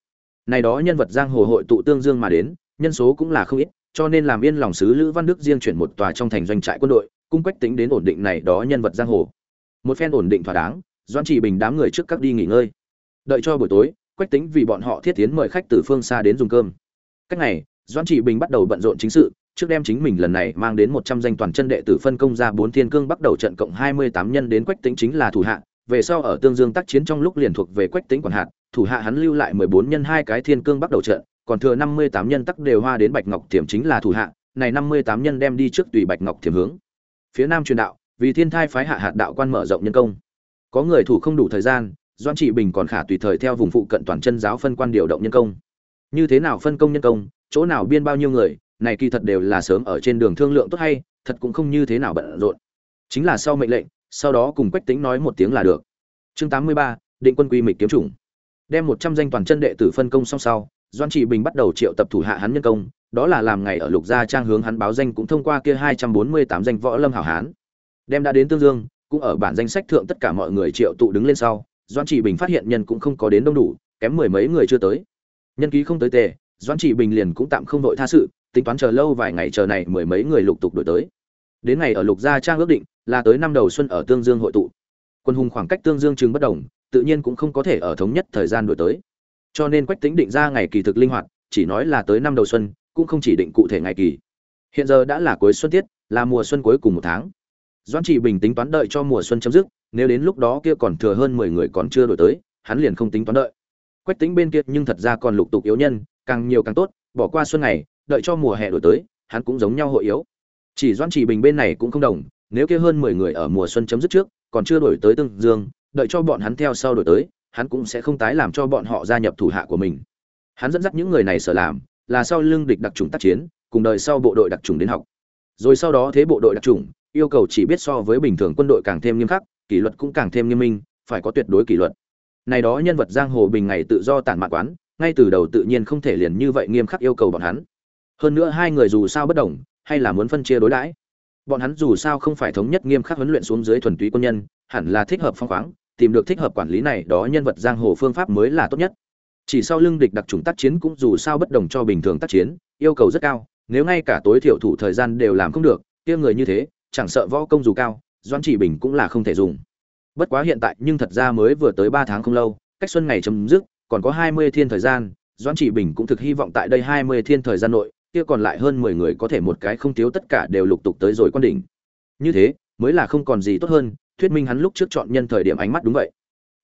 Này đó nhân vật giang hồ hội tụ tương dương mà đến nhân số cũng là không ít, cho nên làm yên lòng sứ lữ văn đức riêng chuyển một tòa trong thành doanh trại quân đội, cung quách tính đến ổn định này đó nhân vật giang hồ. Một phen ổn định thỏa đáng, Doãn chỉ bình đám người trước các đi nghỉ ngơi. Đợi cho buổi tối, quách tính vì bọn họ thiết tiến mời khách từ phương xa đến dùng cơm. Cách này, Doãn chỉ bình bắt đầu bận rộn chính sự, trước đem chính mình lần này mang đến một trăm danh toàn chân đệ tử phân công ra bốn thiên cương bắt đầu trận cộng hai mươi tám nhân đến quách tính chính là thủ hạ, về sau ở tương dương tác chiến trong lúc liền thuộc về quách tính quản hạt, thủ hạ hắn lưu lại mười bốn nhân hai cái thiên cương bắt đầu trận còn thừa năm mươi tám nhân tắc đều hoa đến bạch ngọc tiềm chính là thủ hạ, này năm mươi tám nhân đem đi trước tùy bạch ngọc tiềm hướng. Phía nam truyền đạo, vì thiên thai phái hạ hạt đạo quan mở rộng nhân công. Có người thủ không đủ thời gian doan trị bình còn khả tùy thời theo vùng phụ cận toàn chân giáo phân quan điều động nhân công. Như thế nào phân công nhân công, chỗ nào biên bao nhiêu người, này kỳ thật đều là sớm ở trên đường thương lượng tốt hay, thật cũng không như thế nào bận rộn. Chính là sau mệnh lệnh, sau đó cùng quách tính nói một tiếng là được. Chương tám mươi ba, định quân quy mịch kiếm chủng. Đem một trăm danh toàn chân đệ tử phân công xong sau doan trị bình bắt đầu triệu tập thủ hạ hắn nhân công, đó là làm ngày ở lục gia trang hướng hắn báo danh cũng thông qua kia hai trăm bốn mươi tám danh võ lâm hảo hán. Đem đã đến tương dương, cũng ở bản danh sách thượng tất cả mọi người triệu tụ đứng lên sau, doan trị bình phát hiện nhân cũng không có đến đông đủ, kém mười mấy người chưa tới. Nhân ký không tới tề, doan trị bình liền cũng tạm không đội tha sự, tính toán chờ lâu vài ngày chờ này mười mấy người lục tục đổi tới. Đến ngày ở lục gia trang ước định, là tới năm đầu xuân ở tương dương hội tụ. Quân hùng khoảng cách tương dương chừng bất đồng, tự nhiên cũng không có thể ở thống nhất thời gian đổi tới cho nên quách tính định ra ngày kỳ thực linh hoạt, chỉ nói là tới năm đầu xuân, cũng không chỉ định cụ thể ngày kỳ. Hiện giờ đã là cuối xuân tiết, là mùa xuân cuối cùng một tháng. Doãn trị bình tính toán đợi cho mùa xuân chấm dứt, nếu đến lúc đó kia còn thừa hơn mười người còn chưa đổi tới, hắn liền không tính toán đợi. Quách tính bên kia nhưng thật ra còn lục tục yếu nhân, càng nhiều càng tốt, bỏ qua xuân này, đợi cho mùa hè đổi tới, hắn cũng giống nhau hội yếu. Chỉ doãn trị bình bên này cũng không đồng, nếu kia hơn mười người ở mùa xuân chấm dứt trước, còn chưa đổi tới tương dương, đợi cho bọn hắn theo sau đổi tới hắn cũng sẽ không tái làm cho bọn họ gia nhập thủ hạ của mình. Hắn dẫn dắt những người này sở làm, là sau lưng địch đặc trùng tác chiến, cùng đợi sau bộ đội đặc trùng đến học. Rồi sau đó thế bộ đội đặc trùng yêu cầu chỉ biết so với bình thường quân đội càng thêm nghiêm khắc, kỷ luật cũng càng thêm nghiêm minh, phải có tuyệt đối kỷ luật. Này đó nhân vật giang hồ bình ngày tự do tản mạn quán, ngay từ đầu tự nhiên không thể liền như vậy nghiêm khắc yêu cầu bọn hắn. Hơn nữa hai người dù sao bất đồng, hay là muốn phân chia đối đãi. Bọn hắn dù sao không phải thống nhất nghiêm khắc huấn luyện xuống dưới thuần túy quân nhân, hẳn là thích hợp phong khoáng tìm được thích hợp quản lý này, đó nhân vật giang hồ phương pháp mới là tốt nhất. Chỉ sau lưng địch đặc trùng tác chiến cũng dù sao bất đồng cho bình thường tác chiến, yêu cầu rất cao, nếu ngay cả tối thiểu thủ thời gian đều làm không được, kia người như thế, chẳng sợ võ công dù cao, doãn chỉ bình cũng là không thể dùng. Bất quá hiện tại, nhưng thật ra mới vừa tới ba tháng không lâu, cách xuân ngày chấm dứt, còn có hai mươi thiên thời gian, doãn chỉ bình cũng thực hy vọng tại đây hai mươi thiên thời gian nội, kia còn lại hơn mười người có thể một cái không thiếu tất cả đều lục tục tới rồi quan đỉnh. Như thế, mới là không còn gì tốt hơn thuyết minh hắn lúc trước chọn nhân thời điểm ánh mắt đúng vậy.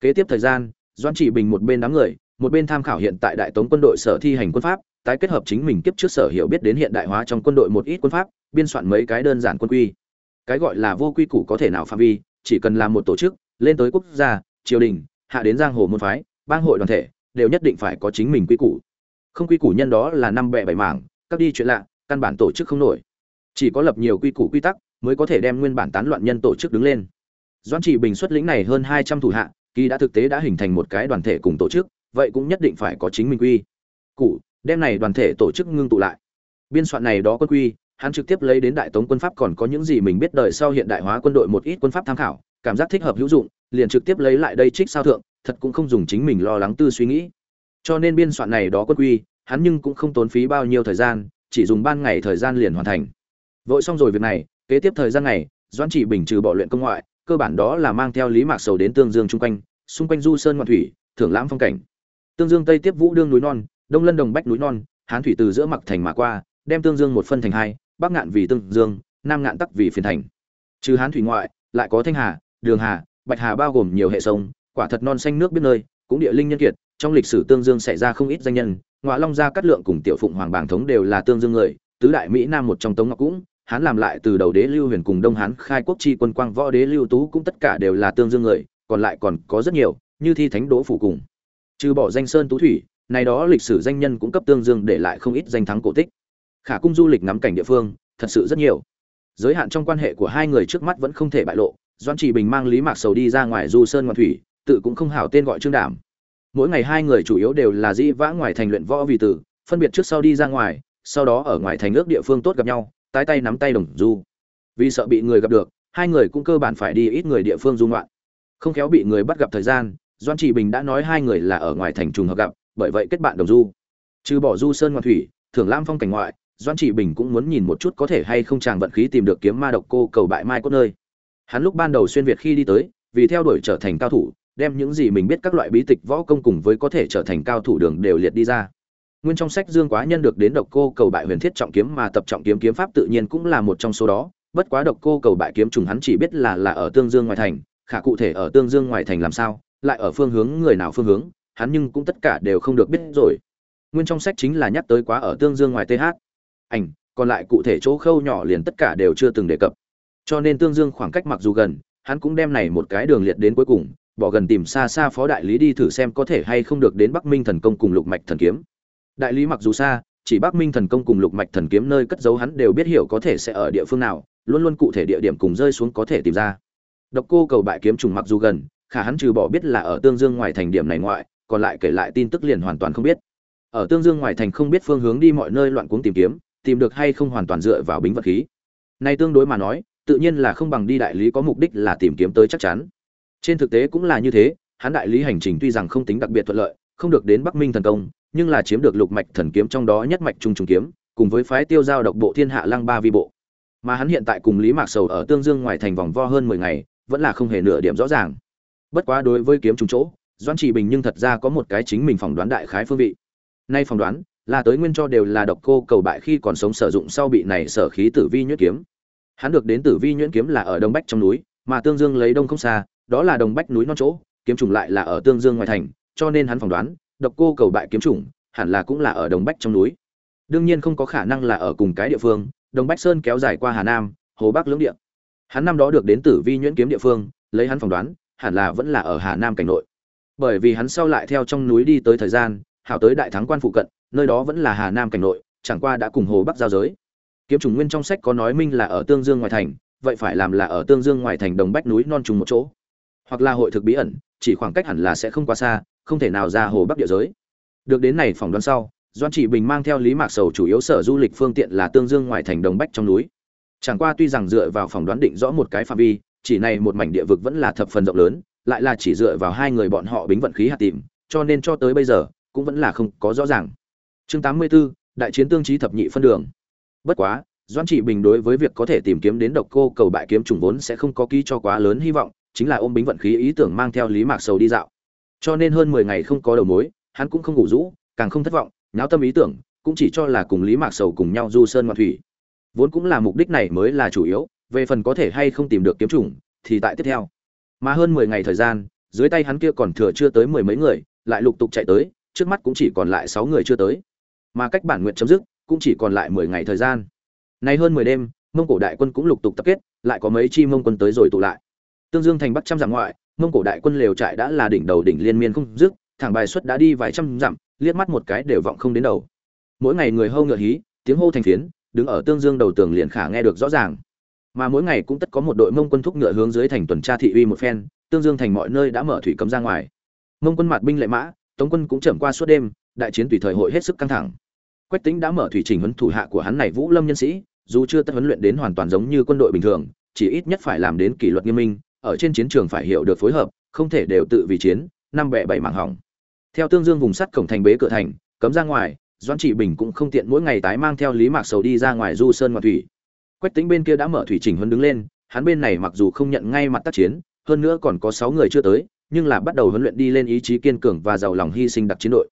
Kế tiếp thời gian, doãn chỉ bình một bên đám người, một bên tham khảo hiện tại đại tống quân đội sở thi hành quân pháp, tái kết hợp chính mình kiếp trước sở hiểu biết đến hiện đại hóa trong quân đội một ít quân pháp, biên soạn mấy cái đơn giản quân quy. Cái gọi là vô quy củ có thể nào phạm vi, chỉ cần làm một tổ chức, lên tới quốc gia, triều đình, hạ đến giang hồ môn phái, bang hội đoàn thể, đều nhất định phải có chính mình quy củ. Không quy củ nhân đó là năm bẹ bảy mảng, các đi chuyện lạ, căn bản tổ chức không nổi. Chỉ có lập nhiều quy củ quy tắc, mới có thể đem nguyên bản tán loạn nhân tổ chức đứng lên doãn trị bình xuất lĩnh này hơn hai trăm thủ hạ kỳ đã thực tế đã hình thành một cái đoàn thể cùng tổ chức vậy cũng nhất định phải có chính mình quy. Cụ, đem này đoàn thể tổ chức ngưng tụ lại. Biên soạn này đó quân quy hắn trực tiếp lấy đến đại tống quân pháp còn có những gì mình biết đời sau hiện đại hóa quân đội một ít quân pháp tham khảo cảm giác thích hợp hữu dụng liền trực tiếp lấy lại đây trích sao thượng thật cũng không dùng chính mình lo lắng tư suy nghĩ. Cho nên biên soạn này đó quân quy hắn nhưng cũng không tốn phí bao nhiêu thời gian chỉ dùng ban ngày thời gian liền hoàn thành. Vội xong rồi việc này kế tiếp thời gian này doãn chỉ bình trừ bỏ luyện công ngoại cơ bản đó là mang theo lý mạc sầu đến tương dương chung quanh, xung quanh du sơn ngoạn thủy, thưởng lãm phong cảnh. Tương dương tây tiếp vũ đương núi non, đông lân đồng bách núi non, hán thủy từ giữa mặc thành mà qua, đem tương dương một phân thành hai, bắc ngạn vì tương dương, nam ngạn tắc vì phiền thành. Trừ hán thủy ngoại, lại có thanh hà, đường hà, bạch hà bao gồm nhiều hệ sông, quả thật non xanh nước biết nơi, cũng địa linh nhân kiệt, trong lịch sử tương dương xảy ra không ít danh nhân ngoại long gia cát lượng cùng tiểu phụng hoàng bảng thống đều là tương dương người, tứ đại mỹ nam một trong tống ngọc cũng hắn làm lại từ đầu đế lưu huyền cùng đông hán khai quốc chi quân quang võ đế lưu tú cũng tất cả đều là tương dương người, còn lại còn có rất nhiều, như thi thánh đỗ phủ cùng. Trừ bỏ danh sơn tú thủy, này đó lịch sử danh nhân cũng cấp tương dương để lại không ít danh thắng cổ tích. Khả cung du lịch ngắm cảnh địa phương, thật sự rất nhiều. Giới hạn trong quan hệ của hai người trước mắt vẫn không thể bại lộ doan trì bình mang lý mạc sầu đi ra ngoài du sơn ngoạn thủy, tự cũng không hảo tên gọi trương đảm mỗi ngày hai người chủ yếu đều là di vã ngoài thành luyện võ vì tử, phân biệt trước sau đi ra ngoài, sau đó ở ngoài thành nước địa phương tốt gặp nhau tái tay nắm tay đồng du. Vì sợ bị người gặp được, hai người cũng cơ bản phải đi ít người địa phương du ngoạn. Không khéo bị người bắt gặp thời gian, doan chỉ bình đã nói hai người là ở ngoài thành trùng hợp gặp, bởi vậy kết bạn đồng du. Trừ bỏ du sơn ngoan thủy, thưởng lam phong cảnh ngoại, doan trị bình cũng muốn nhìn một chút có thể hay không chàng vận khí tìm được kiếm ma độc cô cầu bại mai cốt nơi. Hắn lúc ban đầu xuyên việt khi đi tới, vì theo đuổi trở thành cao thủ, đem những gì mình biết các loại bí tịch võ công cùng với có thể trở thành cao thủ đường đều liệt đi ra nguyên trong sách dương quá nhân được đến độc cô cầu bại huyền thiết trọng kiếm mà tập trọng kiếm kiếm pháp tự nhiên cũng là một trong số đó. Bất quá độc cô cầu bại kiếm trùng hắn chỉ biết là là ở tương dương ngoài thành, khả cụ thể ở tương dương ngoài thành làm sao, lại ở phương hướng người nào phương hướng, hắn nhưng cũng tất cả đều không được biết rồi. Nguyên trong sách chính là nhắc tới quá ở tương dương ngoài th ảnh, còn lại cụ thể chỗ khâu nhỏ liền tất cả đều chưa từng đề cập. Cho nên tương dương khoảng cách mặc dù gần, hắn cũng đem này một cái đường liệt đến cuối cùng, bỏ gần tìm xa xa phó đại lý đi thử xem có thể hay không được đến bắc minh thần công cùng lục mạch thần kiếm đại lý mặc dù xa, chỉ bắc minh thần công cùng lục mạch thần kiếm nơi cất giấu hắn đều biết hiểu có thể sẽ ở địa phương nào, luôn luôn cụ thể địa điểm cùng rơi xuống có thể tìm ra. Độc cô cầu bại kiếm trùng mặc dù gần, khả hắn trừ bỏ biết là ở tương dương ngoài thành điểm này ngoại, còn lại kể lại tin tức liền hoàn toàn không biết. Ở tương dương ngoài thành không biết phương hướng đi mọi nơi loạn cuống tìm kiếm, tìm được hay không hoàn toàn dựa vào bính vật khí. Nay tương đối mà nói, tự nhiên là không bằng đi đại lý có mục đích là tìm kiếm tới chắc chắn. Trên thực tế cũng là như thế, hắn đại lý hành trình tuy rằng không tính đặc biệt thuận lợi, không được đến bắc minh thần công nhưng là chiếm được lục mạch thần kiếm trong đó nhất mạch trung trùng kiếm, cùng với phái tiêu giao độc bộ thiên hạ lăng ba vi bộ. Mà hắn hiện tại cùng lý mạc sầu ở tương dương ngoài thành vòng vo hơn mười ngày, vẫn là không hề nửa điểm rõ ràng. Bất quá đối với kiếm trùng chỗ doan chỉ bình nhưng thật ra có một cái chính mình phỏng đoán đại khái phương vị. Nay phỏng đoán, là tới nguyên cho đều là độc cô cầu bại khi còn sống sử dụng sau bị này sở khí tử vi nhuyễn kiếm. Hắn được đến tử vi nhuyễn kiếm là ở đông bách trong núi, mà tương dương lấy đông không xa, đó là đồng bách núi non chỗ, kiếm trùng lại là ở tương dương ngoài thành, cho nên hắn phỏng đoán độc cô cầu bại kiếm trùng hẳn là cũng là ở đồng bách trong núi. Đương nhiên không có khả năng là ở cùng cái địa phương, đồng bách sơn kéo dài qua hà nam, hồ bắc lưỡng địa. Hắn năm đó được đến tử vi nhuyễn kiếm địa phương, lấy hắn phỏng đoán, hẳn là vẫn là ở hà nam cảnh nội. Bởi vì hắn sau lại theo trong núi đi tới thời gian, hảo tới đại thắng quan phụ cận, nơi đó vẫn là hà nam cảnh nội, chẳng qua đã cùng hồ bắc giao giới. Kiếm trùng nguyên trong sách có nói minh là ở tương dương ngoài thành, vậy phải làm là ở tương dương ngoài thành đồng bách núi non trùng một chỗ. Hoặc là hội thực bí ẩn, chỉ khoảng cách hẳn là sẽ không quá xa không thể nào ra hồ bắc địa giới. Được đến này phỏng đoán sau doan chỉ bình mang theo lý mạc sầu chủ yếu sở du lịch phương tiện là tương dương ngoài thành đồng bách trong núi. Chẳng qua tuy rằng dựa vào phỏng đoán định rõ một cái phạm vi chỉ này một mảnh địa vực vẫn là thập phần rộng lớn lại là chỉ dựa vào hai người bọn họ bính vận khí hạt tìm cho nên cho tới bây giờ cũng vẫn là không có rõ ràng. Chương 84, đại chiến tương trí thập nhị phân đường. Bất quá doan trị bình đối với việc có thể tìm kiếm đến độc cô cầu bại kiếm trùng vốn sẽ không có ký cho quá lớn hy vọng chính là ôm bính vận khí ý tưởng mang theo lý mạc sầu đi dạo cho nên hơn mười ngày không có đầu mối, hắn cũng không ngủ rũ, càng không thất vọng, nháo tâm ý tưởng, cũng chỉ cho là cùng lý mạc sầu cùng nhau du sơn ngoạn thủy. Vốn cũng là mục đích này mới là chủ yếu, về phần có thể hay không tìm được kiếm trùng thì tại tiếp theo. Mà hơn mười ngày thời gian, dưới tay hắn kia còn thừa chưa tới mười mấy người, lại lục tục chạy tới, trước mắt cũng chỉ còn lại sáu người chưa tới. Mà cách bản nguyện chấm dứt, cũng chỉ còn lại mười ngày thời gian. Nay hơn mười đêm, mông cổ đại quân cũng lục tục tập kết, lại có mấy chi mông quân tới rồi tụ lại. Tương dương thành bắc trăm dặm ngoại mông cổ đại quân lều trại đã là đỉnh đầu đỉnh liên miên không dứt, thẳng bài xuất đã đi vài trăm dặm, liếc mắt một cái đều vọng không đến đầu. Mỗi ngày người hâu ngựa hí, tiếng hô thành phiến, đứng ở tương dương đầu tường liền khả nghe được rõ ràng. Mà mỗi ngày cũng tất có một đội mông quân thúc ngựa hướng dưới thành tuần tra thị uy một phen, tương dương thành mọi nơi đã mở thủy cấm ra ngoài. Mông quân mặt binh lệ mã, tống quân cũng chậm qua suốt đêm, đại chiến tùy thời hội hết sức căng thẳng. Quách tính đã mở thủy trình huấn thủ hạ của hắn này vũ lâm nhân sĩ, dù chưa tất huấn luyện đến hoàn toàn giống như quân đội bình thường, chỉ ít nhất phải làm đến kỷ luật nghiêm minh ở trên chiến trường phải hiểu được phối hợp, không thể đều tự vì chiến, năm bè bảy mảng hỏng. Theo tương dương vùng sắt cổng thành bế cửa thành, cấm ra ngoài, doãn trị bình cũng không tiện mỗi ngày tái mang theo lý mạc sầu đi ra ngoài du sơn ngoạn thủy. Quách Tĩnh bên kia đã mở thủy trình huấn đứng lên, hắn bên này mặc dù không nhận ngay mặt tác chiến, hơn nữa còn có sáu người chưa tới, nhưng là bắt đầu huấn luyện đi lên ý chí kiên cường và giàu lòng hy sinh đặc chiến đội.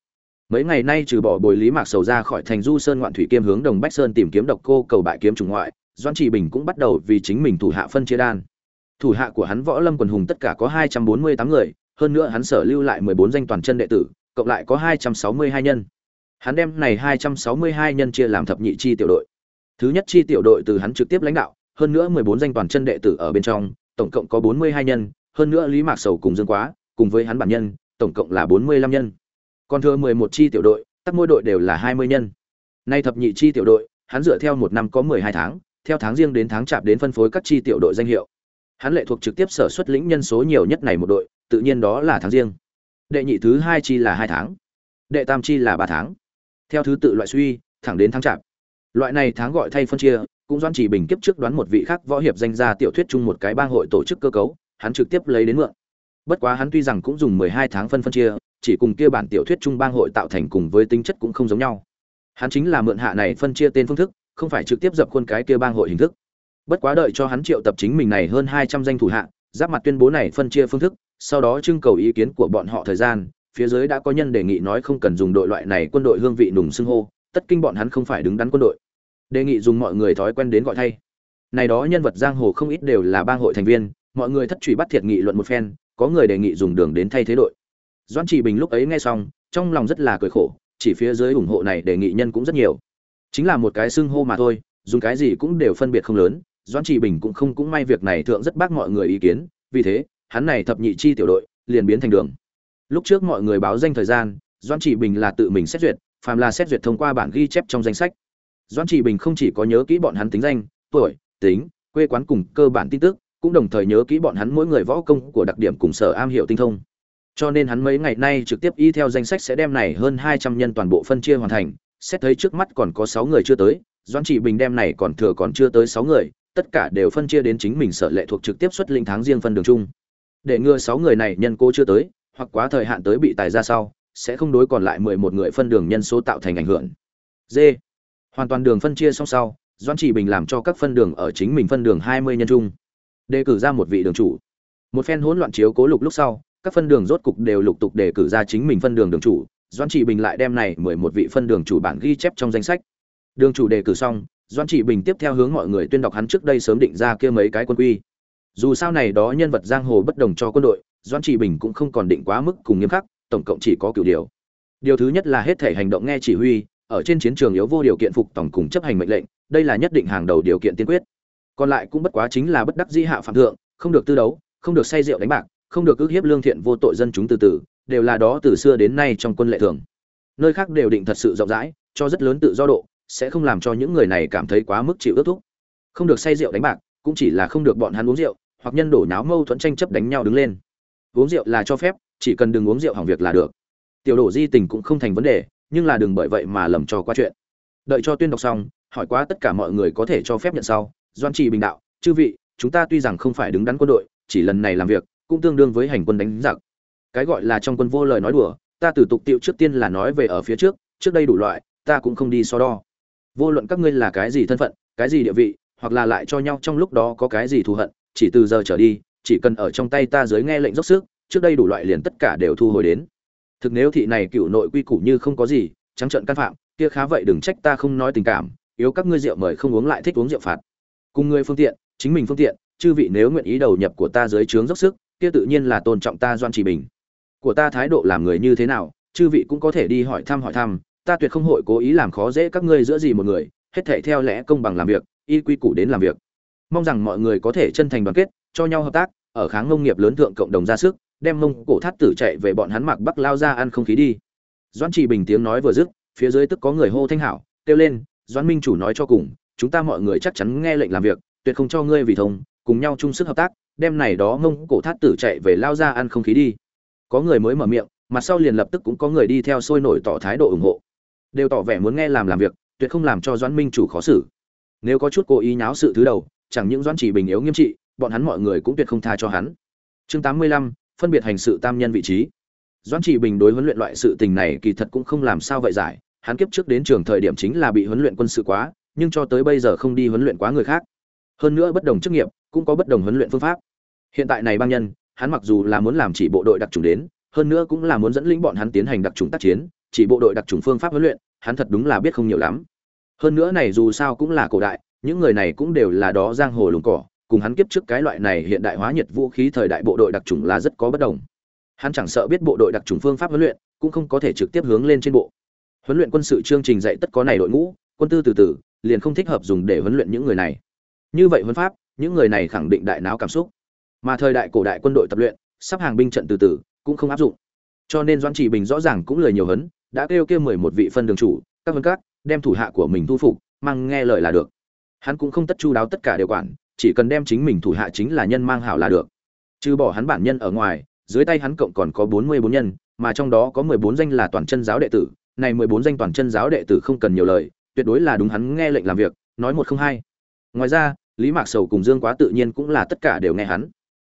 Mấy ngày nay trừ bỏ bồi lý mạc sầu ra khỏi thành du sơn ngoạn thủy kiêm hướng đồng bách sơn tìm kiếm độc cô cầu bại kiếm trùng ngoại, Doãn trì bình cũng bắt đầu vì chính mình thủ hạ phân chia đan thủ hạ của hắn võ lâm quần hùng tất cả có hai trăm bốn mươi tám người hơn nữa hắn sở lưu lại mười bốn danh toàn chân đệ tử cộng lại có hai trăm sáu mươi hai nhân hắn đem này hai trăm sáu mươi hai nhân chia làm thập nhị chi tiểu đội Thứ nhất chi tiểu đội từ hắn trực tiếp lãnh đạo, hơn nữa 14 danh toàn chân đệ tử ở bên trong, tổng cộng có 42 nhân, hơn nữa Lý Mạc Sầu cùng Dương Quá, cùng với hắn bản nhân, tổng cộng là 45 nhân. Còn thừa 11 chi tiểu đội, tất mỗi đội đều là 20 nhân. Nay thập nhị chi tiểu đội, hắn dựa theo một năm có 12 tháng, theo tháng riêng đến tháng chạp đến phân phối các chi tiểu đội danh hiệu. Hắn lệ thuộc trực tiếp sở xuất lĩnh nhân số nhiều nhất này một đội, tự nhiên đó là tháng riêng. Đệ nhị thứ hai chi là hai tháng. Đệ tam chi là ba tháng. Theo thứ tự loại suy, thẳng đến tháng chạp. Loại này tháng gọi thay phân chia, cũng doan chỉ bình kiếp trước đoán một vị khác võ hiệp danh gia tiểu thuyết chung một cái bang hội tổ chức cơ cấu, hắn trực tiếp lấy đến mượn. Bất quá hắn tuy rằng cũng dùng 12 tháng phân phân chia, chỉ cùng kia bản tiểu thuyết chung bang hội tạo thành cùng với tính chất cũng không giống nhau. Hắn chính là mượn hạ này phân chia tên phương thức, không phải trực tiếp dập khuôn cái kia bang hội hình thức. Bất quá đợi cho hắn triệu tập chính mình này hơn 200 danh thủ hạ, giáp mặt tuyên bố này phân chia phương thức, sau đó trưng cầu ý kiến của bọn họ thời gian, phía dưới đã có nhân đề nghị nói không cần dùng đội loại này quân đội hương vị nùng xưng hô, tất kinh bọn hắn không phải đứng đắn quân đội. Đề nghị dùng mọi người thói quen đến gọi thay. Này đó nhân vật giang hồ không ít đều là bang hội thành viên, mọi người thất truy bắt thiệt nghị luận một phen, có người đề nghị dùng đường đến thay thế đội. Doãn Chỉ Bình lúc ấy nghe xong, trong lòng rất là cười khổ, chỉ phía dưới ủng hộ này đề nghị nhân cũng rất nhiều. Chính là một cái xưng hô mà thôi, dùng cái gì cũng đều phân biệt không lớn, Doãn Chỉ Bình cũng không cũng may việc này thượng rất bác mọi người ý kiến, vì thế, hắn này thập nhị chi tiểu đội liền biến thành đường. Lúc trước mọi người báo danh thời gian, Doãn Chỉ Bình là tự mình xét duyệt, phàm là xét duyệt thông qua bản ghi chép trong danh sách. Doãn Chỉ Bình không chỉ có nhớ kỹ bọn hắn tính danh, tuổi, tính, quê quán cùng cơ bản tin tức, cũng đồng thời nhớ kỹ bọn hắn mỗi người võ công của đặc điểm cùng sở am hiểu tinh thông. Cho nên hắn mấy ngày nay trực tiếp y theo danh sách sẽ đem này hơn 200 nhân toàn bộ phân chia hoàn thành, xét thấy trước mắt còn có 6 người chưa tới, Doãn Chỉ Bình đem này còn thừa còn chưa tới 6 người, tất cả đều phân chia đến chính mình sở lệ thuộc trực tiếp xuất linh tháng riêng phân đường chung. Để ngừa 6 người này nhân cô chưa tới, hoặc quá thời hạn tới bị tài ra sau, sẽ không đối còn lại 11 người phân đường nhân số tạo thành ảnh hưởng. D. Hoàn toàn đường phân chia xong sau, Doãn Chỉ Bình làm cho các phân đường ở chính mình phân đường 20 nhân chung. Đề cử ra một vị đường chủ. Một phen hỗn loạn chiếu cố lục lúc sau, các phân đường rốt cục đều lục tục đề cử ra chính mình phân đường đường chủ, Doãn Chỉ Bình lại đem này 11 vị phân đường chủ bản ghi chép trong danh sách. Đường chủ đề cử xong, Doan Chỉ Bình tiếp theo hướng mọi người tuyên đọc hắn trước đây sớm định ra kia mấy cái quân quy. Dù sao này đó nhân vật giang hồ bất đồng cho quân đội, Doan Chỉ Bình cũng không còn định quá mức cùng nghiêm khắc, tổng cộng chỉ có cửu điều. Điều thứ nhất là hết thể hành động nghe chỉ huy, ở trên chiến trường yếu vô điều kiện phục tổng cùng chấp hành mệnh lệnh, đây là nhất định hàng đầu điều kiện tiên quyết. Còn lại cũng bất quá chính là bất đắc di hạ phạm thượng, không được tư đấu, không được say rượu đánh bạc, không được ước hiếp lương thiện vô tội dân chúng từ từ, đều là đó từ xưa đến nay trong quân lệ thường. Nơi khác đều định thật sự rộng rãi, cho rất lớn tự do độ, sẽ không làm cho những người này cảm thấy quá mức chịu ước thúc. Không được say rượu đánh bạc, cũng chỉ là không được bọn hắn uống rượu, hoặc nhân đổ nháo mâu thuẫn tranh chấp đánh nhau đứng lên. Uống rượu là cho phép, chỉ cần đừng uống rượu hỏng việc là được. Tiểu đổ di tình cũng không thành vấn đề, nhưng là đừng bởi vậy mà lầm cho qua chuyện. Đợi cho tuyên đọc xong, hỏi quá tất cả mọi người có thể cho phép nhận sau, Doan Trì Bình đạo, chư vị, chúng ta tuy rằng không phải đứng đắn quân đội, chỉ lần này làm việc, cũng tương đương với hành quân đánh giặc. Cái gọi là trong quân vô lời nói đùa, ta từ tục tiệu trước tiên là nói về ở phía trước, trước đây đủ loại, ta cũng không đi so đo. Vô luận các ngươi là cái gì thân phận, cái gì địa vị, hoặc là lại cho nhau trong lúc đó có cái gì thù hận, chỉ từ giờ trở đi, chỉ cần ở trong tay ta dưới nghe lệnh dốc sức, trước đây đủ loại liền tất cả đều thu hồi đến. Thực nếu thị này cựu nội quy củ như không có gì, trắng trợn can phạm, kia khá vậy đừng trách ta không nói tình cảm, yếu các ngươi rượu mời không uống lại thích uống rượu phạt. Cùng ngươi phương tiện, chính mình phương tiện, chư vị nếu nguyện ý đầu nhập của ta dưới trướng dốc sức, kia tự nhiên là tôn trọng ta Doan trì Bình. Của ta thái độ làm người như thế nào, chư vị cũng có thể đi hỏi thăm hỏi thăm, ta tuyệt không hội cố ý làm khó dễ các ngươi giữa gì một người, hết thảy theo lẽ công bằng làm việc, y quy củ đến làm việc. Mong rằng mọi người có thể chân thành đoàn kết, cho nhau hợp tác, ở kháng nông nghiệp lớn thượng cộng đồng ra sức, đem mông cổ thắt tử chạy về bọn hắn mặc bắc lao ra ăn không khí đi. Doãn Chỉ Bình tiếng nói vừa dứt, phía dưới tức có người hô thanh hảo, kêu lên, Doãn Minh chủ nói cho cùng, chúng ta mọi người chắc chắn nghe lệnh làm việc, tuyệt không cho ngươi vì thông, cùng nhau chung sức hợp tác, đem này đó mông cổ thắt tử chạy về lao ra ăn không khí đi. Có người mới mở miệng, mặt sau liền lập tức cũng có người đi theo sôi nổi tỏ thái độ ủng hộ. Đều tỏ vẻ muốn nghe làm làm việc, tuyệt không làm cho Doãn Minh chủ khó xử. Nếu có chút cố ý nháo sự thứ đầu, chẳng những Doãn Chỉ Bình yếu nghiêm trị, bọn hắn mọi người cũng tuyệt không tha cho hắn. Chương 85, phân biệt hành sự tam nhân vị trí. Doãn Chỉ Bình đối huấn luyện loại sự tình này kỳ thật cũng không làm sao vậy giải, hắn kiếp trước đến trường thời điểm chính là bị huấn luyện quân sự quá, nhưng cho tới bây giờ không đi huấn luyện quá người khác. Hơn nữa bất đồng chức nghiệp, cũng có bất đồng huấn luyện phương pháp. Hiện tại này bang nhân, hắn mặc dù là muốn làm chỉ bộ đội đặc trùng đến, hơn nữa cũng là muốn dẫn lĩnh bọn hắn tiến hành đặc trùng tác chiến, chỉ bộ đội đặc trùng phương pháp huấn luyện, hắn thật đúng là biết không nhiều lắm. Hơn nữa này dù sao cũng là cổ đại, những người này cũng đều là đó giang hồ lùng cỏ, cùng hắn kiếp trước cái loại này hiện đại hóa nhiệt vũ khí thời đại bộ đội đặc trùng là rất có bất đồng. Hắn chẳng sợ biết bộ đội đặc trùng phương pháp huấn luyện, cũng không có thể trực tiếp hướng lên trên bộ. Huấn luyện quân sự chương trình dạy tất có này đội ngũ, quân tư từ từ, liền không thích hợp dùng để huấn luyện những người này như vậy huấn pháp những người này khẳng định đại não cảm xúc mà thời đại cổ đại quân đội tập luyện sắp hàng binh trận từ từ cũng không áp dụng cho nên doãn chỉ bình rõ ràng cũng lời nhiều hấn đã kêu kêu mười một vị phân đường chủ, các vân các, đem thủ hạ của mình thu phục, mang nghe lời là được. Hắn cũng không tất chu đáo tất cả đều quản, chỉ cần đem chính mình thủ hạ chính là nhân mang hảo là được. Trừ bỏ hắn bản nhân ở ngoài, dưới tay hắn cộng còn có bốn mươi bốn nhân, mà trong đó có mười bốn danh là toàn chân giáo đệ tử. Này mười bốn danh toàn chân giáo đệ tử không cần nhiều lời, tuyệt đối là đúng hắn nghe lệnh làm việc, nói một không hai. Ngoài ra, lý mạc sầu cùng dương quá tự nhiên cũng là tất cả đều nghe hắn.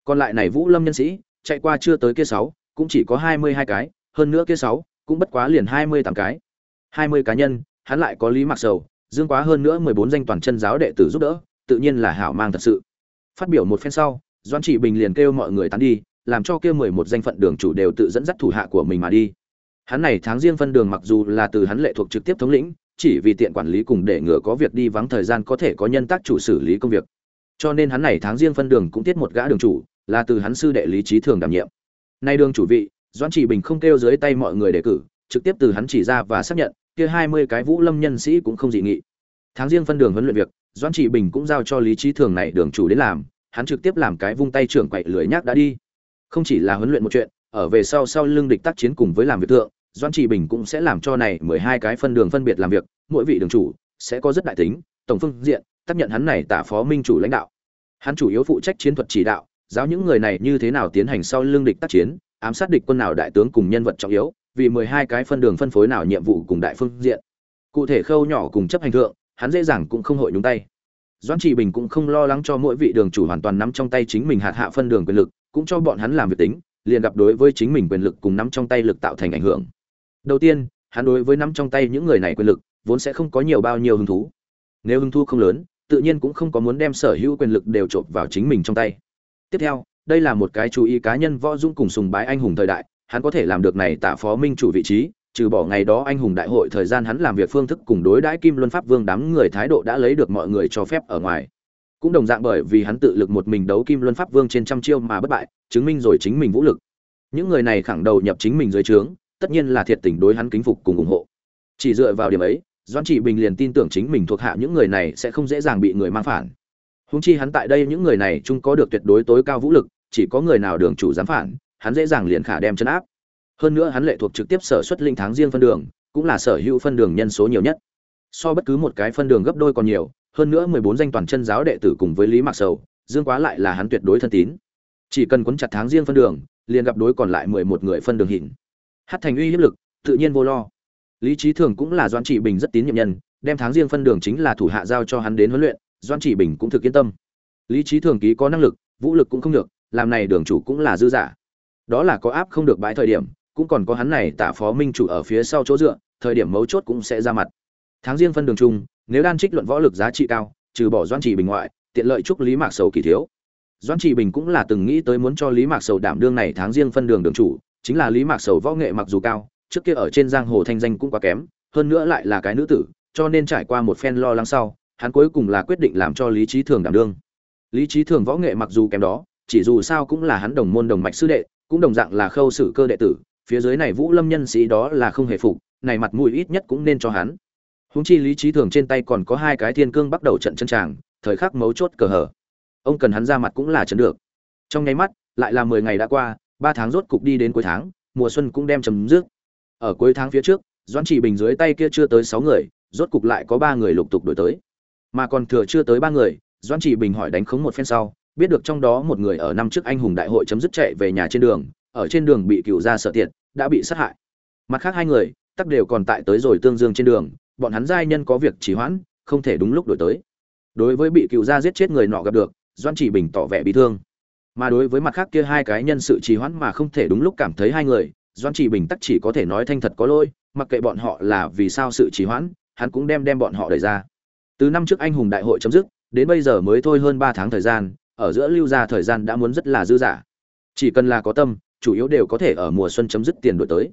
Còn lại này vũ lâm nhân sĩ, chạy qua chưa tới kia sáu, cũng chỉ có hai mươi hai cái, hơn nữa kia sáu cũng bất quá liền hai mươi tám cái. hai mươi cá nhân, hắn lại có lý mạc sầu, dương quá hơn nữa mười bốn danh toàn chân giáo đệ tử giúp đỡ, tự nhiên là hảo mang thật sự. Phát biểu một phen sau doan trị bình liền kêu mọi người tán đi, làm cho kia mười một danh phận đường chủ đều tự dẫn dắt thủ hạ của mình mà đi. Hắn này tháng riêng phân đường mặc dù là từ hắn lệ thuộc trực tiếp thống lĩnh, chỉ vì tiện quản lý cùng để ngừa có việc đi vắng thời gian có thể có nhân tác chủ xử lý công việc. Cho nên hắn này tháng riêng phân đường cũng tiết một gã đường chủ, là từ hắn sư đệ lý trí thường đảm nhiệm. Nay đường chủ vị doãn chỉ bình không kêu dưới tay mọi người đề cử, trực tiếp từ hắn chỉ ra và xác nhận, kia hai mươi cái vũ lâm nhân sĩ cũng không dị nghị. Tháng riêng phân đường huấn luyện việc, doãn chỉ bình cũng giao cho lý trí thường này đường chủ đến làm, hắn trực tiếp làm cái vung tay trưởng quậy lưỡi nhác đã đi. Không chỉ là huấn luyện một chuyện, ở về sau sau lưng địch tác chiến cùng với làm việc tượng doãn chỉ bình cũng sẽ làm cho này mười hai cái phân đường phân biệt làm việc, mỗi vị đường chủ sẽ có rất đại tính, tổng phương diện, tác nhận hắn này tả phó minh chủ lãnh đạo. Hắn chủ yếu phụ trách chiến thuật chỉ đạo, giáo những người này như thế nào tiến hành sau lưng địch tác chiến ám sát địch quân nào đại tướng cùng nhân vật trọng yếu, vì mười hai cái phân đường phân phối nào nhiệm vụ cùng đại phương diện. Cụ thể khâu nhỏ cùng chấp hành thượng, hắn dễ dàng cũng không hội nhúng tay. Doãn trị bình cũng không lo lắng cho mỗi vị đường chủ hoàn toàn nắm trong tay chính mình hạt hạ phân đường quyền lực, cũng cho bọn hắn làm việc tính, liền gặp đối với chính mình quyền lực cùng nắm trong tay lực tạo thành ảnh hưởng. Đầu tiên, hắn đối với nắm trong tay những người này quyền lực, vốn sẽ không có nhiều bao nhiêu hứng thú. Nếu hứng thú không lớn, tự nhiên cũng không có muốn đem sở hữu quyền lực đều trộm vào chính mình trong tay. Tiếp theo đây là một cái chú ý cá nhân võ dũng cùng sùng bái anh hùng thời đại, hắn có thể làm được này tạ phó minh chủ vị trí, trừ bỏ ngày đó anh hùng đại hội thời gian hắn làm việc phương thức cùng đối đãi kim luân pháp vương đám người thái độ đã lấy được mọi người cho phép ở ngoài. Cũng đồng dạng bởi vì hắn tự lực một mình đấu kim luân pháp vương trên trăm chiêu mà bất bại, chứng minh rồi chính mình vũ lực. Những người này khẳng đầu nhập chính mình dưới trướng, tất nhiên là thiệt tình đối hắn kính phục cùng ủng hộ. Chỉ dựa vào điểm ấy, doãn trị bình liền tin tưởng chính mình thuộc hạ những người này sẽ không dễ dàng bị người mang phản. Húng chi hắn tại đây những người này chung có được tuyệt đối tối cao vũ lực chỉ có người nào đường chủ dám phản, hắn dễ dàng liền khả đem chân áp. Hơn nữa hắn lệ thuộc trực tiếp sở xuất linh tháng riêng phân đường, cũng là sở hữu phân đường nhân số nhiều nhất. So bất cứ một cái phân đường gấp đôi còn nhiều, hơn nữa mười bốn danh toàn chân giáo đệ tử cùng với lý mạc sầu, dương quá lại là hắn tuyệt đối thân tín. Chỉ cần quấn chặt tháng riêng phân đường, liền gặp đối còn lại mười một người phân đường hình hát thành uy hiếp lực, tự nhiên vô lo. Lý trí thường cũng là doan trị bình rất tín nhiệm nhân, đem tháng riêng phân đường chính là thủ hạ giao cho hắn đến huấn luyện doan trị bình cũng thực yên tâm. Lý trí thường ký có năng lực, vũ lực cũng không được làm này đường chủ cũng là dư giả. Đó là có áp không được bãi thời điểm, cũng còn có hắn này tả phó minh chủ ở phía sau chỗ dựa, thời điểm mấu chốt cũng sẽ ra mặt. Tháng riêng phân đường chung, nếu đan trích luận võ lực giá trị cao, trừ bỏ doan trị bình ngoại, tiện lợi chúc lý mạc sầu kỳ thiếu. Doan trị bình cũng là từng nghĩ tới muốn cho lý mạc sầu đảm đương này tháng riêng phân đường đường chủ, chính là lý mạc sầu võ nghệ mặc dù cao, trước kia ở trên giang hồ thanh danh cũng quá kém, hơn nữa lại là cái nữ tử, cho nên trải qua một phen lo lắng sau, hắn cuối cùng là quyết định làm cho lý trí thường đảm đương. Lý trí thường võ nghệ mặc dù kém đó chỉ dù sao cũng là hắn đồng môn đồng mạch sư đệ, cũng đồng dạng là khâu sử cơ đệ tử, phía dưới này vũ lâm nhân sĩ đó là không hề phục, này mặt mũi ít nhất cũng nên cho hắn. Huống chi lý trí thường trên tay còn có hai cái thiên cương bắt đầu trận chân tràng, thời khắc mấu chốt cờ hở. Ông cần hắn ra mặt cũng là chấn được. Trong nháy mắt, lại là mười ngày đã qua, ba tháng rốt cục đi đến cuối tháng, mùa xuân cũng đem chấm dứt. Ở cuối tháng phía trước, doãn chỉ bình dưới tay kia chưa tới sáu người, rốt cục lại có ba người lục tục đổi tới. Mà còn thừa chưa tới ba người, doãn chỉ bình hỏi đánh khống một phen sau biết được trong đó một người ở năm trước anh hùng đại hội chấm dứt chạy về nhà trên đường, ở trên đường bị cựu gia sợ tiệt, đã bị sát hại. Mặt khác hai người, tắc đều còn tại tới rồi tương dương trên đường, bọn hắn giai nhân có việc trì hoãn, không thể đúng lúc đổi tới. Đối với bị cựu gia giết chết người nọ gặp được doan chỉ bình tỏ vẻ bị thương. Mà đối với mặt khác kia hai cái nhân sự trì hoãn mà không thể đúng lúc cảm thấy hai người doan chỉ bình tắc chỉ có thể nói thanh thật có lỗi, mặc kệ bọn họ là vì sao sự trì hoãn, hắn cũng đem đem bọn họ đẩy ra. Từ năm trước anh hùng đại hội chấm dứt, đến bây giờ mới thôi hơn ba tháng thời gian ở giữa lưu ra thời gian đã muốn rất là dư dả. Chỉ cần là có tâm, chủ yếu đều có thể ở mùa xuân chấm dứt tiền đổi tới.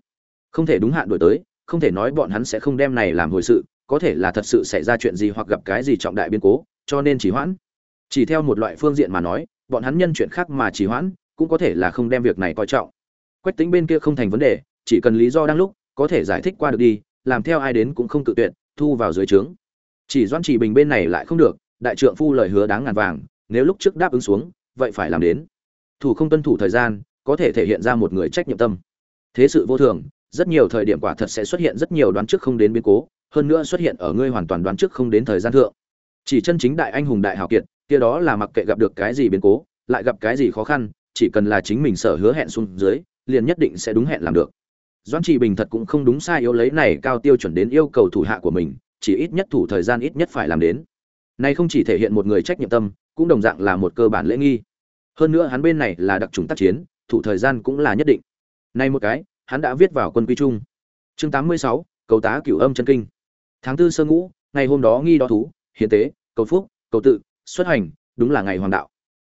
Không thể đúng hạn đổi tới, không thể nói bọn hắn sẽ không đem này làm hồi sự, có thể là thật sự xảy ra chuyện gì hoặc gặp cái gì trọng đại biến cố, cho nên chỉ hoãn. Chỉ theo một loại phương diện mà nói, bọn hắn nhân chuyện khác mà chỉ hoãn, cũng có thể là không đem việc này coi trọng. Quách tính bên kia không thành vấn đề, chỉ cần lý do đang lúc, có thể giải thích qua được đi, làm theo ai đến cũng không tự tuyệt, thu vào dưới trướng. Chỉ doan chỉ bình bên này lại không được, đại trượng phu lời hứa đáng ngàn vàng nếu lúc trước đáp ứng xuống, vậy phải làm đến. Thủ không tuân thủ thời gian, có thể thể hiện ra một người trách nhiệm tâm. Thế sự vô thường, rất nhiều thời điểm quả thật sẽ xuất hiện rất nhiều đoán trước không đến biến cố, hơn nữa xuất hiện ở ngươi hoàn toàn đoán trước không đến thời gian thượng. Chỉ chân chính đại anh hùng đại hào kiệt, kia đó là mặc kệ gặp được cái gì biến cố, lại gặp cái gì khó khăn, chỉ cần là chính mình sở hứa hẹn xuống dưới, liền nhất định sẽ đúng hẹn làm được. Doãn trị bình thật cũng không đúng sai yếu lấy này cao tiêu chuẩn đến yêu cầu thủ hạ của mình, chỉ ít nhất thủ thời gian ít nhất phải làm đến. Này không chỉ thể hiện một người trách nhiệm tâm cũng đồng dạng là một cơ bản lễ nghi. Hơn nữa hắn bên này là đặc trùng tác chiến thủ thời gian cũng là nhất định. Nay một cái hắn đã viết vào quân quy chung. Chương 86, cầu tá cửu âm chân kinh. Tháng tư sơ ngũ ngày hôm đó nghi đó thú hiến tế cầu phúc cầu tự xuất hành đúng là ngày hoàng đạo.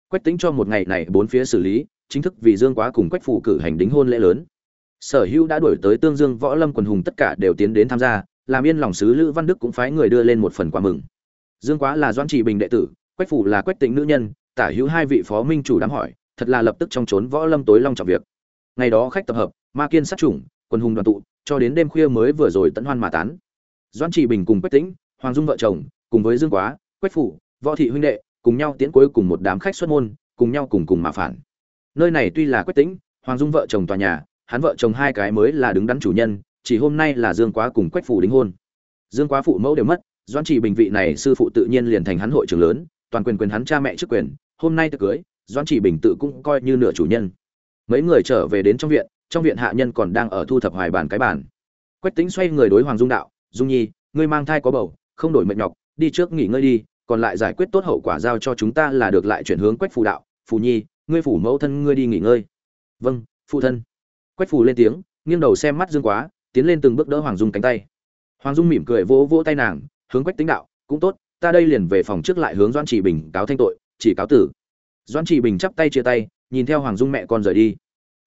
Quách tính cho một ngày này bốn phía xử lý chính thức vì dương quá cùng quách phủ cử hành đính hôn lễ lớn. Sở hữu đã đuổi tới tương dương võ lâm quần hùng tất cả đều tiến đến tham gia làm yên lòng sứ lữ văn đức cũng phái người đưa lên một phần quà mừng. Dương quá là doãn trị bình đệ tử quách phủ là quách tĩnh nữ nhân, tả hữu hai vị phó minh chủ đám hỏi, thật là lập tức trong trốn võ lâm tối long trọng việc. Ngày đó khách tập hợp, ma kiên sát chủng, quân hùng đoàn tụ, cho đến đêm khuya mới vừa rồi tận hoan mà tán. Doãn trị bình cùng quách tĩnh, hoàng dung vợ chồng, cùng với dương quá, quách phủ, võ thị huynh đệ, cùng nhau tiến cuối cùng một đám khách xuất môn, cùng nhau cùng cùng mà phản. Nơi này tuy là quách tĩnh, hoàng dung vợ chồng tòa nhà, hắn vợ chồng hai cái mới là đứng đắn chủ nhân, chỉ hôm nay là dương quá cùng quách phủ đính hôn. Dương quá phụ mẫu đều mất, doãn chỉ bình vị này sư phụ tự nhiên liền thành hắn hội trưởng lớn toàn quyền quyền hắn cha mẹ trước quyền, hôm nay tự cưới, doãn chỉ bình tự cũng coi như nửa chủ nhân. Mấy người trở về đến trong viện trong viện hạ nhân còn đang ở thu thập hoài bàn cái bàn. Quách tính xoay người đối hoàng dung đạo, dung nhi, ngươi mang thai có bầu, không đổi mệt nhọc, đi trước nghỉ ngơi đi, còn lại giải quyết tốt hậu quả giao cho chúng ta là được lại chuyển hướng quách phù đạo, phù nhi, ngươi phủ mẫu thân ngươi đi nghỉ ngơi. Vâng phụ thân. Quách phù lên tiếng, nghiêng đầu xem mắt dương quá, tiến lên từng bước đỡ hoàng dung cánh tay. Hoàng dung mỉm cười vỗ vỗ tay nàng, hướng quách tính đạo, cũng tốt ta đây liền về phòng trước lại hướng doan chỉ bình cáo thanh tội, chỉ cáo tử. Doan chỉ bình chắp tay chia tay, nhìn theo hoàng dung mẹ con rời đi.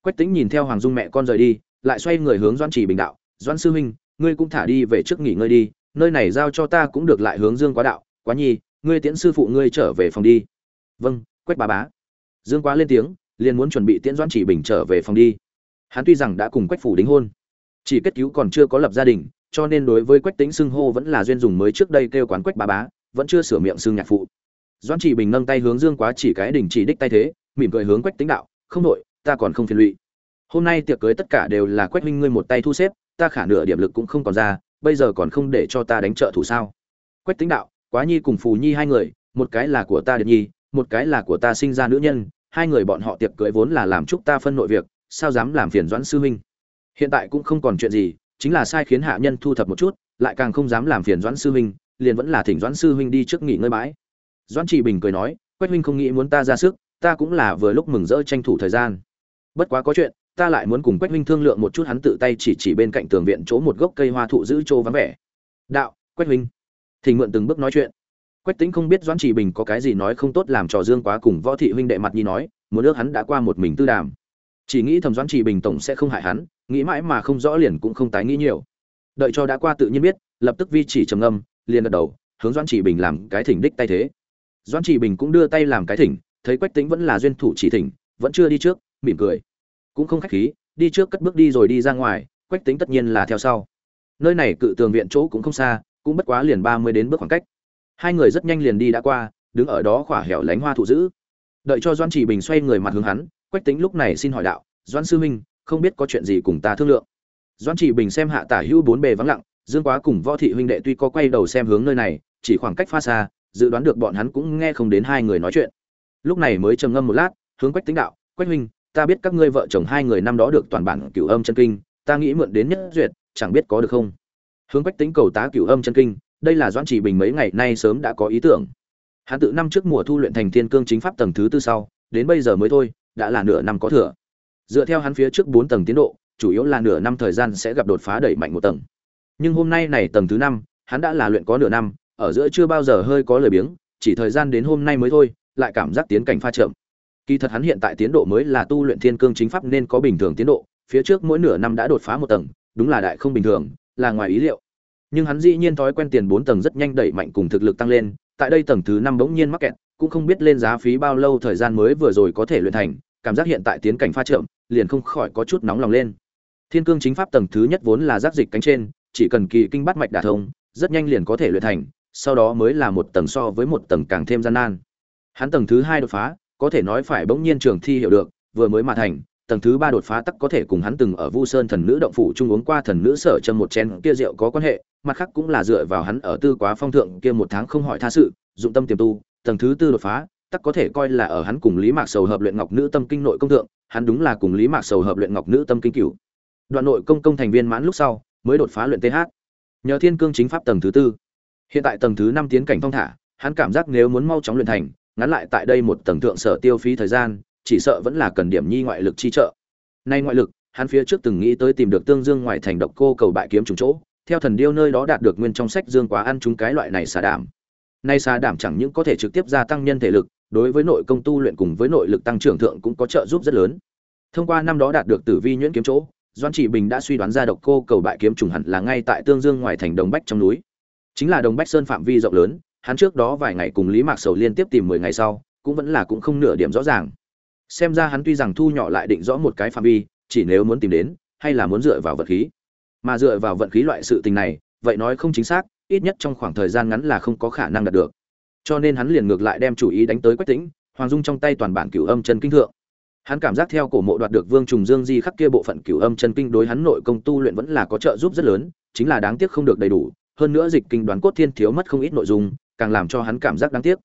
Quách tính nhìn theo hoàng dung mẹ con rời đi, lại xoay người hướng doan chỉ bình đạo doan sư huynh, ngươi cũng thả đi về trước nghỉ ngơi đi, nơi này giao cho ta cũng được lại hướng dương quá đạo, quá nhi, ngươi tiễn sư phụ ngươi trở về phòng đi. Vâng quách bà bá. Dương quá lên tiếng, liền muốn chuẩn bị tiễn doan chỉ bình trở về phòng đi. Hắn tuy rằng đã cùng quách phủ đính hôn, chỉ kết cứu còn chưa có lập gia đình, cho nên đối với quách tính xưng hô vẫn là duyên dùng mới trước đây kêu quán quách bà bá vẫn chưa sửa miệng xưng nhạc phụ. Doãn chỉ bình nâng tay hướng dương quá chỉ cái đỉnh chỉ đích tay thế mỉm cười hướng quách tính đạo không đổi, ta còn không phiền lụy. Hôm nay tiệc cưới tất cả đều là quách huynh ngươi một tay thu xếp ta khả nửa điểm lực cũng không còn ra bây giờ còn không để cho ta đánh trợ thủ sao? Quách tính đạo quá nhi cùng phù nhi hai người một cái là của ta điện nhi một cái là của ta sinh ra nữ nhân hai người bọn họ tiệc cưới vốn là làm chúc ta phân nội việc sao dám làm phiền doãn sư huynh hiện tại cũng không còn chuyện gì chính là sai khiến hạ nhân thu thập một chút lại càng không dám làm phiền doãn sư huynh liền vẫn là thỉnh doãn sư huynh đi trước nghỉ ngơi bãi. doãn Chỉ bình cười nói, quách huynh không nghĩ muốn ta ra sức, ta cũng là vừa lúc mừng rỡ tranh thủ thời gian. Bất quá có chuyện, ta lại muốn cùng quách huynh thương lượng một chút hắn tự tay chỉ chỉ bên cạnh tường viện chỗ một gốc cây hoa thụ giữ chỗ vắng vẻ. Đạo, quách huynh. Thỉnh mượn từng bước nói chuyện. Quách tính không biết doãn chỉ bình có cái gì nói không tốt làm trò dương quá cùng võ thị huynh đệ mặt nhi nói, muốn nước hắn đã qua một mình tư đàm. Chỉ nghĩ thầm doãn chỉ bình tổng sẽ không hại hắn, nghĩ mãi mà không rõ liền cũng không tái nghĩ nhiều. Đợi cho đã qua tự nhiên biết, lập tức vi chỉ trầm âm liền gật đầu, hướng doãn chỉ bình làm cái thỉnh đích tay thế. Doãn chỉ bình cũng đưa tay làm cái thỉnh, thấy quách tính vẫn là duyên thủ chỉ thỉnh, vẫn chưa đi trước, mỉm cười. Cũng không khách khí, đi trước cất bước đi rồi đi ra ngoài, quách tính tất nhiên là theo sau. Nơi này cự tường viện chỗ cũng không xa, cũng bất quá liền ba mươi đến bước khoảng cách. Hai người rất nhanh liền đi đã qua, đứng ở đó khỏa hẻo lánh hoa thụ giữ đợi cho doan chỉ bình xoay người mặt hướng hắn, quách tính lúc này xin hỏi đạo doan sư huynh, không biết có chuyện gì cùng ta thương lượng? Doan chỉ bình xem hạ tả hữu bốn bề vắng lặng dương quá cùng võ thị huynh đệ tuy có quay đầu xem hướng nơi này, chỉ khoảng cách pha xa, dự đoán được bọn hắn cũng nghe không đến hai người nói chuyện. Lúc này mới trầm ngâm một lát, hướng quách tĩnh đạo, quách huynh, ta biết các ngươi vợ chồng hai người năm đó được toàn bản cửu âm chân kinh, ta nghĩ mượn đến nhất duyệt, chẳng biết có được không? Hướng quách tĩnh cầu tá cửu âm chân kinh, đây là doãn chỉ bình mấy ngày nay sớm đã có ý tưởng. Hắn tự năm trước mùa thu luyện thành thiên cương chính pháp tầng thứ tư sau, đến bây giờ mới thôi, đã là nửa năm có thừa. Dựa theo hắn phía trước bốn tầng tiến độ, chủ yếu là nửa năm thời gian sẽ gặp đột phá đẩy mạnh một tầng nhưng hôm nay này tầng thứ năm, hắn đã là luyện có nửa năm, ở giữa chưa bao giờ hơi có lời biếng, chỉ thời gian đến hôm nay mới thôi, lại cảm giác tiến cảnh pha chậm. Kỳ thật hắn hiện tại tiến độ mới là tu luyện thiên cương chính pháp nên có bình thường tiến độ, phía trước mỗi nửa năm đã đột phá một tầng, đúng là đại không bình thường, là ngoài ý liệu. Nhưng hắn dĩ nhiên thói quen tiền bốn tầng rất nhanh đẩy mạnh cùng thực lực tăng lên, tại đây tầng thứ năm bỗng nhiên mắc kẹt, cũng không biết lên giá phí bao lâu thời gian mới vừa rồi có thể luyện thành, cảm giác hiện tại tiến cảnh pha chậm, liền không khỏi có chút nóng lòng lên. Thiên cương chính pháp tầng thứ nhất vốn là giác dịch cánh trên chỉ cần kỳ kinh bắt mạch đả thông, rất nhanh liền có thể luyện thành, sau đó mới là một tầng so với một tầng càng thêm gian nan. Hắn tầng thứ hai đột phá, có thể nói phải bỗng nhiên trường thi hiểu được, vừa mới mà thành, tầng thứ ba đột phá tắc có thể cùng hắn từng ở vu sơn thần nữ động phủ chung uống qua thần nữ sở châm một chén kia rượu có quan hệ, mặt khác cũng là dựa vào hắn ở tư quá phong thượng kia một tháng không hỏi tha sự, dụng tâm tiềm tu, tầng thứ tư đột phá, tắc có thể coi là ở hắn cùng lý mạc sầu hợp luyện ngọc nữ tâm kinh nội công thượng, hắn đúng là cùng lý mạc sầu hợp luyện ngọc nữ tâm kinh cửu. Đoạn nội công công thành viên mãn lúc sau mới đột phá luyện th nhờ thiên cương chính pháp tầng thứ tư. Hiện tại tầng thứ năm tiến cảnh thông thả, hắn cảm giác nếu muốn mau chóng luyện thành, ngắn lại tại đây một tầng thượng sở tiêu phí thời gian, chỉ sợ vẫn là cần điểm nhi ngoại lực chi trợ. Nay ngoại lực, hắn phía trước từng nghĩ tới tìm được tương dương ngoài thành độc cô cầu bại kiếm trùng chỗ, theo thần điêu nơi đó đạt được nguyên trong sách dương quá ăn chúng cái loại này xà đảm. Nay xà đảm chẳng những có thể trực tiếp gia tăng nhân thể lực, đối với nội công tu luyện cùng với nội lực tăng trưởng thượng cũng có trợ giúp rất lớn. Thông qua năm đó đạt được tử vi nhuyễn kiếm chỗ doan chỉ bình đã suy đoán ra độc cô cầu bại kiếm trùng hẳn là ngay tại tương dương ngoài thành đồng bách trong núi. Chính là đồng bách sơn phạm vi rộng lớn, hắn trước đó vài ngày cùng lý mạc sầu liên tiếp tìm mười ngày sau, cũng vẫn là cũng không nửa điểm rõ ràng. Xem ra hắn tuy rằng thu nhỏ lại định rõ một cái phạm vi, chỉ nếu muốn tìm đến, hay là muốn dựa vào vật khí. Mà dựa vào vận khí loại sự tình này, vậy nói không chính xác, ít nhất trong khoảng thời gian ngắn là không có khả năng đạt được. Cho nên hắn liền ngược lại đem chủ ý đánh tới quách tĩnh, hoàng dung trong tay toàn bản cửu âm chân kinh thượng hắn cảm giác theo cổ mộ đoạt được vương trùng dương di khắc kia bộ phận cửu âm chân kinh đối hắn nội công tu luyện vẫn là có trợ giúp rất lớn, chính là đáng tiếc không được đầy đủ, hơn nữa dịch kinh đoán cốt thiên thiếu mất không ít nội dung, càng làm cho hắn cảm giác đáng tiếc.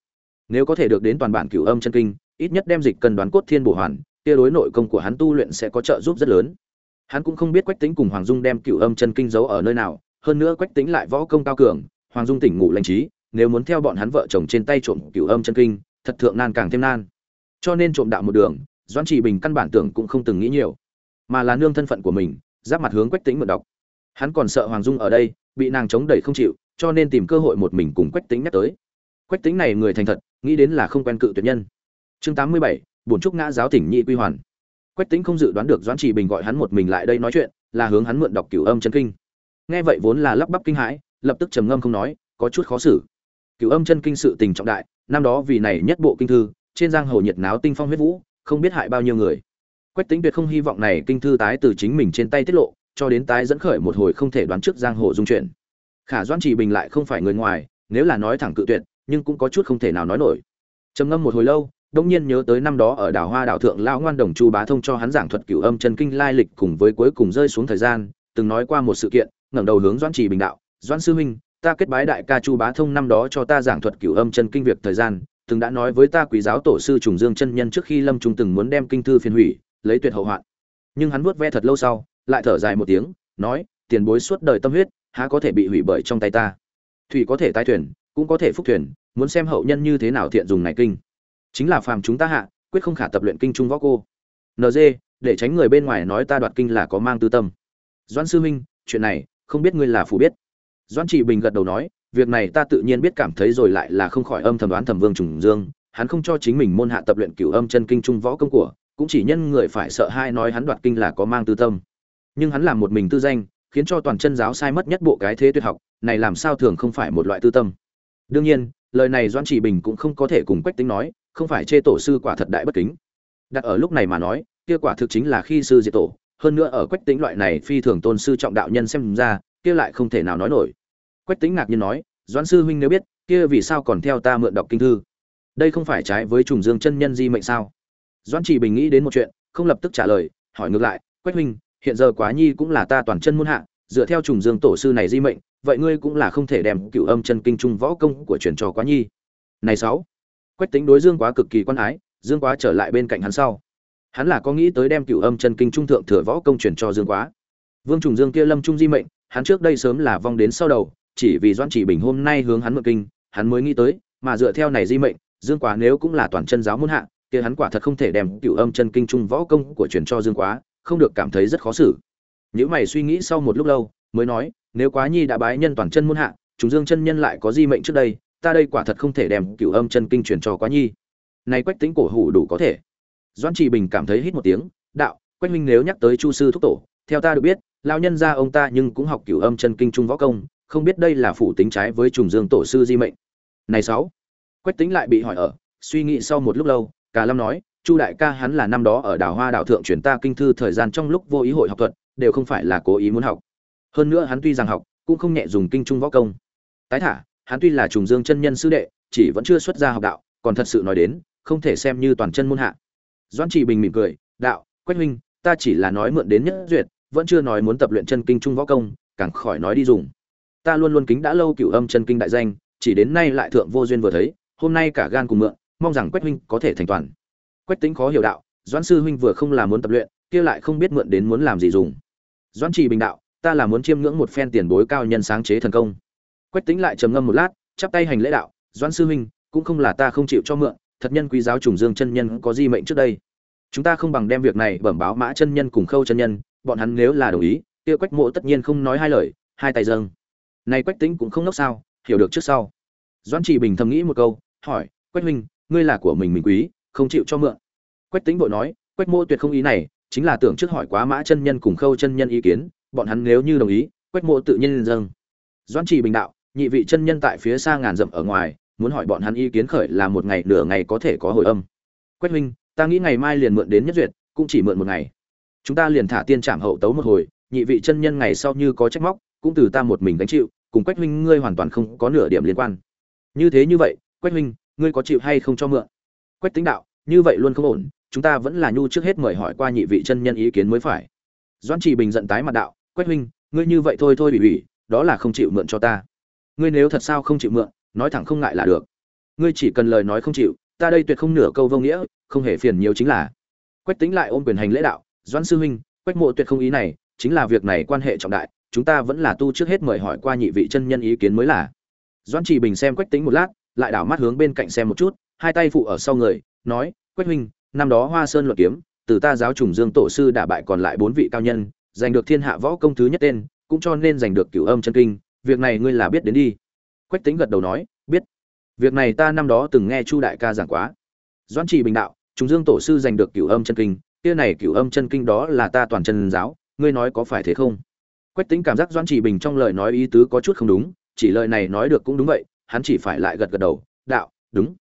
Nếu có thể được đến toàn bản cửu âm chân kinh, ít nhất đem dịch cần đoán cốt thiên bổ hoàn, kia đối nội công của hắn tu luyện sẽ có trợ giúp rất lớn. Hắn cũng không biết quách tính cùng hoàng dung đem cửu âm chân kinh giấu ở nơi nào, hơn nữa quách tính lại võ công cao cường, hoàng dung tỉnh ngủ lành trí, nếu muốn theo bọn hắn vợ chồng trên tay trộm cửu âm chân kinh, thật thượng nan càng thêm nan. Cho nên trộm đạo một đường doãn Chỉ bình căn bản tưởng cũng không từng nghĩ nhiều, mà là nương thân phận của mình, giáp mặt hướng quách tính mượn đọc. Hắn còn sợ hoàng dung ở đây, bị nàng chống đẩy không chịu, cho nên tìm cơ hội một mình cùng quách tính nhắc tới. Quách tính này người thành thật, nghĩ đến là không quen cự tuyệt nhân. Chương tám mươi bảy, bổn trúc ngã giáo tỉnh nhị quy hoàn. Quách tính không dự đoán được doãn trì bình gọi hắn một mình lại đây nói chuyện, là hướng hắn mượn đọc cửu âm chân kinh. Nghe vậy vốn là lắp bắp kinh hãi, lập tức trầm ngâm không nói, có chút khó xử. Cửu âm chân kinh sự tình trọng đại, năm đó vì này nhất bộ kinh thư, trên giang hồ nhiệt náo tinh phong huyết vũ không biết hại bao nhiêu người. Quách tính tuyệt không hy vọng này kinh thư tái từ chính mình trên tay tiết lộ, cho đến tái dẫn khởi một hồi không thể đoán trước giang hồ dung chuyện. Khả doãn trì bình lại không phải người ngoài, nếu là nói thẳng cự tuyệt, nhưng cũng có chút không thể nào nói nổi. Trầm ngâm một hồi lâu đông nhiên nhớ tới năm đó ở đảo hoa đảo thượng lão ngoan đồng chu bá thông cho hắn giảng thuật cửu âm chân kinh lai lịch cùng với cuối cùng rơi xuống thời gian, từng nói qua một sự kiện, ngẩng đầu hướng doãn trì bình đạo, doãn sư huynh, ta kết bái đại ca chu bá thông năm đó cho ta giảng thuật cửu âm chân kinh việc thời gian từng đã nói với ta quý giáo tổ sư trùng dương chân nhân trước khi lâm trung từng muốn đem kinh thư phiên hủy, lấy tuyệt hậu hoạn. Nhưng hắn vuốt ve thật lâu sau, lại thở dài một tiếng, nói, tiền bối suốt đời tâm huyết, há có thể bị hủy bởi trong tay ta? Thủy có thể tai thuyền, cũng có thể phúc thuyền, muốn xem hậu nhân như thế nào thiện dùng này kinh. Chính là phàm chúng ta hạ, quyết không khả tập luyện kinh trung võ cô. Nd để tránh người bên ngoài nói ta đoạt kinh là có mang tư tâm. Doan sư huynh chuyện này, không biết ngươi là phù biết. Doan trị bình gật đầu nói việc này ta tự nhiên biết cảm thấy rồi lại là không khỏi âm thầm đoán thầm vương trùng dương. Hắn không cho chính mình môn hạ tập luyện cửu âm chân kinh trung võ công của, cũng chỉ nhân người phải sợ hai nói hắn đoạt kinh là có mang tư tâm. Nhưng hắn làm một mình tư danh, khiến cho toàn chân giáo sai mất nhất bộ cái thế tuyệt học, này làm sao thường không phải một loại tư tâm. Đương nhiên, lời này doãn chỉ bình cũng không có thể cùng quách tính nói, không phải chê tổ sư quả thật đại bất kính. Đặt ở lúc này mà nói, kia quả thực chính là khi sư diệt tổ. Hơn nữa ở quách tính loại này phi thường tôn sư trọng đạo nhân xem ra, kia lại không thể nào nói nổi quách tính ngạc nhiên nói, doãn sư huynh nếu biết, kia vì sao còn theo ta mượn đọc kinh thư? Đây không phải trái với trùng dương chân nhân di mệnh sao? Doãn chỉ bình nghĩ đến một chuyện, không lập tức trả lời, hỏi ngược lại, quách huynh, hiện giờ quá nhi cũng là ta toàn chân muôn hạ, dựa theo trùng dương tổ sư này di mệnh, vậy ngươi cũng là không thể đem cựu âm chân kinh trung võ công của truyền trò quá nhi? Này sáu, quách tính đối dương quá cực kỳ quan ái, dương quá trở lại bên cạnh hắn sau. Hắn là có nghĩ tới đem cựu âm chân kinh trung thượng thừa võ công truyền cho dương quá. Vương trùng dương kia lâm trung di mệnh, hắn trước đây sớm là vong đến sau đầu chỉ vì doãn chỉ bình hôm nay hướng hắn mượn kinh, hắn mới nghĩ tới, mà dựa theo này di mệnh, dương quá nếu cũng là toàn chân giáo muôn hạ, kia hắn quả thật không thể đem cựu âm chân kinh trung võ công của truyền cho dương quá, không được cảm thấy rất khó xử. Nếu mày suy nghĩ sau một lúc lâu, mới nói, nếu quá nhi đã bái nhân toàn chân muôn hạ, chúng dương chân nhân lại có di mệnh trước đây, ta đây quả thật không thể đem cửu âm chân kinh truyền cho quá nhi. Nay quách tính cổ hủ đủ có thể. Doãn trì bình cảm thấy hít một tiếng, đạo, quách minh nếu nhắc tới chu sư thúc tổ, theo ta được biết lao nhân gia ông ta nhưng cũng học cửu âm chân kinh trung võ công không biết đây là phủ tính trái với trùng dương tổ sư di mệnh. Này sáu, quách tính lại bị hỏi ở, suy nghĩ sau một lúc lâu cả lâm nói, chu đại ca hắn là năm đó ở đảo hoa đảo thượng truyền ta kinh thư thời gian trong lúc vô ý hội học thuật, đều không phải là cố ý muốn học. Hơn nữa hắn tuy rằng học, cũng không nhẹ dùng kinh trung võ công. Tái thả, hắn tuy là trùng dương chân nhân sư đệ, chỉ vẫn chưa xuất gia học đạo, còn thật sự nói đến, không thể xem như toàn chân môn hạ. Doãn chỉ bình mỉm cười, đạo, quách huynh, ta chỉ là nói mượn đến nhất duyệt, vẫn chưa nói muốn tập luyện chân kinh trung võ công, càng khỏi nói đi dùng ta luôn luôn kính đã lâu cửu âm chân kinh đại danh, chỉ đến nay lại thượng vô duyên vừa thấy, hôm nay cả gan cùng mượn, mong rằng quách huynh có thể thành toàn. Quách tính khó hiểu đạo, doãn sư huynh vừa không là muốn tập luyện, kia lại không biết mượn đến muốn làm gì dùng. Doãn trì bình đạo, ta là muốn chiêm ngưỡng một phen tiền bối cao nhân sáng chế thần công. Quách tính lại trầm ngâm một lát, chắp tay hành lễ đạo, doãn sư huynh, cũng không là ta không chịu cho mượn, thật nhân quý giáo trùng dương chân nhân có di mệnh trước đây. Chúng ta không bằng đem việc này bẩm báo mã chân nhân cùng khâu chân nhân, bọn hắn nếu là đồng ý, kia quách mộ tất nhiên không nói hai lời, hai tay dâng này quách tính cũng không nốc sao, hiểu được trước sau. Doãn trì bình thầm nghĩ một câu, hỏi, quách huynh, ngươi là của mình mình quý, không chịu cho mượn. Quách tính vội nói, quách mô tuyệt không ý này, chính là tưởng trước hỏi quá mã chân nhân cùng khâu chân nhân ý kiến, bọn hắn nếu như đồng ý, quách mộ tự nhiên dâng. Doãn trì bình đạo, nhị vị chân nhân tại phía xa ngàn dặm ở ngoài, muốn hỏi bọn hắn ý kiến khởi là một ngày nửa ngày có thể có hồi âm. Quách huynh, ta nghĩ ngày mai liền mượn đến nhất duyệt, cũng chỉ mượn một ngày. Chúng ta liền thả tiên trảm hậu tấu một hồi, nhị vị chân nhân ngày sau như có trách móc cũng từ ta một mình gánh chịu, cùng quách huynh ngươi hoàn toàn không có nửa điểm liên quan. Như thế như vậy, quách huynh, ngươi có chịu hay không cho mượn? Quách tính đạo, như vậy luôn không ổn, chúng ta vẫn là nhu trước hết mời hỏi qua nhị vị chân nhân ý kiến mới phải. Doãn trì bình giận tái mặt đạo, quách huynh, ngươi như vậy thôi thôi bị ủy, đó là không chịu mượn cho ta. Ngươi nếu thật sao không chịu mượn, nói thẳng không ngại là được. Ngươi chỉ cần lời nói không chịu, ta đây tuyệt không nửa câu vô nghĩa, không hề phiền nhiều chính là. Quách tính lại ôm quyền hành lễ đạo, doãn sư huynh, quách mộ tuyệt không ý này, chính là việc này quan hệ trọng đại chúng ta vẫn là tu trước hết mời hỏi qua nhị vị chân nhân ý kiến mới là. Doãn trì bình xem quách tính một lát, lại đảo mắt hướng bên cạnh xem một chút, hai tay phụ ở sau người, nói, quách huynh, năm đó hoa sơn luận kiếm, từ ta giáo trùng dương tổ sư đả bại còn lại bốn vị cao nhân, giành được thiên hạ võ công thứ nhất tên, cũng cho nên giành được cửu âm chân kinh, việc này ngươi là biết đến đi. Quách tính gật đầu nói, biết. Việc này ta năm đó từng nghe chu đại ca giảng quá. Doãn trì bình đạo, trùng dương tổ sư giành được cửu âm chân kinh, kia này cửu âm chân kinh đó là ta toàn chân giáo, ngươi nói có phải thế không? Quách tính cảm giác doãn trì bình trong lời nói ý tứ có chút không đúng, chỉ lời này nói được cũng đúng vậy, hắn chỉ phải lại gật gật đầu, đạo, đúng.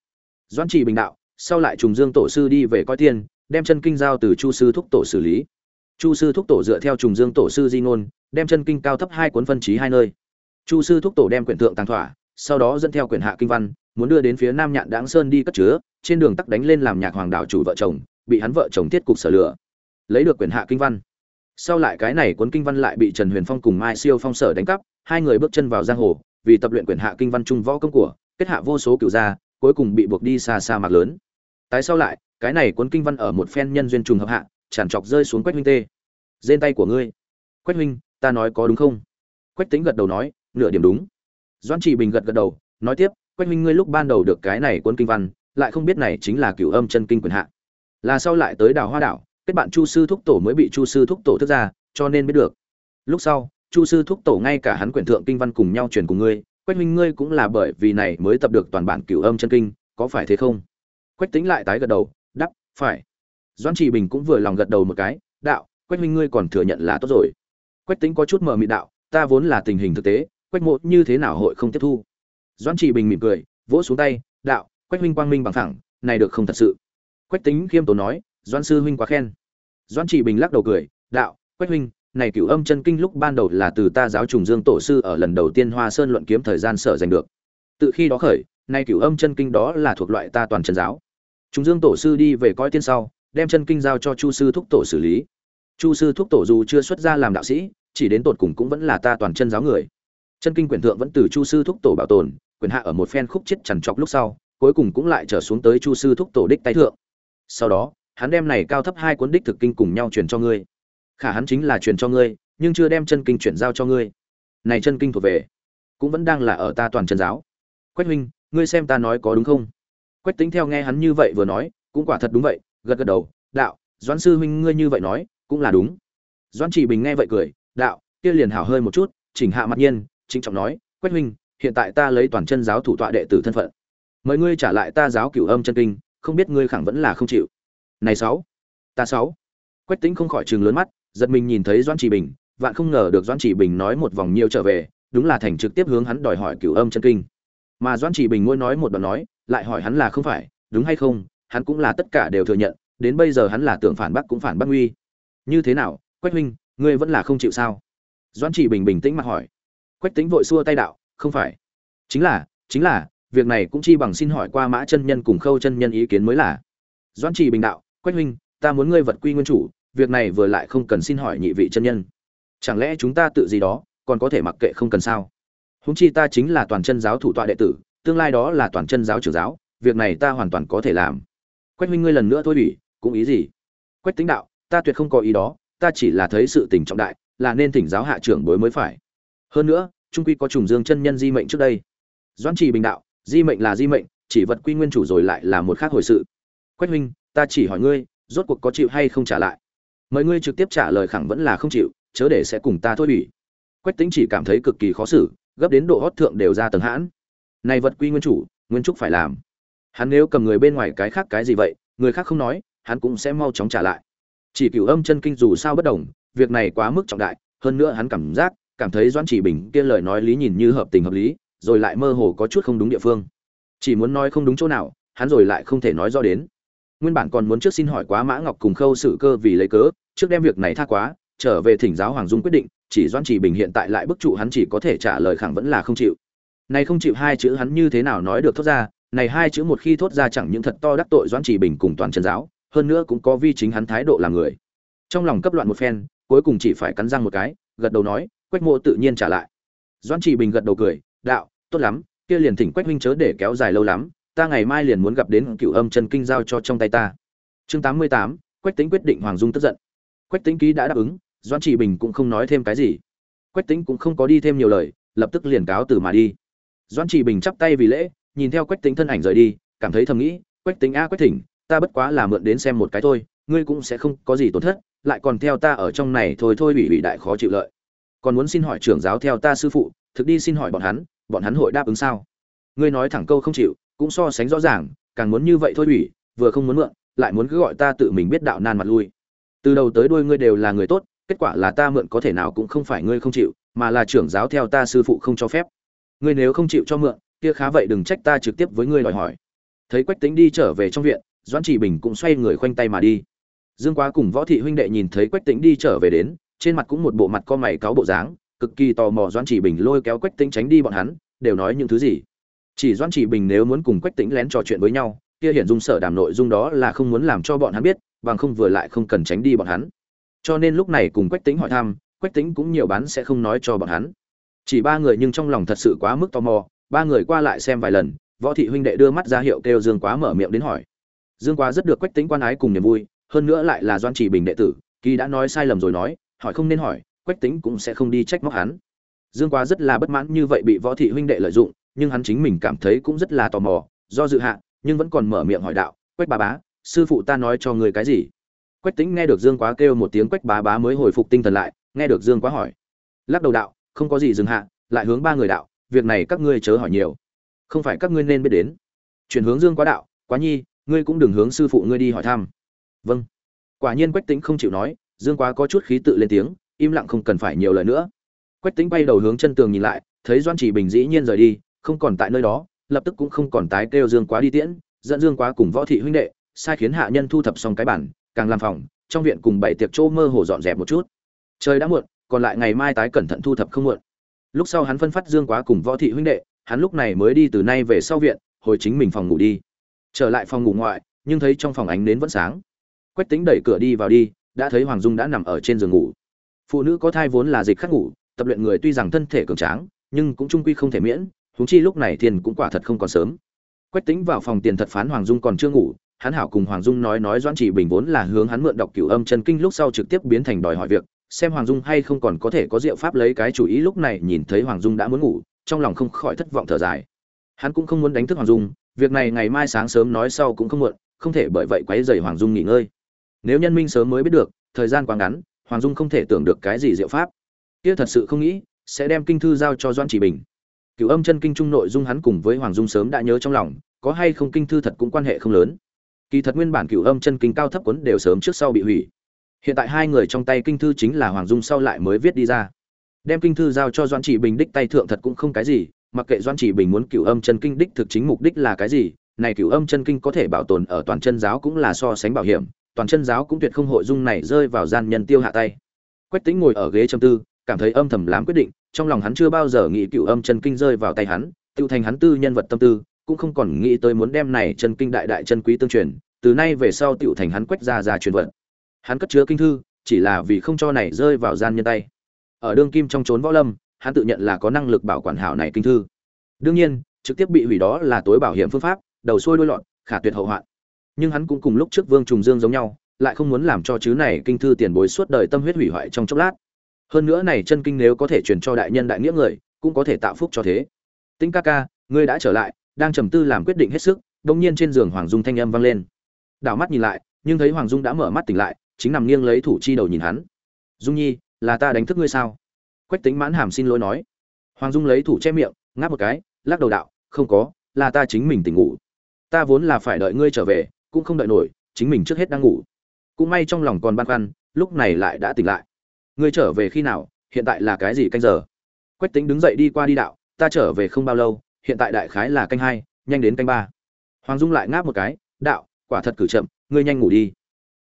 Doãn trì bình đạo, sau lại trùng dương tổ sư đi về coi tiên, đem chân kinh giao từ chu sư thúc tổ xử lý. Chu sư thúc tổ dựa theo trùng dương tổ sư di ngôn, đem chân kinh cao thấp hai cuốn phân trí hai nơi. Chu sư thúc tổ đem quyển thượng tàng thỏa, sau đó dẫn theo quyển hạ kinh văn, muốn đưa đến phía nam nhạn đáng sơn đi cất chứa, trên đường tắc đánh lên làm nhạc hoàng đạo chủ vợ chồng, bị hắn vợ chồng tiết cục sở lửa. Lấy được quyển hạ kinh văn sau lại cái này cuốn kinh văn lại bị trần huyền phong cùng mai siêu phong sở đánh cắp, hai người bước chân vào giang hồ, vì tập luyện quyển hạ kinh văn trung võ công của, kết hạ vô số cựu gia, cuối cùng bị buộc đi xa xa mạc lớn. Tái sau lại, cái này cuốn kinh văn ở một phen nhân duyên trùng hợp hạ, tràn trọc rơi xuống quách huynh tê. Trên tay của ngươi. Quách huynh, ta nói có đúng không? Quách tính gật đầu nói, nửa điểm đúng. Doãn chỉ bình gật gật đầu, nói tiếp, quách huynh ngươi lúc ban đầu được cái này cuốn kinh văn, lại không biết này chính là cửu âm chân kinh quyền hạ. Là sau lại tới đảo hoa đảo kết bạn chu sư thúc tổ mới bị chu sư thúc tổ thức ra, cho nên biết được. Lúc sau, chu sư thúc tổ ngay cả hắn quyển thượng kinh văn cùng nhau truyền cùng ngươi, quách huynh ngươi cũng là bởi vì này mới tập được toàn bản cửu âm chân kinh, có phải thế không? Quách tính lại tái gật đầu đắp phải. Doãn trì bình cũng vừa lòng gật đầu một cái, đạo, quách huynh ngươi còn thừa nhận là tốt rồi. Quách tính có chút mờ mịt đạo, ta vốn là tình hình thực tế, quách mộ như thế nào hội không tiếp thu? Doãn trì bình mỉm cười, vỗ xuống tay, đạo, quách huynh quang minh bằng thẳng này được không thật sự? Quách tính khiêm tốn nói Doan sư huynh quá khen. Doan trì bình lắc đầu cười, đạo, quách huynh, này cửu âm chân kinh lúc ban đầu là từ ta giáo trùng dương tổ sư ở lần đầu tiên hoa sơn luận kiếm thời gian sở giành được. Từ khi đó khởi, nay cửu âm chân kinh đó là thuộc loại ta toàn chân giáo. Trùng dương tổ sư đi về coi tiên sau, đem chân kinh giao cho chu sư thúc tổ xử lý. Chu sư thúc tổ dù chưa xuất gia làm đạo sĩ, chỉ đến tột cùng cũng vẫn là ta toàn chân giáo người. Chân kinh quyển thượng vẫn từ chu sư thúc tổ bảo tồn quyền hạ ở một phen khúc chết chằn chọc lúc sau, cuối cùng cũng lại trở xuống tới chu sư thúc tổ đích tay thượng. Sau đó hắn đem này cao thấp hai cuốn đích thực kinh cùng nhau truyền cho ngươi. Khả hắn chính là truyền cho ngươi, nhưng chưa đem chân kinh chuyển giao cho ngươi. Này chân kinh thuộc về, cũng vẫn đang là ở ta toàn chân giáo. Quách huynh, ngươi xem ta nói có đúng không? Quách tính theo nghe hắn như vậy vừa nói, cũng quả thật đúng vậy, gật gật đầu, đạo, doãn sư huynh ngươi như vậy nói, cũng là đúng. Doãn chỉ bình nghe vậy cười, đạo, kia liền hảo hơi một chút, chỉnh hạ mặt nhiên chính trọng nói, quách huynh, hiện tại ta lấy toàn chân giáo thủ tọa đệ tử thân phận. Mời ngươi trả lại ta giáo cửu âm chân kinh, không biết ngươi khẳng vẫn là không chịu này sáu. Ta sáu. Quách tính không khỏi trừng lớn mắt, giật mình nhìn thấy doãn chỉ bình, vạn không ngờ được doãn chỉ bình nói một vòng nhiều trở về, đúng là thành trực tiếp hướng hắn đòi hỏi cửu âm chân kinh. Mà doãn chỉ bình ngôi nói một đoạn nói, lại hỏi hắn là không phải, đúng hay không, hắn cũng là tất cả đều thừa nhận, đến bây giờ hắn là tưởng phản bác cũng phản bác nguy như thế nào, quách huynh, ngươi vẫn là không chịu sao? Doãn chỉ bình bình tĩnh mặt hỏi. Quách tính vội xua tay đạo, không phải. Chính là chính là, việc này cũng chi bằng xin hỏi qua mã chân nhân cùng khâu chân nhân ý kiến mới là. Doãn trì bình đạo quách huynh, ta muốn ngươi vật quy nguyên chủ, việc này vừa lại không cần xin hỏi nhị vị chân nhân. Chẳng lẽ chúng ta tự gì đó, còn có thể mặc kệ không cần sao? Húng chi ta chính là toàn chân giáo thủ tọa đệ tử, tương lai đó là toàn chân giáo trưởng giáo, việc này ta hoàn toàn có thể làm. Quách huynh ngươi lần nữa thôi ủy, cũng ý gì? Quách tính đạo, ta tuyệt không có ý đó, ta chỉ là thấy sự tình trọng đại, là nên thỉnh giáo hạ trưởng bối mới phải. Hơn nữa, trung quy có trùng dương chân nhân di mệnh trước đây. Doãn trì bình đạo, di mệnh là di mệnh, chỉ vật quy nguyên chủ rồi lại là một khác hồi sự. Quách huynh ta chỉ hỏi ngươi, rốt cuộc có chịu hay không trả lại? Mời ngươi trực tiếp trả lời khẳng vẫn là không chịu, chớ để sẽ cùng ta thôi ủy. Quách tính chỉ cảm thấy cực kỳ khó xử, gấp đến độ hót thượng đều ra tầng hãn. Này vật quy nguyên chủ, nguyên trúc phải làm. Hắn nếu cầm người bên ngoài cái khác cái gì vậy, người khác không nói, hắn cũng sẽ mau chóng trả lại. Chỉ cửu âm chân kinh dù sao bất đồng, việc này quá mức trọng đại, hơn nữa hắn cảm giác, cảm thấy doãn chỉ bình kia lời nói lý nhìn như hợp tình hợp lý, rồi lại mơ hồ có chút không đúng địa phương. Chỉ muốn nói không đúng chỗ nào, hắn rồi lại không thể nói rõ đến nguyên bản còn muốn trước xin hỏi quá mã ngọc cùng khâu sự cơ vì lấy cớ, trước đem việc này tha quá, trở về thỉnh giáo hoàng dung quyết định, chỉ doãn chỉ bình hiện tại lại bức trụ hắn chỉ có thể trả lời khẳng vẫn là không chịu. Này không chịu hai chữ hắn như thế nào nói được thốt ra, này hai chữ một khi thốt ra chẳng những thật to đắc tội doãn chỉ bình cùng toàn Trần giáo, hơn nữa cũng có vi chính hắn thái độ làm người. Trong lòng cấp loạn một phen, cuối cùng chỉ phải cắn răng một cái, gật đầu nói, quách mộ tự nhiên trả lại. Doãn chỉ bình gật đầu cười, đạo, tốt lắm, kia liền thỉnh quách huynh chớ để kéo dài lâu lắm ta ngày mai liền muốn gặp đến cựu âm chân kinh giao cho trong tay ta. Chương tám mươi tám, quách tính quyết định hoàng dung tức giận. Quách tính ký đã đáp ứng, doãn chỉ bình cũng không nói thêm cái gì. Quách tính cũng không có đi thêm nhiều lời, lập tức liền cáo từ mà đi. Doãn chỉ bình chắp tay vì lễ, nhìn theo quách tính thân ảnh rời đi, cảm thấy thầm nghĩ, quách tính a, quách thỉnh, ta bất quá là mượn đến xem một cái thôi, ngươi cũng sẽ không có gì tổn thất, lại còn theo ta ở trong này thôi thôi bị bị đại khó chịu lợi. Còn muốn xin hỏi trưởng giáo theo ta sư phụ, thực đi xin hỏi bọn hắn bọn hắn hội đáp ứng sao? Ngươi nói thẳng câu không chịu cũng so sánh rõ ràng, càng muốn như vậy thôi ủy, vừa không muốn mượn, lại muốn cứ gọi ta tự mình biết đạo nan mặt lui. Từ đầu tới đuôi ngươi đều là người tốt, kết quả là ta mượn có thể nào cũng không phải ngươi không chịu, mà là trưởng giáo theo ta sư phụ không cho phép. Ngươi nếu không chịu cho mượn, kia khá vậy đừng trách ta trực tiếp với ngươi đòi hỏi. Thấy quách tính đi trở về trong viện, doãn chỉ bình cũng xoay người khoanh tay mà đi. Dương quá cùng võ thị huynh đệ nhìn thấy quách tính đi trở về đến, trên mặt cũng một bộ mặt co mày cáo bộ dáng, cực kỳ tò mò doãn chỉ bình lôi kéo quách tính tránh đi bọn hắn, đều nói những thứ gì? Chỉ doãn chỉ bình nếu muốn cùng quách Tĩnh lén trò chuyện với nhau, kia hiển dung sở đàm nội dung đó là không muốn làm cho bọn hắn biết, bằng không vừa lại không cần tránh đi bọn hắn. Cho nên lúc này cùng quách Tĩnh hỏi thăm, quách Tĩnh cũng nhiều bán sẽ không nói cho bọn hắn. Chỉ ba người nhưng trong lòng thật sự quá mức tò mò, ba người qua lại xem vài lần, võ thị huynh đệ đưa mắt ra hiệu kêu dương quá mở miệng đến hỏi. Dương quá rất được quách tính quan ái cùng niềm vui, hơn nữa lại là doan chỉ bình đệ tử, kỳ đã nói sai lầm rồi nói, hỏi không nên hỏi, quách tính cũng sẽ không đi trách móc hắn. Dương quá rất là bất mãn như vậy bị võ thị huynh đệ lợi dụng nhưng hắn chính mình cảm thấy cũng rất là tò mò, do dự hạ, nhưng vẫn còn mở miệng hỏi đạo, quách bà bá, sư phụ ta nói cho người cái gì? Quách tính nghe được dương quá kêu một tiếng, quách bá bá mới hồi phục tinh thần lại, nghe được dương quá hỏi. Lắc đầu đạo, không có gì dừng hạ, lại hướng ba người đạo, việc này các ngươi chớ hỏi nhiều. Không phải các ngươi nên biết đến. Chuyển hướng dương quá đạo, quá nhi, ngươi cũng đừng hướng sư phụ ngươi đi hỏi thăm. Vâng. Quả nhiên quách tính không chịu nói, dương quá có chút khí tự lên tiếng, im lặng không cần phải nhiều lời nữa. Quách tính bay đầu hướng chân tường nhìn lại, thấy doan chỉ bình dĩ nhiên rời đi không còn tại nơi đó, lập tức cũng không còn tái kêu dương quá đi tiễn, dẫn dương quá cùng võ thị huynh đệ, sai khiến hạ nhân thu thập xong cái bản, càng làm phòng, trong viện cùng bảy tiệc chỗ mơ hồ dọn dẹp một chút. Trời đã muộn, còn lại ngày mai tái cẩn thận thu thập không muộn. Lúc sau hắn phân phát dương quá cùng võ thị huynh đệ, hắn lúc này mới đi từ nay về sau viện, hồi chính mình phòng ngủ đi. Trở lại phòng ngủ ngoại, nhưng thấy trong phòng ánh nến vẫn sáng. Quách tính đẩy cửa đi vào đi, đã thấy hoàng dung đã nằm ở trên giường ngủ. Phụ nữ có thai vốn là dịch khắc ngủ, tập luyện người tuy rằng thân thể cường tráng, nhưng cũng trung quy không thể miễn huống chi lúc này thiên cũng quả thật không còn sớm. Quách tính vào phòng tiền thật phán hoàng dung còn chưa ngủ, hắn hảo cùng hoàng dung nói nói doãn chỉ bình vốn là hướng hắn mượn đọc cửu âm chân kinh lúc sau trực tiếp biến thành đòi hỏi việc, xem hoàng dung hay không còn có thể có diệu pháp lấy cái chủ ý lúc này nhìn thấy hoàng dung đã muốn ngủ, trong lòng không khỏi thất vọng thở dài. Hắn cũng không muốn đánh thức hoàng dung, việc này ngày mai sáng sớm nói sau cũng không muộn, không thể bởi vậy quấy rầy hoàng dung nghỉ ngơi. Nếu nhân minh sớm mới biết được, thời gian quá ngắn, hoàng dung không thể tưởng được cái gì diệu pháp. Kia thật sự không nghĩ, sẽ đem kinh thư giao cho doãn chỉ bình cựu âm chân kinh trung nội dung hắn cùng với hoàng dung sớm đã nhớ trong lòng, có hay không kinh thư thật cũng quan hệ không lớn. Kỳ thật nguyên bản cựu âm chân kinh cao thấp quấn đều sớm trước sau bị hủy. Hiện tại hai người trong tay kinh thư chính là hoàng dung sau lại mới viết đi ra. Đem kinh thư giao cho doan chỉ bình đích tay thượng thật cũng không cái gì, mặc kệ doan chỉ bình muốn cửu âm chân kinh đích thực chính mục đích là cái gì, này cửu âm chân kinh có thể bảo tồn ở toàn chân giáo cũng là so sánh bảo hiểm, toàn chân giáo cũng tuyệt không hội dung này rơi vào gian nhân tiêu hạ tay. Quách tính ngồi ở ghế trầm tư, cảm thấy âm thầm lám quyết định trong lòng hắn chưa bao giờ nghĩ cửu âm chân kinh rơi vào tay hắn tự thành hắn tư nhân vật tâm tư, cũng không còn nghĩ tới muốn đem này chân kinh đại đại chân quý tương truyền, từ nay về sau tiểu thành hắn quách ra ra truyền vận. Hắn cất chứa kinh thư, chỉ là vì không cho này rơi vào gian nhân tay. Ở đương kim trong trốn võ lâm, hắn tự nhận là có năng lực bảo quản hảo này kinh thư. Đương nhiên, trực tiếp bị hủy đó là tối bảo hiểm phương pháp, đầu xuôi đuôi lọt, khả tuyệt hậu hoạn. Nhưng hắn cũng cùng lúc trước vương trùng dương giống nhau, lại không muốn làm cho chứ này kinh thư tiền bối suốt đời tâm huyết hủy hoại trong chốc lát hơn nữa này chân kinh nếu có thể truyền cho đại nhân đại nghĩa người, cũng có thể tạo phúc cho thế. Tĩnh ca ca, ngươi đã trở lại, đang trầm tư làm quyết định hết sức đông nhiên trên giường hoàng dung thanh âm vang lên. Đảo mắt nhìn lại, nhưng thấy hoàng dung đã mở mắt tỉnh lại, chính nằm nghiêng lấy thủ chi đầu nhìn hắn. Dung nhi, là ta đánh thức ngươi sao? Quách tính mãn hàm xin lỗi nói. Hoàng dung lấy thủ che miệng, ngáp một cái, lắc đầu đạo, không có, là ta chính mình tỉnh ngủ. Ta vốn là phải đợi ngươi trở về, cũng không đợi nổi, chính mình trước hết đang ngủ. Cũng may trong lòng còn băn khoăn, lúc này lại đã tỉnh lại ngươi trở về khi nào hiện tại là cái gì canh giờ? Quách tính đứng dậy đi qua đi đạo ta trở về không bao lâu hiện tại đại khái là canh hai nhanh đến canh ba. Hoàng dung lại ngáp một cái đạo quả thật cử chậm ngươi nhanh ngủ đi.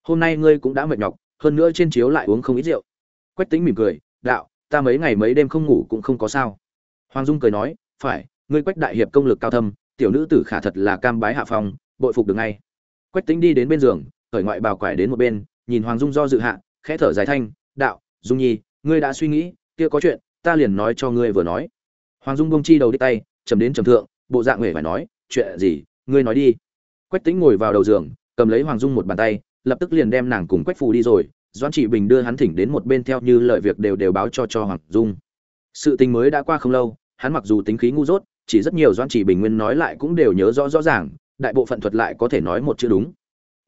Hôm nay ngươi cũng đã mệt nhọc hơn nữa trên chiếu lại uống không ít rượu. Quách tính mỉm cười đạo ta mấy ngày mấy đêm không ngủ cũng không có sao. Hoàng dung cười nói phải ngươi quách đại hiệp công lực cao thâm tiểu nữ tử khả thật là cam bái hạ phòng, bội phục được ngay. Quách tính đi đến bên giường khởi ngoại bào quải đến một bên nhìn hoàng dung do dự hạ khẽ thở dài thanh đạo dung nhi, ngươi đã suy nghĩ, kia có chuyện, ta liền nói cho ngươi vừa nói. Hoàng dung bông chi đầu đi tay, chầm đến trầm thượng, bộ dạng huệ phải nói, chuyện gì, ngươi nói đi. Quách tính ngồi vào đầu giường, cầm lấy hoàng dung một bàn tay, lập tức liền đem nàng cùng quách phù đi rồi, doãn trị bình đưa hắn thỉnh đến một bên theo như lời việc đều đều báo cho cho hoàng dung. Sự tình mới đã qua không lâu, hắn mặc dù tính khí ngu dốt, chỉ rất nhiều doãn trị bình nguyên nói lại cũng đều nhớ rõ rõ ràng, đại bộ phận thuật lại có thể nói một chữ đúng.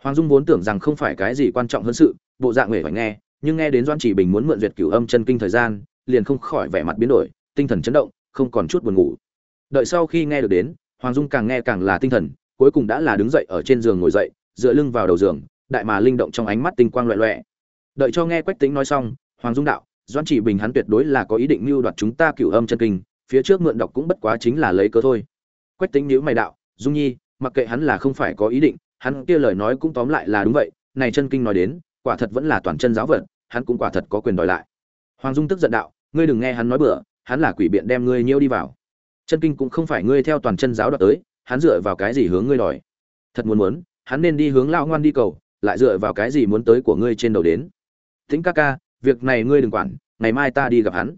Hoàng dung vốn tưởng rằng không phải cái gì quan trọng hơn sự, bộ dạng huệ phải nghe nhưng nghe đến doãn Chỉ bình muốn mượn duyệt cửu âm chân kinh thời gian, liền không khỏi vẻ mặt biến đổi, tinh thần chấn động, không còn chút buồn ngủ. Đợi sau khi nghe được đến, hoàng dung càng nghe càng là tinh thần, cuối cùng đã là đứng dậy ở trên giường ngồi dậy, dựa lưng vào đầu giường, đại mà linh động trong ánh mắt tinh quang loẹ loẹ đợi cho nghe quách tính nói xong, hoàng dung đạo doan chỉ bình hắn tuyệt đối là có ý định mưu đoạt chúng ta cửu âm chân kinh, phía trước mượn đọc cũng bất quá chính là lấy cớ thôi. Quách tính nhíu mày đạo, dung nhi, mặc kệ hắn là không phải có ý định, hắn kia lời nói cũng tóm lại là đúng vậy, này chân kinh nói đến, quả thật vẫn là toàn chân giáo vật hắn cũng quả thật có quyền đòi lại. Hoàng dung tức giận đạo, ngươi đừng nghe hắn nói bừa, hắn là quỷ biện đem ngươi nhiễu đi vào. Chân kinh cũng không phải ngươi theo toàn chân giáo đoạt tới, hắn dựa vào cái gì hướng ngươi đòi? Thật muốn muốn, hắn nên đi hướng lão ngoan đi cầu, lại dựa vào cái gì muốn tới của ngươi trên đầu đến? Thính ca ca, việc này ngươi đừng quản, ngày mai ta đi gặp hắn.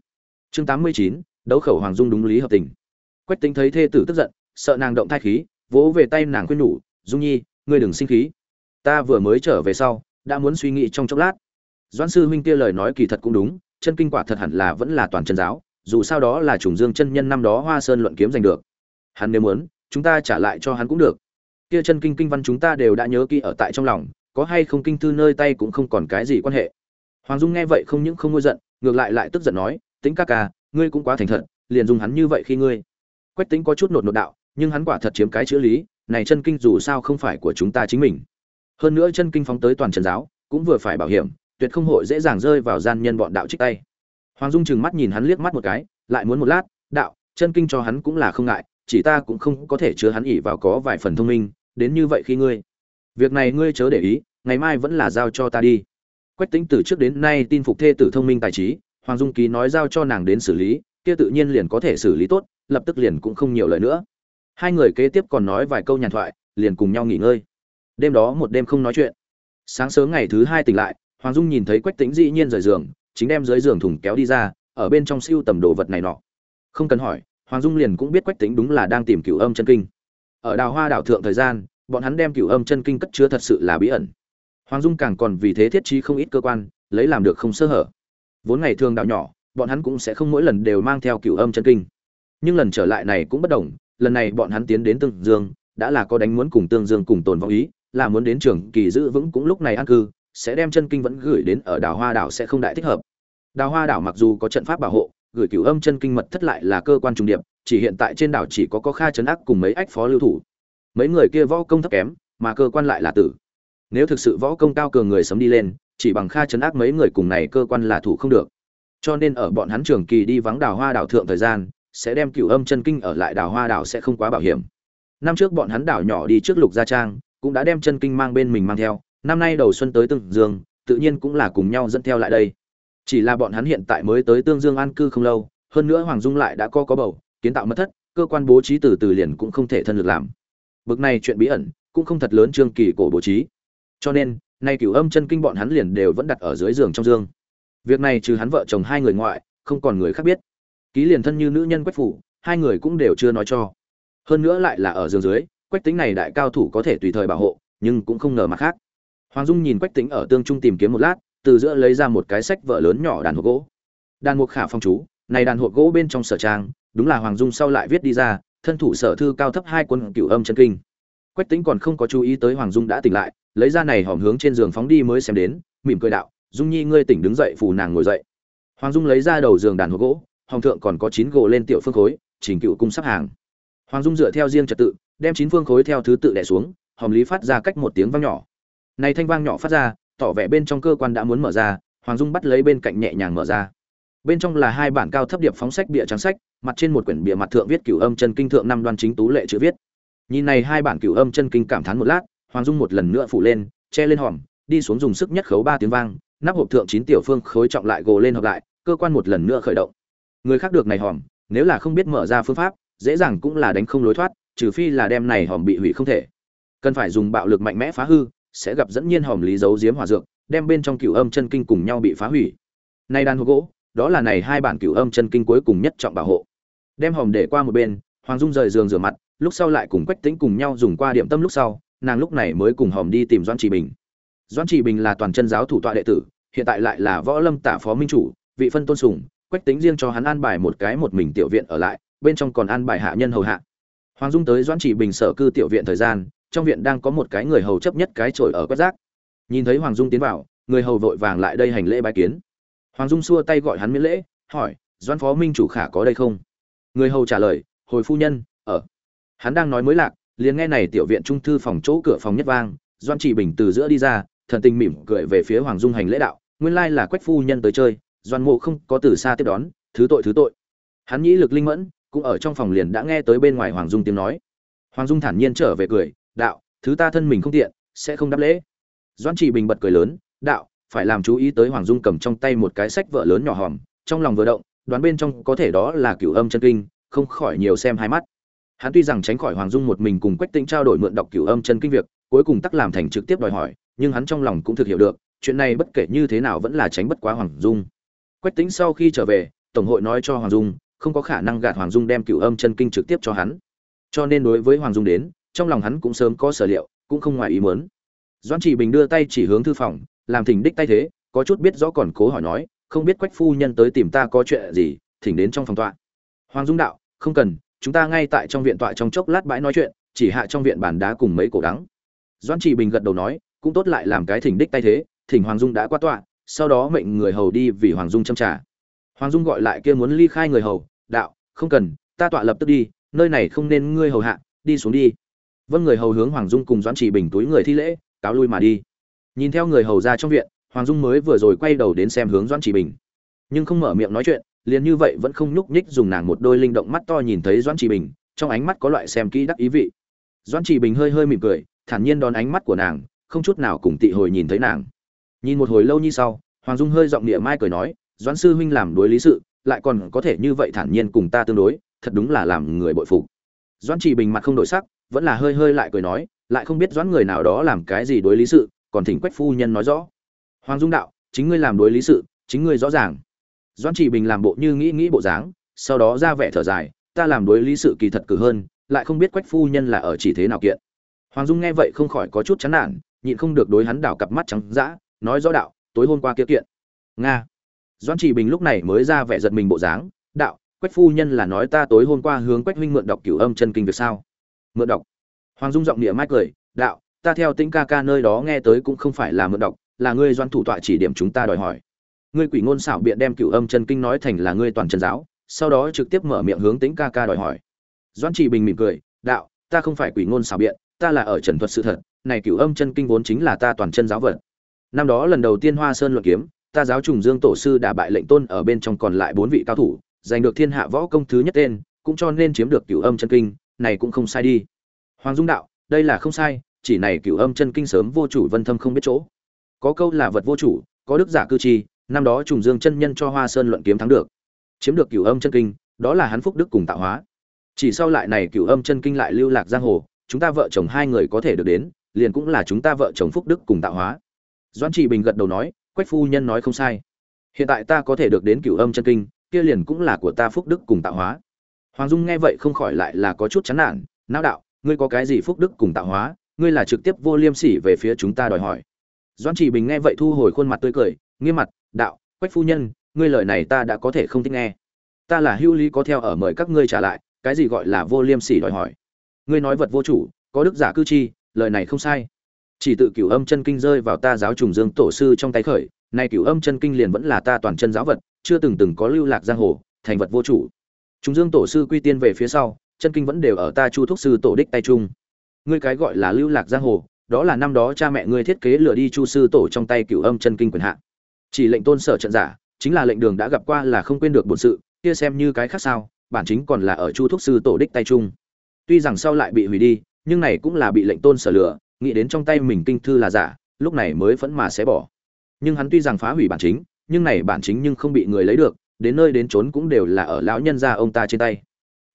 Chương tám mươi chín, đấu khẩu hoàng dung đúng lý hợp tình. Quách tính thấy thê tử tức giận, sợ nàng động thai khí, vỗ về tay nàng khuyên nhủ, dung nhi, ngươi đừng sinh khí. Ta vừa mới trở về sau, đã muốn suy nghĩ trong chốc lát doãn sư huynh kia lời nói kỳ thật cũng đúng, chân kinh quả thật hẳn là vẫn là toàn chân giáo, dù sao đó là trùng dương chân nhân năm đó hoa sơn luận kiếm giành được. Hắn nếu muốn, chúng ta trả lại cho hắn cũng được. Kia chân kinh kinh văn chúng ta đều đã nhớ kỹ ở tại trong lòng, có hay không kinh thư nơi tay cũng không còn cái gì quan hệ. Hoàng dung nghe vậy không những không ngôi giận, ngược lại lại tức giận nói tính ca ca, ngươi cũng quá thành thật, liền dùng hắn như vậy khi ngươi. Quách tính có chút nột nột đạo, nhưng hắn quả thật chiếm cái chữ lý, này chân kinh dù sao không phải của chúng ta chính mình. Hơn nữa chân kinh phóng tới toàn trần giáo, cũng vừa phải bảo hiểm tuyệt không hội dễ dàng rơi vào gian nhân bọn đạo trích tay. Hoàng dung chừng mắt nhìn hắn liếc mắt một cái, lại muốn một lát, đạo, chân kinh cho hắn cũng là không ngại, chỉ ta cũng không có thể chứa hắn ỉ vào có vài phần thông minh, đến như vậy khi ngươi. Việc này ngươi chớ để ý, ngày mai vẫn là giao cho ta đi. Quách tính từ trước đến nay tin phục thê tử thông minh tài trí, hoàng dung ký nói giao cho nàng đến xử lý, kia tự nhiên liền có thể xử lý tốt, lập tức liền cũng không nhiều lời nữa. Hai người kế tiếp còn nói vài câu nhàn thoại, liền cùng nhau nghỉ ngơi. Đêm đó một đêm không nói chuyện. Sáng sớm ngày thứ hai tỉnh lại hoàng dung nhìn thấy quách tính dĩ nhiên rời giường, chính đem dưới giường thùng kéo đi ra, ở bên trong siêu tầm đồ vật này nọ. Không cần hỏi, hoàng dung liền cũng biết quách tính đúng là đang tìm cửu âm chân kinh. Ở đào hoa đảo thượng thời gian, bọn hắn đem cửu âm chân kinh cất chứa thật sự là bí ẩn. Hoàng dung càng còn vì thế thiết trí không ít cơ quan, lấy làm được không sơ hở. Vốn ngày thường đạo nhỏ, bọn hắn cũng sẽ không mỗi lần đều mang theo cửu âm chân kinh. Nhưng lần trở lại này cũng bất đồng, lần này bọn hắn tiến đến tương dương, đã là có đánh muốn cùng tương dương cùng tồn vọng ý, là muốn đến trường kỳ giữ vững cũng lúc này an cư sẽ đem chân kinh vẫn gửi đến ở đảo hoa đảo sẽ không đại thích hợp. Đảo hoa đảo mặc dù có trận pháp bảo hộ, gửi cửu âm chân kinh mật thất lại là cơ quan trung điệp, chỉ hiện tại trên đảo chỉ có có kha chấn ác cùng mấy ách phó lưu thủ. Mấy người kia võ công thấp kém, mà cơ quan lại là tử. Nếu thực sự võ công cao cường người sớm đi lên, chỉ bằng kha chấn ác mấy người cùng này cơ quan là thủ không được. Cho nên ở bọn hắn trường kỳ đi vắng đảo hoa đảo thượng thời gian, sẽ đem cửu âm chân kinh ở lại đảo hoa đảo sẽ không quá bảo hiểm. Năm trước bọn hắn đảo nhỏ đi trước lục gia trang, cũng đã đem chân kinh mang bên mình mang theo năm nay đầu xuân tới tương dương, tự nhiên cũng là cùng nhau dẫn theo lại đây. Chỉ là bọn hắn hiện tại mới tới tương dương an cư không lâu, hơn nữa hoàng dung lại đã co có bầu, kiến tạo mất thất, cơ quan bố trí từ từ liền cũng không thể thân lực làm. Bực này chuyện bí ẩn, cũng không thật lớn trương kỳ cổ bố trí. Cho nên, nay cửu âm chân kinh bọn hắn liền đều vẫn đặt ở dưới giường trong dương. Việc này trừ hắn vợ chồng hai người ngoại, không còn người khác biết. Ký liền thân như nữ nhân quách phủ, hai người cũng đều chưa nói cho. Hơn nữa lại là ở giường dưới, quách tính này đại cao thủ có thể tùy thời bảo hộ, nhưng cũng không ngờ mặt khác hoàng dung nhìn quách Tĩnh ở tương trung tìm kiếm một lát, từ giữa lấy ra một cái sách vợ lớn nhỏ đàn hộp gỗ. Đàn mục khả phong chú, này đàn hộp gỗ bên trong sở trang, đúng là hoàng dung sau lại viết đi ra, thân thủ sở thư cao thấp hai quân cửu âm chân kinh. Quách Tĩnh còn không có chú ý tới hoàng dung đã tỉnh lại, lấy ra này hòm hướng trên giường phóng đi mới xem đến, mỉm cười đạo, dung nhi, ngươi tỉnh đứng dậy, phù nàng ngồi dậy. Hoàng dung lấy ra đầu giường đàn hộp gỗ, hòm thượng còn có chín gỗ lên tiểu phương khối trình cựu cung sắp hàng. Hoàng dung dựa theo riêng trật tự, đem chín phương khối theo thứ tự đè xuống, hòm lý phát ra cách một tiếng vang nhỏ này thanh vang nhỏ phát ra, tỏ vẻ bên trong cơ quan đã muốn mở ra, hoàng dung bắt lấy bên cạnh nhẹ nhàng mở ra. Bên trong là hai bản cao thấp điệp phóng sách bìa trắng sách, mặt trên một quyển bìa mặt thượng viết cửu âm chân kinh thượng năm đoan chính tú lệ chữ viết. Nhìn này hai bản cửu âm chân kinh cảm thán một lát, hoàng dung một lần nữa phủ lên, che lên hòm, đi xuống dùng sức nhất khấu ba tiếng vang, nắp hộp thượng chín tiểu phương khối trọng lại gồ lên hợp lại, cơ quan một lần nữa khởi động. Người khác được này hòm, nếu là không biết mở ra phương pháp, dễ dàng cũng là đánh không lối thoát, trừ phi là đem này hòm bị hủy không thể. Cần phải dùng bạo lực mạnh mẽ phá hư sẽ gặp dẫn nhiên hòm lý dấu diếm hỏa dược, đem bên trong cửu âm chân kinh cùng nhau bị phá hủy. Nay đan hộp gỗ, đó là này hai bản cửu âm chân kinh cuối cùng nhất trọng bảo hộ. Đem hòm để qua một bên, hoàng dung rời giường rửa mặt, lúc sau lại cùng quách tĩnh cùng nhau dùng qua điểm tâm lúc sau, nàng lúc này mới cùng hòm đi tìm doãn Chỉ bình. Doãn Chỉ bình là toàn chân giáo thủ tọa đệ tử, hiện tại lại là võ lâm tả phó minh chủ, vị phân tôn sùng, quách tính riêng cho hắn an bài một cái một mình tiểu viện ở lại, bên trong còn an bài hạ nhân hầu hạ. Hoàng dung tới doãn Chỉ bình sở cư tiểu viện thời gian trong viện đang có một cái người hầu chấp nhất cái chổi ở quét rác. Nhìn thấy hoàng dung tiến vào, người hầu vội vàng lại đây hành lễ bái kiến. Hoàng dung xua tay gọi hắn miễn lễ, hỏi, doãn phó minh chủ khả có đây không? Người hầu trả lời, hồi phu nhân, ở. Hắn đang nói mới lạc, liền nghe này tiểu viện trung thư phòng chỗ cửa phòng nhất vang doan chỉ bình từ giữa đi ra, thần tình mỉm cười về phía hoàng dung hành lễ đạo, nguyên lai là quách phu nhân tới chơi doan mộ không có từ xa tiếp đón, thứ tội thứ tội. Hắn nhĩ lực linh mẫn, cũng ở trong phòng liền đã nghe tới bên ngoài hoàng dung tiếng nói. Hoàng dung thản nhiên trở về cười đạo, thứ ta thân mình không tiện, sẽ không đáp lễ. Doan trị bình bật cười lớn, đạo, phải làm chú ý tới hoàng dung cầm trong tay một cái sách vợ lớn nhỏ hòm, trong lòng vừa động, đoán bên trong có thể đó là cửu âm chân kinh, không khỏi nhiều xem hai mắt. Hắn tuy rằng tránh khỏi hoàng dung một mình cùng quách tĩnh trao đổi mượn đọc cửu âm chân kinh việc, cuối cùng tắc làm thành trực tiếp đòi hỏi, nhưng hắn trong lòng cũng thực hiểu được, chuyện này bất kể như thế nào vẫn là tránh bất quá hoàng dung. Quách tĩnh sau khi trở về, tổng hội nói cho hoàng dung, không có khả năng gạt hoàng dung đem cửu âm chân kinh trực tiếp cho hắn. Cho nên đối với hoàng dung đến trong lòng hắn cũng sớm có sở liệu, cũng không ngoài ý muốn. Doãn chỉ bình đưa tay chỉ hướng thư phòng, làm thỉnh đích tay thế, có chút biết rõ còn cố hỏi nói, không biết quách phu nhân tới tìm ta có chuyện gì, thỉnh đến trong phòng tọa. Hoàng dung đạo, không cần, chúng ta ngay tại trong viện tọa trong chốc lát bãi nói chuyện, chỉ hạ trong viện bàn đá cùng mấy cổ đắng. Doan Chỉ bình gật đầu nói, cũng tốt lại làm cái thỉnh đích tay thế, thỉnh hoàng dung đã qua tọa, sau đó mệnh người hầu đi vì hoàng dung châm trả hoàng dung gọi lại kia muốn ly khai người hầu, đạo, không cần, ta tọa lập tức đi, nơi này không nên ngươi hầu hạ, đi xuống đi vâng người hầu hướng hoàng dung cùng doãn trì bình túi người thi lễ, cáo lui mà đi. Nhìn theo người hầu ra trong viện, hoàng dung mới vừa rồi quay đầu đến xem hướng doãn trì bình. Nhưng không mở miệng nói chuyện, liền như vậy vẫn không nhúc nhích dùng nàng một đôi linh động mắt to nhìn thấy doãn trì bình, trong ánh mắt có loại xem kỹ đắc ý vị. Doãn trì bình hơi hơi mỉm cười, thản nhiên đón ánh mắt của nàng, không chút nào cùng tị hồi nhìn thấy nàng. Nhìn một hồi lâu như sau, hoàng dung hơi giọng địa mai cười nói, doãn sư huynh làm đối lý sự, lại còn có thể như vậy thản nhiên cùng ta tương đối, thật đúng là làm người bội phục. Doãn trì bình mặt không đổi sắc vẫn là hơi hơi lại cười nói, lại không biết doãn người nào đó làm cái gì đối lý sự, còn thỉnh quách phu nhân nói rõ. Hoàng dung đạo, chính ngươi làm đối lý sự, chính ngươi rõ ràng. Doãn chỉ bình làm bộ như nghĩ nghĩ bộ dáng, sau đó ra vẻ thở dài, ta làm đối lý sự kỳ thật cử hơn, lại không biết quách phu nhân là ở chỉ thế nào kiện. Hoàng dung nghe vậy không khỏi có chút chán nản, nhịn không được đối hắn đảo cặp mắt trắng dã, nói rõ đạo, tối hôm qua kia kiện. Nga. Doãn chỉ bình lúc này mới ra vẻ giật mình bộ dáng, đạo, quách phu nhân là nói ta tối hôm qua hướng quách huynh mượn đọc cửu âm chân kinh việc sao? Mượn đọc. Hoàng dung giọng địa mát cười, đạo, ta theo tĩnh ca ca nơi đó nghe tới cũng không phải là mượn đọc, là ngươi doan thủ tọa chỉ điểm chúng ta đòi hỏi. Ngươi quỷ ngôn xảo biện đem cửu âm chân kinh nói thành là ngươi toàn chân giáo, sau đó trực tiếp mở miệng hướng tính ca ca đòi hỏi. Doan chỉ bình mỉm cười, đạo, ta không phải quỷ ngôn xảo biện, ta là ở trần thuật sự thật, này cửu âm chân kinh vốn chính là ta toàn chân giáo vật. Năm đó lần đầu tiên hoa sơn luận kiếm, ta giáo trùng dương tổ sư đã bại lệnh tôn ở bên trong còn lại bốn vị cao thủ, giành được thiên hạ võ công thứ nhất tên, cũng cho nên chiếm được cửu âm chân kinh này cũng không sai đi. Hoàng dung đạo, đây là không sai, chỉ này cửu âm chân kinh sớm vô chủ vân thâm không biết chỗ. Có câu là vật vô chủ, có đức giả cư chi năm đó trùng dương chân nhân cho hoa sơn luận kiếm thắng được. Chiếm được cửu âm chân kinh, đó là hắn phúc đức cùng tạo hóa. Chỉ sau lại này cửu âm chân kinh lại lưu lạc giang hồ, chúng ta vợ chồng hai người có thể được đến, liền cũng là chúng ta vợ chồng phúc đức cùng tạo hóa. Doãn trị bình gật đầu nói, quách phu nhân nói không sai. Hiện tại ta có thể được đến cửu âm chân kinh, kia liền cũng là của ta phúc đức cùng tạo hóa hoàng dung nghe vậy không khỏi lại là có chút chán nản não đạo, ngươi có cái gì phúc đức cùng tạo hóa? Ngươi là trực tiếp vô liêm sỉ về phía chúng ta đòi hỏi. Doãn Chỉ bình nghe vậy thu hồi khuôn mặt tươi cười, nghiêm mặt, đạo, quách phu nhân, ngươi lời này ta đã có thể không thích nghe. Ta là hữu lý có theo ở mời các ngươi trả lại, cái gì gọi là vô liêm sỉ đòi hỏi? Ngươi nói vật vô chủ, có đức giả cư chi, lời này không sai. Chỉ tự cửu âm chân kinh rơi vào ta giáo trùng dương tổ sư trong tay khởi, nay cửu âm chân kinh liền vẫn là ta toàn chân giáo vật, chưa từng từng có lưu lạc giang hồ, thành vật vô chủ chúng dương tổ sư quy tiên về phía sau chân kinh vẫn đều ở ta chu thúc sư tổ đích tay trung, ngươi cái gọi là lưu lạc giang hồ đó là năm đó cha mẹ ngươi thiết kế lừa đi chu sư tổ trong tay cửu âm chân kinh quyền hạ. chỉ lệnh tôn sở trận giả chính là lệnh đường đã gặp qua là không quên được bổn sự kia xem như cái khác sao bản chính còn là ở chu thúc sư tổ đích tay trung, tuy rằng sau lại bị hủy đi nhưng này cũng là bị lệnh tôn sở lừa nghĩ đến trong tay mình kinh thư là giả lúc này mới phẫn mà sẽ bỏ. Nhưng hắn tuy rằng phá hủy bản chính nhưng này bản chính nhưng không bị người lấy được đến nơi đến trốn cũng đều là ở lão nhân gia ông ta trên tay.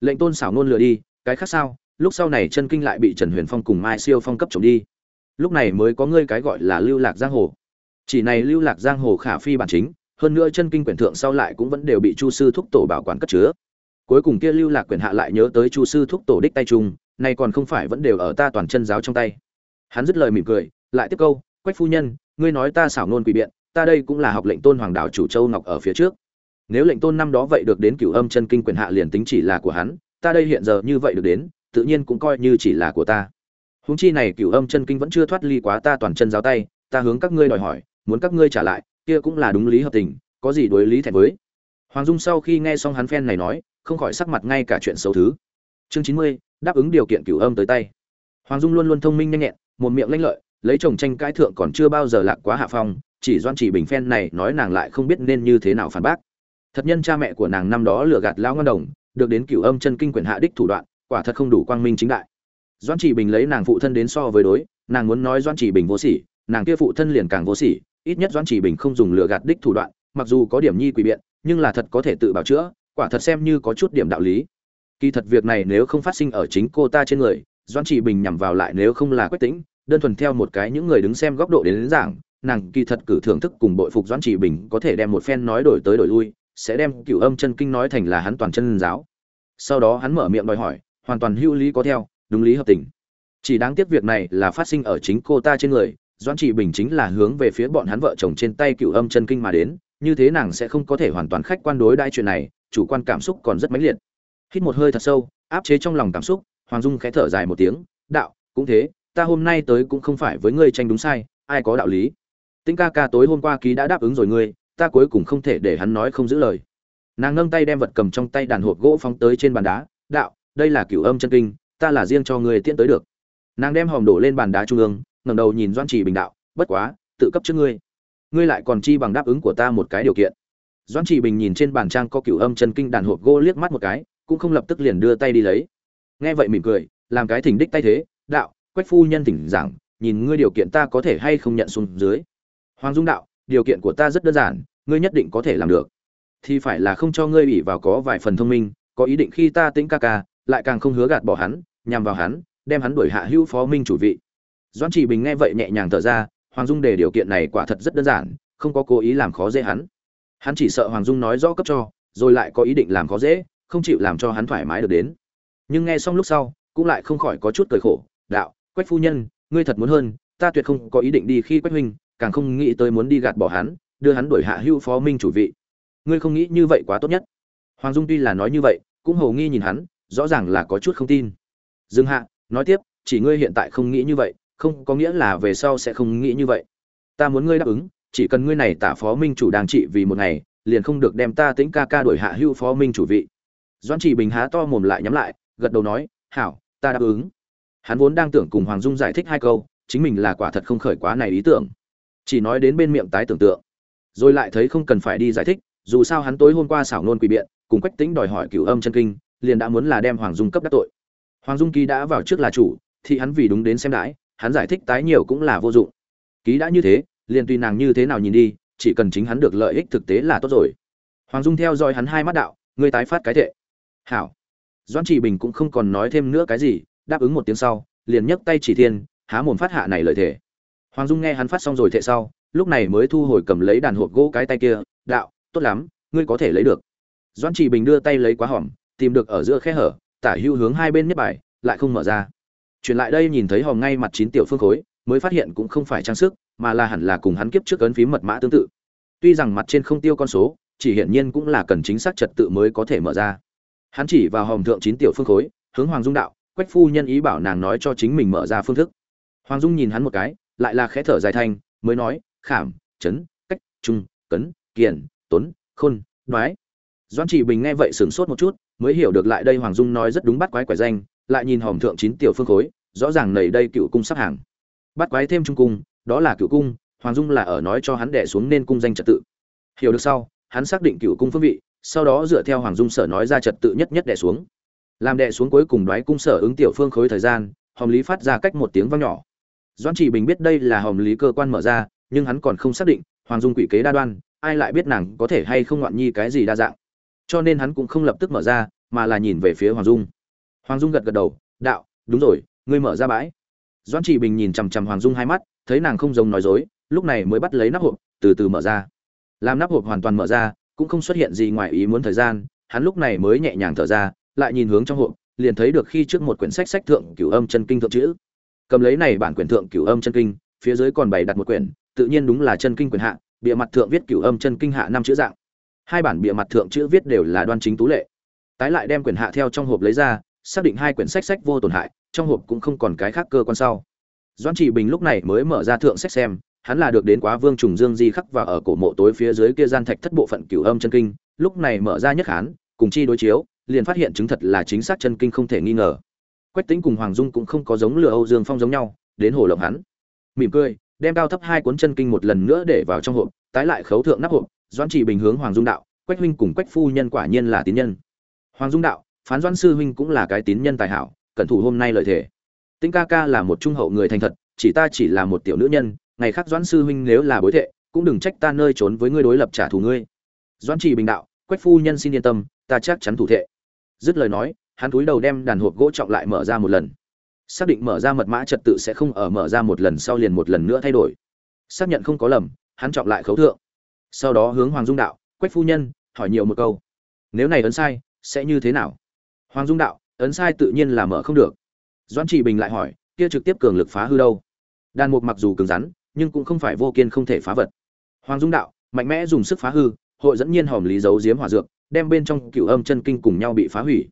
Lệnh tôn xảo nôn lừa đi, cái khác sao? Lúc sau này chân kinh lại bị trần huyền phong cùng mai siêu phong cấp trộm đi. Lúc này mới có ngươi cái gọi là lưu lạc giang hồ. Chỉ này lưu lạc giang hồ khả phi bản chính, hơn nữa chân kinh quyển thượng sau lại cũng vẫn đều bị chu sư thúc tổ bảo quản cất chứa. Cuối cùng kia lưu lạc quyển hạ lại nhớ tới chu sư thúc tổ đích tay chung, nay còn không phải vẫn đều ở ta toàn chân giáo trong tay. Hắn dứt lời mỉm cười, lại tiếp câu, quách phu nhân, ngươi nói ta xảo nôn quỷ biện, ta đây cũng là học lệnh tôn hoàng đạo chủ châu ngọc ở phía trước nếu lệnh tôn năm đó vậy được đến cửu âm chân kinh quyền hạ liền tính chỉ là của hắn, ta đây hiện giờ như vậy được đến, tự nhiên cũng coi như chỉ là của ta. Huống chi này cửu âm chân kinh vẫn chưa thoát ly quá ta toàn chân giáo tay, ta hướng các ngươi đòi hỏi, muốn các ngươi trả lại, kia cũng là đúng lý hợp tình, có gì đối lý thẹn với? Hoàng dung sau khi nghe xong hắn phen này nói, không khỏi sắc mặt ngay cả chuyện xấu thứ. Chương chín mươi, đáp ứng điều kiện cửu âm tới tay. Hoàng dung luôn luôn thông minh nhanh nhẹn, một miệng lanh lợi, lấy chồng tranh cãi thượng còn chưa bao giờ lạc quá hạ phong, chỉ doan chỉ bình phen này, nói nàng lại không biết nên như thế nào phản bác thật nhân cha mẹ của nàng năm đó lừa gạt lão ngân đồng được đến cửu âm chân kinh quyển hạ đích thủ đoạn quả thật không đủ quang minh chính đại. Doãn chỉ bình lấy nàng phụ thân đến so với đối nàng muốn nói Doãn chỉ bình vô sỉ nàng kia phụ thân liền càng vô sỉ ít nhất Doãn chỉ bình không dùng lừa gạt đích thủ đoạn mặc dù có điểm nhi quỷ biện nhưng là thật có thể tự bảo chữa quả thật xem như có chút điểm đạo lý. Kỳ thật việc này nếu không phát sinh ở chính cô ta trên người Doãn chỉ bình nhằm vào lại nếu không là quyết tĩnh đơn thuần theo một cái những người đứng xem góc độ đến, đến giảng nàng kỳ thật cử thưởng thức cùng bội phục Doãn chỉ bình có thể đem một phen nói đổi tới đổi lui sẽ đem cửu âm chân kinh nói thành là hắn toàn chân giáo. Sau đó hắn mở miệng đòi hỏi, hoàn toàn hữu lý có theo, đúng lý hợp tình. Chỉ đáng tiếc việc này là phát sinh ở chính cô ta trên người, doãn trị bình chính là hướng về phía bọn hắn vợ chồng trên tay cựu âm chân kinh mà đến, như thế nàng sẽ không có thể hoàn toàn khách quan đối đãi chuyện này, chủ quan cảm xúc còn rất mãnh liệt. Hít một hơi thật sâu, áp chế trong lòng cảm xúc, hoàng dung khẽ thở dài một tiếng, đạo, cũng thế, ta hôm nay tới cũng không phải với ngươi tranh đúng sai, ai có đạo lý? Tĩnh ca ca tối hôm qua ký đã đáp ứng rồi ngươi ta cuối cùng không thể để hắn nói không giữ lời. Nàng nâng tay đem vật cầm trong tay đàn hộp gỗ phóng tới trên bàn đá, đạo, đây là cửu âm chân kinh, ta là riêng cho ngươi tiễn tới được. Nàng đem hòm đổ lên bàn đá trung ương, ngẩng đầu nhìn doan trì bình đạo, bất quá, tự cấp trước ngươi. Ngươi lại còn chi bằng đáp ứng của ta một cái điều kiện. Doan trì bình nhìn trên bàn trang có cửu âm chân kinh đàn hộp gỗ liếc mắt một cái, cũng không lập tức liền đưa tay đi lấy. Nghe vậy mỉm cười, làm cái thỉnh đích tay thế, đạo, quách phu nhân thỉnh giảng, nhìn ngươi điều kiện ta có thể hay không nhận xuống dưới. Hoàng dung đạo điều kiện của ta rất đơn giản, ngươi nhất định có thể làm được. Thì phải là không cho ngươi ủy vào có vài phần thông minh, có ý định khi ta tính ca ca, lại càng không hứa gạt bỏ hắn, nhằm vào hắn, đem hắn đuổi hạ hữu phó minh chủ vị. Doãn chỉ bình nghe vậy nhẹ nhàng thở ra, hoàng dung để điều kiện này quả thật rất đơn giản, không có cố ý làm khó dễ hắn. Hắn chỉ sợ hoàng dung nói rõ cấp cho, rồi lại có ý định làm khó dễ, không chịu làm cho hắn thoải mái được đến. Nhưng nghe xong lúc sau, cũng lại không khỏi có chút cười khổ, đạo, quách phu nhân, ngươi thật muốn hơn, ta tuyệt không có ý định đi khi quách huynh càng không nghĩ tới muốn đi gạt bỏ hắn, đưa hắn đuổi hạ hưu phó minh chủ vị. Ngươi không nghĩ như vậy quá tốt nhất. Hoàng dung tuy là nói như vậy, cũng hầu nghi nhìn hắn, rõ ràng là có chút không tin. Dừng hạ, nói tiếp, chỉ ngươi hiện tại không nghĩ như vậy, không có nghĩa là về sau sẽ không nghĩ như vậy. Ta muốn ngươi đáp ứng, chỉ cần ngươi này tả phó minh chủ đang trị vì một ngày, liền không được đem ta tính ca ca đuổi hạ hưu phó minh chủ vị. Doãn chỉ bình há to mồm lại nhắm lại, gật đầu nói, hảo, ta đáp ứng. Hắn vốn đang tưởng cùng hoàng dung giải thích hai câu, chính mình là quả thật không khởi quá này ý tưởng chỉ nói đến bên miệng tái tưởng tượng. Rồi lại thấy không cần phải đi giải thích, dù sao hắn tối hôm qua xảo nôn quỷ biện, cùng quách tính đòi hỏi cửu âm chân kinh, liền đã muốn là đem hoàng dung cấp đắc tội. Hoàng dung ký đã vào trước là chủ, thì hắn vì đúng đến xem đãi, hắn giải thích tái nhiều cũng là vô dụng. Ký đã như thế, liền tùy nàng như thế nào nhìn đi, chỉ cần chính hắn được lợi ích thực tế là tốt rồi. Hoàng dung theo dõi hắn hai mắt đạo ngươi tái phát cái thệ. Hảo. Doãn trị bình cũng không còn nói thêm nữa cái gì, đáp ứng một tiếng sau, liền nhấc tay chỉ thiên, há mồm phát hạ này lợi thể hoàng dung nghe hắn phát xong rồi thệ sau, lúc này mới thu hồi cầm lấy đàn hộp gỗ cái tay kia, đạo, tốt lắm, ngươi có thể lấy được. Doãn chỉ bình đưa tay lấy quá hòm, tìm được ở giữa khe hở, tả hưu hướng hai bên nhất bài, lại không mở ra. Chuyển lại đây nhìn thấy hòm ngay mặt chín tiểu phương khối, mới phát hiện cũng không phải trang sức, mà là hẳn là cùng hắn kiếp trước ấn phím mật mã tương tự. Tuy rằng mặt trên không tiêu con số, chỉ hiển nhiên cũng là cần chính xác trật tự mới có thể mở ra. Hắn chỉ vào hòm thượng chín tiểu phương khối, hướng hoàng dung đạo, quách phu nhân ý bảo nàng nói cho chính mình mở ra phương thức. Hoàng dung nhìn hắn một cái lại là khẽ thở dài thanh, mới nói, khảm chấn cách, trung, cấn kiền tuấn khôn, đoái. Doan chỉ bình nghe vậy sửng sốt một chút, mới hiểu được lại đây hoàng dung nói rất đúng bắt quái quẻ danh, lại nhìn hòm thượng chín tiểu phương khối, rõ ràng nảy đây cựu cung sắp hàng. Bắt quái thêm trung cung, đó là cựu cung, hoàng dung là ở nói cho hắn đẻ xuống nên cung danh trật tự. Hiểu được sau, hắn xác định cựu cung phương vị, sau đó dựa theo hoàng dung sở nói ra trật tự nhất nhất đẻ xuống. Làm đệ xuống cuối cùng đoái cung sở ứng tiểu phương khối thời gian hòm lý phát ra cách một tiếng vang nhỏ doan chỉ bình biết đây là hòm lý cơ quan mở ra, nhưng hắn còn không xác định, hoàng dung quỷ kế đa đoan, ai lại biết nàng có thể hay không ngoạn nhi cái gì đa dạng. Cho nên hắn cũng không lập tức mở ra, mà là nhìn về phía hoàng dung. Hoàng dung gật gật đầu, đạo, đúng rồi, ngươi mở ra bãi. Doan chỉ bình nhìn chằm chằm hoàng dung hai mắt, thấy nàng không giống nói dối, lúc này mới bắt lấy nắp hộp, từ từ mở ra. Làm nắp hộp hoàn toàn mở ra, cũng không xuất hiện gì ngoài ý muốn thời gian, hắn lúc này mới nhẹ nhàng thở ra, lại nhìn hướng trong hộp, liền thấy được khi trước một quyển sách sách thượng cửu âm chân kinh thượng chữ cầm lấy này bản quyển thượng cửu âm chân kinh, phía dưới còn bày đặt một quyển, tự nhiên đúng là chân kinh quyển hạ, bìa mặt thượng viết cửu âm chân kinh hạ năm chữ dạng. Hai bản bìa mặt thượng chữ viết đều là đoan chính tú lệ. Tái lại đem quyển hạ theo trong hộp lấy ra, xác định hai quyển sách sách vô tổn hại, trong hộp cũng không còn cái khác cơ quan sau. Doãn chỉ bình lúc này mới mở ra thượng sách xem, hắn là được đến quá vương trùng dương di khắc và ở cổ mộ tối phía dưới kia gian thạch thất bộ phận cửu âm chân kinh, lúc này mở ra nhất hán, cùng chi đối chiếu, liền phát hiện chứng thật là chính xác chân kinh không thể nghi ngờ quách tính cùng hoàng dung cũng không có giống lừa âu dương phong giống nhau, đến hồ lộng hắn. Mỉm cười, đem cao thấp hai cuốn chân kinh một lần nữa để vào trong hộp, tái lại khấu thượng nắp hộp, doãn chỉ bình hướng hoàng dung đạo, quách huynh cùng quách phu nhân quả nhiên là tín nhân. Hoàng dung đạo, phán doãn sư huynh cũng là cái tín nhân tài hảo, cẩn thủ hôm nay lợi thể. Tĩnh ca ca là một trung hậu người thành thật, chỉ ta chỉ là một tiểu nữ nhân, ngày khác doãn sư huynh nếu là bối thệ, cũng đừng trách ta nơi trốn với ngươi đối lập trả thù ngươi. Doãn chỉ bình đạo, quách phu nhân xin yên tâm, ta chắc chắn thủ thệ. Dứt lời nói hắn túi đầu đem đàn hộp gỗ trọng lại mở ra một lần. Xác định mở ra mật mã trật tự sẽ không ở mở ra một lần sau liền một lần nữa thay đổi. Xác nhận không có lầm, hắn trọng lại khấu thượng. Sau đó hướng hoàng dung đạo, quách phu nhân, hỏi nhiều một câu. Nếu này ấn sai, sẽ như thế nào? Hoàng dung đạo, ấn sai tự nhiên là mở không được. Doãn trị bình lại hỏi, kia trực tiếp cường lực phá hư đâu? Đàn mục mặc dù cứng rắn, nhưng cũng không phải vô kiên không thể phá vật. Hoàng dung đạo, mạnh mẽ dùng sức phá hư, hội dẫn nhiên hòm lý giấu giếm hỏa dược, đem bên trong cựu âm chân kinh cùng nhau bị phá hủy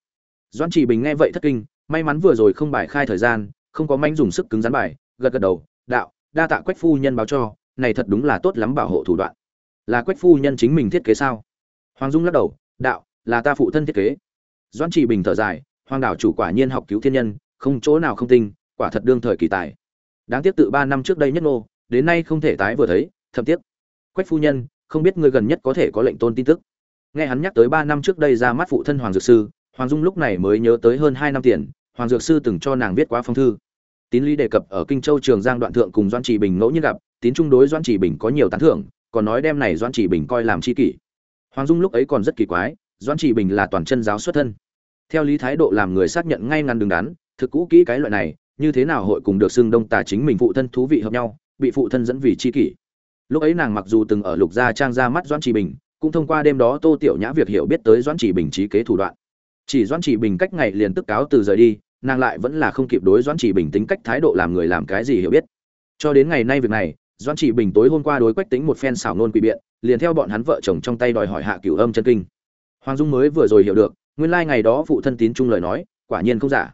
doãn chỉ bình nghe vậy thất kinh, may mắn vừa rồi không bài khai thời gian, không có manh dùng sức cứng rắn bài, gật gật đầu, đạo, đa tạ quách phu nhân báo cho, này thật đúng là tốt lắm bảo hộ thủ đoạn. Là quách phu nhân chính mình thiết kế sao? Hoàng dung lắc đầu, đạo, là ta phụ thân thiết kế. Doãn chỉ bình thở dài, hoàng đảo chủ quả nhiên học cứu thiên nhân, không chỗ nào không tinh, quả thật đương thời kỳ tài. Đáng tiếc tự ba năm trước đây nhất nô, đến nay không thể tái vừa thấy, thậm tiếc. Quách phu nhân, không biết người gần nhất có thể có lệnh tôn tin tức. Nghe hắn nhắc tới ba năm trước đây ra mắt phụ thân hoàng dược sư hoàng dung lúc này mới nhớ tới hơn hai năm tiền, hoàng dược sư từng cho nàng viết quá phong thư. Tín lý đề cập ở kinh châu trường giang đoạn thượng cùng Doãn trì bình ngẫu nhiên gặp, tín trung đối Doãn trì bình có nhiều tán thưởng, còn nói đem này Doãn trì bình coi làm chi kỷ. Hoàng dung lúc ấy còn rất kỳ quái, Doãn trì bình là toàn chân giáo xuất thân. Theo lý thái độ làm người xác nhận ngay ngắn đứng đắn, thực cũ kỹ cái loại này, như thế nào hội cùng được xưng đông tà chính mình phụ thân thú vị hợp nhau, bị phụ thân dẫn vì chi kỷ. Lúc ấy nàng mặc dù từng ở lục gia trang ra mắt Doãn trì bình, cũng thông qua đêm đó tô tiểu nhã việc hiểu biết tới Doãn trì bình trí kế thủ đoạn chỉ Doãn Chỉ bình cách ngày liền tức cáo từ rời đi, nàng lại vẫn là không kịp đối Doãn Chỉ bình tính cách thái độ làm người làm cái gì hiểu biết. Cho đến ngày nay việc này, Doãn Chỉ bình tối hôm qua đối quách tính một phen xảo nôn quỷ biện, liền theo bọn hắn vợ chồng trong tay đòi hỏi hạ cửu âm chân kinh. Hoàng dung mới vừa rồi hiểu được, nguyên lai ngày đó phụ thân tín trung lời nói, quả nhiên không giả.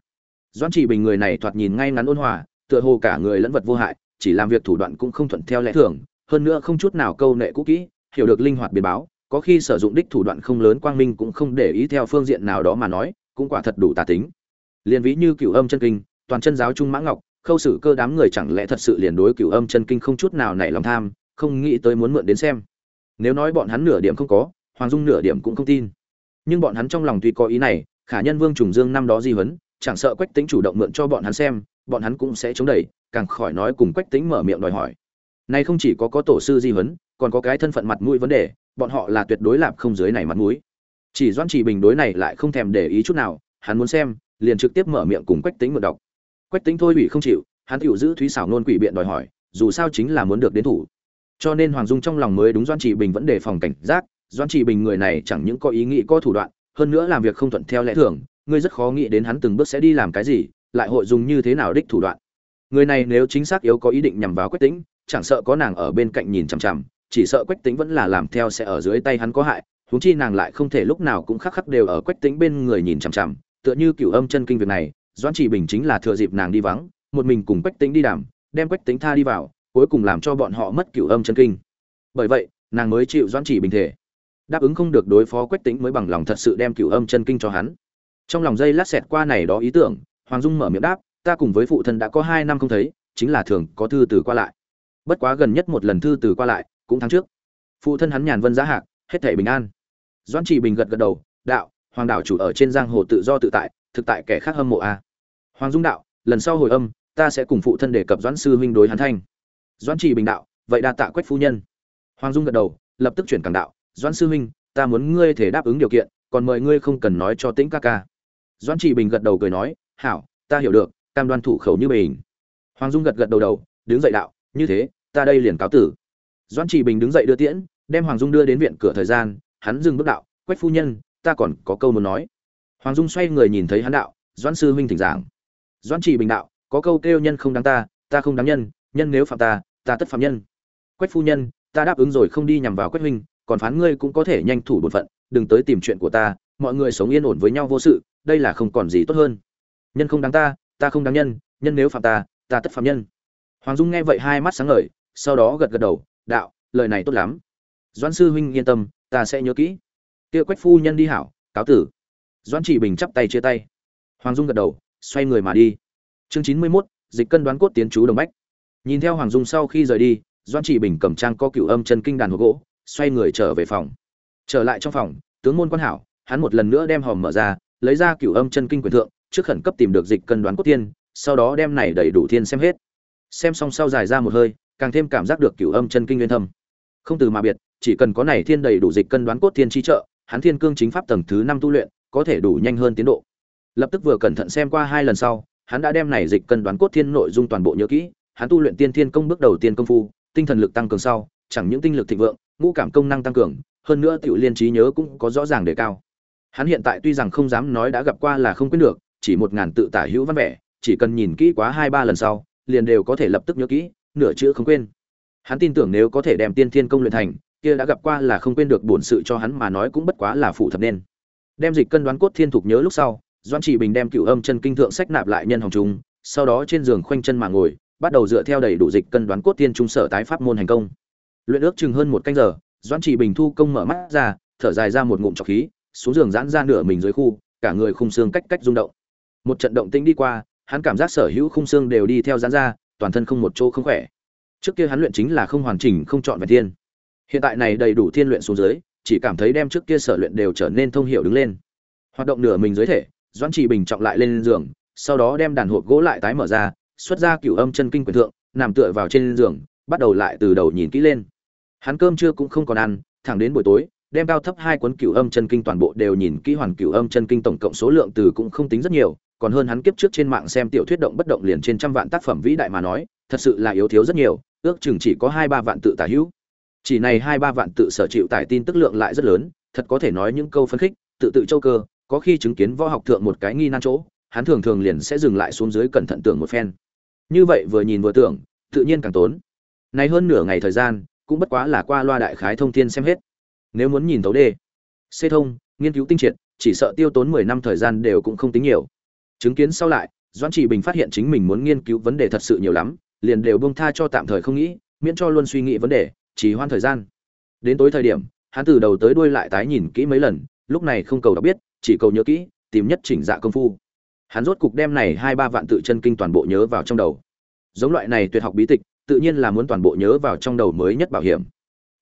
Doãn Chỉ bình người này thoạt nhìn ngay ngắn ôn hòa, tựa hồ cả người lẫn vật vô hại, chỉ làm việc thủ đoạn cũng không thuận theo lẽ thường, hơn nữa không chút nào câu nệ cũ kỹ, hiểu được linh hoạt biến báo có khi sử dụng đích thủ đoạn không lớn quang minh cũng không để ý theo phương diện nào đó mà nói, cũng quả thật đủ tà tính. Liền ví như cửu âm chân kinh, toàn chân giáo trung mã ngọc, khâu xử cơ đám người chẳng lẽ thật sự liền đối cửu âm chân kinh không chút nào nảy lòng tham, không nghĩ tới muốn mượn đến xem. Nếu nói bọn hắn nửa điểm không có, hoàng dung nửa điểm cũng không tin. Nhưng bọn hắn trong lòng tuy có ý này, khả nhân vương trùng dương năm đó di huấn, chẳng sợ quách tính chủ động mượn cho bọn hắn xem, bọn hắn cũng sẽ chống đẩy, càng khỏi nói cùng quách tính mở miệng đòi hỏi. Nay không chỉ có có tổ sư di huấn, còn có cái thân phận mặt mũi vấn đề bọn họ là tuyệt đối lạp không dưới này mặt mũi. Chỉ doan chỉ bình đối này lại không thèm để ý chút nào, hắn muốn xem, liền trực tiếp mở miệng cùng quách tính mượn đọc. Quách tính thôi ủy không chịu, hắn chịu giữ thúy xảo nôn quỷ biện đòi hỏi, dù sao chính là muốn được đến thủ. Cho nên hoàng dung trong lòng mới đúng doan Chỉ bình vẫn đề phòng cảnh giác doan Chỉ bình người này chẳng những có ý nghĩ có thủ đoạn, hơn nữa làm việc không thuận theo lẽ thường, ngươi rất khó nghĩ đến hắn từng bước sẽ đi làm cái gì, lại hội dùng như thế nào đích thủ đoạn. Người này nếu chính xác yếu có ý định nhằm vào quách tính chẳng sợ có nàng ở bên cạnh nhìn chằm chằm chỉ sợ quách tính vẫn là làm theo sẽ ở dưới tay hắn có hại, huống chi nàng lại không thể lúc nào cũng khắc khắc đều ở quách tính bên người nhìn chằm chằm, tựa như cửu âm chân kinh việc này, doãn chỉ bình chính là thừa dịp nàng đi vắng, một mình cùng quách tính đi đàm, đem quách tính tha đi vào, cuối cùng làm cho bọn họ mất cửu âm chân kinh. Bởi vậy, nàng mới chịu doãn chỉ bình thể đáp ứng không được đối phó quách tính mới bằng lòng thật sự đem cửu âm chân kinh cho hắn. Trong lòng dây lát xẹt qua này đó ý tưởng, hoàng dung mở miệng đáp, ta cùng với phụ thân đã có hai năm không thấy, chính là thường có thư từ qua lại. Bất quá gần nhất một lần thư từ qua lại cũng tháng trước. Phụ thân hắn nhàn vân giá hạc, hết thể bình an. Doãn trị bình gật gật đầu, đạo, hoàng đảo chủ ở trên giang hồ tự do tự tại, thực tại kẻ khác hâm mộ a. Hoàng dung đạo, lần sau hồi âm, ta sẽ cùng phụ thân đề cập doãn sư huynh đối hắn thanh. Doãn trị bình đạo, vậy đa tạ quách phu nhân. Hoàng dung gật đầu, lập tức chuyển cảng đạo, doãn sư huynh, ta muốn ngươi thể đáp ứng điều kiện, còn mời ngươi không cần nói cho tĩnh ca ca. Doãn trị bình gật đầu cười nói, hảo, ta hiểu được, cam đoan thủ khẩu như bình. Hoàng dung gật gật đầu đầu, đứng dậy đạo, như thế, ta đây liền cáo tử doãn Chỉ bình đứng dậy đưa tiễn, đem hoàng dung đưa đến viện cửa thời gian, hắn dừng bước đạo, quách phu nhân, ta còn có câu muốn nói. Hoàng dung xoay người nhìn thấy hắn đạo, doãn sư huynh thỉnh giảng. Doãn Chỉ bình đạo, có câu kêu nhân không đáng ta ta không đáng nhân nhân nếu phạm ta ta tất phạm nhân. Quách phu nhân, ta đáp ứng rồi không đi nhằm vào quách huynh, còn phán ngươi cũng có thể nhanh thủ bổn phận, đừng tới tìm chuyện của ta, mọi người sống yên ổn với nhau vô sự, đây là không còn gì tốt hơn. Nhân không đáng ta ta không đáng nhân nhân nếu phạm ta ta tất phạm nhân. Hoàng dung nghe vậy hai mắt sáng ngời, sau đó gật gật đầu đạo lời này tốt lắm. Doãn sư huynh yên tâm ta sẽ nhớ kỹ. Kia quách phu nhân đi hảo cáo tử. Doãn chỉ bình chắp tay chia tay. Hoàng dung gật đầu xoay người mà đi. Chương chín mươi 91, dịch cân đoán cốt tiến chú đồng bách. Nhìn theo hoàng dung sau khi rời đi doãn chỉ bình cầm trang có cựu âm chân kinh đàn hộp gỗ xoay người trở về phòng. Trở lại trong phòng tướng môn quan hảo hắn một lần nữa đem hòm mở ra lấy ra cựu âm chân kinh quyền thượng trước khẩn cấp tìm được dịch cân đoán cốt tiên sau đó đem này đầy đủ thiên xem hết. Xem xong sau dài ra một hơi càng thêm cảm giác được cửu âm chân kinh nguyên thâm. Không từ mà biệt, chỉ cần có này thiên đầy đủ dịch cân đoán cốt thiên chi trợ, hắn thiên cương chính pháp tầng thứ năm tu luyện, có thể đủ nhanh hơn tiến độ. Lập tức vừa cẩn thận xem qua hai lần sau, hắn đã đem này dịch cân đoán cốt thiên nội dung toàn bộ nhớ kỹ, hắn tu luyện tiên thiên công bước đầu tiên công phu, tinh thần lực tăng cường sau, chẳng những tinh lực thịnh vượng, ngũ cảm công năng tăng cường, hơn nữa tiểu liên trí nhớ cũng có rõ ràng đề cao. Hắn hiện tại tuy rằng không dám nói đã gặp qua là không quên được, chỉ một ngàn tự tả hữu văn vẻ, chỉ cần nhìn kỹ quá hai ba lần sau, liền đều có thể lập tức nhớ kỹ nửa chữ không quên. Hắn tin tưởng nếu có thể đem tiên thiên công luyện thành, kia đã gặp qua là không quên được bổn sự cho hắn mà nói cũng bất quá là phụ thập nên. Đem dịch cân đoán cốt thiên thục nhớ lúc sau doan chỉ bình đem cựu âm chân kinh thượng sách nạp lại nhân hồng trung sau đó trên giường khoanh chân mà ngồi, bắt đầu dựa theo đầy đủ dịch cân đoán cốt thiên trung sở tái pháp môn hành công. Luyện ước chừng hơn một canh giờ doan chỉ bình thu công mở mắt ra, thở dài ra một ngụm trọc khí, xuống giường giãn ra nửa mình dưới khu, cả người khung xương cách cách rung động. Một trận động tĩnh đi qua, hắn cảm giác sở hữu khung xương đều đi theo giãn ra toàn thân không một chỗ không khỏe. Trước kia hắn luyện chính là không hoàn chỉnh, không chọn vẹn thiên. Hiện tại này đầy đủ thiên luyện xuống dưới, chỉ cảm thấy đem trước kia sở luyện đều trở nên thông hiểu đứng lên. Hoạt động nửa mình dưới thể, doãn chỉ bình trọng lại lên giường, sau đó đem đàn hộp gỗ lại tái mở ra, xuất ra cửu âm chân kinh quyền thượng, nằm tựa vào trên giường, bắt đầu lại từ đầu nhìn kỹ lên. Hắn cơm trưa cũng không còn ăn, thẳng đến buổi tối, đem cao thấp hai cuốn cửu âm chân kinh toàn bộ đều nhìn kỹ hoàn cửu âm chân kinh tổng cộng số lượng từ cũng không tính rất nhiều còn hơn hắn kiếp trước trên mạng xem tiểu thuyết động bất động liền trên trăm vạn tác phẩm vĩ đại mà nói, thật sự là yếu thiếu rất nhiều, ước chừng chỉ có hai ba vạn tự tả hữu. Chỉ này hai ba vạn tự sở chịu tải tin tức lượng lại rất lớn, thật có thể nói những câu phân khích, tự tự châu cơ, có khi chứng kiến võ học thượng một cái nghi nan chỗ, hắn thường thường liền sẽ dừng lại xuống dưới cẩn thận tưởng một phen. Như vậy vừa nhìn vừa tưởng, tự nhiên càng tốn. Nay hơn nửa ngày thời gian, cũng bất quá là qua loa đại khái thông thiên xem hết. Nếu muốn nhìn thấu đê xê thông, nghiên cứu tinh triệt, chỉ sợ tiêu tốn mười năm thời gian đều cũng không tính nhiều chứng kiến sau lại, doãn trị bình phát hiện chính mình muốn nghiên cứu vấn đề thật sự nhiều lắm, liền đều bông tha cho tạm thời không nghĩ, miễn cho luôn suy nghĩ vấn đề chỉ hoan thời gian. Đến tối thời điểm, hắn từ đầu tới đuôi lại tái nhìn kỹ mấy lần, lúc này không cầu đọc biết, chỉ cầu nhớ kỹ, tìm nhất chỉnh dạ công phu. Hắn rốt cục đem này hai ba vạn tự chân kinh toàn bộ nhớ vào trong đầu. Giống loại này tuyệt học bí tịch, tự nhiên là muốn toàn bộ nhớ vào trong đầu mới nhất bảo hiểm.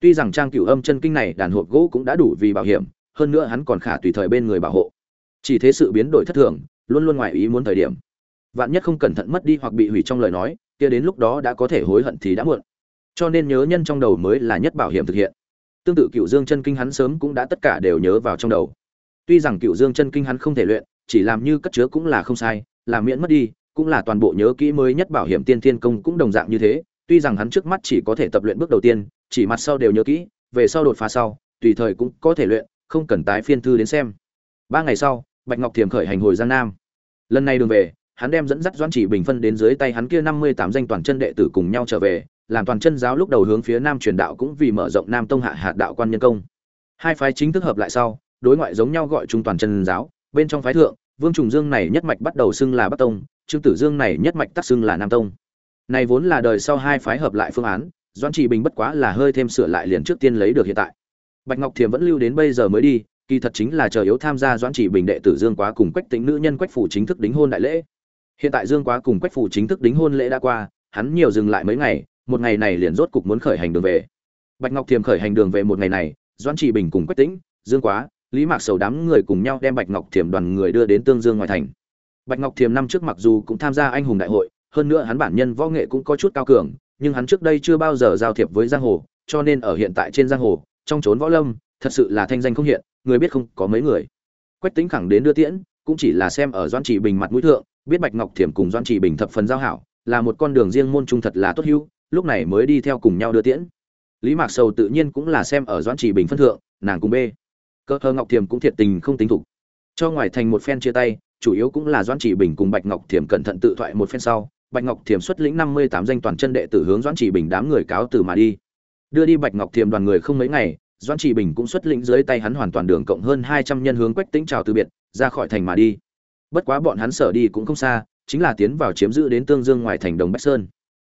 Tuy rằng trang cửu âm chân kinh này đàn hộp gỗ cũng đã đủ vì bảo hiểm, hơn nữa hắn còn khả tùy thời bên người bảo hộ. Chỉ thế sự biến đổi thất thường luôn luôn ngoài ý muốn thời điểm. Vạn nhất không cẩn thận mất đi hoặc bị hủy trong lời nói, kia đến lúc đó đã có thể hối hận thì đã muộn. Cho nên nhớ nhân trong đầu mới là nhất bảo hiểm thực hiện. Tương tự cựu dương chân kinh hắn sớm cũng đã tất cả đều nhớ vào trong đầu. Tuy rằng cựu dương chân kinh hắn không thể luyện, chỉ làm như cất chứa cũng là không sai, làm miễn mất đi, cũng là toàn bộ nhớ kỹ mới nhất bảo hiểm tiên thiên công cũng đồng dạng như thế, tuy rằng hắn trước mắt chỉ có thể tập luyện bước đầu tiên, chỉ mặt sau đều nhớ kỹ, về sau đột phá sau, tùy thời cũng có thể luyện, không cần tái phiên thư đến xem. Ba ngày sau, bạch ngọc thiềm khởi hành hồi giang nam lần này đường về, hắn đem dẫn dắt doãn chỉ bình phân đến dưới tay hắn kia năm mươi tám danh toàn chân đệ tử cùng nhau trở về, làm toàn chân giáo lúc đầu hướng phía nam truyền đạo cũng vì mở rộng nam tông hạ hạt đạo quan nhân công. Hai phái chính thức hợp lại sau, đối ngoại giống nhau gọi chung toàn chân giáo, bên trong phái thượng, vương trùng dương này nhất mạch bắt đầu xưng là bắc tông, trương tử dương này nhất mạch tắc xưng là nam tông. Này vốn là đời sau hai phái hợp lại phương án, doãn chỉ bình bất quá là hơi thêm sửa lại liền trước tiên lấy được hiện tại. Bạch ngọc thiềm vẫn lưu đến bây giờ mới đi kỳ thật chính là chờ yếu tham gia doãn chỉ bình đệ tử dương quá cùng quách tính nữ nhân quách phủ chính thức đính hôn đại lễ. Hiện tại dương quá cùng quách phủ chính thức đính hôn lễ đã qua, hắn nhiều dừng lại mấy ngày, một ngày này liền rốt cục muốn khởi hành đường về. Bạch ngọc thiềm khởi hành đường về một ngày này, doãn chỉ bình cùng quách tĩnh, dương quá, lý mạc sầu đám người cùng nhau đem bạch ngọc thiềm đoàn người đưa đến tương dương ngoài thành. Bạch ngọc thiềm năm trước mặc dù cũng tham gia anh hùng đại hội, hơn nữa hắn bản nhân võ nghệ cũng có chút cao cường, nhưng hắn trước đây chưa bao giờ giao thiệp với giang hồ, cho nên ở hiện tại trên giang hồ, trong trốn võ lâm, thật sự là thanh danh không hiện người biết không, có mấy người. Quách tính khẳng đến đưa tiễn, cũng chỉ là xem ở doan trị bình mặt mũi thượng, biết bạch ngọc thiểm cùng doan trị bình thập phần giao hảo, là một con đường riêng môn trung thật là tốt hữu, lúc này mới đi theo cùng nhau đưa tiễn. Lý mạc sầu tự nhiên cũng là xem ở doan trị bình phân thượng, nàng cùng b cơ hơ ngọc thiểm cũng thiệt tình không tính thục. Cho ngoài thành một phen chia tay, chủ yếu cũng là doan trị bình cùng bạch ngọc thiểm cẩn thận tự thoại một phen sau, bạch ngọc thiểm xuất lĩnh năm mươi tám danh toàn chân đệ tử hướng doan trị bình đám người cáo từ mà đi. Đưa đi bạch ngọc thiểm đoàn người không mấy ngày doan Chỉ bình cũng xuất lĩnh dưới tay hắn hoàn toàn đường cộng hơn hai trăm nhân hướng quách tĩnh chào từ biệt, ra khỏi thành mà đi. Bất quá bọn hắn sở đi cũng không xa, chính là tiến vào chiếm giữ đến tương dương ngoài thành đồng bách sơn.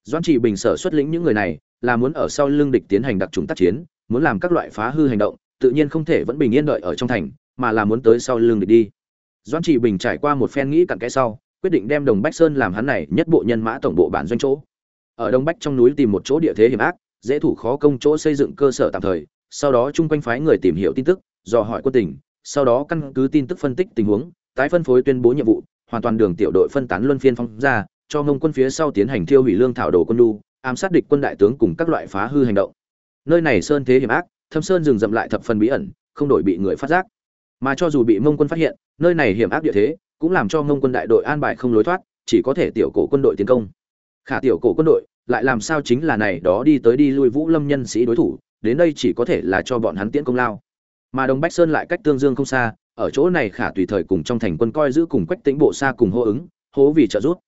Doan Chỉ bình sở xuất lĩnh những người này là muốn ở sau lưng địch tiến hành đặc trùng tác chiến, muốn làm các loại phá hư hành động, tự nhiên không thể vẫn bình yên đợi ở trong thành, mà là muốn tới sau lưng địch đi. Doan Chỉ bình trải qua một phen nghĩ cặn kẽ sau, quyết định đem đồng bách sơn làm hắn này nhất bộ nhân mã tổng bộ bản doanh chỗ. Ở đông bách trong núi tìm một chỗ địa thế hiểm ác, dễ thủ khó công chỗ xây dựng cơ sở tạm thời sau đó chung quanh phái người tìm hiểu tin tức, dò hỏi quân tình, sau đó căn cứ tin tức phân tích tình huống, tái phân phối tuyên bố nhiệm vụ, hoàn toàn đường tiểu đội phân tán luân phiên phong ra, cho ngông quân phía sau tiến hành thiêu hủy lương thảo đồ quân lu ám sát địch quân đại tướng cùng các loại phá hư hành động. Nơi này sơn thế hiểm ác, thâm sơn rừng rậm lại thập phần bí ẩn, không đổi bị người phát giác. Mà cho dù bị mông quân phát hiện, nơi này hiểm ác địa thế, cũng làm cho mông quân đại đội an bài không lối thoát, chỉ có thể tiểu cổ quân đội tiến công. Khả tiểu cổ quân đội lại làm sao chính là này, đó đi tới đi lui vũ lâm nhân sĩ đối thủ đến đây chỉ có thể là cho bọn hắn tiễn công lao. Mà đồng bách sơn lại cách tương dương không xa, ở chỗ này khả tùy thời cùng trong thành quân coi giữ cùng quách tĩnh bộ xa cùng hô ứng, hố vì trợ giúp.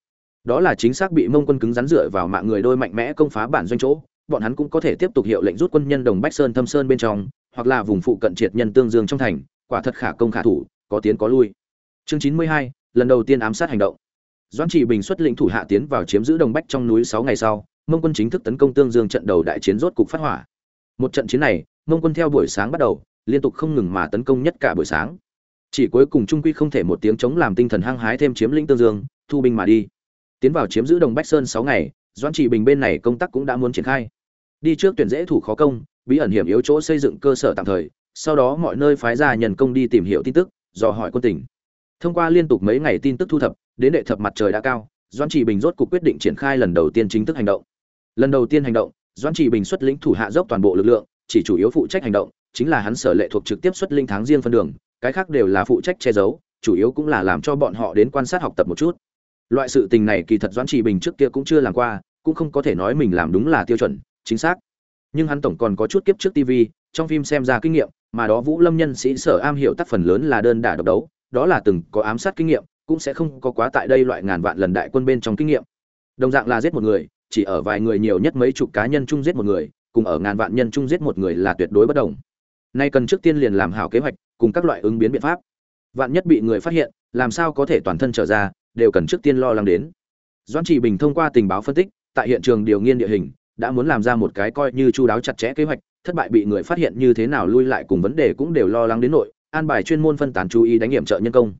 Đó là chính xác bị mông quân cứng rắn dựa vào mạng người đôi mạnh mẽ công phá bản doanh chỗ, bọn hắn cũng có thể tiếp tục hiệu lệnh rút quân nhân đồng bách sơn thâm sơn bên trong, hoặc là vùng phụ cận triệt nhân tương dương trong thành, quả thật khả công khả thủ, có tiến có lui. Chương chín mươi hai, lần đầu tiên ám sát hành động. Doãn trị bình xuất lĩnh thủ hạ tiến vào chiếm giữ đồng bách trong núi sáu ngày sau, mông quân chính thức tấn công tương dương trận đầu đại chiến rốt cục phát hỏa một trận chiến này mông quân theo buổi sáng bắt đầu, liên tục không ngừng mà tấn công nhất cả buổi sáng. Chỉ cuối cùng trung quy không thể một tiếng chống làm tinh thần hăng hái thêm chiếm lĩnh tương dương, thu binh mà đi. Tiến vào chiếm giữ đồng bách sơn sáu ngày, doãn trị bình bên này công tác cũng đã muốn triển khai. Đi trước tuyển dễ thủ khó công, bí ẩn hiểm yếu chỗ xây dựng cơ sở tạm thời, sau đó mọi nơi phái ra nhân công đi tìm hiểu tin tức, dò hỏi quân tình. Thông qua liên tục mấy ngày tin tức thu thập, đến đệ thập mặt trời đã cao, doãn trị bình rốt cuộc quyết định triển khai lần đầu tiên chính thức hành động. Lần đầu tiên hành động doãn trị bình xuất lĩnh thủ hạ dốc toàn bộ lực lượng, chỉ chủ yếu phụ trách hành động, chính là hắn sở lệ thuộc trực tiếp xuất linh tháng riêng phân đường, cái khác đều là phụ trách che giấu, chủ yếu cũng là làm cho bọn họ đến quan sát học tập một chút. Loại sự tình này kỳ thật doãn trị bình trước kia cũng chưa làm qua, cũng không có thể nói mình làm đúng là tiêu chuẩn, chính xác. Nhưng hắn tổng còn có chút kiếp trước tv trong phim xem ra kinh nghiệm, mà đó vũ lâm nhân sĩ sở am hiểu tác phần lớn là đơn đả độc đấu, đó là từng có ám sát kinh nghiệm, cũng sẽ không có quá tại đây loại ngàn vạn lần đại quân bên trong kinh nghiệm. Đồng dạng là giết một người chỉ ở vài người nhiều nhất mấy chục cá nhân chung giết một người, cùng ở ngàn vạn nhân chung giết một người là tuyệt đối bất đồng. Nay cần trước tiên liền làm hảo kế hoạch, cùng các loại ứng biến biện pháp. Vạn nhất bị người phát hiện, làm sao có thể toàn thân trở ra, đều cần trước tiên lo lắng đến. Doãn trị bình thông qua tình báo phân tích, tại hiện trường điều nghiên địa hình, đã muốn làm ra một cái coi như chu đáo chặt chẽ kế hoạch, thất bại bị người phát hiện như thế nào lui lại cùng vấn đề cũng đều lo lắng đến nội, an bài chuyên môn phân tán chú ý đánh nghiệm trợ nhân công.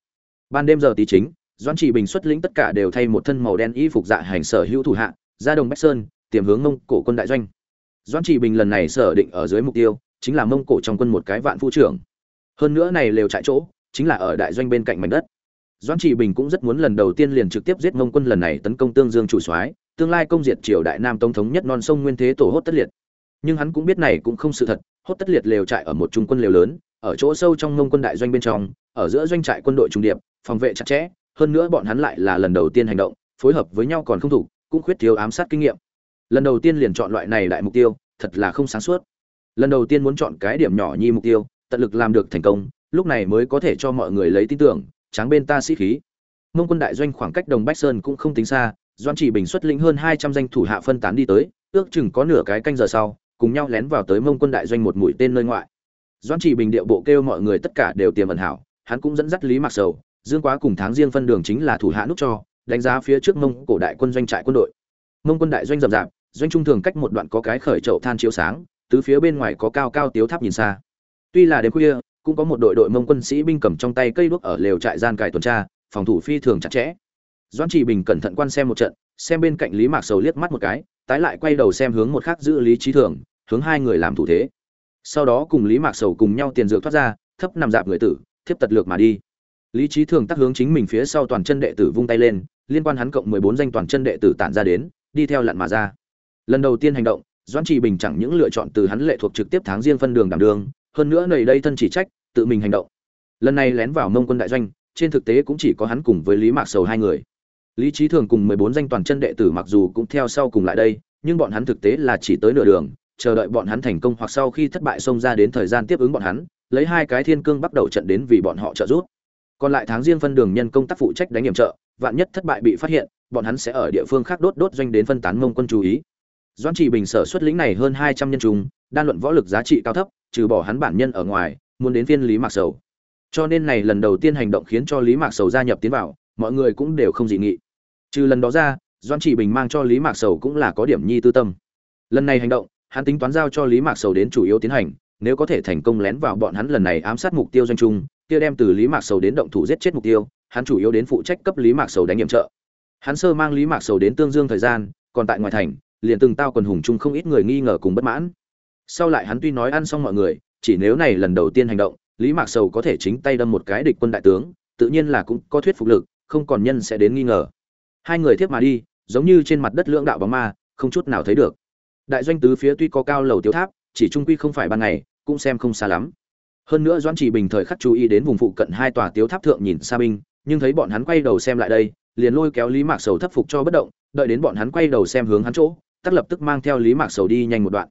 Ban đêm giờ tí chính, doãn trị bình xuất lĩnh tất cả đều thay một thân màu đen y phục dạ hành sở hữu thủ hạ ra đồng bách sơn tiềm hướng mông cổ quân đại doanh. Doãn trị bình lần này sở định ở dưới mục tiêu, chính là mông cổ trong quân một cái vạn phu trưởng. Hơn nữa này lều trại chỗ, chính là ở đại doanh bên cạnh mảnh đất. Doãn trị bình cũng rất muốn lần đầu tiên liền trực tiếp giết mông quân lần này tấn công tương dương chủ soái, tương lai công diệt triều đại nam tông thống nhất non sông nguyên thế tổ hốt tất liệt. Nhưng hắn cũng biết này cũng không sự thật, hốt tất liệt lều trại ở một trung quân lều lớn, ở chỗ sâu trong mông quân đại doanh bên trong, ở giữa doanh trại quân đội trung điệp, phòng vệ chặt chẽ, hơn nữa bọn hắn lại là lần đầu tiên hành động, phối hợp với nhau còn không thủ cũng khuyết thiếu ám sát kinh nghiệm. Lần đầu tiên liền chọn loại này đại mục tiêu, thật là không sáng suốt. Lần đầu tiên muốn chọn cái điểm nhỏ nhi mục tiêu, tận lực làm được thành công, lúc này mới có thể cho mọi người lấy tin tưởng, tráng bên ta sĩ khí. Mông quân đại doanh khoảng cách đồng bách sơn cũng không tính xa doan chỉ bình xuất lĩnh hơn hai trăm danh thủ hạ phân tán đi tới, ước chừng có nửa cái canh giờ sau, cùng nhau lén vào tới mông quân đại doanh một mũi tên nơi ngoại. Doan chỉ bình điệu bộ kêu mọi người tất cả đều tiềm ẩn hảo, hắn cũng dẫn dắt lý mạc sầu, dương quá cùng tháng riêng phân đường chính là thủ hạ nút cho đánh giá phía trước mông cổ đại quân doanh trại quân đội. Mông quân đại doanh rậm rạp, doanh trung thường cách một đoạn có cái khởi chậu than chiếu sáng, tứ phía bên ngoài có cao cao tiếu tháp nhìn xa. Tuy là đêm khuya, cũng có một đội đội mông quân sĩ binh cầm trong tay cây đuốc ở lều trại gian cải tuần tra, phòng thủ phi thường chặt chẽ. Doãn trị bình cẩn thận quan xem một trận, xem bên cạnh lý mạc sầu liếc mắt một cái, tái lại quay đầu xem hướng một khác giữ lý trí thường, hướng hai người làm thủ thế. Sau đó cùng lý mạc sầu cùng nhau tiền dược thoát ra, thấp nằm dạp người tử, thiếp tật lược mà đi. Lý trí thường tác hướng chính mình phía sau toàn chân đệ tử vung tay lên liên quan hắn cộng mười bốn danh toàn chân đệ tử tản ra đến, đi theo lặn mà ra. Lần đầu tiên hành động, doãn trị bình chẳng những lựa chọn từ hắn lệ thuộc trực tiếp tháng riêng phân đường đảm đường hơn nữa nầy đây thân chỉ trách, tự mình hành động. Lần này lén vào mông quân đại doanh, trên thực tế cũng chỉ có hắn cùng với lý mạc sầu hai người. Lý trí thường cùng mười bốn danh toàn chân đệ tử mặc dù cũng theo sau cùng lại đây, nhưng bọn hắn thực tế là chỉ tới nửa đường, chờ đợi bọn hắn thành công hoặc sau khi thất bại xông ra đến thời gian tiếp ứng bọn hắn, lấy hai cái thiên cương bắt đầu trận đến vì bọn họ trợ giúp. Còn lại tháng riêng phân đường nhân công tác phụ trách đánh nghiệm trợ vạn nhất thất bại bị phát hiện, bọn hắn sẽ ở địa phương khác đốt đốt doanh đến phân tán mông quân chú ý. Doãn trị bình sở xuất lĩnh này hơn hai trăm nhân trùng đan luận võ lực giá trị cao thấp, trừ bỏ hắn bản nhân ở ngoài, muốn đến viên lý mạc sầu. Cho nên này lần đầu tiên hành động khiến cho lý mạc sầu gia nhập tiến vào, mọi người cũng đều không dị nghị. Trừ lần đó ra doan chỉ bình mang cho lý mạc sầu cũng là có điểm nhi tư tâm. Lần này hành động, hắn tính toán giao cho lý mạc sầu đến chủ yếu tiến hành, nếu có thể thành công lén vào bọn hắn lần này ám sát mục tiêu doanh trung, kia đem từ lý mạc sầu đến động thủ giết chết mục tiêu hắn chủ yếu đến phụ trách cấp lý mạc sầu đánh nhiệm trợ. Hắn sơ mang lý mạc sầu đến tương dương thời gian, còn tại ngoài thành, liền từng tao quần hùng chung không ít người nghi ngờ cùng bất mãn. Sau lại hắn tuy nói ăn xong mọi người, chỉ nếu này lần đầu tiên hành động, lý mạc sầu có thể chính tay đâm một cái địch quân đại tướng, tự nhiên là cũng có thuyết phục lực, không còn nhân sẽ đến nghi ngờ. Hai người thiếp mà đi, giống như trên mặt đất lưỡng đạo bóng ma, không chút nào thấy được. Đại doanh tứ phía tuy có cao lầu tiếu tháp, chỉ trung quy không phải ban ngày, cũng xem không xa lắm. Hơn nữa doãn chỉ bình thời khắc chú ý đến vùng phụ cận hai tòa tiếu tháp thượng nhìn xa binh nhưng thấy bọn hắn quay đầu xem lại đây, liền lôi kéo lý mạc sầu thấp phục cho bất động, đợi đến bọn hắn quay đầu xem hướng hắn chỗ, tắc lập tức mang theo lý mạc sầu đi nhanh một đoạn.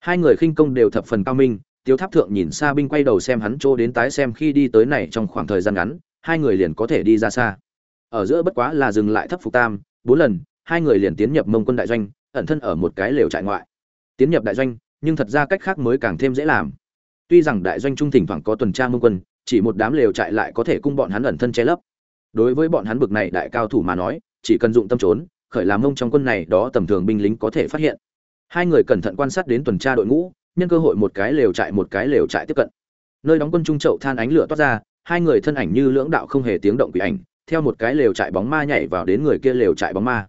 Hai người khinh công đều thập phần cao minh, tiếu tháp thượng nhìn xa binh quay đầu xem hắn chỗ đến tái xem khi đi tới này trong khoảng thời gian ngắn, hai người liền có thể đi ra xa. Ở giữa bất quá là dừng lại thấp phục tam, bốn lần, hai người liền tiến nhập mông quân đại doanh, ẩn thân ở một cái lều trại ngoại. Tiến nhập đại doanh, nhưng thật ra cách khác mới càng thêm dễ làm. Tuy rằng đại doanh trung thỉnh thoảng có tuần tra mông quân, chỉ một đám lều trại lại có thể cung bọn hắn ẩn thân che lấp đối với bọn hắn bực này đại cao thủ mà nói, chỉ cần dụng tâm trốn, khởi làm mông trong quân này đó tầm thường binh lính có thể phát hiện. Hai người cẩn thận quan sát đến tuần tra đội ngũ, nhân cơ hội một cái lều trại một cái lều trại tiếp cận. Nơi đóng quân trung chậu than ánh lửa toát ra, hai người thân ảnh như lưỡng đạo không hề tiếng động quỷ ảnh, theo một cái lều trại bóng ma nhảy vào đến người kia lều trại bóng ma.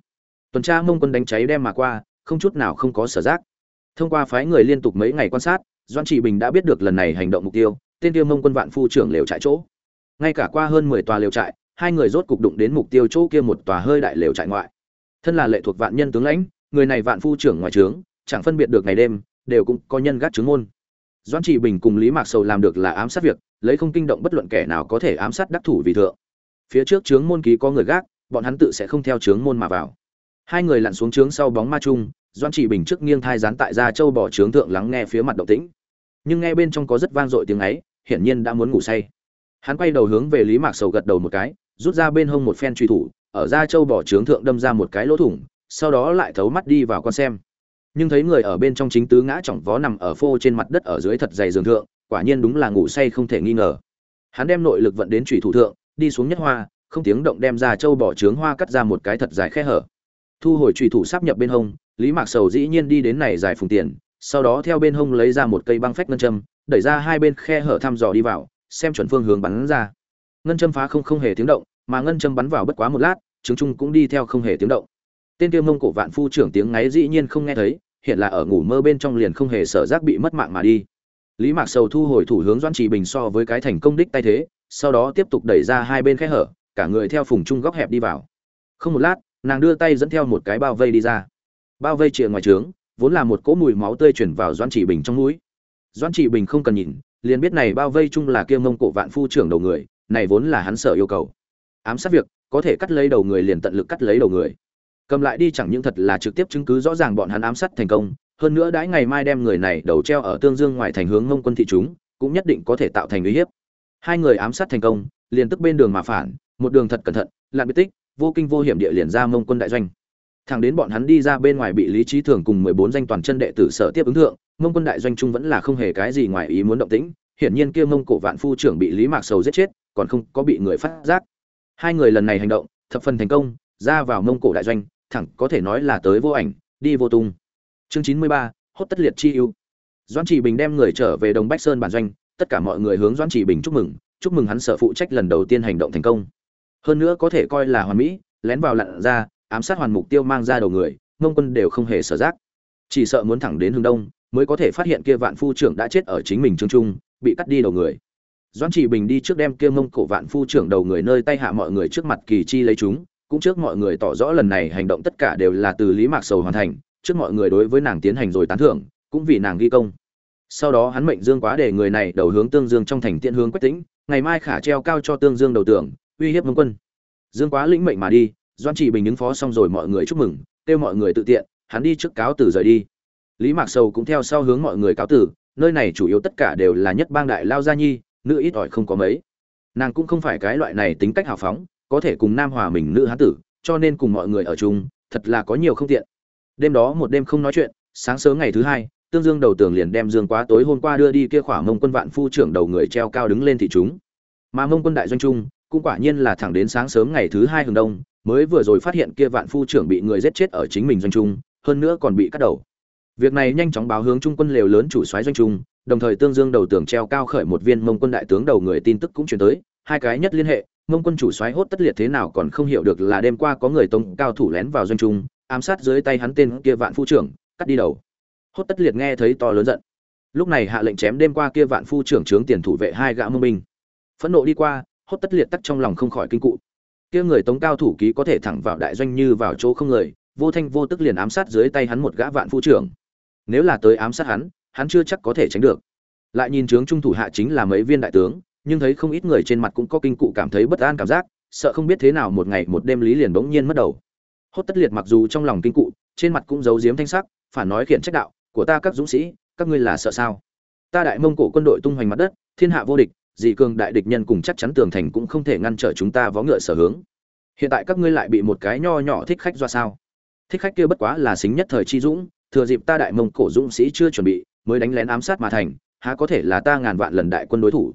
Tuần tra mông quân đánh cháy đem mà qua, không chút nào không có sở giác. Thông qua phái người liên tục mấy ngày quan sát doan trị bình đã biết được lần này hành động mục tiêu, tên tiêu mông quân vạn phu trưởng lều trại chỗ. Ngay cả qua hơn mười tòa lều trại hai người rốt cục đụng đến mục tiêu chỗ kia một tòa hơi đại lều trại ngoại. Thân là lệ thuộc vạn nhân tướng lãnh, người này vạn phu trưởng ngoài trướng, chẳng phân biệt được ngày đêm, đều cũng có nhân gác chứng môn. Doãn Chỉ bình cùng lý mạc sầu làm được là ám sát việc, lấy không kinh động bất luận kẻ nào có thể ám sát đắc thủ vì thượng. Phía trước trướng môn ký có người gác, bọn hắn tự sẽ không theo trướng môn mà vào. Hai người lặn xuống trướng sau bóng ma chung, doãn Chỉ bình trước nghiêng thai dán tại ra châu bỏ trướng thượng lắng nghe phía mặt động tĩnh. Nhưng nghe bên trong có rất vang dội tiếng ấy, hiển nhiên đã muốn ngủ say hắn quay đầu hướng về lý mạc sầu gật đầu một cái, rút ra bên hông một phen truy thủ, ở ra châu bỏ trướng thượng đâm ra một cái lỗ thủng, sau đó lại thấu mắt đi vào con xem. Nhưng thấy người ở bên trong chính tứ ngã chỏng vó nằm ở phô trên mặt đất ở dưới thật dày giường thượng, quả nhiên đúng là ngủ say không thể nghi ngờ. Hắn đem nội lực vận đến trùy thủ thượng, đi xuống nhất hoa, không tiếng động đem ra châu bỏ trướng hoa cắt ra một cái thật dài khe hở. Thu hồi trùy thủ sắp nhập bên hông, lý mạc sầu dĩ nhiên đi đến này dài phùng tiền, sau đó theo bên hông lấy ra một cây băng phách ngân châm, đẩy ra hai bên khe hở thăm dò đi vào xem chuẩn phương hướng bắn ra. Ngân châm phá không không hề tiếng động, mà ngân châm bắn vào bất quá một lát chứng trung cũng đi theo không hề tiếng động. Tên kia mông cổ vạn phu trưởng tiếng ngáy dĩ nhiên không nghe thấy, hiện là ở ngủ mơ bên trong liền không hề sợ giác bị mất mạng mà đi. Lý mạc sầu thu hồi thủ hướng doan trì bình so với cái thành công đích tay thế, sau đó tiếp tục đẩy ra hai bên khe hở, cả người theo phùng trung góc hẹp đi vào. Không một lát, nàng đưa tay dẫn theo một cái bao vây đi ra. Bao vây chìa ngoài trướng, vốn là một cỗ mùi máu tươi chuyển vào doan trì bình trong mũi. Doan trì bình không cần nhìn liền biết này bao vây chung là kia mông cổ vạn phu trưởng đầu người, này vốn là hắn sở yêu cầu. Ám sát việc, có thể cắt lấy đầu người liền tận lực cắt lấy đầu người. Cầm lại đi chẳng những thật là trực tiếp chứng cứ rõ ràng bọn hắn ám sát thành công, hơn nữa đãi ngày mai đem người này đầu treo ở tương dương ngoài thành hướng mông quân thị chúng, cũng nhất định có thể tạo thành uy hiếp. Hai người ám sát thành công, liền tức bên đường mà phản, một đường thật cẩn thận lặn biệt tích, vô kinh vô hiểm địa liền ra mông quân đại doanh. Thẳng đến bọn hắn đi ra bên ngoài bị lý trí thường cùng mười bốn danh toàn chân đệ tử sở tiếp ứng thượng mông quân đại doanh trung vẫn là không hề cái gì ngoài ý muốn động tĩnh, hiển nhiên kia mông cổ vạn phu trưởng bị lý mạc sầu giết chết, còn không có bị người phát giác. Hai người lần này hành động, thập phần thành công, ra vào mông cổ đại doanh, thẳng có thể nói là tới vô ảnh, đi vô tung. Chương chín mươi ba, hốt tất liệt chi ưu. Doãn chỉ bình đem người trở về đồng bách sơn bản doanh, tất cả mọi người hướng doãn chỉ bình chúc mừng chúc mừng hắn sở phụ trách lần đầu tiên hành động thành công. Hơn nữa có thể coi là hoàn mỹ, lén vào lặn ra, ám sát hoàn mục tiêu mang ra đầu người, mông quân đều không hề sở giác. Chỉ sợ muốn thẳng đến hướng đông mới có thể phát hiện kia vạn phu trưởng đã chết ở chính mình trương trung, bị cắt đi đầu người. Doãn chỉ bình đi trước đem kia mông cổ vạn phu trưởng đầu người nơi tay hạ mọi người trước mặt kỳ chi lấy chúng, cũng trước mọi người tỏ rõ lần này hành động tất cả đều là từ lý mạc sầu hoàn thành, trước mọi người đối với nàng tiến hành rồi tán thưởng, cũng vì nàng ghi công. Sau đó hắn mệnh dương quá để người này đầu hướng tương dương trong thành tiện hướng quách tĩnh, ngày mai khả treo cao cho tương dương đầu tưởng, uy hiếp mông quân. Dương quá lĩnh mệnh mà đi doan chỉ bình ứng phó xong rồi mọi người chúc mừng, kêu mọi người tự tiện, hắn đi trước cáo từ rời đi lý mạc sầu cũng theo sau hướng mọi người cáo tử. nơi này chủ yếu tất cả đều là nhất bang đại lao gia nhi, nữ ít ỏi không có mấy. Nàng cũng không phải cái loại này tính cách hào phóng, có thể cùng nam hòa mình nữ hán tử, cho nên cùng mọi người ở chung, thật là có nhiều không tiện. Đêm đó một đêm không nói chuyện, sáng sớm ngày thứ hai, tương dương đầu tường liền đem dương quá tối hôm qua đưa đi kia khỏa mông quân vạn phu trưởng đầu người treo cao đứng lên thị chúng. Mà mông quân đại doanh trung, cũng quả nhiên là thẳng đến sáng sớm ngày thứ hai hừng đông, mới vừa rồi phát hiện kia vạn phu trưởng bị người giết chết ở chính mình doanh trung, hơn nữa còn bị cắt đầu việc này nhanh chóng báo hướng trung quân lều lớn chủ soái doanh trung, đồng thời tương dương đầu tường treo cao khởi một viên mông quân đại tướng đầu người tin tức cũng truyền tới, hai cái nhất liên hệ, mông quân chủ soái hốt tất liệt thế nào còn không hiểu được là đêm qua có người tông cao thủ lén vào doanh trung, ám sát dưới tay hắn tên kia vạn phu trưởng, cắt đi đầu. Hốt tất liệt nghe thấy to lớn giận. Lúc này hạ lệnh chém đêm qua kia vạn phu trưởng trướng tiền thủ vệ hai gã mông binh. Phẫn nộ đi qua, hốt tất liệt tắc trong lòng không khỏi kinh cụ. Kia người tống cao thủ ký có thể thẳng vào đại doanh như vào chỗ không người, vô thanh vô tức liền ám sát dưới tay hắn một gã vạn phu trưởng nếu là tới ám sát hắn hắn chưa chắc có thể tránh được. Lại nhìn trướng trung thủ hạ chính là mấy viên đại tướng, nhưng thấy không ít người trên mặt cũng có kinh cụ cảm thấy bất an cảm giác, sợ không biết thế nào một ngày một đêm lý liền bỗng nhiên mất đầu. Hốt tất liệt mặc dù trong lòng kinh cụ, trên mặt cũng giấu giếm thanh sắc, phản nói khiển trách đạo, của ta các dũng sĩ, các ngươi là sợ sao? Ta đại mông cổ quân đội tung hoành mặt đất, thiên hạ vô địch, dị cường đại địch nhân cùng chắc chắn tường thành cũng không thể ngăn trở chúng ta vó ngựa sở hướng. Hiện tại các ngươi lại bị một cái nho nhỏ thích khách do sao? Thích khách kia bất quá là xính nhất thời chi dũng thừa dịp ta đại mông cổ dũng sĩ chưa chuẩn bị, mới đánh lén ám sát mà thành, há có thể là ta ngàn vạn lần đại quân đối thủ.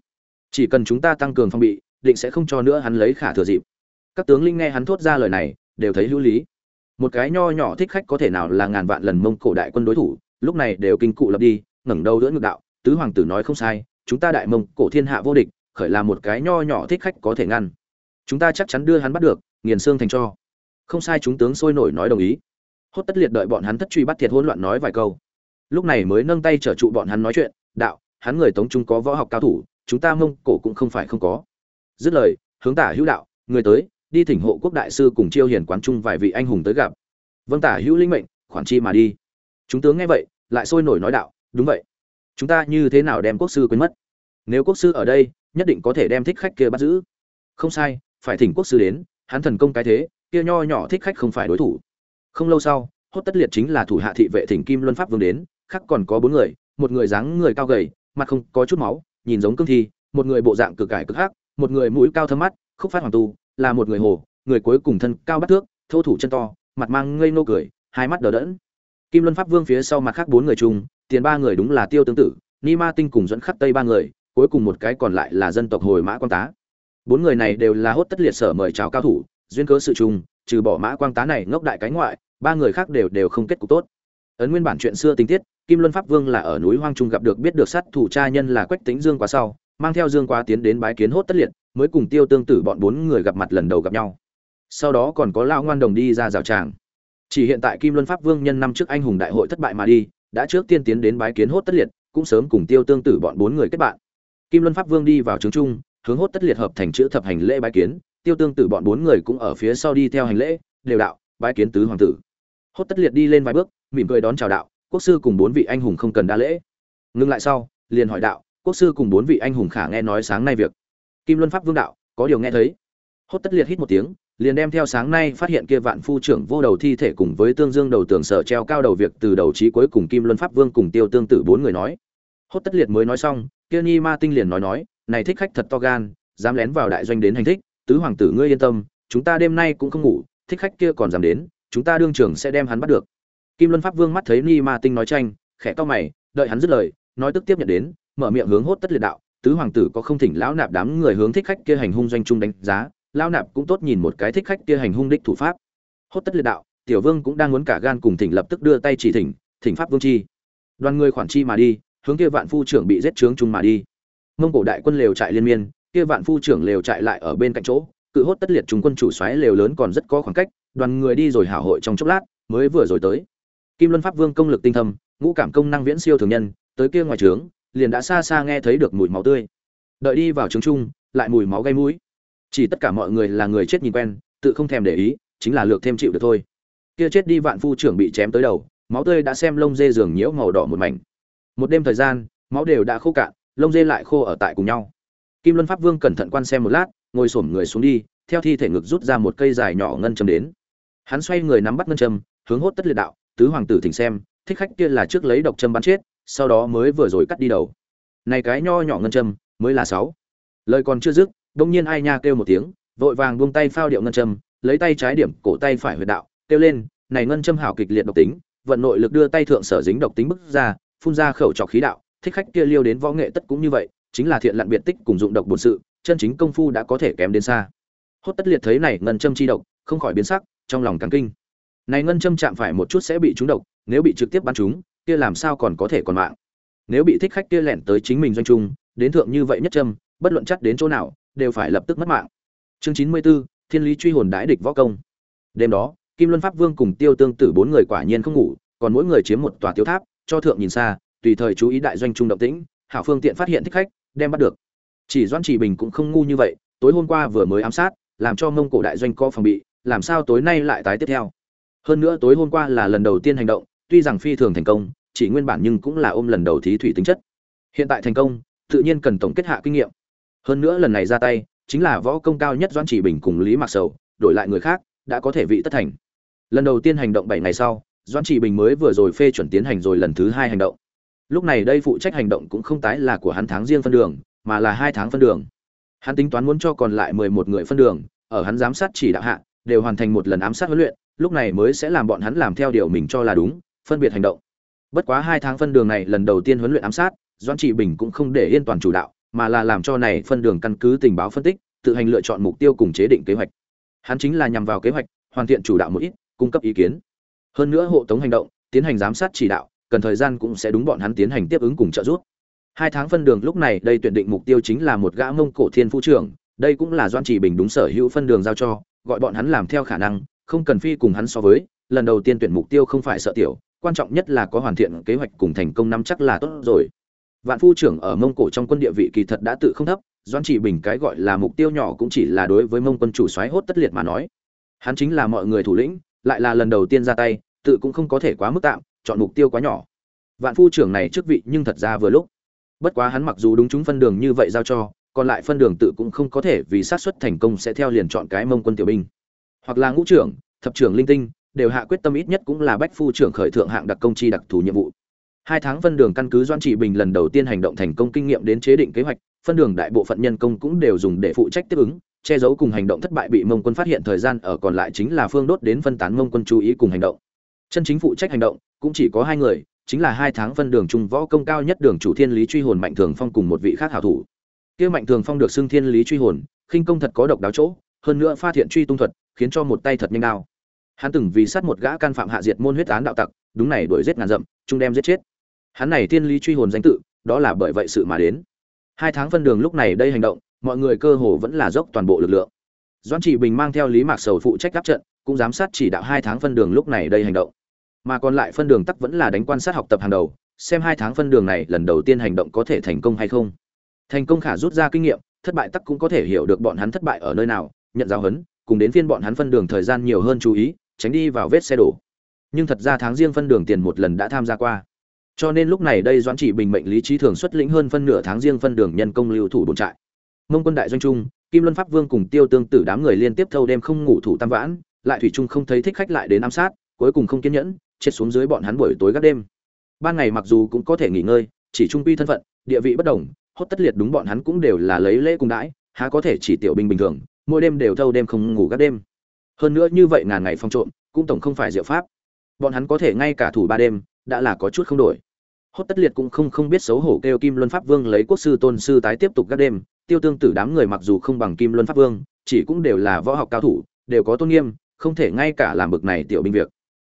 Chỉ cần chúng ta tăng cường phong bị, định sẽ không cho nữa hắn lấy khả thừa dịp. Các tướng linh nghe hắn thốt ra lời này, đều thấy hữu lý. Một cái nho nhỏ thích khách có thể nào là ngàn vạn lần mông cổ đại quân đối thủ, lúc này đều kinh cụ lập đi, ngẩng đầu đỡ ngược đạo, tứ hoàng tử nói không sai, chúng ta đại mông cổ thiên hạ vô địch, khởi là một cái nho nhỏ thích khách có thể ngăn. Chúng ta chắc chắn đưa hắn bắt được, nghiền xương thành cho. Không sai, chúng tướng sôi nổi nói đồng ý hốt tất liệt đợi bọn hắn thất truy bắt thiệt hỗn loạn nói vài câu. Lúc này mới nâng tay trở trụ bọn hắn nói chuyện, đạo, hắn người tống trung có võ học cao thủ, chúng ta mông cổ cũng không phải không có. Dứt lời, hướng tả hữu đạo, người tới, đi thỉnh hộ quốc đại sư cùng chiêu hiền quán trung vài vị anh hùng tới gặp. Vâng tả hữu linh mệnh, khoản chi mà đi. Chúng tướng nghe vậy, lại sôi nổi nói đạo, đúng vậy. Chúng ta như thế nào đem quốc sư quên mất? Nếu quốc sư ở đây, nhất định có thể đem thích khách kia bắt giữ. Không sai, phải thỉnh quốc sư đến, hắn thần công cái thế, kia nho nhỏ thích khách không phải đối thủ không lâu sau, hốt tất liệt chính là thủ hạ thị vệ thỉnh kim luân pháp vương đến, khác còn có bốn người, một người dáng người cao gầy, mặt không có chút máu, nhìn giống cương thi, một người bộ dạng cực cải cực hắc, một người mũi cao thâm mắt, khúc phát hoàng tu, là một người hồ, người cuối cùng thân cao bắt thước, thô thủ chân to, mặt mang ngây nô cười, hai mắt đờ đẫn. Kim luân pháp vương phía sau mặt khác bốn người chung, tiền ba người đúng là tiêu tương tự ni ma tinh cùng dẫn khắc tây ba người, cuối cùng một cái còn lại là dân tộc hồi mã quan tá. Bốn người này đều là hốt tất liệt sở mời chào cao thủ, duyên cớ sự chung trừ bỏ mã quang tá này ngốc đại cái ngoại, ba người khác đều đều không kết cục tốt. Ấn nguyên bản chuyện xưa tình tiết, kim luân pháp vương là ở núi hoang trung gặp được biết được sát thủ cha nhân là quách tính dương quá sau, mang theo dương quá tiến đến bái kiến hốt tất liệt, mới cùng tiêu tương tử bọn bốn người gặp mặt lần đầu gặp nhau. Sau đó còn có lao ngoan đồng đi ra rào tràng. Chỉ hiện tại kim luân pháp vương nhân năm trước anh hùng đại hội thất bại mà đi, đã trước tiên tiến đến bái kiến hốt tất liệt, cũng sớm cùng tiêu tương tử bọn bốn người kết bạn. Kim luân pháp vương đi vào trướng trung, hướng hốt tất liệt hợp thành chữ thập hành lễ bái kiến tiêu tương tử bọn bốn người cũng ở phía sau đi theo hành lễ, đều đạo, bái kiến tứ hoàng tử. Hốt tất liệt đi lên vài bước, mỉm cười đón chào đạo, quốc sư cùng bốn vị anh hùng không cần đa lễ. Ngưng lại sau, liền hỏi đạo, quốc sư cùng bốn vị anh hùng khả nghe nói sáng nay việc? Kim luân pháp vương đạo, có điều nghe thấy. Hốt tất liệt hít một tiếng, liền đem theo sáng nay phát hiện kia vạn phu trưởng vô đầu thi thể cùng với tương dương đầu tường sở treo cao đầu việc từ đầu chí cuối cùng kim luân pháp vương cùng tiêu tương tử bốn người nói. Hốt tất liệt mới nói xong, kia ni ma tinh liền nói nói, này thích khách thật to gan, dám lén vào đại doanh đến hành thích tứ hoàng tử ngươi yên tâm, chúng ta đêm nay cũng không ngủ, thích khách kia còn dám đến, chúng ta đương trưởng sẽ đem hắn bắt được. Kim luân pháp vương mắt thấy ni ma tinh nói tranh, khẽ to mày, đợi hắn dứt lời, nói tức tiếp nhận đến, mở miệng hướng hốt tất liệt đạo, tứ hoàng tử có không thỉnh lão nạp đám người hướng thích khách kia hành hung doanh trung đánh giá, lão nạp cũng tốt nhìn một cái thích khách kia hành hung đích thủ pháp. Hốt tất liệt đạo, tiểu vương cũng đang muốn cả gan cùng thỉnh lập tức đưa tay chỉ thỉnh thỉnh pháp vương chi. Đoàn người khoản chi mà đi, hướng kia vạn phu trưởng bị giết trướng chung mà đi. Mông cổ đại quân lều trại liên miên kia vạn phu trưởng lều trại lại ở bên cạnh chỗ, cự hốt tất liệt chúng quân chủ xoáy lều lớn còn rất có khoảng cách, đoàn người đi rồi hảo hội trong chốc lát, mới vừa rồi tới. Kim luân pháp vương công lực tinh thâm, ngũ cảm công năng viễn siêu thường nhân, tới kia ngoài trướng, liền đã xa xa nghe thấy được mùi máu tươi. Đợi đi vào trướng chung, lại mùi máu gây mũi. Chỉ tất cả mọi người là người chết nhìn quen, tự không thèm để ý, chính là lược thêm chịu được thôi. Kia chết đi vạn phu trưởng bị chém tới đầu, máu tươi đã xem lông dê giường nhiễu màu đỏ một mảnh. Một đêm thời gian, máu đều đã khô cạn, lông dê lại khô ở tại cùng nhau kim luân pháp vương cẩn thận quan xem một lát, ngồi xổm người xuống đi, theo thi thể ngực rút ra một cây dài nhỏ ngân châm đến. Hắn xoay người nắm bắt ngân châm, hướng hốt tất liệt đạo, tứ hoàng tử thỉnh xem, thích khách kia là trước lấy độc châm bắn chết, sau đó mới vừa rồi cắt đi đầu. Này cái nho nhỏ ngân châm, mới là sáu. Lời còn chưa dứt, bỗng nhiên ai nha kêu một tiếng, vội vàng buông tay phao điệu ngân châm, lấy tay trái điểm cổ tay phải huyệt đạo, kêu lên, này ngân châm hảo kịch liệt độc tính, vận nội lực đưa tay thượng sở dính độc tính bức ra, phun ra khẩu trọc khí đạo, thích khách kia liêu đến võ nghệ tất cũng như vậy chính là thiện lặn biệt tích cùng dụng độc bổn sự chân chính công phu đã có thể kém đến xa. Hốt tất liệt thấy này ngân châm chi độc không khỏi biến sắc trong lòng càng kinh. Này ngân châm chạm phải một chút sẽ bị trúng độc nếu bị trực tiếp bắn trúng kia làm sao còn có thể còn mạng? Nếu bị thích khách kia lẻn tới chính mình doanh trung đến thượng như vậy nhất châm bất luận chắc đến chỗ nào đều phải lập tức mất mạng. Chương chín mươi 94, thiên lý truy hồn đại địch võ công. Đêm đó kim luân pháp vương cùng tiêu tương tử bốn người quả nhiên không ngủ còn mỗi người chiếm một tòa tiểu tháp cho thượng nhìn xa tùy thời chú ý đại doanh trung động tĩnh hảo phương tiện phát hiện thích khách đem bắt được. Chỉ doãn chỉ bình cũng không ngu như vậy, tối hôm qua vừa mới ám sát, làm cho mông cổ đại doanh có phòng bị, làm sao tối nay lại tái tiếp theo? Hơn nữa tối hôm qua là lần đầu tiên hành động, tuy rằng phi thường thành công, chỉ nguyên bản nhưng cũng là ôm lần đầu thí thủy tính chất. Hiện tại thành công, tự nhiên cần tổng kết hạ kinh nghiệm. Hơn nữa lần này ra tay, chính là võ công cao nhất doãn chỉ bình cùng lý mạc sầu, đổi lại người khác, đã có thể vị tất thành. Lần đầu tiên hành động bảy ngày sau, doãn chỉ bình mới vừa rồi phê chuẩn tiến hành rồi lần thứ hai hành động lúc này đây phụ trách hành động cũng không tái là của hắn tháng riêng phân đường, mà là hai tháng phân đường. Hắn tính toán muốn cho còn lại mười một người phân đường, ở hắn giám sát chỉ đạo hạ, đều hoàn thành một lần ám sát huấn luyện, lúc này mới sẽ làm bọn hắn làm theo điều mình cho là đúng, phân biệt hành động. Bất quá hai tháng phân đường này lần đầu tiên huấn luyện ám sát, doãn trị bình cũng không để yên toàn chủ đạo, mà là làm cho này phân đường căn cứ tình báo phân tích, tự hành lựa chọn mục tiêu cùng chế định kế hoạch. Hắn chính là nhằm vào kế hoạch, hoàn thiện chủ đạo một ít, cung cấp ý kiến. Hơn nữa hộ tống hành động, tiến hành giám sát chỉ đạo cần thời gian cũng sẽ đúng bọn hắn tiến hành tiếp ứng cùng trợ giúp. Hai tháng phân đường lúc này, đây tuyển định mục tiêu chính là một gã mông cổ thiên phu trưởng, đây cũng là doan chỉ bình đúng sở hữu phân đường giao cho, gọi bọn hắn làm theo khả năng, không cần phi cùng hắn so với, lần đầu tiên tuyển mục tiêu không phải sợ tiểu, quan trọng nhất là có hoàn thiện kế hoạch cùng thành công nắm chắc là tốt rồi. Vạn phu trưởng ở mông cổ trong quân địa vị kỳ thật đã tự không thấp doan chỉ bình cái gọi là mục tiêu nhỏ cũng chỉ là đối với mông quân chủ soái hốt tất liệt mà nói. Hắn chính là mọi người thủ lĩnh, lại là lần đầu tiên ra tay, tự cũng không có thể quá mức tạm chọn mục tiêu quá nhỏ. Vạn phu trưởng này chức vị nhưng thật ra vừa lúc. Bất quá hắn mặc dù đúng chúng phân đường như vậy giao cho, còn lại phân đường tự cũng không có thể vì sát xuất thành công sẽ theo liền chọn cái mông quân tiểu binh. Hoặc là ngũ trưởng, thập trưởng linh tinh, đều hạ quyết tâm ít nhất cũng là bách phu trưởng khởi thượng hạng đặc công chi đặc thù nhiệm vụ. Hai tháng phân đường căn cứ doan trị bình lần đầu tiên hành động thành công kinh nghiệm đến chế định kế hoạch, phân đường đại bộ phận nhân công cũng đều dùng để phụ trách tiếp ứng, che giấu cùng hành động thất bại bị mông quân phát hiện thời gian ở còn lại chính là phương đốt đến phân tán mông quân chú ý cùng hành động. Chân chính phụ trách hành động cũng chỉ có hai người, chính là hai tháng phân đường trung võ công cao nhất đường chủ thiên lý truy hồn mạnh thường phong cùng một vị khác hảo thủ. Kia mạnh thường phong được xưng thiên lý truy hồn, khinh công thật có độc đáo chỗ, hơn nữa phát hiện truy tung thuật, khiến cho một tay thật nhanh đao. Hắn từng vì sát một gã can phạm hạ diệt môn huyết án đạo tặc, đúng này đuổi giết ngàn dặm trung đem giết chết. Hắn này thiên lý truy hồn danh tự, đó là bởi vậy sự mà đến. Hai tháng phân đường lúc này đây hành động, mọi người cơ hồ vẫn là dốc toàn bộ lực lượng. Doãn trị bình mang theo lý mạc sầu phụ trách áp trận, cũng giám sát chỉ đạo hai tháng phân đường lúc này đây hành động mà còn lại phân đường tắc vẫn là đánh quan sát học tập hàng đầu, xem hai tháng phân đường này lần đầu tiên hành động có thể thành công hay không. Thành công khả rút ra kinh nghiệm, thất bại tắc cũng có thể hiểu được bọn hắn thất bại ở nơi nào, nhận giáo huấn, cùng đến phiên bọn hắn phân đường thời gian nhiều hơn chú ý, tránh đi vào vết xe đổ. Nhưng thật ra tháng riêng phân đường tiền một lần đã tham gia qua. Cho nên lúc này đây doãn chỉ bình mệnh lý trí thường xuất lĩnh hơn phân nửa tháng riêng phân đường nhân công lưu thủ đồn trại. Mông quân đại doanh trung, kim luân pháp vương cùng tiêu tương tử đám người liên tiếp thâu đêm không ngủ thủ tam vãn, lại thủy trung không thấy thích khách lại đến ám sát, cuối cùng không kiên nhẫn chết xuống dưới bọn hắn buổi tối gác đêm. Ban ngày mặc dù cũng có thể nghỉ ngơi, chỉ trung quy thân phận, địa vị bất đồng, hốt tất liệt đúng bọn hắn cũng đều là lấy lễ cùng đãi, há có thể chỉ tiểu binh bình thường, mỗi đêm đều thâu đêm không ngủ gác đêm. Hơn nữa như vậy ngàn ngày phong trộm, cũng tổng không phải diệu pháp. Bọn hắn có thể ngay cả thủ ba đêm, đã là có chút không đổi. Hốt tất liệt cũng không không biết xấu hổ kêu kim luân pháp vương lấy quốc sư tôn sư tái tiếp tục gác đêm, tiêu tương tử đám người mặc dù không bằng kim luân pháp vương, chỉ cũng đều là võ học cao thủ, đều có tôn nghiêm, không thể ngay cả làm bực này tiểu binh việc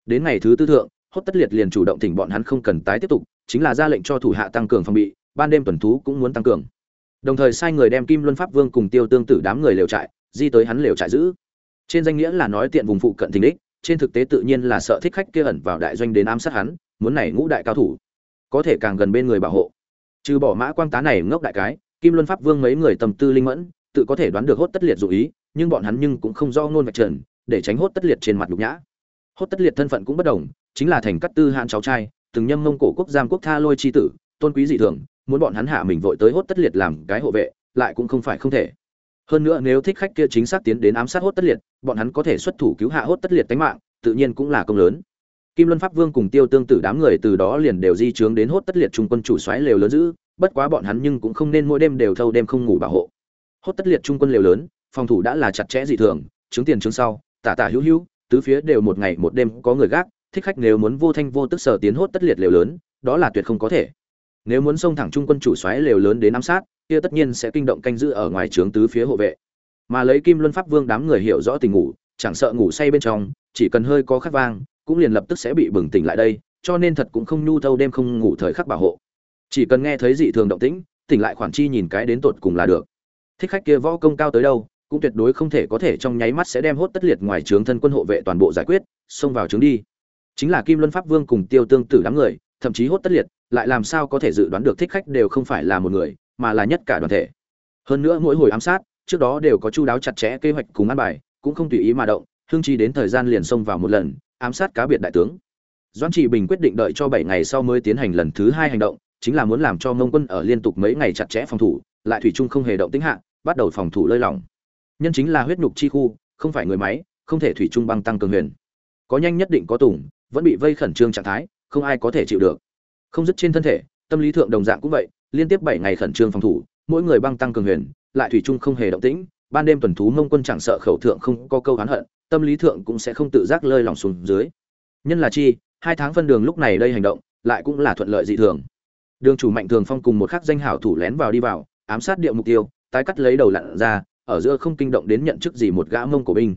đến ngày thứ tư thượng, hốt tất liệt liền chủ động thỉnh bọn hắn không cần tái tiếp tục, chính là ra lệnh cho thủ hạ tăng cường phòng bị, ban đêm tuần thú cũng muốn tăng cường. Đồng thời sai người đem kim luân pháp vương cùng tiêu tương tử đám người lều trại, di tới hắn lều trại giữ. Trên danh nghĩa là nói tiện vùng phụ cận thình đích, trên thực tế tự nhiên là sợ thích khách kia ẩn vào đại doanh đến ám sát hắn, muốn này ngũ đại cao thủ, có thể càng gần bên người bảo hộ. Trừ bỏ mã quang tá này ngốc đại cái, kim luân pháp vương mấy người tầm tư linh mẫn, tự có thể đoán được hốt tất liệt dụ ý, nhưng bọn hắn nhưng cũng không do ngôn vạch trần, để tránh hốt tất liệt trên mặt nhục nhã hốt tất liệt thân phận cũng bất đồng, chính là thành cắt tư hạn cháu trai, từng nhâm mông cổ quốc giam quốc tha lôi chi tử, tôn quý dị thường, muốn bọn hắn hạ mình vội tới hốt tất liệt làm cái hộ vệ, lại cũng không phải không thể. Hơn nữa nếu thích khách kia chính xác tiến đến ám sát hốt tất liệt, bọn hắn có thể xuất thủ cứu hạ hốt tất liệt tánh mạng, tự nhiên cũng là công lớn. Kim luân pháp vương cùng tiêu tương tử đám người từ đó liền đều di trướng đến hốt tất liệt trung quân chủ xoáy lều lớn giữ, bất quá bọn hắn nhưng cũng không nên mỗi đêm đều thâu đêm không ngủ bảo hộ. Hốt tất liệt trung quân lều lớn, phòng thủ đã là chặt chẽ dị thường, chứng tiền chứng sau, tả tả hữu hữu tứ phía đều một ngày một đêm có người gác, thích khách nếu muốn vô thanh vô tức sở tiến hốt tất liệt lều lớn, đó là tuyệt không có thể. Nếu muốn xông thẳng trung quân chủ xoáy lều lớn đến ám sát, kia tất nhiên sẽ kinh động canh giữ ở ngoài trướng tứ phía hộ vệ. Mà lấy kim luân pháp vương đám người hiểu rõ tình ngủ, chẳng sợ ngủ say bên trong, chỉ cần hơi có khát vang, cũng liền lập tức sẽ bị bừng tỉnh lại đây, cho nên thật cũng không nhu thâu đêm không ngủ thời khắc bảo hộ. Chỉ cần nghe thấy dị thường động tĩnh, tỉnh lại khoản chi nhìn cái đến tột cùng là được. Thích khách kia võ công cao tới đâu cũng tuyệt đối không thể có thể trong nháy mắt sẽ đem hốt tất liệt ngoài trướng thân quân hộ vệ toàn bộ giải quyết, xông vào trướng đi. Chính là kim luân pháp vương cùng tiêu tương tử đám người, thậm chí hốt tất liệt, lại làm sao có thể dự đoán được thích khách đều không phải là một người, mà là nhất cả đoàn thể. Hơn nữa mỗi hồi ám sát, trước đó đều có chu đáo chặt chẽ kế hoạch cùng ăn bài, cũng không tùy ý mà động hương chi đến thời gian liền xông vào một lần, ám sát cá biệt đại tướng. Doãn trị bình quyết định đợi cho bảy ngày sau mới tiến hành lần thứ hai hành động, chính là muốn làm cho mông quân ở liên tục mấy ngày chặt chẽ phòng thủ, lại thủy trung không hề động tính hạ, bắt đầu phòng thủ lơi lỏng nhân chính là huyết nhục chi khu, không phải người máy, không thể thủy chung băng tăng cường huyền. Có nhanh nhất định có tùng, vẫn bị vây khẩn trương trạng thái, không ai có thể chịu được. Không dứt trên thân thể, tâm lý thượng đồng dạng cũng vậy, liên tiếp bảy ngày khẩn trương phòng thủ, mỗi người băng tăng cường huyền, lại thủy chung không hề động tĩnh, ban đêm tuần thú mông quân chẳng sợ khẩu thượng không có câu oán hận, tâm lý thượng cũng sẽ không tự giác lơi lỏng xuống dưới. Nhân là chi, hai tháng phân đường lúc này đây hành động, lại cũng là thuận lợi dị thường. Đường chủ mạnh thường phong cùng một khắc danh hảo thủ lén vào đi vào, ám sát địa mục tiêu, tái cắt lấy đầu lặn ra ở giữa không kinh động đến nhận chức gì một gã mông cổ binh.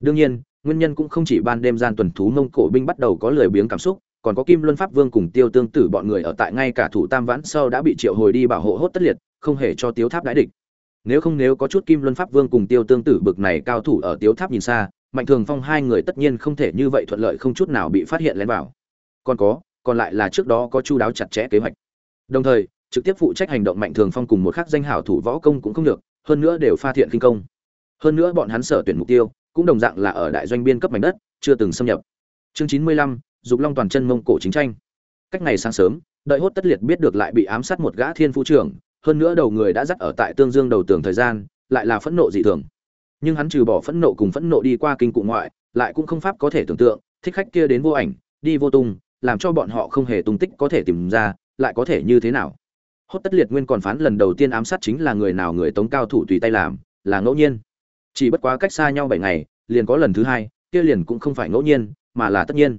Đương nhiên, nguyên nhân cũng không chỉ ban đêm gian tuần thú mông cổ binh bắt đầu có lười biếng cảm xúc, còn có kim luân pháp vương cùng tiêu tương tử bọn người ở tại ngay cả thủ tam vãn sau đã bị triệu hồi đi bảo hộ hốt tất liệt, không hề cho tiếu tháp đãi địch. Nếu không nếu có chút kim luân pháp vương cùng tiêu tương tử bực này cao thủ ở tiếu tháp nhìn xa, mạnh thường phong hai người tất nhiên không thể như vậy thuận lợi không chút nào bị phát hiện lén vào. Còn có, còn lại là trước đó có chu đáo chặt chẽ kế hoạch. Đồng thời, trực tiếp phụ trách hành động mạnh thường phong cùng một khắc danh hảo thủ võ công cũng không được hơn nữa đều pha thiện kinh công. Hơn nữa bọn hắn sở tuyển mục tiêu, cũng đồng dạng là ở đại doanh biên cấp mảnh đất, chưa từng xâm nhập. Chương chín mươi lăm, dục long toàn chân mông cổ chính tranh. Cách ngày sáng sớm, đợi hốt tất liệt biết được lại bị ám sát một gã thiên phu trưởng, hơn nữa đầu người đã dắt ở tại tương dương đầu tường thời gian, lại là phẫn nộ dị thường. Nhưng hắn trừ bỏ phẫn nộ cùng phẫn nộ đi qua kinh cụ ngoại, lại cũng không pháp có thể tưởng tượng, thích khách kia đến vô ảnh, đi vô tung, làm cho bọn họ không hề tung tích có thể tìm ra, lại có thể như thế nào hốt tất liệt nguyên còn phán lần đầu tiên ám sát chính là người nào người tống cao thủ tùy tay làm, là ngẫu nhiên chỉ bất quá cách xa nhau bảy ngày, liền có lần thứ hai, kia liền cũng không phải ngẫu nhiên, mà là tất nhiên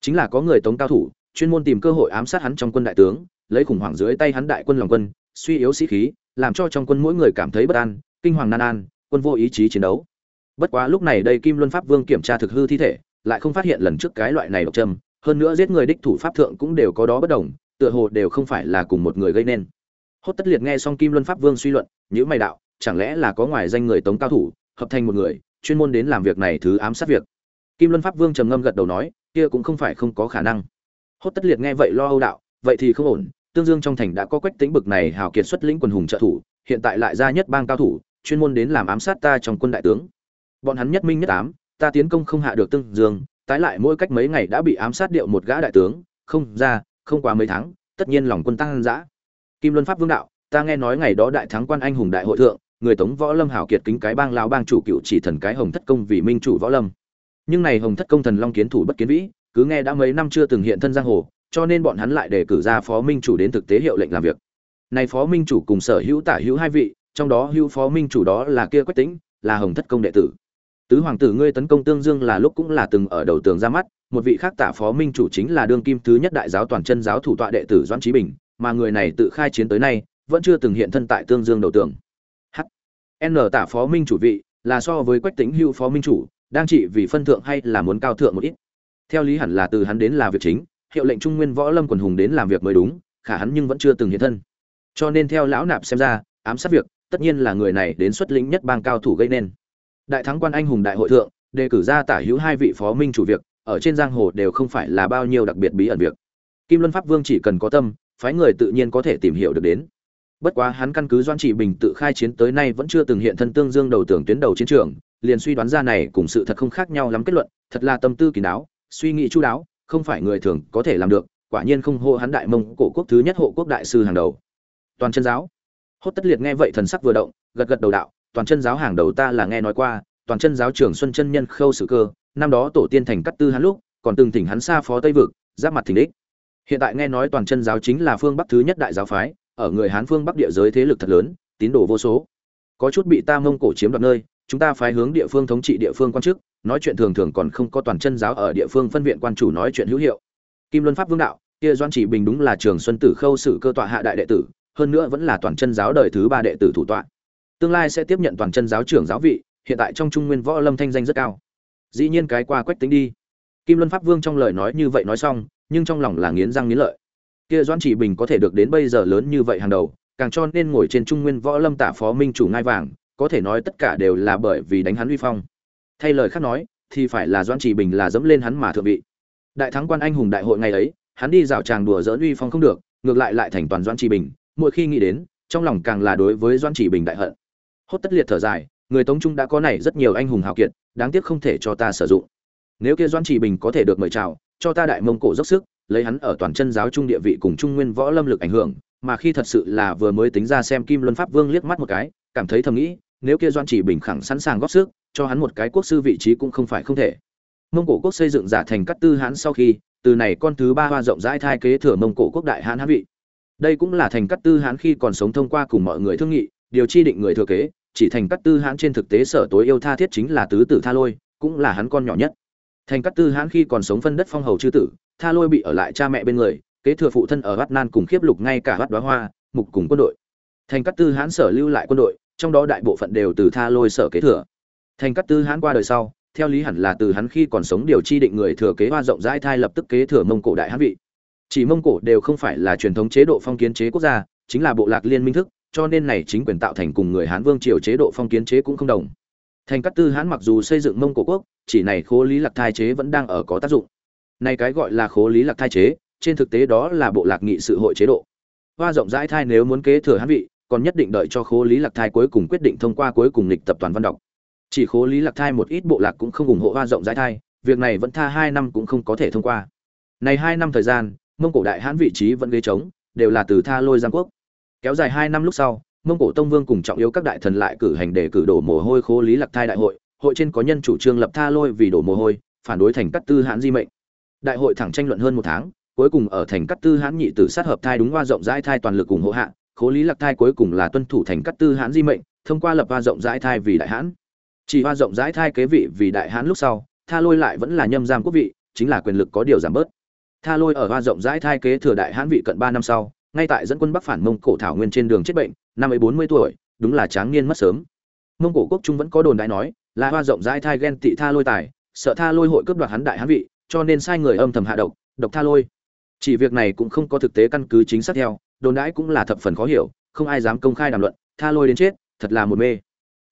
chính là có người tống cao thủ, chuyên môn tìm cơ hội ám sát hắn trong quân đại tướng, lấy khủng hoảng dưới tay hắn đại quân lòng quân, suy yếu sĩ khí, làm cho trong quân mỗi người cảm thấy bất an, kinh hoàng nan an, quân vô ý chí chiến đấu bất quá lúc này đây kim luân pháp vương kiểm tra thực hư thi thể, lại không phát hiện lần trước cái loại này độc trâm. hơn nữa giết người đích thủ pháp thượng cũng đều có đó bất đồng tựa hồ đều không phải là cùng một người gây nên. Hốt tất liệt nghe xong kim luân pháp vương suy luận nhữ mày đạo, chẳng lẽ là có ngoài danh người tống cao thủ, hợp thành một người, chuyên môn đến làm việc này thứ ám sát việc? Kim luân pháp vương trầm ngâm gật đầu nói, kia cũng không phải không có khả năng. Hốt tất liệt nghe vậy lo âu đạo, vậy thì không ổn, tương dương trong thành đã có quách tính bực này hào kiệt xuất lĩnh quần hùng trợ thủ, hiện tại lại ra nhất bang cao thủ, chuyên môn đến làm ám sát ta trong quân đại tướng. Bọn hắn nhất minh nhất ám, ta tiến công không hạ được tương dương, tái lại mỗi cách mấy ngày đã bị ám sát điệu một gã đại tướng, không ra không quá mấy tháng, tất nhiên lòng quân tăng dã. Kim luân pháp vương đạo, ta nghe nói ngày đó đại thắng quan anh hùng đại hội thượng, người tống võ lâm hảo kiệt kính cái bang lao bang chủ cựu chỉ thần cái hồng thất công vì minh chủ võ lâm. Nhưng này hồng thất công thần long kiến thủ bất kiến vĩ, cứ nghe đã mấy năm chưa từng hiện thân giang hồ, cho nên bọn hắn lại đề cử ra phó minh chủ đến thực tế hiệu lệnh làm việc. Này phó minh chủ cùng sở hữu tả hữu hai vị, trong đó hữu phó minh chủ đó là kia quách tĩnh, là hồng thất công đệ tử. Tứ hoàng tử ngươi tấn công tương dương là lúc cũng là từng ở đầu tường ra mắt một vị khác tả phó minh chủ chính là đương kim thứ nhất đại giáo toàn chân giáo thủ tọa đệ tử doãn trí bình, mà người này tự khai chiến tới nay, vẫn chưa từng hiện thân tại tương dương đầu tường. H n tả phó minh chủ vị là so với quách tính hưu phó minh chủ, đang trị vì phân thượng hay là muốn cao thượng một ít. Theo lý hẳn là từ hắn đến là việc chính, hiệu lệnh trung nguyên võ lâm quần hùng đến làm việc mới đúng, khả hắn nhưng vẫn chưa từng hiện thân. Cho nên theo lão nạp xem ra, ám sát việc, tất nhiên là người này đến xuất lĩnh nhất bang cao thủ gây nên. Đại thắng quan anh hùng đại hội thượng, đề cử ra tả hữu hai vị phó minh chủ việc ở trên giang hồ đều không phải là bao nhiêu đặc biệt bí ẩn việc. Kim luân pháp vương chỉ cần có tâm, phái người tự nhiên có thể tìm hiểu được đến. Bất quá hắn căn cứ doan trị bình tự khai chiến tới nay vẫn chưa từng hiện thân tương dương đầu tưởng tuyến đầu chiến trường, liền suy đoán ra này cùng sự thật không khác nhau lắm kết luận, thật là tâm tư kỳ đáo suy nghĩ chu đáo, không phải người thường có thể làm được, quả nhiên không hô hắn đại mông cổ quốc thứ nhất hộ quốc đại sư hàng đầu. Toàn chân giáo. Hốt tất liệt nghe vậy thần sắc vừa động, gật gật đầu đạo, toàn chân giáo hàng đầu ta là nghe nói qua, toàn chân giáo trưởng xuân chân nhân khâu sử cơ năm đó tổ tiên thành cắt tư hắn lúc, còn từng thỉnh hắn xa phó tây vực, giáp mặt thỉnh đích. Hiện tại nghe nói toàn chân giáo chính là phương bắc thứ nhất đại giáo phái, ở người hán phương bắc địa giới thế lực thật lớn, tín đồ vô số. Có chút bị ta mông cổ chiếm đoạt nơi, chúng ta phái hướng địa phương thống trị địa phương quan chức, nói chuyện thường thường còn không có toàn chân giáo ở địa phương phân viện quan chủ nói chuyện hữu hiệu. Kim luân pháp vương đạo, kia doan chỉ bình đúng là trường xuân tử khâu sử cơ tọa hạ đại đệ tử, hơn nữa vẫn là toàn chân giáo đời thứ ba đệ tử thủ tọa. Tương lai sẽ tiếp nhận toàn chân giáo trưởng giáo vị, hiện tại trong trung nguyên võ lâm thanh danh rất cao dĩ nhiên cái qua quách tính đi. Kim luân pháp vương trong lời nói như vậy nói xong, nhưng trong lòng là nghiến răng nghiến lợi. Kia doan chỉ bình có thể được đến bây giờ lớn như vậy hàng đầu, càng cho nên ngồi trên trung nguyên võ lâm tả phó minh chủ ngai vàng, có thể nói tất cả đều là bởi vì đánh hắn uy phong. Thay lời khác nói, thì phải là doan chỉ bình là dẫm lên hắn mà thượng vị. Đại thắng quan anh hùng đại hội ngày ấy, hắn đi dạo tràng đùa dỡn uy phong không được, ngược lại lại thành toàn doan chỉ bình, mỗi khi nghĩ đến, trong lòng càng là đối với doan chỉ bình đại hận. Hốt tất liệt thở dài người tống trung đã có này rất nhiều anh hùng hào kiệt, đáng tiếc không thể cho ta sử dụng. Nếu kia doan chỉ bình có thể được mời chào, cho ta đại mông cổ dốc sức, lấy hắn ở toàn chân giáo trung địa vị cùng trung nguyên võ lâm lực ảnh hưởng, mà khi thật sự là vừa mới tính ra xem kim luân pháp vương liếc mắt một cái, cảm thấy thầm nghĩ, nếu kia doan chỉ bình khẳng sẵn sàng góp sức, cho hắn một cái quốc sư vị trí cũng không phải không thể. Mông cổ quốc xây dựng giả thành cát tư hãn sau khi, từ này con thứ ba hoa rộng rãi thai kế thừa mông cổ quốc đại hãn hãn vị. Đây cũng là thành cát tư hãn khi còn sống thông qua cùng mọi người thương nghị, điều chi định người thừa kế chỉ thành cát tư hãn trên thực tế sở tối yêu tha thiết chính là tứ tử tha lôi, cũng là hắn con nhỏ nhất. Thành cát tư hãn khi còn sống phân đất phong hầu chư tử, tha lôi bị ở lại cha mẹ bên người, kế thừa phụ thân ở vắt nan cùng khiếp lục ngay cả vắt đoá hoa, mục cùng quân đội. Thành cát tư hãn sở lưu lại quân đội, trong đó đại bộ phận đều từ tha lôi sở kế thừa. Thành cát tư hãn qua đời sau, theo lý hẳn là từ hắn khi còn sống điều chi định người thừa kế hoa rộng rãi thai lập tức kế thừa mông cổ đại hãn vị. Chỉ mông cổ đều không phải là truyền thống chế độ phong kiến chế quốc gia, chính là bộ lạc liên minh thức cho nên này chính quyền tạo thành cùng người hán vương triều chế độ phong kiến chế cũng không đồng. Thành cát tư hán mặc dù xây dựng mông cổ quốc, chỉ này khố lý lạc thai chế vẫn đang ở có tác dụng. Này cái gọi là khố lý lạc thai chế, trên thực tế đó là bộ lạc nghị sự hội chế độ. Hoa rộng rãi thai nếu muốn kế thừa hán vị, còn nhất định đợi cho khố lý lạc thai cuối cùng quyết định thông qua cuối cùng lịch tập toàn văn đọc. Chỉ khố lý lạc thai một ít bộ lạc cũng không ủng hộ hoa rộng rãi thai, việc này vẫn tha hai năm cũng không có thể thông qua. Này hai năm thời gian, mông cổ đại hán vị trí vẫn ghế trống, đều là từ tha lôi giang quốc kéo dài hai năm lúc sau, mông cổ tông vương cùng trọng yếu các đại thần lại cử hành để cử đổ mồ hôi khô lý lạc thai đại hội hội trên có nhân chủ trương lập tha lôi vì đổ mồ hôi, phản đối thành cắt tư hãn di mệnh. Đại hội thẳng tranh luận hơn một tháng, cuối cùng ở thành cắt tư hãn nhị tử sát hợp thai đúng hoa rộng rãi thai toàn lực cùng hộ hạ, khố lý lạc thai cuối cùng là tuân thủ thành cắt tư hãn di mệnh, thông qua lập hoa rộng rãi thai vì đại hãn. Chỉ hoa rộng rãi thai kế vị vì đại hãn lúc sau, tha lôi lại vẫn là nhâm giam quốc vị, chính là quyền lực có điều giảm bớt. Tha lôi ở hoa rộng rãi thai kế thừa đại hãn vị cận ba năm sau ngay tại dẫn quân bắc phản mông cổ thảo nguyên trên đường chết bệnh, năm ấy bốn mươi tuổi, đúng là tráng niên mất sớm. Mông cổ quốc trung vẫn có đồn đại nói, là hoa rộng rãi thai ghen tị tha lôi tài, sợ tha lôi hội cướp đoạt hắn đại hán vị, cho nên sai người âm thầm hạ độc độc tha lôi. Chỉ việc này cũng không có thực tế căn cứ chính xác theo, đồn đãi cũng là thập phần khó hiểu, không ai dám công khai đàm luận, tha lôi đến chết, thật là một mê.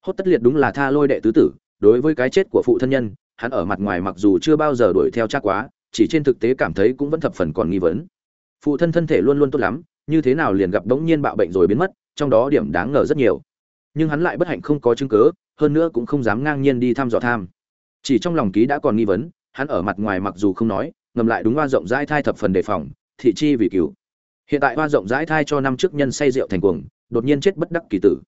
Hốt tất liệt đúng là tha lôi đệ tứ tử, đối với cái chết của phụ thân nhân, hắn ở mặt ngoài mặc dù chưa bao giờ đuổi theo chắc quá, chỉ trên thực tế cảm thấy cũng vẫn thập phần còn nghi vấn. Phụ thân thân thể luôn luôn tốt lắm như thế nào liền gặp đống nhiên bạo bệnh rồi biến mất, trong đó điểm đáng ngờ rất nhiều. Nhưng hắn lại bất hạnh không có chứng cứ, hơn nữa cũng không dám ngang nhiên đi thăm dò tham. Chỉ trong lòng ký đã còn nghi vấn, hắn ở mặt ngoài mặc dù không nói, ngầm lại đúng hoa rộng rãi thai thập phần đề phòng, thị chi vì cửu hiện tại hoa rộng rãi thai cho năm trước nhân say rượu thành cuồng đột nhiên chết bất đắc kỳ tử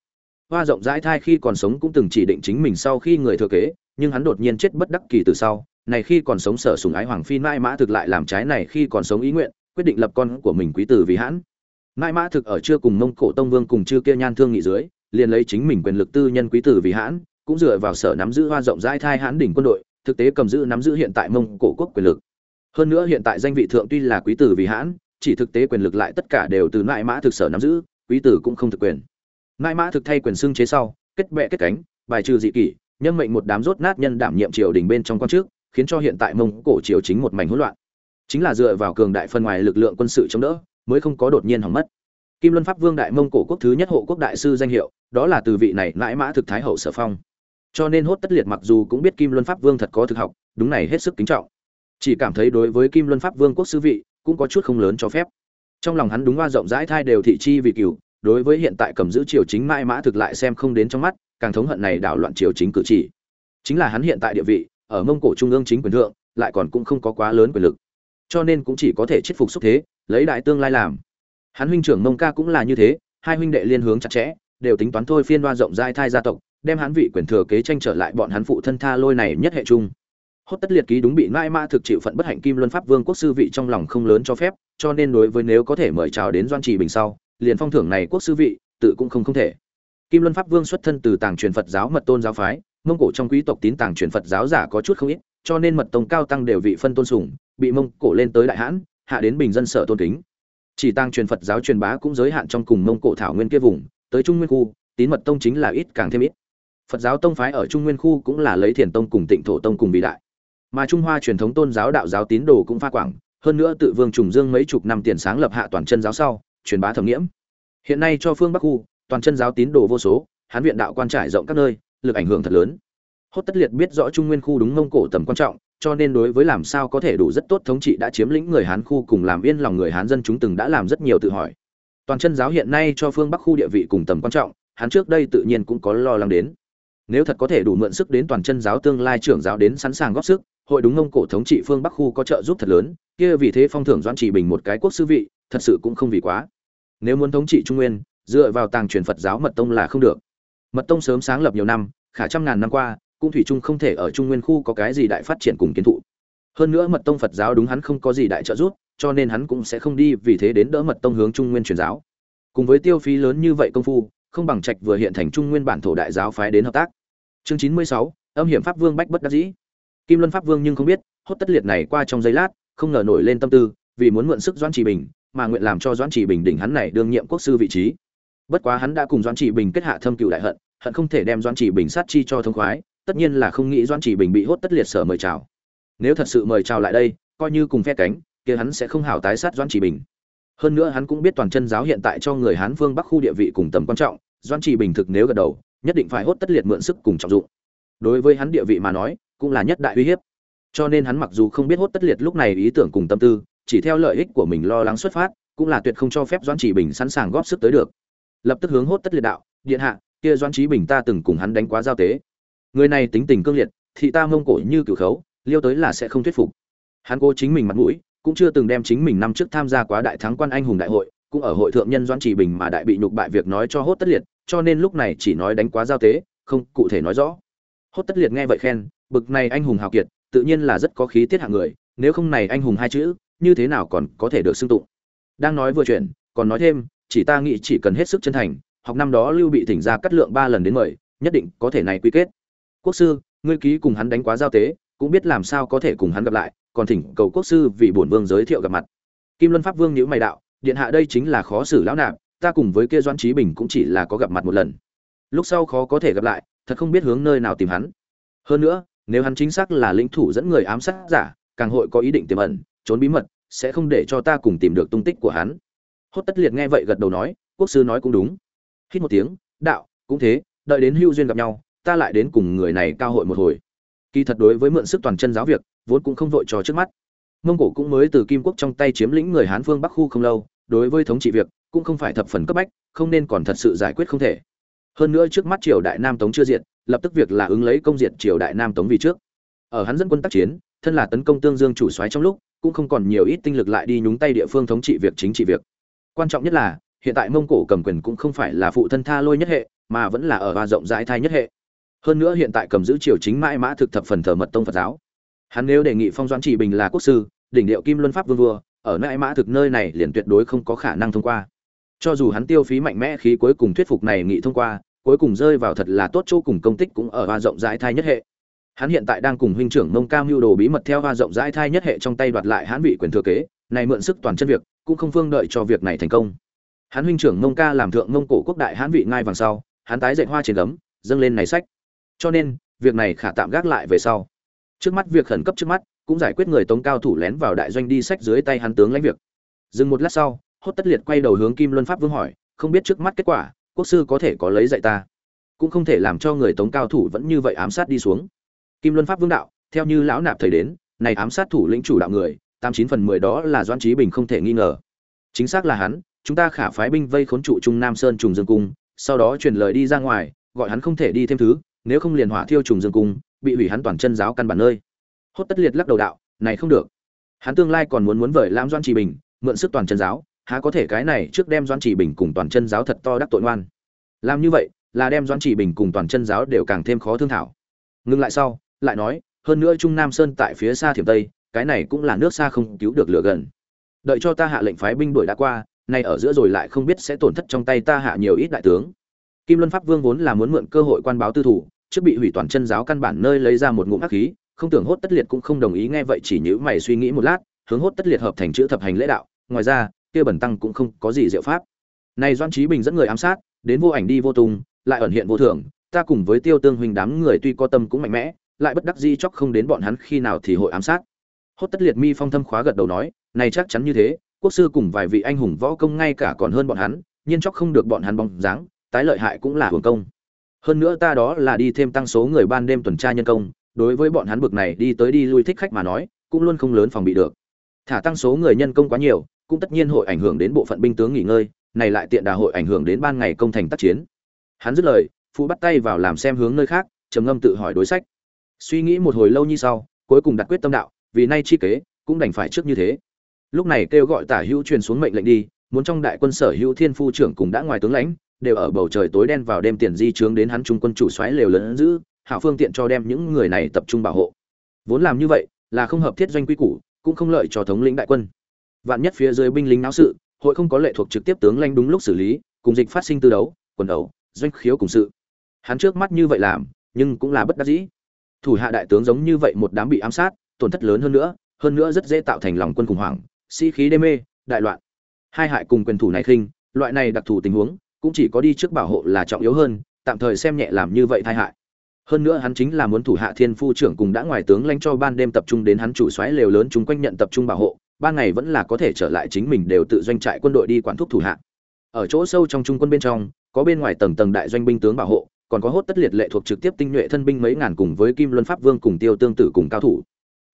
hoa rộng rãi thai khi còn sống cũng từng chỉ định chính mình sau khi người thừa kế nhưng hắn đột nhiên chết bất đắc kỳ tử sau này khi còn sống sở sùng ái hoàng phi mãi mã thực lại làm trái này khi còn sống ý nguyện quyết định lập con của mình quý tử vì hãn Ngại mã thực ở chưa cùng mông cổ tông vương cùng chưa kia nhan thương nghị dưới, liền lấy chính mình quyền lực tư nhân quý tử vì hãn, cũng dựa vào sở nắm giữ hoa rộng rãi thai hãn đỉnh quân đội, thực tế cầm giữ nắm giữ hiện tại mông cổ quốc quyền lực. Hơn nữa hiện tại danh vị thượng tuy là quý tử vì hãn, chỉ thực tế quyền lực lại tất cả đều từ Ngại mã thực sở nắm giữ, quý tử cũng không thực quyền. Ngại mã thực thay quyền xưng chế sau, kết bè kết cánh, bài trừ dị kỷ, nhân mệnh một đám rốt nát nhân đảm nhiệm triều đình bên trong quan trước, khiến cho hiện tại mông cổ triều chính một mảnh hỗn loạn. Chính là dựa vào cường đại phần ngoài lực lượng quân sự chống đỡ mới không có đột nhiên hỏng mất. Kim luân pháp vương đại mông cổ quốc thứ nhất hộ quốc đại sư danh hiệu, đó là từ vị này mãi mã thực thái hậu sở phong. Cho nên hốt tất liệt mặc dù cũng biết kim luân pháp vương thật có thực học, đúng này hết sức kính trọng. Chỉ cảm thấy đối với kim luân pháp vương quốc sư vị, cũng có chút không lớn cho phép. Trong lòng hắn đúng hoa rộng rãi thai đều thị chi vì cửu, đối với hiện tại cầm giữ triều chính mãi mã thực lại xem không đến trong mắt, càng thống hận này đảo loạn triều chính cử chỉ. Chính là hắn hiện tại địa vị, ở mông cổ trung ương chính quyền thượng, lại còn cũng không có quá lớn quyền lực. Cho nên cũng chỉ có thể chết phục xúc thế lấy đại tương lai làm. Hắn huynh trưởng mông ca cũng là như thế, hai huynh đệ liên hướng chặt chẽ, đều tính toán thôi phiên đoa rộng rãi thai gia tộc, đem hắn vị quyền thừa kế tranh trở lại bọn hắn phụ thân tha lôi này nhất hệ chung. Hốt tất liệt ký đúng bị mãi ma thực chịu phận bất hạnh kim luân pháp vương quốc sư vị trong lòng không lớn cho phép, cho nên đối với nếu có thể mời chào đến doan trì bình sau, liền phong thưởng này quốc sư vị, tự cũng không không thể. Kim luân pháp vương xuất thân từ tàng truyền phật giáo mật tôn giáo phái, mông cổ trong quý tộc tín tàng truyền phật giáo giả có chút không ít, cho nên mật tông cao tăng đều vị phân tôn sùng, bị mông cổ lên tới đại hãn hạ đến bình dân sở tôn kính. Chỉ tăng truyền phật giáo truyền bá cũng giới hạn trong cùng mông cổ thảo nguyên kia vùng, tới trung nguyên khu, tín mật tông chính là ít càng thêm ít. Phật giáo tông phái ở trung nguyên khu cũng là lấy thiền tông cùng tịnh thổ tông cùng vị đại. Mà trung hoa truyền thống tôn giáo đạo giáo tín đồ cũng pha quảng, hơn nữa tự vương trùng dương mấy chục năm tiền sáng lập hạ toàn chân giáo sau, truyền bá thẩm nghiễm. Hiện nay cho phương bắc khu, toàn chân giáo tín đồ vô số, hán viện đạo quan trải rộng các nơi, lực ảnh hưởng thật lớn. Hốt tất liệt biết rõ trung nguyên khu đúng mông cổ tầm quan trọng cho nên đối với làm sao có thể đủ rất tốt thống trị đã chiếm lĩnh người hán khu cùng làm yên lòng người hán dân chúng từng đã làm rất nhiều tự hỏi. Toàn chân giáo hiện nay cho phương bắc khu địa vị cùng tầm quan trọng hắn trước đây tự nhiên cũng có lo lắng đến. Nếu thật có thể đủ mượn sức đến toàn chân giáo tương lai trưởng giáo đến sẵn sàng góp sức, hội đúng ông cổ thống trị phương bắc khu có trợ giúp thật lớn, kia vì thế phong thưởng doãn chỉ bình một cái quốc sư vị, thật sự cũng không vì quá. Nếu muốn thống trị trung nguyên, dựa vào tàng truyền phật giáo mật tông là không được. Mật tông sớm sáng lập nhiều năm, khả trăm ngàn năm qua cũng thủy chung không thể ở trung nguyên khu có cái gì đại phát triển cùng kiến thụ. Hơn nữa mật tông phật giáo đúng hắn không có gì đại trợ giúp, cho nên hắn cũng sẽ không đi vì thế đến đỡ mật tông hướng trung nguyên truyền giáo. Cùng với tiêu phí lớn như vậy công phu, không bằng trạch vừa hiện thành trung nguyên bản thổ đại giáo phái đến hợp tác. Chương chín mươi sáu, âm hiểm pháp vương bách bất đắc dĩ. Kim luân pháp vương nhưng không biết, hốt tất liệt này qua trong giây lát, không ngờ nổi lên tâm tư, vì muốn mượn sức doãn trì bình, mà nguyện làm cho doãn trì bình đỉnh hắn này đương nhiệm quốc sư vị trí. Bất quá hắn đã cùng doãn trì bình kết hạ thâm cựu đại hận hận không thể đem doãn trì bình sát chi cho thông khoái tất nhiên là không nghĩ doãn Chỉ bình bị hốt tất liệt sở mời chào. Nếu thật sự mời chào lại đây, coi như cùng phe cánh, kia hắn sẽ không hảo tái sát doãn Chỉ bình. Hơn nữa hắn cũng biết toàn chân giáo hiện tại cho người hán phương bắc khu địa vị cùng tầm quan trọng, doãn Chỉ bình thực nếu gật đầu, nhất định phải hốt tất liệt mượn sức cùng trọng dụng. Đối với hắn địa vị mà nói, cũng là nhất đại uy hiếp. Cho nên hắn mặc dù không biết hốt tất liệt lúc này ý tưởng cùng tâm tư, chỉ theo lợi ích của mình lo lắng xuất phát, cũng là tuyệt không cho phép doãn chỉ bình sẵn sàng góp sức tới được. Lập tức hướng hốt tất liệt đạo, điện hạ, kia doãn trí bình ta từng cùng hắn đánh quá giao tế người này tính tình cương liệt, thị ta mông cổ như cửu khấu, liêu tới là sẽ không thuyết phục. Hắn cố chính mình mặt mũi, cũng chưa từng đem chính mình năm trước tham gia quá đại thắng quan anh hùng đại hội, cũng ở hội thượng nhân doãn chỉ bình mà đại bị nhục bại việc nói cho hốt tất liệt, cho nên lúc này chỉ nói đánh quá giao tế, không cụ thể nói rõ. Hốt tất liệt nghe vậy khen, bực này anh hùng hào kiệt, tự nhiên là rất có khí tiết hạng người, nếu không này anh hùng hai chữ, như thế nào còn có thể được xưng tụng? Đang nói vừa chuyện, còn nói thêm, chỉ ta nghĩ chỉ cần hết sức chân thành, học năm đó lưu bị thỉnh ra cắt lượng ba lần đến mời nhất định có thể này quy kết quốc sư, ngươi ký cùng hắn đánh quá giao tế, cũng biết làm sao có thể cùng hắn gặp lại, còn thỉnh cầu quốc sư vì bổn vương giới thiệu gặp mặt. Kim luân pháp vương nhữ mày đạo, điện hạ đây chính là khó xử lão nạp, ta cùng với kia doãn trí bình cũng chỉ là có gặp mặt một lần. Lúc sau khó có thể gặp lại, thật không biết hướng nơi nào tìm hắn. Hơn nữa, nếu hắn chính xác là lĩnh thủ dẫn người ám sát giả, càng hội có ý định tiềm ẩn, trốn bí mật, sẽ không để cho ta cùng tìm được tung tích của hắn. Hốt tất liệt nghe vậy gật đầu nói, quốc sư nói cũng đúng. Hít một tiếng, đạo, cũng thế, đợi đến hưu duyên gặp nhau ta lại đến cùng người này cao hội một hồi. Kỳ thật đối với mượn sức toàn chân giáo việc, vốn cũng không vội cho trước mắt. Mông cổ cũng mới từ kim quốc trong tay chiếm lĩnh người hán phương bắc khu không lâu, đối với thống trị việc, cũng không phải thập phần cấp bách, không nên còn thật sự giải quyết không thể. Hơn nữa trước mắt triều đại nam tống chưa diệt, lập tức việc là ứng lấy công diệt triều đại nam tống vì trước. Ở hắn dẫn quân tác chiến, thân là tấn công tương dương chủ soái trong lúc, cũng không còn nhiều ít tinh lực lại đi nhúng tay địa phương thống trị việc chính trị việc. Quan trọng nhất là, hiện tại mông cổ cầm quyền cũng không phải là phụ thân tha lôi nhất hệ, mà vẫn là ở và rộng rãi thai nhất hệ hơn nữa hiện tại cầm giữ triều chính mãi mã thực thập phần thờ mật tông phật giáo. Hắn nếu đề nghị phong doãn trị bình là quốc sư, đỉnh điệu kim luân pháp vương vua, ở mãi mã thực nơi này liền tuyệt đối không có khả năng thông qua. Cho dù hắn tiêu phí mạnh mẽ khí cuối cùng thuyết phục này nghị thông qua, cuối cùng rơi vào thật là tốt chỗ cùng công tích cũng ở hoa rộng rãi thai nhất hệ. Hắn hiện tại đang cùng huynh trưởng mông cao mưu đồ bí mật theo hoa rộng rãi thai nhất hệ trong tay đoạt lại hãn vị quyền thừa kế, này mượn sức toàn chân việc, cũng không phương đợi cho việc này thành công. Hắn huynh trưởng mông ca làm thượng mông cổ quốc đại hãn vị ngai vàng sau, hắn tái dạy hoa trên gấm, dâng lên này sách cho nên, việc này khả tạm gác lại về sau. Trước mắt việc khẩn cấp trước mắt, cũng giải quyết người tống cao thủ lén vào đại doanh đi sách dưới tay hắn tướng lãnh việc. Dừng một lát sau, hốt tất liệt quay đầu hướng kim luân pháp vương hỏi, không biết trước mắt kết quả, quốc sư có thể có lấy dạy ta? Cũng không thể làm cho người tống cao thủ vẫn như vậy ám sát đi xuống. Kim luân pháp vương đạo, theo như lão nạp thầy đến, này ám sát thủ lĩnh chủ đạo người, tám chín phần mười đó là doan trí bình không thể nghi ngờ. Chính xác là hắn, chúng ta khả phái binh vây khốn trụ trung nam sơn trùng dương cung, sau đó truyền lời đi ra ngoài, gọi hắn không thể đi thêm thứ nếu không liền hỏa thiêu trùng dương cung, bị hủy hắn toàn chân giáo căn bản nơi. Hốt tất liệt lắc đầu đạo, này không được. Hắn tương lai còn muốn muốn vời lãm doãn trì bình, mượn sức toàn chân giáo, há có thể cái này trước đem doãn trì bình cùng toàn chân giáo thật to đắc tội ngoan. Làm như vậy, là đem doãn trì bình cùng toàn chân giáo đều càng thêm khó thương thảo. Ngừng lại sau, lại nói, hơn nữa trung nam sơn tại phía xa thiểm tây, cái này cũng là nước xa không cứu được lửa gần. Đợi cho ta hạ lệnh phái binh đuổi đã qua, nay ở giữa rồi lại không biết sẽ tổn thất trong tay ta hạ nhiều ít đại tướng. Kim luân pháp vương vốn là muốn mượn cơ hội quan báo tư thủ trước bị hủy toàn chân giáo căn bản nơi lấy ra một ngụm ác khí, không tưởng hốt tất liệt cũng không đồng ý nghe vậy chỉ nhữ mày suy nghĩ một lát, hướng hốt tất liệt hợp thành chữ thập hành lễ đạo, ngoài ra, kia bẩn tăng cũng không có gì diệu pháp này doan trí bình dẫn người ám sát, đến vô ảnh đi vô tung, lại ẩn hiện vô thường. ta cùng với tiêu tương huynh đám người tuy có tâm cũng mạnh mẽ, lại bất đắc di chóc không đến bọn hắn khi nào thì hội ám sát hốt tất liệt mi phong thâm khóa gật đầu nói, này chắc chắn như thế, quốc sư cùng vài vị anh hùng võ công ngay cả còn hơn bọn hắn, nhiên chóc không được bọn hắn bóng dáng, tái lợi hại cũng là hưởng công hơn nữa ta đó là đi thêm tăng số người ban đêm tuần tra nhân công, đối với bọn hắn bực này đi tới đi lui thích khách mà nói, cũng luôn không lớn phòng bị được. Thả tăng số người nhân công quá nhiều, cũng tất nhiên hội ảnh hưởng đến bộ phận binh tướng nghỉ ngơi, này lại tiện đà hội ảnh hưởng đến ban ngày công thành tác chiến. Hắn dứt lời, phụ bắt tay vào làm xem hướng nơi khác, trầm ngâm tự hỏi đối sách. Suy nghĩ một hồi lâu như sau, cuối cùng đặt quyết tâm đạo, vì nay chi kế, cũng đành phải trước như thế. Lúc này kêu gọi tả hữu truyền xuống mệnh lệnh đi, muốn trong đại quân sở hữu thiên phu trưởng cùng đã ngoài tướng lãnh đều ở bầu trời tối đen vào đêm tiền di trướng đến hắn trung quân chủ xoáy lều lớn giữ hảo phương tiện cho đem những người này tập trung bảo hộ. Vốn làm như vậy là không hợp thiết doanh quy củ cũng không lợi cho thống lĩnh đại quân. Vạn nhất phía dưới binh lính náo sự hội không có lệ thuộc trực tiếp tướng lãnh đúng lúc xử lý cùng dịch phát sinh tư đấu quần đấu, doanh khiếu cùng sự. Hắn trước mắt như vậy làm nhưng cũng là bất đắc dĩ. Thủ hạ đại tướng giống như vậy một đám bị ám sát tổn thất lớn hơn nữa hơn nữa rất dễ tạo thành lòng quân khủng hoảng sĩ khí đê mê đại loạn. Hai hại cùng quyền thủ này khinh loại này đặc thù tình huống cũng chỉ có đi trước bảo hộ là trọng yếu hơn, tạm thời xem nhẹ làm như vậy tai hại. Hơn nữa hắn chính là muốn thủ hạ thiên phu trưởng cùng đã ngoài tướng lãnh cho ban đêm tập trung đến hắn chủ xoáy lều lớn chúng quanh nhận tập trung bảo hộ, ban ngày vẫn là có thể trở lại chính mình đều tự doanh trại quân đội đi quản thúc thủ hạ. Ở chỗ sâu trong trung quân bên trong, có bên ngoài tầng tầng đại doanh binh tướng bảo hộ, còn có hốt tất liệt lệ thuộc trực tiếp tinh nhuệ thân binh mấy ngàn cùng với kim luân pháp vương cùng tiêu tương tử cùng cao thủ.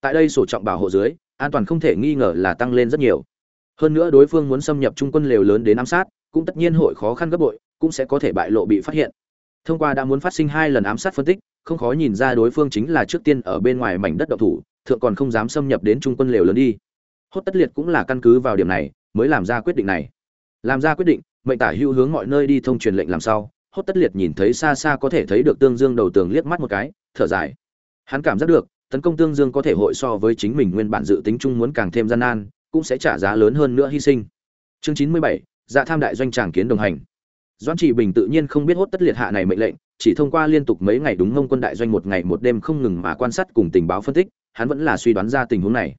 Tại đây sổ trọng bảo hộ dưới, an toàn không thể nghi ngờ là tăng lên rất nhiều. Hơn nữa đối phương muốn xâm nhập trung quân lều lớn đến ám sát cũng tất nhiên hội khó khăn gấp bội, cũng sẽ có thể bại lộ bị phát hiện. Thông qua đã muốn phát sinh hai lần ám sát phân tích, không khó nhìn ra đối phương chính là trước tiên ở bên ngoài mảnh đất động thủ, thượng còn không dám xâm nhập đến trung quân lều lớn đi. Hốt tất liệt cũng là căn cứ vào điểm này, mới làm ra quyết định này. Làm ra quyết định, mệnh tả hữu hướng mọi nơi đi thông truyền lệnh làm sao, hốt tất liệt nhìn thấy xa xa có thể thấy được tương dương đầu tường liếc mắt một cái, thở dài. Hắn cảm giác được, tấn công tương dương có thể hội so với chính mình nguyên bản dự tính chung muốn càng thêm gian nan, cũng sẽ trả giá lớn hơn nữa hy sinh. Chương chín mươi bảy dạ tham đại doanh tràng kiến đồng hành. Doãn trị bình tự nhiên không biết hốt tất liệt hạ này mệnh lệnh, chỉ thông qua liên tục mấy ngày đúng ngông quân đại doanh một ngày một đêm không ngừng mà quan sát cùng tình báo phân tích, hắn vẫn là suy đoán ra tình huống này.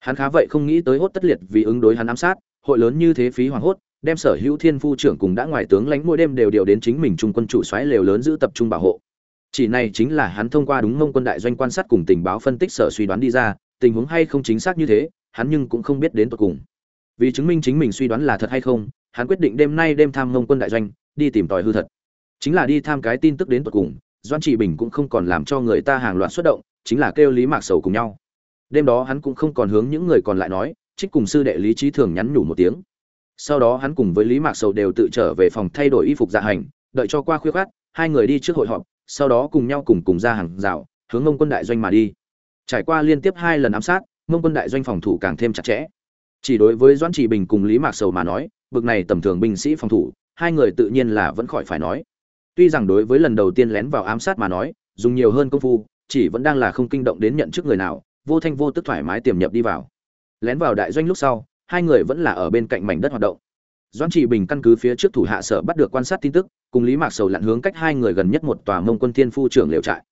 Hắn khá vậy không nghĩ tới hốt tất liệt vì ứng đối hắn ám sát, hội lớn như thế phí hoàng hốt, đem sở hữu thiên phu trưởng cùng đã ngoài tướng lãnh mỗi đêm đều điều đến chính mình trung quân chủ xoáy lều lớn giữ tập trung bảo hộ. Chỉ này chính là hắn thông qua đúng ngông quân đại doanh quan sát cùng tình báo phân tích sở suy đoán đi ra, tình huống hay không chính xác như thế, hắn nhưng cũng không biết đến tột cùng. Vì chứng minh chính mình suy đoán là thật hay không hắn quyết định đêm nay đêm tham ngông quân đại doanh, đi tìm tòi hư thật. Chính là đi tham cái tin tức đến tận cùng doan trị bình cũng không còn làm cho người ta hàng loạt xuất động, chính là kêu lý mạc sầu cùng nhau. Đêm đó hắn cũng không còn hướng những người còn lại nói, trích cùng sư đệ lý trí thường nhắn nhủ một tiếng. Sau đó hắn cùng với lý mạc sầu đều tự trở về phòng thay đổi y phục dạ hành, đợi cho qua khuya khát hai người đi trước hội họp, sau đó cùng nhau cùng cùng ra hàng rào, hướng ngông quân đại doanh mà đi. Trải qua liên tiếp hai lần ám sát ngông quân đại doanh phòng thủ càng thêm chặt chẽ. Chỉ đối với doãn trị bình cùng lý mạc sầu mà nói bực này tầm thường binh sĩ phòng thủ, hai người tự nhiên là vẫn khỏi phải nói. Tuy rằng đối với lần đầu tiên lén vào ám sát mà nói, dùng nhiều hơn công phu, chỉ vẫn đang là không kinh động đến nhận trước người nào, vô thanh vô tức thoải mái tiềm nhập đi vào. Lén vào đại doanh lúc sau, hai người vẫn là ở bên cạnh mảnh đất hoạt động. Doãn trì bình căn cứ phía trước thủ hạ sở bắt được quan sát tin tức, cùng lý mạc sầu lặn hướng cách hai người gần nhất một tòa mông quân thiên phu trưởng liều trại.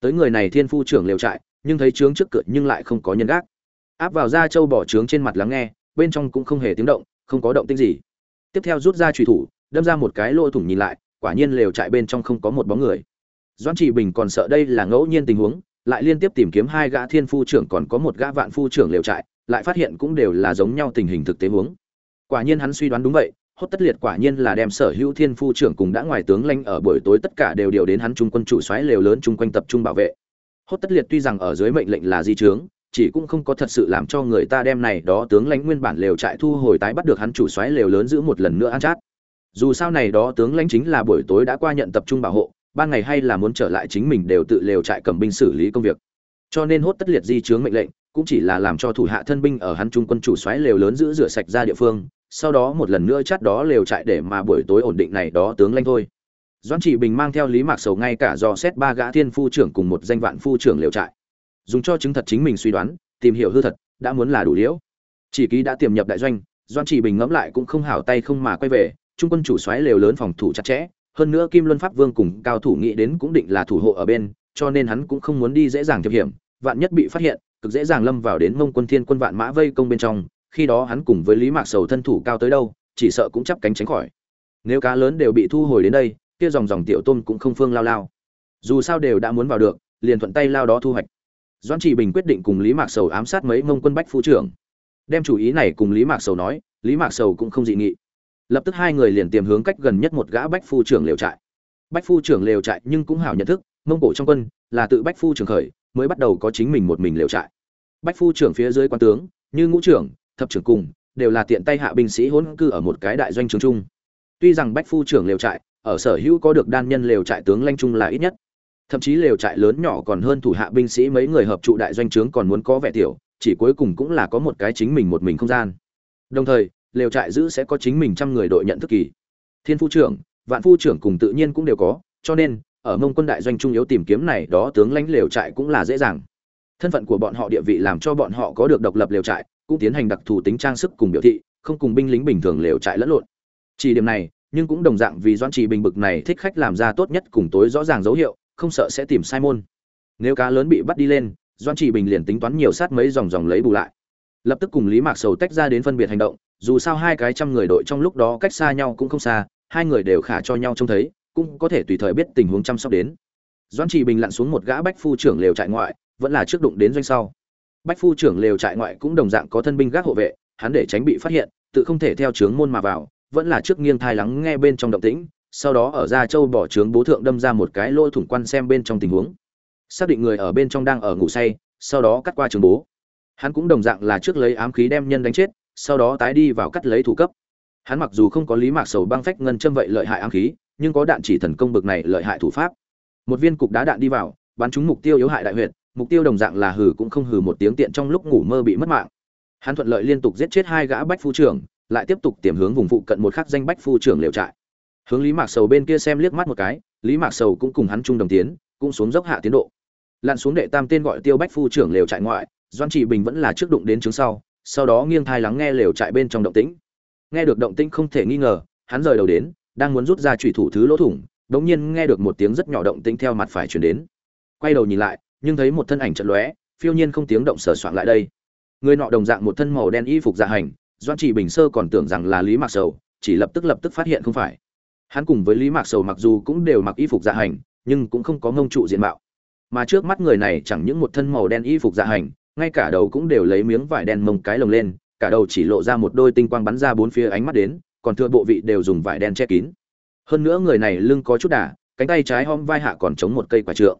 Tới người này thiên phu trưởng liều trại, nhưng thấy trướng trước cửa nhưng lại không có nhân gác. Áp vào da châu bỏ trướng trên mặt lắng nghe, bên trong cũng không hề tiếng động không có động tĩnh gì. Tiếp theo rút ra trùy thủ, đâm ra một cái lỗ thủng nhìn lại, quả nhiên lều trại bên trong không có một bóng người. Doãn trì bình còn sợ đây là ngẫu nhiên tình huống, lại liên tiếp tìm kiếm hai gã thiên phu trưởng còn có một gã vạn phu trưởng lều trại, lại phát hiện cũng đều là giống nhau tình hình thực tế huống. Quả nhiên hắn suy đoán đúng vậy, hốt tất liệt quả nhiên là đem sở hữu thiên phu trưởng cùng đã ngoài tướng lanh ở buổi tối tất cả đều điều đến hắn trung quân trụ xoáy lều lớn chung quanh tập trung bảo vệ. Hốt tất liệt tuy rằng ở dưới mệnh lệnh là di trướng chỉ cũng không có thật sự làm cho người ta đem này đó tướng lãnh nguyên bản lều trại thu hồi tái bắt được hắn chủ xoáy lều lớn giữ một lần nữa ăn chát. Dù sao này đó tướng lãnh chính là buổi tối đã qua nhận tập trung bảo hộ, ban ngày hay là muốn trở lại chính mình đều tự lều trại cầm binh xử lý công việc. Cho nên hốt tất liệt di chướng mệnh lệnh, cũng chỉ là làm cho thủ hạ thân binh ở hắn trung quân chủ xoáy lều lớn giữ rửa sạch ra địa phương, sau đó một lần nữa chát đó lều trại để mà buổi tối ổn định này đó tướng lãnh thôi. Doãn trị bình mang theo lý mạc sầu ngay cả do xét ba gã thiên phu trưởng cùng một danh vạn phu trưởng lều trại dùng cho chứng thật chính mình suy đoán, tìm hiểu hư thật, đã muốn là đủ liễu. Chỉ ký đã tiềm nhập đại doanh, doan chỉ bình ngẫm lại cũng không hảo tay không mà quay về, trung quân chủ xoáy lều lớn phòng thủ chặt chẽ, hơn nữa kim luân pháp vương cùng cao thủ nghĩ đến cũng định là thủ hộ ở bên, cho nên hắn cũng không muốn đi dễ dàng thiệp hiểm. Vạn nhất bị phát hiện, cực dễ dàng lâm vào đến mông quân thiên quân vạn mã vây công bên trong, khi đó hắn cùng với lý mạc sầu thân thủ cao tới đâu, chỉ sợ cũng chắp cánh tránh khỏi. Nếu cá lớn đều bị thu hồi đến đây, kia dòng dòng tiểu tôm cũng không phương lao lao. Dù sao đều đã muốn vào được, liền thuận tay lao đó thu hoạch doãn trị bình quyết định cùng lý mạc sầu ám sát mấy mông quân bách phu trưởng. Đem chủ ý này cùng lý mạc sầu nói, lý mạc sầu cũng không dị nghị. Lập tức hai người liền tìm hướng cách gần nhất một gã bách phu trưởng lều trại. Bách phu trưởng lều trại nhưng cũng hảo nhận thức, mông cổ trong quân là tự bách phu trưởng khởi, mới bắt đầu có chính mình một mình lều trại. Bách phu trưởng phía dưới quan tướng, như ngũ trưởng, thập trưởng cùng, đều là tiện tay hạ binh sĩ hỗn cư ở một cái đại doanh trường trung. Tuy rằng bách phu trưởng lều trại, ở sở hữu có được đan nhân lều trại tướng lanh trung là ít nhất thậm chí lều trại lớn nhỏ còn hơn thủ hạ binh sĩ mấy người hợp trụ đại doanh trướng còn muốn có vẻ tiểu, chỉ cuối cùng cũng là có một cái chính mình một mình không gian. Đồng thời, lều trại giữ sẽ có chính mình trăm người đội nhận thức kỳ. Thiên phu trưởng, vạn phu trưởng cùng tự nhiên cũng đều có, cho nên, ở mông quân đại doanh trung yếu tìm kiếm này đó tướng lãnh lều trại cũng là dễ dàng. Thân phận của bọn họ địa vị làm cho bọn họ có được độc lập lều trại, cũng tiến hành đặc thù tính trang sức cùng biểu thị, không cùng binh lính bình thường lều trại lẫn lộn. Chỉ điểm này, nhưng cũng đồng dạng vì doan trì bình bực này thích khách làm ra tốt nhất cùng tối rõ ràng dấu hiệu không sợ sẽ tìm sai môn nếu cá lớn bị bắt đi lên, doan trì bình liền tính toán nhiều sát mấy dòng dòng lấy bù lại. Lập tức cùng lý mạc sầu tách ra đến phân biệt hành động, dù sao hai cái trăm người đội trong lúc đó cách xa nhau cũng không xa, hai người đều khả cho nhau trông thấy, cũng có thể tùy thời biết tình huống chăm sóc đến. Doan trì bình lặn xuống một gã bách phu trưởng lều trại ngoại, vẫn là trước đụng đến doanh sau. Bách phu trưởng lều trại ngoại cũng đồng dạng có thân binh gác hộ vệ, hắn để tránh bị phát hiện, tự không thể theo trướng môn mà vào, vẫn là trước nghiêng thai lắng nghe bên trong động tĩnh sau đó ở ra châu bỏ trướng bố thượng đâm ra một cái lỗ thủng quan xem bên trong tình huống. Xác định người ở bên trong đang ở ngủ say, sau đó cắt qua trường bố. Hắn cũng đồng dạng là trước lấy ám khí đem nhân đánh chết, sau đó tái đi vào cắt lấy thủ cấp. Hắn mặc dù không có lý mạc sầu băng phách ngân châm vậy lợi hại ám khí, nhưng có đạn chỉ thần công bực này lợi hại thủ pháp. Một viên cục đá đạn đi vào, bắn trúng mục tiêu yếu hại đại huyệt, mục tiêu đồng dạng là hừ cũng không hừ một tiếng tiện trong lúc ngủ mơ bị mất mạng. Hắn thuận lợi liên tục giết chết hai gã bách phu trưởng, lại tiếp tục tiềm hướng vùng phụ cận một khắc danh bách phu trưởng liều trại hướng lý mạc sầu bên kia xem liếc mắt một cái, lý mạc sầu cũng cùng hắn chung đồng tiến, cũng xuống dốc hạ tiến độ. Lặn xuống đệ tam tên gọi tiêu bách phu trưởng lều trại ngoại doan trị bình vẫn là trước đụng đến chứng sau sau đó nghiêng thai lắng nghe lều trại bên trong động tĩnh. Nghe được động tĩnh không thể nghi ngờ, hắn rời đầu đến, đang muốn rút ra trùy thủ thứ lỗ thủng, đống nhiên nghe được một tiếng rất nhỏ động tĩnh theo mặt phải chuyển đến. Quay đầu nhìn lại, nhưng thấy một thân ảnh chật lóe, phiêu nhiên không tiếng động sờ soạn lại đây. Người nọ đồng dạng một thân màu đen y phục dạ hành doan trị bình sơ còn tưởng rằng là lý mạc sầu, chỉ lập tức lập tức phát hiện không phải hắn cùng với lý mạc sầu mặc dù cũng đều mặc y phục dạ hành, nhưng cũng không có ngông trụ diện mạo. Mà trước mắt người này chẳng những một thân màu đen y phục dạ hành, ngay cả đầu cũng đều lấy miếng vải đen mông cái lồng lên, cả đầu chỉ lộ ra một đôi tinh quang bắn ra bốn phía ánh mắt đến, còn thừa bộ vị đều dùng vải đen che kín. Hơn nữa người này lưng có chút đà, cánh tay trái hom vai hạ còn chống một cây quả trượng.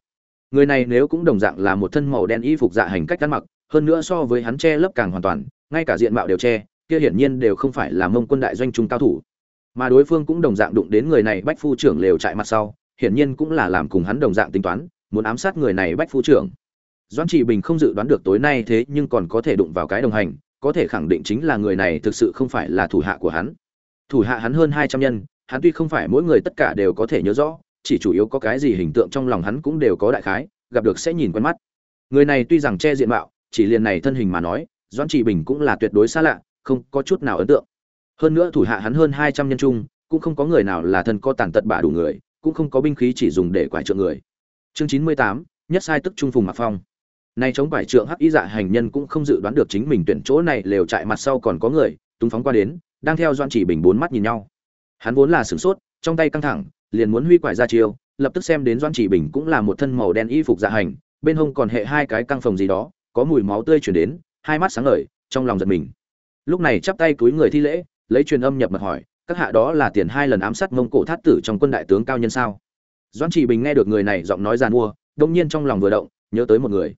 Người này nếu cũng đồng dạng là một thân màu đen y phục dạ hành cách ăn mặc, hơn nữa so với hắn che lấp càng hoàn toàn, ngay cả diện mạo đều che, kia hiển nhiên đều không phải là mông quân đại doanh trung cao thủ mà đối phương cũng đồng dạng đụng đến người này bách phu trưởng lều trại mặt sau, hiển nhiên cũng là làm cùng hắn đồng dạng tính toán, muốn ám sát người này bách phu trưởng. Doãn trị bình không dự đoán được tối nay thế nhưng còn có thể đụng vào cái đồng hành, có thể khẳng định chính là người này thực sự không phải là thủ hạ của hắn. Thủ hạ hắn hơn hai trăm nhân, hắn tuy không phải mỗi người tất cả đều có thể nhớ rõ, chỉ chủ yếu có cái gì hình tượng trong lòng hắn cũng đều có đại khái, gặp được sẽ nhìn quen mắt. Người này tuy rằng che diện mạo, chỉ liền này thân hình mà nói, doãn trị bình cũng là tuyệt đối xa lạ, không có chút nào ấn tượng hơn nữa thủ hạ hắn hơn hai trăm nhân trung, cũng không có người nào là thân có tàn tật bả đủ người, cũng không có binh khí chỉ dùng để quải trượng người. Chương chín mươi tám, nhất sai tức trung phùng mạc phong. Nay chống quải trượng hắc y dạ hành nhân cũng không dự đoán được chính mình tuyển chỗ này lều trại mặt sau còn có người tung phóng qua đến, đang theo doan chỉ bình bốn mắt nhìn nhau. Hắn vốn là sửng sốt, trong tay căng thẳng, liền muốn huy quải ra chiêu, lập tức xem đến doan chỉ bình cũng là một thân màu đen y phục dạ hành, bên hông còn hệ hai cái căng phòng gì đó, có mùi máu tươi chuyển đến, hai mắt sáng ngời, trong lòng giật mình. Lúc này chắp tay cúi người thi lễ lấy truyền âm nhập mật hỏi, các hạ đó là tiền hai lần ám sát mông cổ thát tử trong quân đại tướng cao nhân sao? Doãn trị bình nghe được người này giọng nói giàn mua, đông nhiên trong lòng vừa động, nhớ tới một người.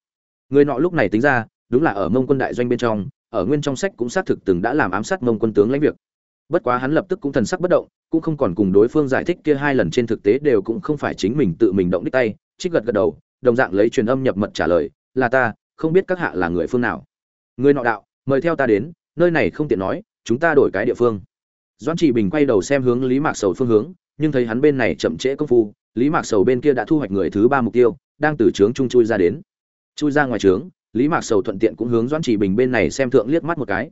Người nọ lúc này tính ra, đúng là ở mông quân đại doanh bên trong, ở nguyên trong sách cũng xác thực từng đã làm ám sát mông quân tướng lãnh việc. Bất quá hắn lập tức cũng thần sắc bất động, cũng không còn cùng đối phương giải thích kia hai lần trên thực tế đều cũng không phải chính mình tự mình động đích tay, trích gật gật đầu, đồng dạng lấy truyền âm nhập mật trả lời, là ta, không biết các hạ là người phương nào. Người nọ đạo, mời theo ta đến, nơi này không tiện nói chúng ta đổi cái địa phương. Doãn trị bình quay đầu xem hướng lý mạc sầu phương hướng, nhưng thấy hắn bên này chậm trễ công phu, lý mạc sầu bên kia đã thu hoạch người thứ ba mục tiêu, đang từ trướng trung chui ra đến. Chui ra ngoài trướng, lý mạc sầu thuận tiện cũng hướng doãn trị bình bên này xem thượng liếc mắt một cái.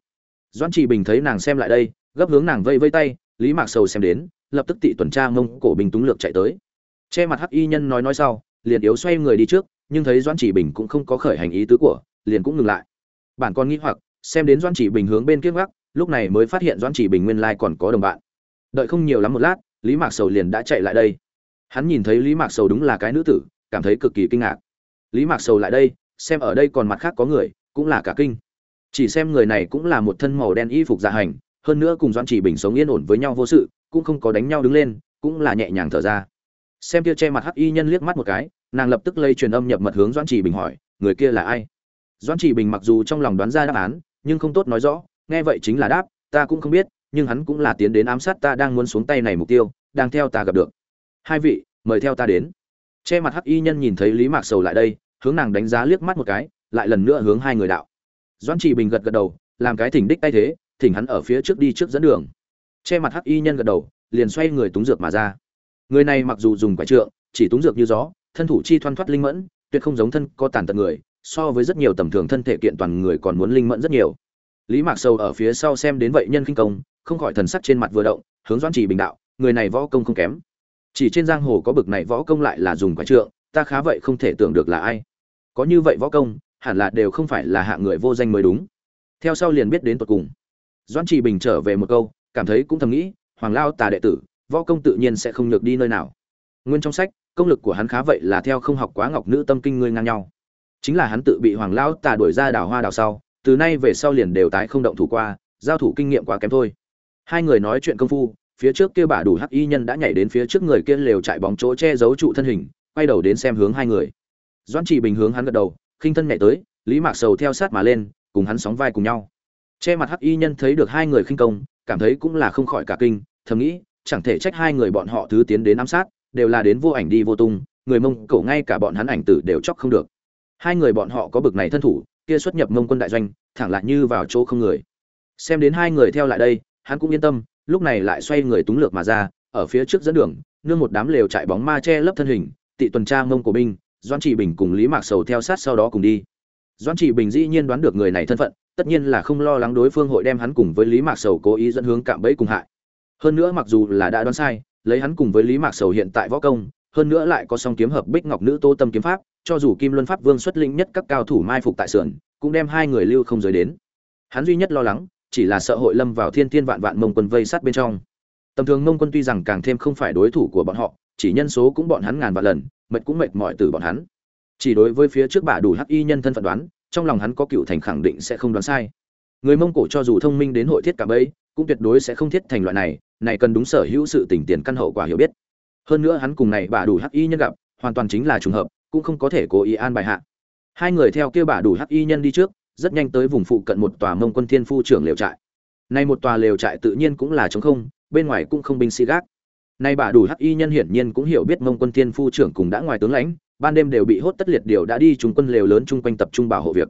Doãn trị bình thấy nàng xem lại đây, gấp hướng nàng vây vây tay, lý mạc sầu xem đến, lập tức tị tuần tra mông cổ bình túng lược chạy tới. Che mặt hắc y nhân nói nói sau, liền yếu xoay người đi trước, nhưng thấy doãn trị bình cũng không có khởi hành ý tứ của, liền cũng ngừng lại. Bản con nghĩ hoặc, xem đến doãn trị bình hướng bên kia gác lúc này mới phát hiện doãn Chỉ bình nguyên lai còn có đồng bạn. Đợi không nhiều lắm một lát, lý mạc sầu liền đã chạy lại đây. Hắn nhìn thấy lý mạc sầu đúng là cái nữ tử, cảm thấy cực kỳ kinh ngạc. Lý mạc sầu lại đây, xem ở đây còn mặt khác có người, cũng là cả kinh. Chỉ xem người này cũng là một thân màu đen y phục dạ hành, hơn nữa cùng doãn chỉ bình sống yên ổn với nhau vô sự, cũng không có đánh nhau đứng lên, cũng là nhẹ nhàng thở ra. Xem kia che mặt hắc y nhân liếc mắt một cái, nàng lập tức lây truyền âm nhập mật hướng doãn chỉ bình hỏi, người kia là ai? Doãn chỉ bình mặc dù trong lòng đoán ra đáp án, nhưng không tốt nói rõ nghe vậy chính là đáp, ta cũng không biết, nhưng hắn cũng là tiến đến ám sát ta đang muốn xuống tay này mục tiêu, đang theo ta gặp được. Hai vị, mời theo ta đến. Che mặt hắc y nhân nhìn thấy lý mạc sầu lại đây, hướng nàng đánh giá liếc mắt một cái, lại lần nữa hướng hai người đạo. Doãn trì bình gật gật đầu, làm cái thỉnh đích tay thế, thỉnh hắn ở phía trước đi trước dẫn đường. Che mặt hắc y nhân gật đầu, liền xoay người túng dược mà ra. Người này mặc dù dùng quái trượng, chỉ túng dược như gió, thân thủ chi thoăn thoắt linh mẫn, tuyệt không giống thân có tàn tật người, so với rất nhiều tầm thường thân thể kiện toàn người còn muốn linh mẫn rất nhiều lý mạc sầu ở phía sau xem đến vậy nhân khinh công, không khỏi thần sắc trên mặt vừa động, hướng doãn chỉ bình đạo, người này võ công không kém. Chỉ trên giang hồ có bực này võ công lại là dùng quả trượng, ta khá vậy không thể tưởng được là ai. Có như vậy võ công, hẳn là đều không phải là hạng người vô danh mới đúng. Theo sau liền biết đến tột cùng. Doãn trì bình trở về một câu, cảm thấy cũng thầm nghĩ, hoàng lao tà đệ tử, võ công tự nhiên sẽ không nhược đi nơi nào. Nguyên trong sách, công lực của hắn khá vậy là theo không học quá ngọc nữ tâm kinh ngươi ngang nhau. Chính là hắn tự bị hoàng Lão tà đuổi ra đảo hoa đảo sau từ nay về sau liền đều tái không động thủ qua, giao thủ kinh nghiệm quá kém thôi. Hai người nói chuyện công phu, phía trước kia bả đủ hắc y nhân đã nhảy đến phía trước người kia lều chạy bóng chỗ che giấu trụ thân hình, quay đầu đến xem hướng hai người. Doãn Chỉ bình hướng hắn gật đầu, khinh thân nhảy tới, lý mạc sầu theo sát mà lên, cùng hắn sóng vai cùng nhau. Che mặt hắc y nhân thấy được hai người khinh công, cảm thấy cũng là không khỏi cả kinh, thầm nghĩ, chẳng thể trách hai người bọn họ thứ tiến đến ám sát, đều là đến vô ảnh đi vô tung, người mông cổ ngay cả bọn hắn ảnh tử đều chóc không được. Hai người bọn họ có bực này thân thủ kia xuất nhập mông quân đại doanh, thẳng lại như vào chỗ không người. Xem đến hai người theo lại đây, hắn cũng yên tâm, lúc này lại xoay người túng lược mà ra, ở phía trước dẫn đường, nương một đám lều chạy bóng ma che lấp thân hình, tị tuần tra mông của binh doan trị bình cùng lý mạc sầu theo sát sau đó cùng đi. Doan trị bình dĩ nhiên đoán được người này thân phận, tất nhiên là không lo lắng đối phương hội đem hắn cùng với lý mạc sầu cố ý dẫn hướng cạm bẫy cùng hại. Hơn nữa mặc dù là đã đoán sai, lấy hắn cùng với lý mạc sầu hiện tại võ công hơn nữa lại có song kiếm hợp bích ngọc nữ tô tâm kiếm pháp, cho dù kim luân pháp vương xuất linh nhất các cao thủ mai phục tại sườn, cũng đem hai người lưu không giới đến. Hắn duy nhất lo lắng, chỉ là sợ hội lâm vào thiên thiên vạn vạn mông quân vây sát bên trong. Tầm thường mông quân tuy rằng càng thêm không phải đối thủ của bọn họ, chỉ nhân số cũng bọn hắn ngàn vạn lần, mệt cũng mệt mỏi từ bọn hắn. Chỉ đối với phía trước bà đủ hắc y nhân thân phận đoán, trong lòng hắn có cựu thành khẳng định sẽ không đoán sai. Người mông cổ cho dù thông minh đến hội thiết cả bấy cũng tuyệt đối sẽ không thiết thành loại này này cần đúng sở hữu sự tỉnh tiền căn hậu quả hiểu biết hơn nữa hắn cùng này bà đủ hắc y nhân gặp, hoàn toàn chính là trùng hợp, cũng không có thể cố ý an bài hạ. Hai người theo kia bà đủ hắc y nhân đi trước, rất nhanh tới vùng phụ cận một tòa mông quân thiên phu trưởng lều trại. Nay một tòa lều trại tự nhiên cũng là trống không, bên ngoài cũng không binh sĩ gác. Nay bà đủ hắc y nhân hiển nhiên cũng hiểu biết mông quân thiên phu trưởng cùng đã ngoài tướng lãnh, ban đêm đều bị hốt tất liệt điều đã đi trung quân lều lớn chung quanh tập trung bảo hộ việc.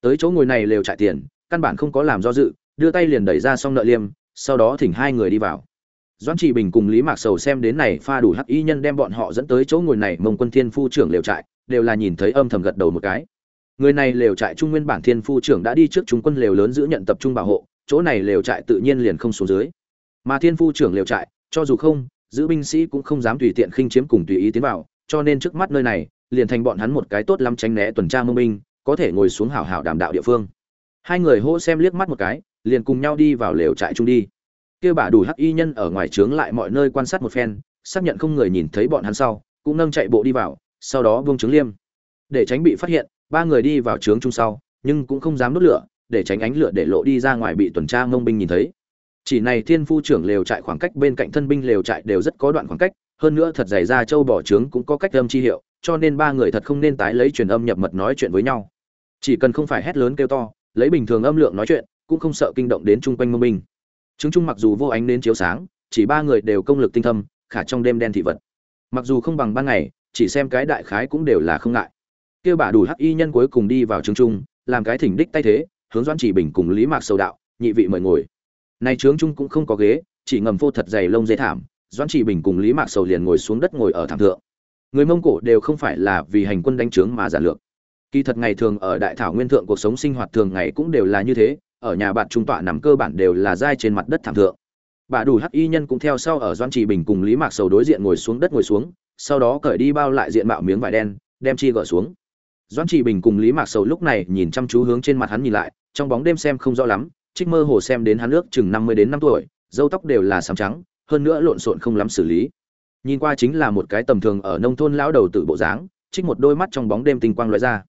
Tới chỗ ngồi này lều trại tiền, căn bản không có làm do dự, đưa tay liền đẩy ra xong nợ liêm, sau đó thỉnh hai người đi vào doãn trì bình cùng lý mạc sầu xem đến này pha đủ hắc y nhân đem bọn họ dẫn tới chỗ ngồi này, mông quân thiên phu trưởng lều trại, đều là nhìn thấy âm thầm gật đầu một cái. Người này lều trại trung nguyên bản thiên phu trưởng đã đi trước trung quân lều lớn giữ nhận tập trung bảo hộ, chỗ này lều trại tự nhiên liền không xuống dưới. Mà thiên phu trưởng lều trại, cho dù không, giữ binh sĩ cũng không dám tùy tiện khinh chiếm cùng tùy ý tiến vào, cho nên trước mắt nơi này, liền thành bọn hắn một cái tốt lắm tránh né tuần tra mông binh, có thể ngồi xuống hảo hảo đảm đạo địa phương. Hai người hô xem liếc mắt một cái, liền cùng nhau đi vào lều trại chung đi kia bà đủ hắc y nhân ở ngoài trướng lại mọi nơi quan sát một phen, xác nhận không người nhìn thấy bọn hắn sau, cũng nâng chạy bộ đi vào, sau đó buông trướng liêm. Để tránh bị phát hiện, ba người đi vào trướng chung sau, nhưng cũng không dám đốt lửa, để tránh ánh lửa để lộ đi ra ngoài bị tuần tra ngông binh nhìn thấy. Chỉ này thiên phu trưởng lều trại khoảng cách bên cạnh thân binh lều trại đều rất có đoạn khoảng cách, hơn nữa thật dày ra châu bỏ trướng cũng có cách âm chi hiệu, cho nên ba người thật không nên tái lấy truyền âm nhập mật nói chuyện với nhau. Chỉ cần không phải hét lớn kêu to, lấy bình thường âm lượng nói chuyện, cũng không sợ kinh động đến chung quanh ngông binh chứng chung mặc dù vô ánh đến chiếu sáng chỉ ba người đều công lực tinh thâm khả trong đêm đen thị vật. Mặc dù không bằng ban ngày chỉ xem cái đại khái cũng đều là không ngại. Kêu bà đủ hắc y nhân cuối cùng đi vào chứng trung, làm cái thỉnh đích tay thế hướng doãn chỉ bình cùng lý mạc sầu đạo nhị vị mời ngồi. Nay trướng trung cũng không có ghế chỉ ngầm vô thật dày lông dây thảm doãn chỉ bình cùng lý mạc sầu liền ngồi xuống đất ngồi ở thảm thượng. Người mông cổ đều không phải là vì hành quân đánh trướng mà giả lược. Kỳ thật ngày thường ở đại thảo nguyên thượng cuộc sống sinh hoạt thường ngày cũng đều là như thế ở nhà bạn trung tọa nằm cơ bản đều là dai trên mặt đất thảm thượng. Bà đủ hắc y nhân cũng theo sau ở doan trì bình cùng lý mạc sầu đối diện ngồi xuống đất ngồi xuống, sau đó cởi đi bao lại diện mạo miếng vải đen, đem chi gỡ xuống. Doan trì bình cùng lý mạc sầu lúc này nhìn chăm chú hướng trên mặt hắn nhìn lại, trong bóng đêm xem không rõ lắm, trích mơ hồ xem đến hắn nước chừng năm mươi đến năm tuổi dâu tóc đều là sám trắng, hơn nữa lộn xộn không lắm xử lý. Nhìn qua chính là một cái tầm thường ở nông thôn lão đầu tự bộ dáng, trích một đôi mắt trong bóng đêm tinh quang loại ra.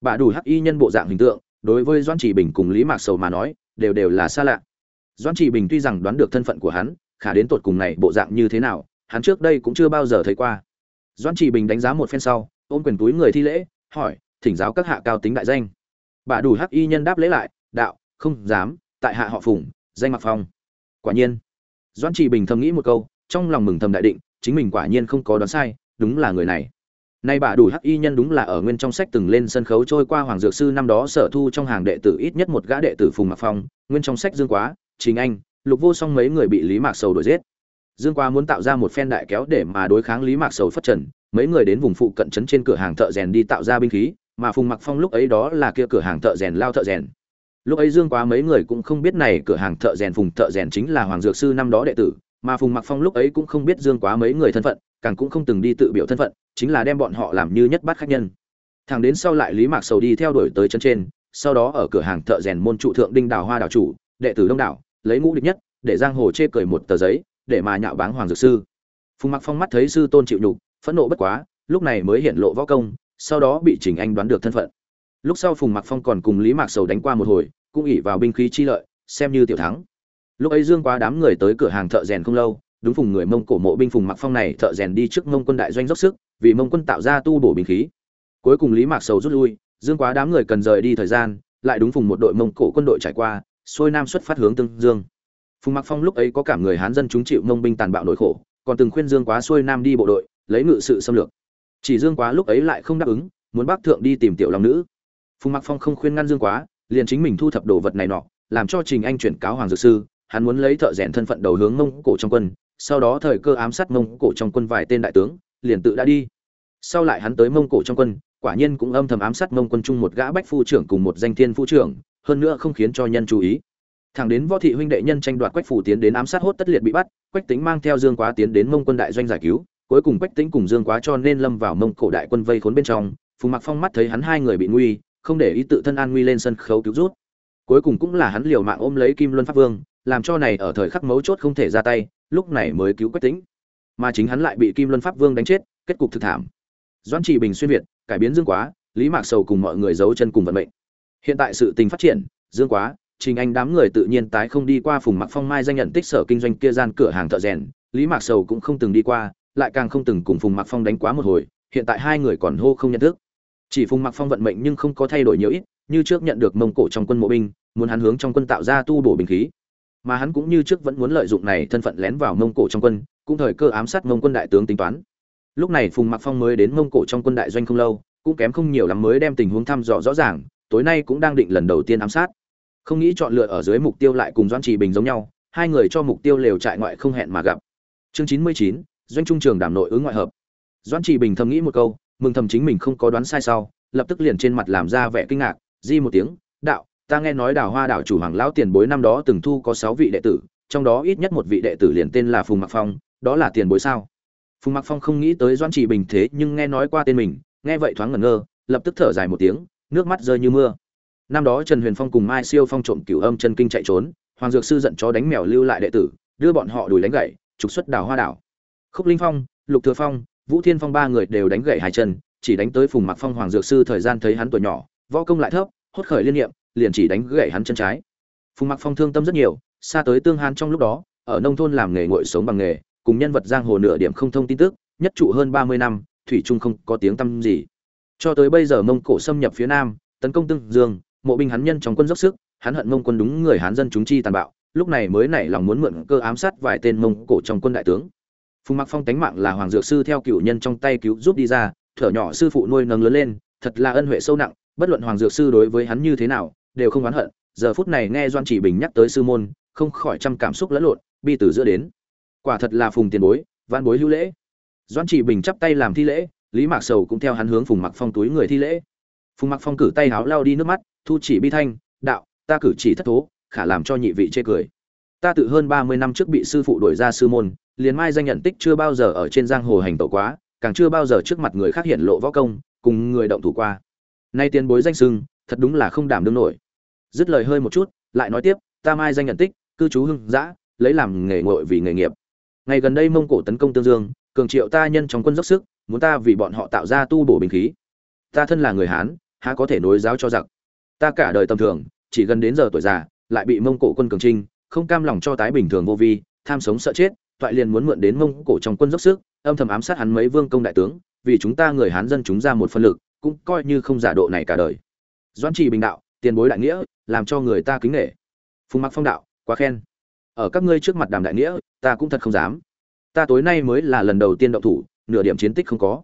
Bà đủ hắc y nhân bộ dạng hình tượng đối với doan chỉ bình cùng lý mạc sầu mà nói, đều đều là xa lạ. Doan chỉ bình tuy rằng đoán được thân phận của hắn, khả đến tột cùng này bộ dạng như thế nào, hắn trước đây cũng chưa bao giờ thấy qua. Doan chỉ bình đánh giá một phen sau, ôm quyền túi người thi lễ, hỏi, thỉnh giáo các hạ cao tính đại danh. Bà đủ hắc y nhân đáp lễ lại, đạo, không dám, tại hạ họ phùng, danh mặc phong. Quả nhiên doan chỉ bình thầm nghĩ một câu, trong lòng mừng thầm đại định, chính mình quả nhiên không có đoán sai, đúng là người này. Nay bà đủ hắc y nhân đúng là ở nguyên trong sách từng lên sân khấu trôi qua hoàng dược sư năm đó sở thu trong hàng đệ tử ít nhất một gã đệ tử Phùng Mạc Phong, nguyên trong sách Dương Quá, chính Anh, Lục Vô Song mấy người bị Lý Mạc Sầu đuổi giết. Dương Quá muốn tạo ra một phen đại kéo để mà đối kháng Lý Mạc Sầu phất trần, mấy người đến vùng phụ cận trấn trên cửa hàng thợ rèn đi tạo ra binh khí, mà Phùng Mạc Phong lúc ấy đó là kia cửa hàng thợ rèn lao thợ rèn. Lúc ấy Dương Quá mấy người cũng không biết này cửa hàng thợ rèn Phùng thợ rèn chính là hoàng dược sư năm đó đệ tử, mà Phùng Mạc Phong lúc ấy cũng không biết Dương Quá mấy người thân phận, càng cũng không từng đi tự biểu thân phận, chính là đem bọn họ làm như nhất bát khách nhân. Thằng đến sau lại lý mạc sầu đi theo đuổi tới chân trên, sau đó ở cửa hàng thợ rèn môn trụ thượng đinh đào hoa đào chủ, đệ tử đông đảo, lấy ngũ địch nhất, để giang hồ chê cười một tờ giấy, để mà nhạo báng hoàng dược sư. Phùng mặc phong mắt thấy sư tôn chịu nhục, phẫn nộ bất quá, lúc này mới hiện lộ võ công, sau đó bị trình anh đoán được thân phận. Lúc sau phùng mặc phong còn cùng lý mạc sầu đánh qua một hồi, cũng ỉ vào binh khí chi lợi, xem như tiểu thắng. Lúc ấy dương quá đám người tới cửa hàng thợ rèn không lâu đúng phùng người mông cổ mộ binh phùng mặc phong này thợ rèn đi trước mông quân đại doanh dốc sức, vì mông quân tạo ra tu bổ binh khí. Cuối cùng lý mạc sầu rút lui, dương quá đám người cần rời đi thời gian, lại đúng phùng một đội mông cổ quân đội trải qua, xuôi nam xuất phát hướng tương dương. Phùng mặc phong lúc ấy có cảm người hán dân chúng chịu mông binh tàn bạo nỗi khổ, còn từng khuyên dương quá xuôi nam đi bộ đội, lấy ngự sự xâm lược. Chỉ dương quá lúc ấy lại không đáp ứng, muốn bác thượng đi tìm tiểu long nữ. Phùng mặc phong không khuyên ngăn dương quá, liền chính mình thu thập đồ vật này nọ, làm cho trình anh chuyển cáo hoàng dược sư, hắn muốn lấy thợ rèn thân phận đầu hướng mông cổ trong quân sau đó thời cơ ám sát mông cổ trong quân vài tên đại tướng, liền tự đã đi. Sau lại hắn tới mông cổ trong quân, quả nhiên cũng âm thầm ám sát mông quân chung một gã bách phu trưởng cùng một danh thiên phu trưởng, hơn nữa không khiến cho nhân chú ý. Thẳng đến võ thị huynh đệ nhân tranh đoạt quách phủ tiến đến ám sát hốt tất liệt bị bắt, quách tính mang theo dương quá tiến đến mông quân đại doanh giải cứu, cuối cùng quách tính cùng dương quá cho nên lâm vào mông cổ đại quân vây khốn bên trong, phùng mặc phong mắt thấy hắn hai người bị nguy, không để ý tự thân an nguy lên sân khấu cứu rút. Cuối cùng cũng là hắn liều mạng ôm lấy kim luân pháp vương làm cho này ở thời khắc mấu chốt không thể ra tay, lúc này mới cứu quách tính mà chính hắn lại bị kim luân pháp vương đánh chết, kết cục thực thảm. Doãn Chỉ bình xuyên việt, cải biến dương quá, lý mạc sầu cùng mọi người giấu chân cùng vận mệnh. Hiện tại sự tình phát triển, dương quá, trình anh đám người tự nhiên tái không đi qua phùng mặc phong mai danh nhận tích sở kinh doanh kia gian cửa hàng thợ rèn, lý mạc sầu cũng không từng đi qua, lại càng không từng cùng phùng mặc phong đánh quá một hồi, hiện tại hai người còn hô không nhận thức. Chỉ phùng mặc phong vận mệnh nhưng không có thay đổi nhiều ít, như trước nhận được mông cổ trong quân mộ binh, muốn hắn hướng trong quân tạo ra tu bổ bình khí mà hắn cũng như trước vẫn muốn lợi dụng này thân phận lén vào mông cổ trong quân, cũng thời cơ ám sát mông quân đại tướng tính toán. Lúc này phùng mặc phong mới đến mông cổ trong quân đại doanh không lâu, cũng kém không nhiều lắm mới đem tình huống thăm dò rõ ràng, tối nay cũng đang định lần đầu tiên ám sát. Không nghĩ chọn lựa ở dưới mục tiêu lại cùng doan trì bình giống nhau, hai người cho mục tiêu lều trại ngoại không hẹn mà gặp. Chương chín mươi chín, doanh trung trường đảm nội ứng ngoại hợp. Doan trì bình thầm nghĩ một câu, mừng thầm chính mình không có đoán sai sau, lập tức liền trên mặt làm ra vẻ kinh ngạc, di một tiếng, đạo ta nghe nói đào hoa đảo chủ hoàng lão tiền bối năm đó từng thu có sáu vị đệ tử, trong đó ít nhất một vị đệ tử liền tên là phùng mặc phong, đó là tiền bối sao? Phùng mặc phong không nghĩ tới doan trì bình thế nhưng nghe nói qua tên mình, nghe vậy thoáng ngẩn ngơ, lập tức thở dài một tiếng, nước mắt rơi như mưa. Năm đó trần huyền phong cùng mai siêu phong trộm cửu âm chân kinh chạy trốn, hoàng dược sư giận chó đánh mèo lưu lại đệ tử, đưa bọn họ đuổi đánh gậy, trục xuất đào hoa đảo. Khúc linh phong, lục thừa phong, vũ thiên phong ba người đều đánh gậy hai chân, chỉ đánh tới phùng mặc phong hoàng dược sư thời gian thấy hắn tuổi nhỏ, võ công lại thấp, hốt khởi liên niệm liền chỉ đánh gãy hắn chân trái. Phùng mặc phong thương tâm rất nhiều, xa tới tương hán trong lúc đó, ở nông thôn làm nghề ngội sống bằng nghề, cùng nhân vật giang hồ nửa điểm không thông tin tức, nhất trụ hơn ba mươi năm, thủy trung không có tiếng tăm gì. Cho tới bây giờ mông cổ xâm nhập phía nam, tấn công tương dương, mộ binh hắn nhân trong quân dốc sức, hắn hận mông quân đúng người hán dân chúng chi tàn bạo, lúc này mới nảy lòng muốn mượn cơ ám sát vài tên mông cổ trong quân đại tướng. Phùng mặc phong tánh mạng là hoàng dược sư theo cựu nhân trong tay cứu giúp đi ra, thở nhỏ sư phụ nuôi nấng lớn lên, thật là ân huệ sâu nặng, bất luận hoàng dược sư đối với hắn như thế nào đều không oán hận, giờ phút này nghe doan chỉ bình nhắc tới sư môn, không khỏi trăm cảm xúc lẫn lộn, bi từ giữa đến. Quả thật là phùng tiền bối văn bối hữu lễ. Doan chỉ bình chắp tay làm thi lễ, lý mạc sầu cũng theo hắn hướng phùng mặc phong túi người thi lễ. Phùng mặc phong cử tay háo lao đi nước mắt, thu chỉ bi thanh, đạo, ta cử chỉ thất thố, khả làm cho nhị vị chê cười. Ta tự hơn ba mươi năm trước bị sư phụ đuổi ra sư môn, liền mai danh nhận tích chưa bao giờ ở trên giang hồ hành tẩu quá, càng chưa bao giờ trước mặt người khác hiện lộ võ công, cùng người động thủ qua. Nay tiền bối danh sưng, thật đúng là không đảm đương nổi dứt lời hơi một chút, lại nói tiếp, ta mai danh nhận tích, cư trú hưng dã, lấy làm nghề ngội vì nghề nghiệp. Ngày gần đây mông cổ tấn công tương dương, cường triệu ta nhân trong quân dốc sức, muốn ta vì bọn họ tạo ra tu bổ bình khí. Ta thân là người hán, há có thể nối giáo cho giặc? Ta cả đời tầm thường, chỉ gần đến giờ tuổi già, lại bị mông cổ quân cường trinh, không cam lòng cho tái bình thường vô vi, tham sống sợ chết, toại liền muốn mượn đến mông cổ trong quân dốc sức, âm thầm ám sát hắn mấy vương công đại tướng, vì chúng ta người hán dân chúng ra một phân lực, cũng coi như không giả độ này cả đời. Doãn trì bình đạo tiền bối đại nghĩa, làm cho người ta kính nể. Phùng mặc phong đạo, quá khen. Ở các ngươi trước mặt đàm đại nghĩa, ta cũng thật không dám. Ta tối nay mới là lần đầu tiên động thủ, nửa điểm chiến tích không có.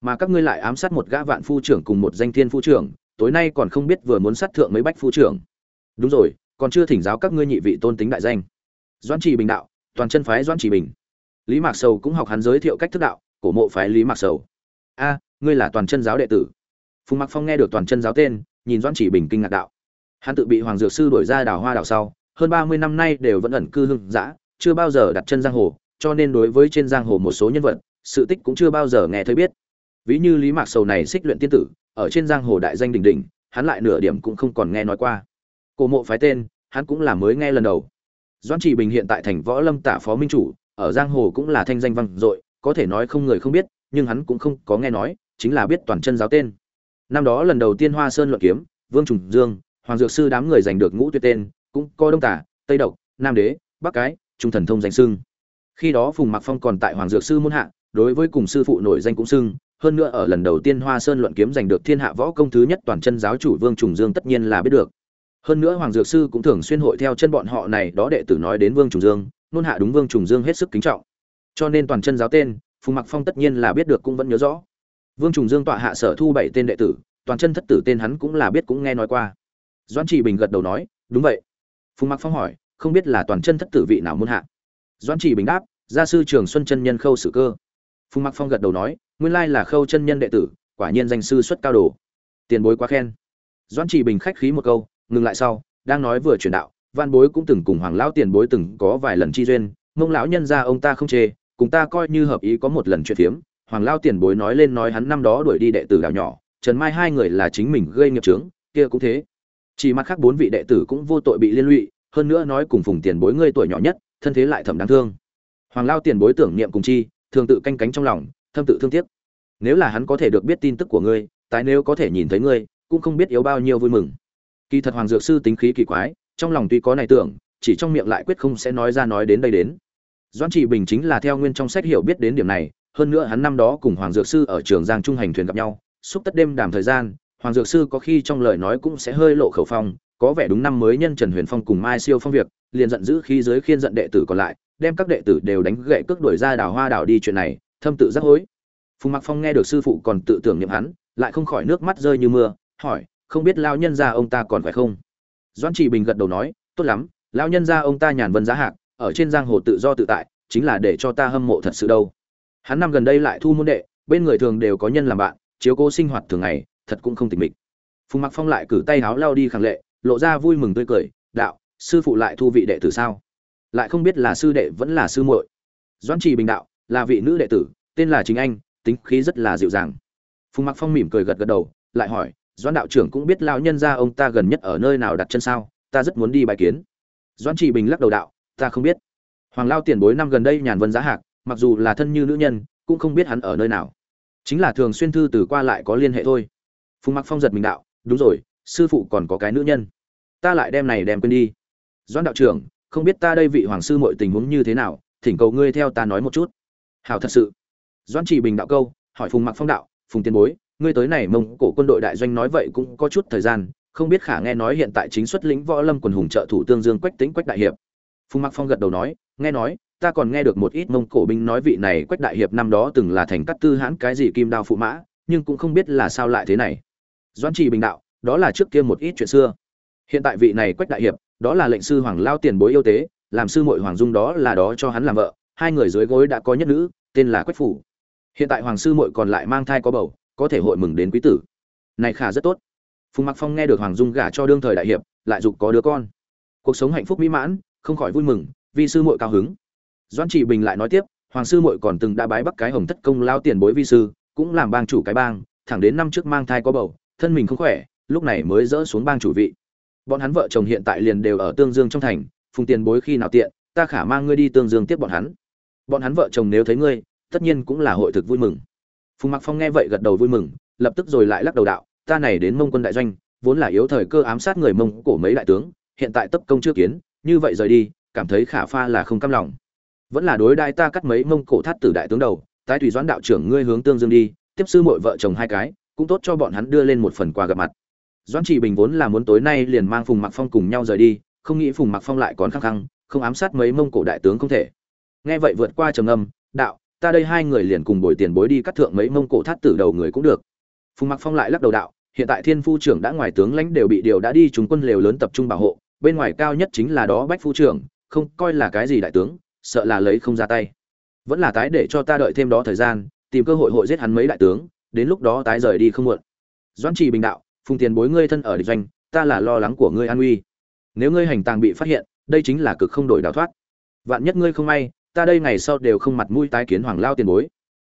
Mà các ngươi lại ám sát một gã vạn phu trưởng cùng một danh thiên phu trưởng, tối nay còn không biết vừa muốn sát thượng mấy bách phu trưởng. Đúng rồi, còn chưa thỉnh giáo các ngươi nhị vị tôn tính đại danh. Doãn trì bình đạo, toàn chân phái doãn trì bình. Lý mạc sầu cũng học hắn giới thiệu cách thức đạo, cổ mộ phái lý mạc sầu. A, ngươi là toàn chân giáo đệ tử. Phùng mặc phong nghe được toàn chân giáo tên nhìn doãn Chỉ bình kinh ngạc đạo. Hắn tự bị hoàng dược sư đổi ra đảo hoa đảo sau hơn ba mươi năm nay đều vẫn ẩn cư hưng dã chưa bao giờ đặt chân giang hồ cho nên đối với trên giang hồ một số nhân vật sự tích cũng chưa bao giờ nghe thấy biết. Ví như lý mạc sầu này xích luyện tiên tử ở trên giang hồ đại danh đình đình, hắn lại nửa điểm cũng không còn nghe nói qua. Cổ mộ phái tên hắn cũng là mới nghe lần đầu. Doãn trị bình hiện tại thành võ lâm tả phó minh chủ ở giang hồ cũng là thanh danh vang dội có thể nói không người không biết nhưng hắn cũng không có nghe nói chính là biết toàn chân giáo tên năm đó lần đầu tiên hoa sơn luận kiếm, vương trùng dương, hoàng dược sư đám người giành được ngũ tuyệt tên, cũng có đông tả, tây độc, nam đế, bắc cái, trung thần thông danh sưng khi đó phùng mặc phong còn tại hoàng dược sư môn hạ, đối với cùng sư phụ nổi danh cũng sưng hơn nữa ở lần đầu tiên hoa sơn luận kiếm giành được thiên hạ võ công thứ nhất toàn chân giáo chủ vương trùng dương tất nhiên là biết được. Hơn nữa hoàng dược sư cũng thường xuyên hội theo chân bọn họ này đó đệ tử nói đến vương trùng dương, nôn hạ đúng vương trùng dương hết sức kính trọng. Cho nên toàn chân giáo tên, phùng mặc phong tất nhiên là biết được cũng vẫn nhớ rõ vương trùng dương tọa hạ sở thu bảy tên đệ tử, toàn chân thất tử tên hắn cũng là biết cũng nghe nói qua. Doãn trì bình gật đầu nói, đúng vậy. Phùng mặc phong hỏi, không biết là toàn chân thất tử vị nào muốn hạ? Doãn trì bình đáp, gia sư trường xuân chân nhân khâu sử cơ. Phùng mặc phong gật đầu nói, nguyên lai là khâu chân nhân đệ tử, quả nhiên danh sư xuất cao đồ. Tiền bối quá khen. Doãn trì bình khách khí một câu, ngừng lại sau, đang nói vừa truyền đạo văn bối cũng từng cùng hoàng lão tiền bối từng có vài lần chi duyên, mông lão nhân ra ông ta không chê, cùng ta coi như hợp ý có một lần chuyện phiếm hoàng lao tiền bối nói lên nói hắn năm đó đuổi đi đệ tử đảo nhỏ, trần mai hai người là chính mình gây nghiệp trướng kia cũng thế. Chỉ mặt khác bốn vị đệ tử cũng vô tội bị liên lụy, hơn nữa nói cùng phùng tiền bối ngươi tuổi nhỏ nhất, thân thế lại thầm đáng thương. Hoàng lao tiền bối tưởng niệm cùng chi, thường tự canh cánh trong lòng, thâm tự thương tiếc. Nếu là hắn có thể được biết tin tức của ngươi tại nếu có thể nhìn thấy ngươi, cũng không biết yếu bao nhiêu vui mừng. Kỳ thật hoàng dược sư tính khí kỳ quái, trong lòng tuy có này tưởng, chỉ trong miệng lại quyết không sẽ nói ra nói đến đây đến. Doãn trị bình chính là theo nguyên trong sách hiểu biết đến điểm này hơn nữa hắn năm đó cùng hoàng dược sư ở trường giang trung hành thuyền gặp nhau, xúc tất đêm đàm thời gian, hoàng dược sư có khi trong lời nói cũng sẽ hơi lộ khẩu phong, có vẻ đúng năm mới nhân trần huyền phong cùng mai siêu phong việc, liền giận dữ khi giới khiên giận đệ tử còn lại, đem các đệ tử đều đánh gậy cước đuổi ra đảo hoa đảo đi chuyện này, thâm tự giác hối. Phùng mặc phong nghe được sư phụ còn tự tưởng niệm hắn, lại không khỏi nước mắt rơi như mưa, hỏi, không biết lao nhân gia ông ta còn phải không? Doan trị bình gật đầu nói, tốt lắm lao nhân gia ông ta nhàn vân giá hạc, ở trên giang hồ tự do tự tại, chính là để cho ta hâm mộ thật sự đâu hắn năm gần đây lại thu môn đệ, bên người thường đều có nhân làm bạn, chiếu cố sinh hoạt thường ngày, thật cũng không tình mịch. Phùng mặc phong lại cử tay háo lao đi khẳng lệ, lộ ra vui mừng tươi cười, đạo, sư phụ lại thu vị đệ tử sao? Lại không biết là sư đệ vẫn là sư muội. Doãn trì bình đạo, là vị nữ đệ tử, tên là chính anh, tính khí rất là dịu dàng. Phùng mặc phong mỉm cười gật gật đầu, lại hỏi, doãn đạo trưởng cũng biết lao nhân gia ông ta gần nhất ở nơi nào đặt chân sao? Ta rất muốn đi bài kiến. Doãn trì bình lắc đầu đạo, ta không biết. Hoàng lao tiền bối năm gần đây nhàn vân giá hạc mặc dù là thân như nữ nhân, cũng không biết hắn ở nơi nào. Chính là thường xuyên thư từ qua lại có liên hệ thôi. Phùng mặc phong giật mình đạo, đúng rồi, sư phụ còn có cái nữ nhân. Ta lại đem này đem quên đi. Doãn đạo trưởng, không biết ta đây vị hoàng sư mọi tình huống như thế nào, thỉnh cầu ngươi theo ta nói một chút. Hảo thật sự. Doãn chỉ bình đạo câu, hỏi phùng mặc phong đạo, phùng tiên bối, ngươi tới này mông cổ quân đội đại doanh nói vậy cũng có chút thời gian, không biết khả nghe nói hiện tại chính xuất lĩnh võ lâm quần hùng trợ thủ tương dương quách tính quách đại hiệp. Phùng mặc phong gật đầu nói, nghe nói ta còn nghe được một ít mông cổ binh nói vị này quách đại hiệp năm đó từng là thành cắt tư hãn cái gì kim đao phụ mã, nhưng cũng không biết là sao lại thế này. Doãn trì bình đạo, đó là trước kia một ít chuyện xưa. Hiện tại vị này quách đại hiệp, đó là lệnh sư hoàng lao tiền bối yêu tế, làm sư muội hoàng dung đó là đó cho hắn làm vợ, hai người dưới gối đã có nhất nữ, tên là quách phủ. Hiện tại hoàng sư muội còn lại mang thai có bầu, có thể hội mừng đến quý tử. Này khả rất tốt. Phùng mặc phong nghe được hoàng dung gả cho đương thời đại hiệp, lại dục có đứa con. Cuộc sống hạnh phúc mỹ mãn, không khỏi vui mừng, vì sư muội cao hứng doãn trị bình lại nói tiếp, hoàng sư muội còn từng đã bái bắc cái hồng thất công lao tiền bối vi sư, cũng làm bang chủ cái bang, thẳng đến năm trước mang thai có bầu, thân mình không khỏe, lúc này mới dỡ xuống bang chủ vị. Bọn hắn vợ chồng hiện tại liền đều ở tương dương trong thành, phùng tiền bối khi nào tiện, ta khả mang ngươi đi tương dương tiếp bọn hắn. Bọn hắn vợ chồng nếu thấy ngươi, tất nhiên cũng là hội thực vui mừng. Phùng mặc phong nghe vậy gật đầu vui mừng, lập tức rồi lại lắc đầu đạo, ta này đến mông quân đại doanh, vốn là yếu thời cơ ám sát người mông cổ mấy đại tướng, hiện tại tấp công chưa kiến, như vậy rời đi, cảm thấy khả pha là không cam lòng vẫn là đối đại ta cắt mấy mông cổ thắt tử đại tướng đầu, tái tùy doãn đạo trưởng ngươi hướng tương dương đi, tiếp sư mội vợ chồng hai cái, cũng tốt cho bọn hắn đưa lên một phần quà gặp mặt. Doãn trị bình vốn là muốn tối nay liền mang phùng mặc phong cùng nhau rời đi, không nghĩ phùng mặc phong lại còn khăng khăng, không ám sát mấy mông cổ đại tướng không thể. Nghe vậy vượt qua trầm âm đạo, ta đây hai người liền cùng bồi tiền bối đi cắt thượng mấy mông cổ thắt tử đầu người cũng được. Phùng mặc phong lại lắc đầu đạo, hiện tại thiên phu trưởng đã ngoài tướng lãnh đều bị điều đã đi, chúng quân lều lớn tập trung bảo hộ, bên ngoài cao nhất chính là đó bách phu trưởng, không coi là cái gì đại tướng sợ là lấy không ra tay. Vẫn là tái để cho ta đợi thêm đó thời gian, tìm cơ hội hội giết hắn mấy đại tướng, đến lúc đó tái rời đi không muộn. Doãn trì bình đạo, phùng tiền bối ngươi thân ở địch doanh, ta là lo lắng của ngươi an nguy nếu ngươi hành tàng bị phát hiện, đây chính là cực không đổi đào thoát. Vạn nhất ngươi không may, ta đây ngày sau đều không mặt mũi tái kiến hoàng lao tiền bối.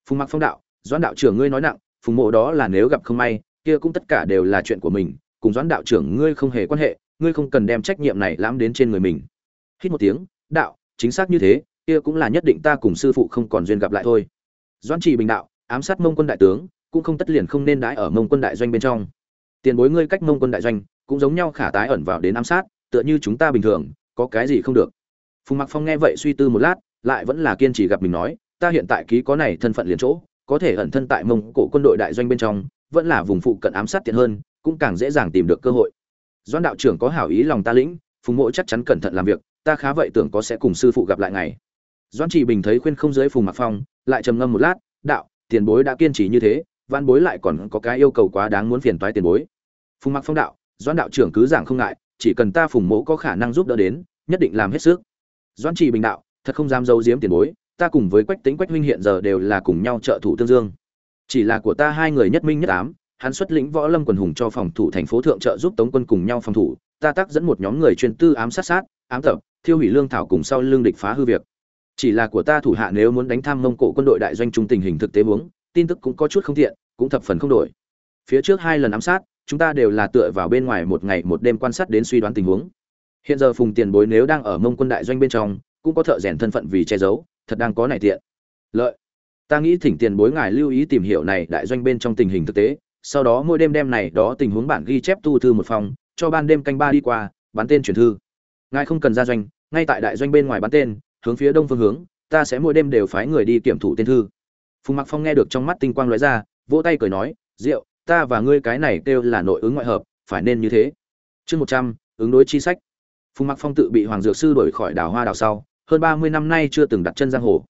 Phùng mặc phong đạo, doãn đạo trưởng ngươi nói nặng, phùng mộ đó là nếu gặp không may, kia cũng tất cả đều là chuyện của mình, cùng doãn đạo trưởng ngươi không hề quan hệ, ngươi không cần đem trách nhiệm này lãm đến trên người mình. Hít một tiếng, đạo chính xác như thế, kia cũng là nhất định ta cùng sư phụ không còn duyên gặp lại thôi. Doãn trì bình đạo, ám sát mông quân đại tướng, cũng không tất liền không nên đãi ở mông quân đại doanh bên trong. Tiền bối ngươi cách mông quân đại doanh, cũng giống nhau khả tái ẩn vào đến ám sát, tựa như chúng ta bình thường, có cái gì không được. Phùng mặc phong nghe vậy suy tư một lát, lại vẫn là kiên trì gặp mình nói, ta hiện tại ký có này thân phận liền chỗ, có thể ẩn thân tại mông cổ quân đội đại doanh bên trong, vẫn là vùng phụ cận ám sát tiện hơn, cũng càng dễ dàng tìm được cơ hội. Doan đạo trưởng có hảo ý lòng ta lĩnh, phùng mộ chắc chắn cẩn thận làm việc ta khá vậy tưởng có sẽ cùng sư phụ gặp lại ngày. Doan trì bình thấy khuyên không dưới phùng mặc phong, lại trầm ngâm một lát, đạo, tiền bối đã kiên trì như thế văn bối lại còn có cái yêu cầu quá đáng muốn phiền toái tiền bối. Phùng mặc phong đạo doan đạo trưởng cứ giảng không ngại, chỉ cần ta phùng mỗ có khả năng giúp đỡ đến, nhất định làm hết sức. Doan trì bình đạo, thật không dám giấu giếm tiền bối, ta cùng với quách tính quách huynh hiện giờ đều là cùng nhau trợ thủ tương dương. Chỉ là của ta hai người nhất minh nhất ám, hắn xuất lĩnh võ lâm quần hùng cho phòng thủ thành phố thượng trợ giúp tống quân cùng nhau phòng thủ ta tác dẫn một nhóm người chuyên tư ám sát sát, ám tập, thiêu hủy lương thảo cùng sau lương địch phá hư việc. Chỉ là của ta thủ hạ nếu muốn đánh tham mông cổ quân đội đại doanh trung tình hình thực tế huống, tin tức cũng có chút không thiện cũng thập phần không đổi. Phía trước hai lần ám sát, chúng ta đều là tựa vào bên ngoài một ngày một đêm quan sát đến suy đoán tình huống. Hiện giờ phùng tiền bối nếu đang ở mông quân đại doanh bên trong, cũng có thợ rèn thân phận vì che giấu, thật đang có này tiện. Lợi. Ta nghĩ thỉnh tiền bối ngài lưu ý tìm hiểu này đại doanh bên trong tình hình thực tế, sau đó mỗi đêm đêm này đó tình huống bản ghi chép tu thư một phòng cho ban đêm canh ba đi qua, bán tên truyền thư. Ngài không cần ra doanh, ngay tại đại doanh bên ngoài bán tên, hướng phía đông phương hướng, ta sẽ mỗi đêm đều phái người đi kiểm thủ tên thư. Phùng mặc phong nghe được trong mắt tinh quang lóe ra, vỗ tay cười nói rượu ta và ngươi cái này kêu là nội ứng ngoại hợp, phải nên như thế. Chương một trăm, ứng đối chi sách. Phùng mặc phong tự bị hoàng dược sư đổi khỏi đảo hoa đảo sau, hơn ba mươi năm nay chưa từng đặt chân giang hồ.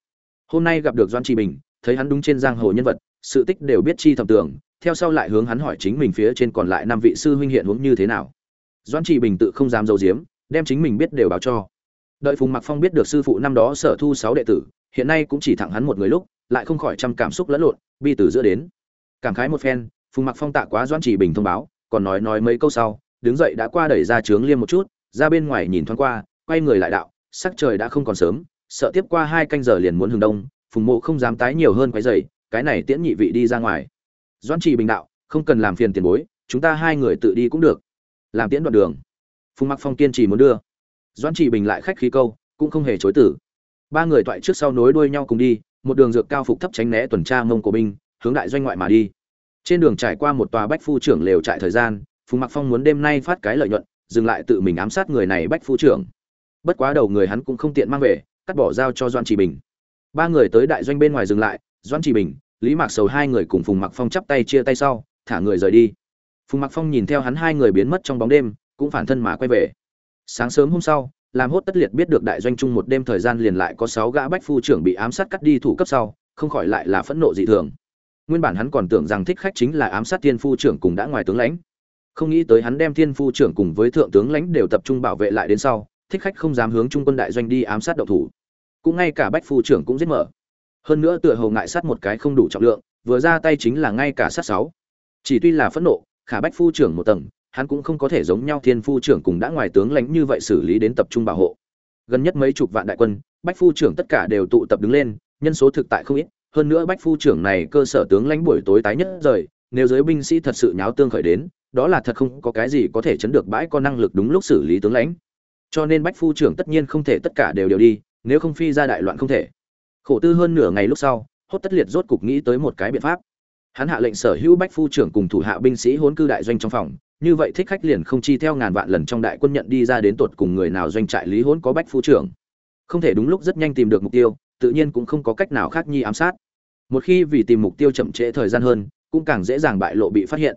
Hôm nay gặp được doan trì bình, thấy hắn đúng trên giang hồ nhân vật, sự tích đều biết chi thầm tưởng theo sau lại hướng hắn hỏi chính mình phía trên còn lại năm vị sư huynh hiện huống như thế nào. Doãn trị bình tự không dám giấu giếm, đem chính mình biết đều báo cho. Đợi phùng mặc phong biết được sư phụ năm đó sở thu sáu đệ tử, hiện nay cũng chỉ thẳng hắn một người lúc, lại không khỏi trăm cảm xúc lẫn lộn, bi từ giữa đến. Cảm khái một phen, phùng mặc phong tạ quá doãn trị bình thông báo, còn nói nói mấy câu sau, đứng dậy đã qua đẩy ra trướng liêm một chút, ra bên ngoài nhìn thoáng qua, quay người lại đạo, sắc trời đã không còn sớm, sợ tiếp qua hai canh giờ liền muốn hừng đông, phùng mộ không dám tái nhiều hơn quấy dày cái này tiễn nhị vị đi ra ngoài doãn trì bình đạo, không cần làm phiền tiền bối, chúng ta hai người tự đi cũng được. Làm tiễn đoạn đường. Phùng mặc phong kiên trì muốn đưa. Doãn trì bình lại khách khí câu, cũng không hề chối tử ba người toại trước sau nối đuôi nhau cùng đi, một đường dược cao phục thấp tránh né tuần tra mông cổ binh, hướng đại doanh ngoại mà đi. Trên đường trải qua một tòa bách phu trưởng lều trại thời gian, phùng mặc phong muốn đêm nay phát cái lợi nhuận, dừng lại tự mình ám sát người này bách phu trưởng. Bất quá đầu người hắn cũng không tiện mang về, cắt bỏ giao cho doan trì bình. Ba người tới đại doanh bên ngoài dừng lại doan trì bình lý mạc sầu hai người cùng phùng mặc phong chắp tay chia tay sau, thả người rời đi. Phùng mặc phong nhìn theo hắn hai người biến mất trong bóng đêm, cũng phản thân mà quay về. Sáng sớm hôm sau, làm hốt tất liệt biết được đại doanh chung một đêm thời gian liền lại có sáu gã bách phu trưởng bị ám sát cắt đi thủ cấp sau, không khỏi lại là phẫn nộ dị thường. Nguyên bản hắn còn tưởng rằng thích khách chính là ám sát thiên phu trưởng cùng đã ngoài tướng lãnh. Không nghĩ tới hắn đem thiên phu trưởng cùng với thượng tướng lãnh đều tập trung bảo vệ lại đến sau, thích khách không dám hướng trung quân đại doanh đi ám sát đậu thủ. Cũng ngay cả bách phu trưởng cũng giết mở hơn nữa tựa hồ ngại sát một cái không đủ trọng lượng, vừa ra tay chính là ngay cả sát sáu. Chỉ tuy là phẫn nộ, khả bách phu trưởng một tầng, hắn cũng không có thể giống nhau thiên phu trưởng cùng đã ngoài tướng lãnh như vậy xử lý đến tập trung bảo hộ. Gần nhất mấy chục vạn đại quân, bách phu trưởng tất cả đều tụ tập đứng lên, nhân số thực tại không ít, hơn nữa bách phu trưởng này cơ sở tướng lãnh buổi tối tái nhất rời, nếu giới binh sĩ thật sự nháo tương khởi đến, đó là thật không có cái gì có thể chấn được bãi có năng lực đúng lúc xử lý tướng lãnh. Cho nên bách phu trưởng tất nhiên không thể tất cả đều đều đi, nếu không phi ra đại loạn không thể khổ tư hơn nửa ngày lúc sau, hốt tất liệt rốt cục nghĩ tới một cái biện pháp. Hắn hạ lệnh sở hữu bách phu trưởng cùng thủ hạ binh sĩ hốn cư đại doanh trong phòng, như vậy thích khách liền không chi theo ngàn vạn lần trong đại quân nhận đi ra đến tột cùng người nào doanh trại lý hốn có bách phu trưởng. Không thể đúng lúc rất nhanh tìm được mục tiêu, tự nhiên cũng không có cách nào khác nhi ám sát. Một khi vì tìm mục tiêu chậm trễ thời gian hơn, cũng càng dễ dàng bại lộ bị phát hiện.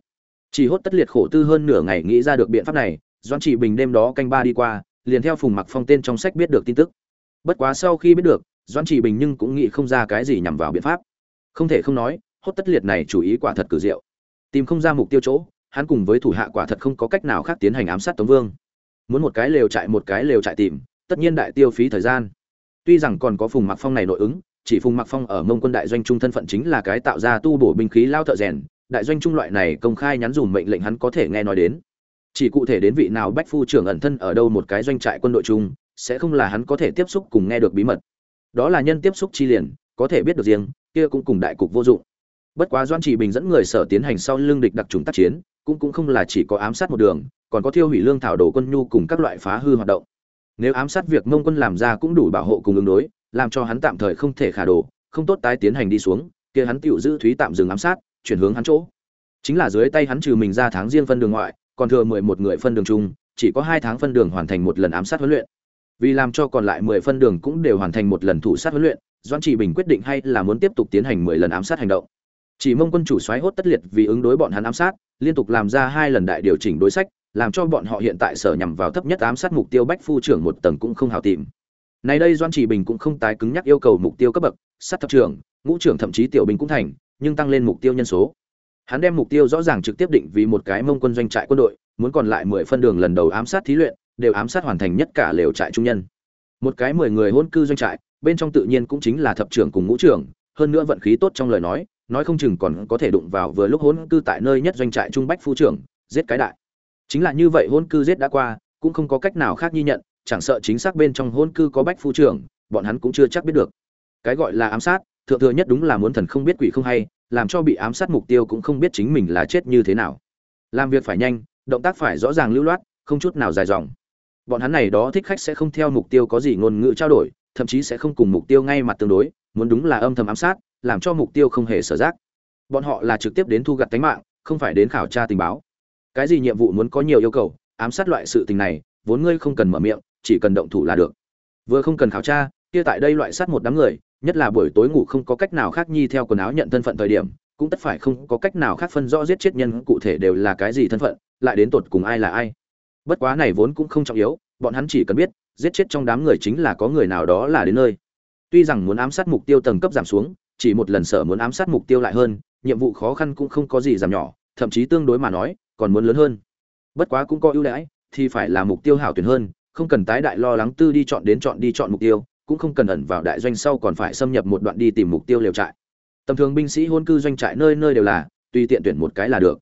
Chỉ hốt tất liệt khổ tư hơn nửa ngày nghĩ ra được biện pháp này doan trị bình đêm đó canh ba đi qua, liền theo phùng mặc phong tên trong sách biết được tin tức. Bất quá sau khi biết được doan Chỉ bình nhưng cũng nghĩ không ra cái gì nhằm vào biện pháp. Không thể không nói, hốt tất liệt này chủ ý quả thật cử diệu. Tìm không ra mục tiêu chỗ, hắn cùng với thủ hạ quả thật không có cách nào khác tiến hành ám sát tống vương. Muốn một cái lều chạy một cái lều chạy tìm, tất nhiên đại tiêu phí thời gian. Tuy rằng còn có phùng mặc phong này nội ứng, chỉ phùng mặc phong ở mông quân đại doanh trung thân phận chính là cái tạo ra tu bổ binh khí lao thợ rèn, đại doanh trung loại này công khai nhắn dùm mệnh lệnh hắn có thể nghe nói đến. Chỉ cụ thể đến vị nào bách phu trưởng ẩn thân ở đâu một cái doanh trại quân đội chung, sẽ không là hắn có thể tiếp xúc cùng nghe được bí mật đó là nhân tiếp xúc chi liền, có thể biết được riêng, kia cũng cùng đại cục vô dụng. Bất quá doan chỉ bình dẫn người sở tiến hành sau lương địch đặc trùng tác chiến, cũng cũng không là chỉ có ám sát một đường, còn có thiêu hủy lương thảo đồ quân nhu cùng các loại phá hư hoạt động. Nếu ám sát việc mông quân làm ra cũng đủ bảo hộ cùng ứng đối, làm cho hắn tạm thời không thể khả đồ, không tốt tái tiến hành đi xuống, kia hắn tựu giữ thúy tạm dừng ám sát, chuyển hướng hắn chỗ. Chính là dưới tay hắn trừ mình ra tháng riêng phân đường ngoại, còn thừa mười một người phân đường chung, chỉ có hai tháng phân đường hoàn thành một lần ám sát huấn luyện vì làm cho còn lại mười phân đường cũng đều hoàn thành một lần thủ sát huấn luyện, Doãn Chỉ bình quyết định hay là muốn tiếp tục tiến hành mười lần ám sát hành động. Chỉ mông quân chủ xoáy hốt tất liệt vì ứng đối bọn hắn ám sát, liên tục làm ra hai lần đại điều chỉnh đối sách, làm cho bọn họ hiện tại sở nhằm vào thấp nhất ám sát mục tiêu bách phu trưởng một tầng cũng không hào tìm. Nay đây Doãn trì bình cũng không tái cứng nhắc yêu cầu mục tiêu cấp bậc, sát thập trưởng, ngũ trưởng thậm chí tiểu bình cũng thành, nhưng tăng lên mục tiêu nhân số. Hắn đem mục tiêu rõ ràng trực tiếp định vì một cái mông quân doanh trại quân đội, muốn còn lại mười phân đường lần đầu ám sát thí luyện đều ám sát hoàn thành nhất cả lều trại trung nhân. Một cái mười người hôn cư doanh trại, bên trong tự nhiên cũng chính là thập trưởng cùng ngũ trưởng, hơn nữa vận khí tốt trong lời nói nói không chừng còn có thể đụng vào vừa lúc hôn cư tại nơi nhất doanh trại trung bách phu trưởng, giết cái đại. Chính là như vậy hôn cư giết đã qua, cũng không có cách nào khác nhi nhận, chẳng sợ chính xác bên trong hôn cư có bách phu trưởng, bọn hắn cũng chưa chắc biết được. Cái gọi là ám sát, thượng thừa nhất đúng là muốn thần không biết quỷ không hay, làm cho bị ám sát mục tiêu cũng không biết chính mình là chết như thế nào. Làm việc phải nhanh, động tác phải rõ ràng lưu loát, không chút nào dài dòng bọn hắn này đó thích khách sẽ không theo mục tiêu có gì ngôn ngữ trao đổi, thậm chí sẽ không cùng mục tiêu ngay mặt tương đối, muốn đúng là âm thầm ám sát, làm cho mục tiêu không hề sở giác. Bọn họ là trực tiếp đến thu gặt tánh mạng, không phải đến khảo tra tình báo. Cái gì nhiệm vụ muốn có nhiều yêu cầu, ám sát loại sự tình này, vốn ngươi không cần mở miệng, chỉ cần động thủ là được. Vừa không cần khảo tra, kia tại đây loại sát một đám người, nhất là buổi tối ngủ không có cách nào khác nhi theo quần áo nhận thân phận thời điểm, cũng tất phải không có cách nào khác phân rõ giết chết nhân cụ thể đều là cái gì thân phận, lại đến tột cùng ai là ai bất quá này vốn cũng không trọng yếu, bọn hắn chỉ cần biết, giết chết trong đám người chính là có người nào đó là đến nơi. Tuy rằng muốn ám sát mục tiêu tầng cấp giảm xuống, chỉ một lần sở muốn ám sát mục tiêu lại hơn, nhiệm vụ khó khăn cũng không có gì giảm nhỏ, thậm chí tương đối mà nói, còn muốn lớn hơn. Bất quá cũng có ưu đãi, thì phải là mục tiêu hảo tuyển hơn, không cần tái đại lo lắng tư đi chọn đến chọn đi chọn mục tiêu, cũng không cần ẩn vào đại doanh sau còn phải xâm nhập một đoạn đi tìm mục tiêu liều trại. Tầm thường binh sĩ hôn cư doanh trại nơi nơi đều là, tùy tiện tuyển một cái là được.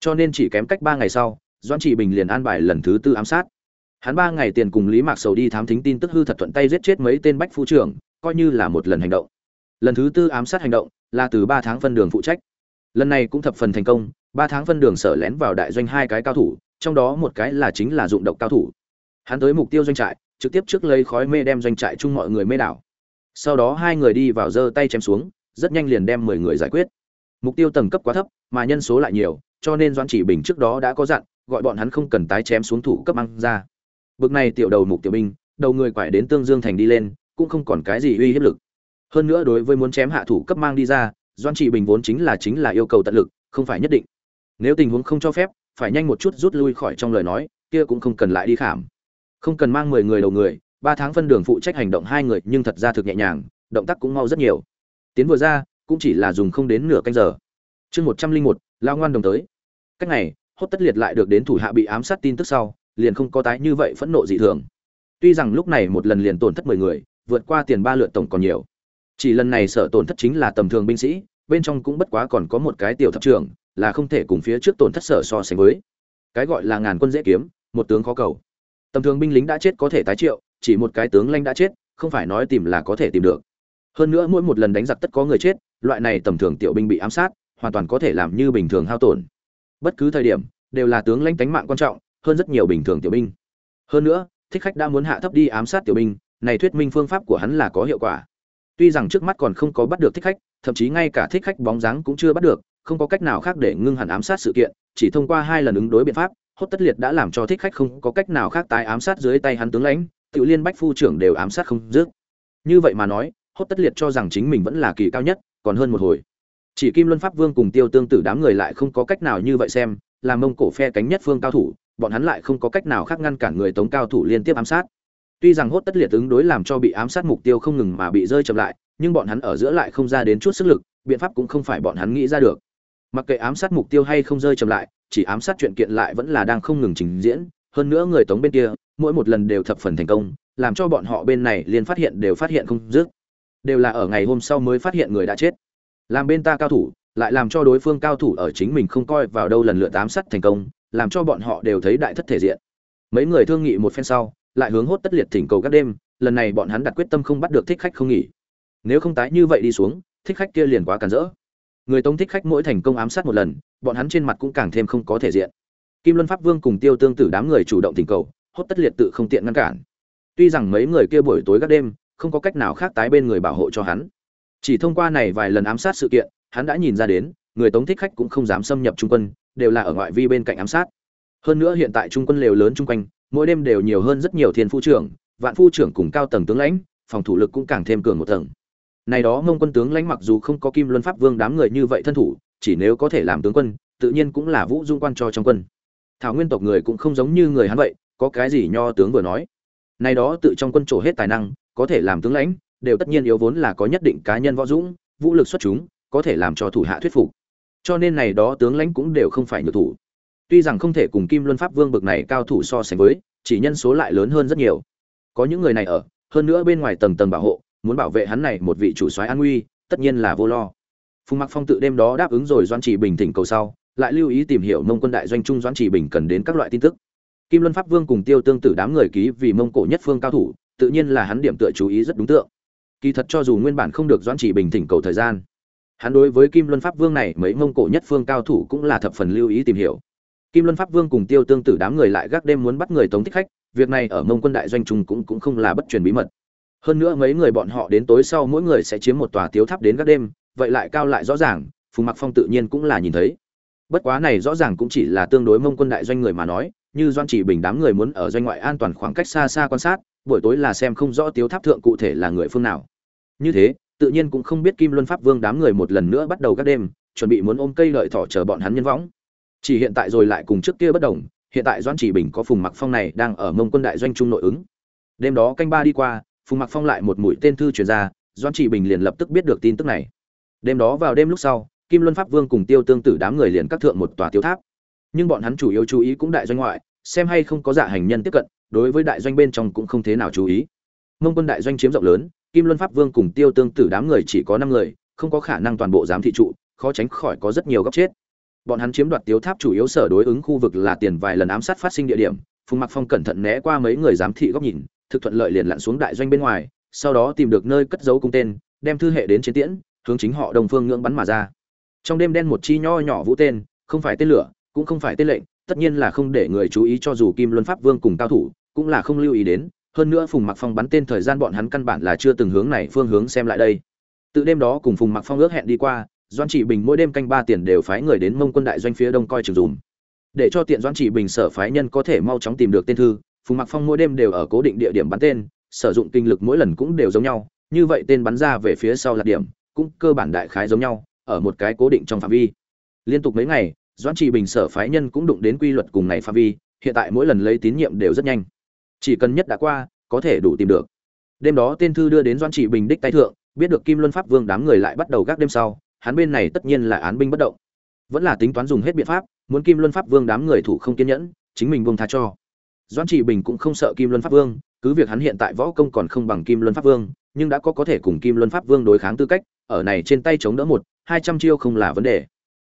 Cho nên chỉ kém cách ba ngày sau doan trị bình liền an bài lần thứ tư ám sát. Hắn ba ngày tiền cùng lý mạc sầu đi thám thính tin tức hư thật thuận tay giết chết mấy tên bách phu trưởng, coi như là một lần hành động. Lần thứ tư ám sát hành động là từ ba tháng phân đường phụ trách. Lần này cũng thập phần thành công, ba tháng phân đường sở lén vào đại doanh hai cái cao thủ, trong đó một cái là chính là dụng độc cao thủ. Hắn tới mục tiêu doanh trại, trực tiếp trước lấy khói mê đem doanh trại chung mọi người mê đảo. Sau đó hai người đi vào giơ tay chém xuống, rất nhanh liền đem mười người giải quyết. Mục tiêu tầng cấp quá thấp, mà nhân số lại nhiều, cho nên doãn chỉ bình trước đó đã có dặn gọi bọn hắn không cần tái chém xuống thủ cấp ăn ra. Bực này tiểu đầu mục tiểu binh, đầu người quải đến tương dương thành đi lên, cũng không còn cái gì uy hiếp lực. Hơn nữa đối với muốn chém hạ thủ cấp mang đi ra doan trị bình vốn chính là chính là yêu cầu tận lực, không phải nhất định. Nếu tình huống không cho phép, phải nhanh một chút rút lui khỏi trong lời nói, kia cũng không cần lại đi khảm. Không cần mang mười người đầu người, ba tháng phân đường phụ trách hành động hai người, nhưng thật ra thực nhẹ nhàng, động tác cũng mau rất nhiều. Tiến vừa ra, cũng chỉ là dùng không đến nửa canh giờ. Chương một trăm linh một, lao ngoan đồng tới. Cách này hốt tất liệt lại được đến thủ hạ bị ám sát tin tức sau, liền không có tái như vậy phẫn nộ dị thường. Tuy rằng lúc này một lần liền tổn thất mười người, vượt qua tiền ba lượt tổng còn nhiều. Chỉ lần này sợ tổn thất chính là tầm thường binh sĩ, bên trong cũng bất quá còn có một cái tiểu thập trưởng, là không thể cùng phía trước tổn thất sở so sánh với. Cái gọi là ngàn quân dễ kiếm, một tướng khó cầu. Tầm thường binh lính đã chết có thể tái triệu, chỉ một cái tướng lanh đã chết, không phải nói tìm là có thể tìm được. Hơn nữa mỗi một lần đánh giặc tất có người chết, loại này tầm thường tiểu binh bị ám sát, hoàn toàn có thể làm như bình thường hao tổn bất cứ thời điểm, đều là tướng lãnh tánh mạng quan trọng, hơn rất nhiều bình thường tiểu binh. Hơn nữa, thích khách đã muốn hạ thấp đi ám sát tiểu binh, này thuyết minh phương pháp của hắn là có hiệu quả. Tuy rằng trước mắt còn không có bắt được thích khách, thậm chí ngay cả thích khách bóng dáng cũng chưa bắt được, không có cách nào khác để ngưng hẳn ám sát sự kiện, chỉ thông qua hai lần ứng đối biện pháp, hốt tất liệt đã làm cho thích khách không có cách nào khác tái ám sát dưới tay hắn tướng lãnh tự liên bách phu trưởng đều ám sát không dứt. Như vậy mà nói, hốt tất liệt cho rằng chính mình vẫn là kỳ cao nhất, còn hơn một hồi chỉ kim luân pháp vương cùng tiêu tương tử đám người lại không có cách nào như vậy xem làm mông cổ phe cánh nhất phương cao thủ, bọn hắn lại không có cách nào khác ngăn cản người tống cao thủ liên tiếp ám sát. Tuy rằng hốt tất liệt ứng đối làm cho bị ám sát mục tiêu không ngừng mà bị rơi chậm lại, nhưng bọn hắn ở giữa lại không ra đến chút sức lực, biện pháp cũng không phải bọn hắn nghĩ ra được. Mặc kệ ám sát mục tiêu hay không rơi chậm lại, chỉ ám sát chuyện kiện lại vẫn là đang không ngừng trình diễn, hơn nữa người tống bên kia, mỗi một lần đều thập phần thành công, làm cho bọn họ bên này liền phát hiện đều phát hiện không dứt. Đều là ở ngày hôm sau mới phát hiện người đã chết làm bên ta cao thủ, lại làm cho đối phương cao thủ ở chính mình không coi vào đâu lần lượt ám sát thành công, làm cho bọn họ đều thấy đại thất thể diện. Mấy người thương nghị một phen sau, lại hướng hốt tất liệt thỉnh cầu các đêm, lần này bọn hắn đặt quyết tâm không bắt được thích khách không nghỉ. Nếu không tái như vậy đi xuống, thích khách kia liền quá cản rỡ. Người tống thích khách mỗi thành công ám sát một lần, bọn hắn trên mặt cũng càng thêm không có thể diện. Kim luân pháp vương cùng tiêu tương tử đám người chủ động thỉnh cầu, hốt tất liệt tự không tiện ngăn cản. Tuy rằng mấy người kia buổi tối các đêm, không có cách nào khác tái bên người bảo hộ cho hắn chỉ thông qua này vài lần ám sát sự kiện, hắn đã nhìn ra đến, người tống thích khách cũng không dám xâm nhập trung quân, đều là ở ngoại vi bên cạnh ám sát. Hơn nữa hiện tại trung quân lều lớn chung quanh, mỗi đêm đều nhiều hơn rất nhiều thiên phu trưởng, vạn phu trưởng cùng cao tầng tướng lãnh, phòng thủ lực cũng càng thêm cường một tầng. Này đó mông quân tướng lãnh mặc dù không có kim luân pháp vương đám người như vậy thân thủ, chỉ nếu có thể làm tướng quân, tự nhiên cũng là vũ dung quan cho trong quân. Thảo nguyên tộc người cũng không giống như người hắn vậy, có cái gì nho tướng vừa nói. Này đó tự trong quân trổ hết tài năng, có thể làm tướng lãnh đều tất nhiên yếu vốn là có nhất định cá nhân võ dũng, vũ lực xuất chúng, có thể làm cho thủ hạ thuyết phục. Cho nên này đó tướng lãnh cũng đều không phải nhược thủ. Tuy rằng không thể cùng kim luân pháp vương bực này cao thủ so sánh với, chỉ nhân số lại lớn hơn rất nhiều. Có những người này ở, hơn nữa bên ngoài tầng tầng bảo hộ, muốn bảo vệ hắn này một vị chủ soái an nguy, tất nhiên là vô lo. Phùng mặc phong tự đêm đó đáp ứng rồi doan chỉ bình thỉnh cầu sau, lại lưu ý tìm hiểu mông quân đại doanh trung doan chỉ bình cần đến các loại tin tức. Kim luân pháp vương cùng tiêu tương tử đám người ký vì mông cổ nhất phương cao thủ, tự nhiên là hắn điểm tựa chú ý rất đúng tượng kỳ thật cho dù nguyên bản không được Doãn chỉ bình thỉnh cầu thời gian, hắn đối với kim luân pháp vương này mấy mông cổ nhất phương cao thủ cũng là thập phần lưu ý tìm hiểu. Kim luân pháp vương cùng tiêu tương tử đám người lại gác đêm muốn bắt người tống thích khách, việc này ở mông quân đại doanh trung cũng cũng không là bất truyền bí mật. Hơn nữa mấy người bọn họ đến tối sau mỗi người sẽ chiếm một tòa tiếu tháp đến gác đêm, vậy lại cao lại rõ ràng phùng mặc phong tự nhiên cũng là nhìn thấy. Bất quá này rõ ràng cũng chỉ là tương đối mông quân đại doanh người mà nói, như doan chỉ bình đám người muốn ở doanh ngoại an toàn khoảng cách xa xa quan sát buổi tối là xem không rõ tiếu tháp thượng cụ thể là người phương nào. Như thế, tự nhiên cũng không biết kim luân pháp vương đám người một lần nữa bắt đầu các đêm, chuẩn bị muốn ôm cây lợi thỏ chờ bọn hắn nhân võng. Chỉ hiện tại rồi lại cùng trước kia bất đồng, hiện tại doan chỉ bình có phùng mặc phong này đang ở mông quân đại doanh trung nội ứng. Đêm đó canh ba đi qua, phùng mặc phong lại một mũi tên thư truyền ra doan chỉ bình liền lập tức biết được tin tức này. Đêm đó vào đêm lúc sau, kim luân pháp vương cùng tiêu tương tử đám người liền các thượng một tòa tiêu tháp. Nhưng bọn hắn chủ yếu chú ý cũng đại doanh ngoại, xem hay không có dạ hành nhân tiếp cận đối với đại doanh bên trong cũng không thế nào chú ý. Mông quân đại doanh chiếm rộng lớn, kim luân pháp vương cùng tiêu tương tử đám người chỉ có năm người, không có khả năng toàn bộ giám thị trụ, khó tránh khỏi có rất nhiều góc chết. Bọn hắn chiếm đoạt tiểu tháp chủ yếu sở đối ứng khu vực là tiền vài lần ám sát phát sinh địa điểm, phùng mặc phong cẩn thận né qua mấy người giám thị góc nhìn, thực thuận lợi liền lặn xuống đại doanh bên ngoài, sau đó tìm được nơi cất giấu cung tên, đem thư hệ đến chiến tiễn, hướng chính họ đồng phương ngưỡng bắn mà ra. Trong đêm đen một chi nho nhỏ vũ tên, không phải tên lửa, cũng không phải tên lệnh, tất nhiên là không để người chú ý cho dù kim luân pháp vương cùng cao thủ cũng là không lưu ý đến, hơn nữa phùng mặc phong bắn tên thời gian bọn hắn căn bản là chưa từng hướng này phương hướng xem lại đây. Tự đêm đó cùng phùng mặc phong ước hẹn đi qua doan chỉ bình mỗi đêm canh ba tiền đều phái người đến mông quân đại doanh phía đông coi chừng dùm. Để cho tiện doan chỉ bình sở phái nhân có thể mau chóng tìm được tên thư, phùng mặc phong mỗi đêm đều ở cố định địa điểm bắn tên, sử dụng kinh lực mỗi lần cũng đều giống nhau, như vậy tên bắn ra về phía sau là điểm, cũng cơ bản đại khái giống nhau, ở một cái cố định trong phạm vi. Liên tục mấy ngày doan chỉ bình sở phái nhân cũng đụng đến quy luật cùng này phạm vi, hiện tại mỗi lần lấy tín nhiệm đều rất nhanh chỉ cần nhất đã qua, có thể đủ tìm được. Đêm đó tên thư đưa đến doan trị bình đích tay thượng, biết được kim luân pháp vương đám người lại bắt đầu gác đêm sau, hắn bên này tất nhiên là án binh bất động. Vẫn là tính toán dùng hết biện pháp, muốn kim luân pháp vương đám người thủ không kiên nhẫn, chính mình buông tha cho. Doan trị bình cũng không sợ kim luân pháp vương, cứ việc hắn hiện tại võ công còn không bằng kim luân pháp vương, nhưng đã có có thể cùng kim luân pháp vương đối kháng tư cách, ở này trên tay chống đỡ một, hai trăm chiêu không là vấn đề.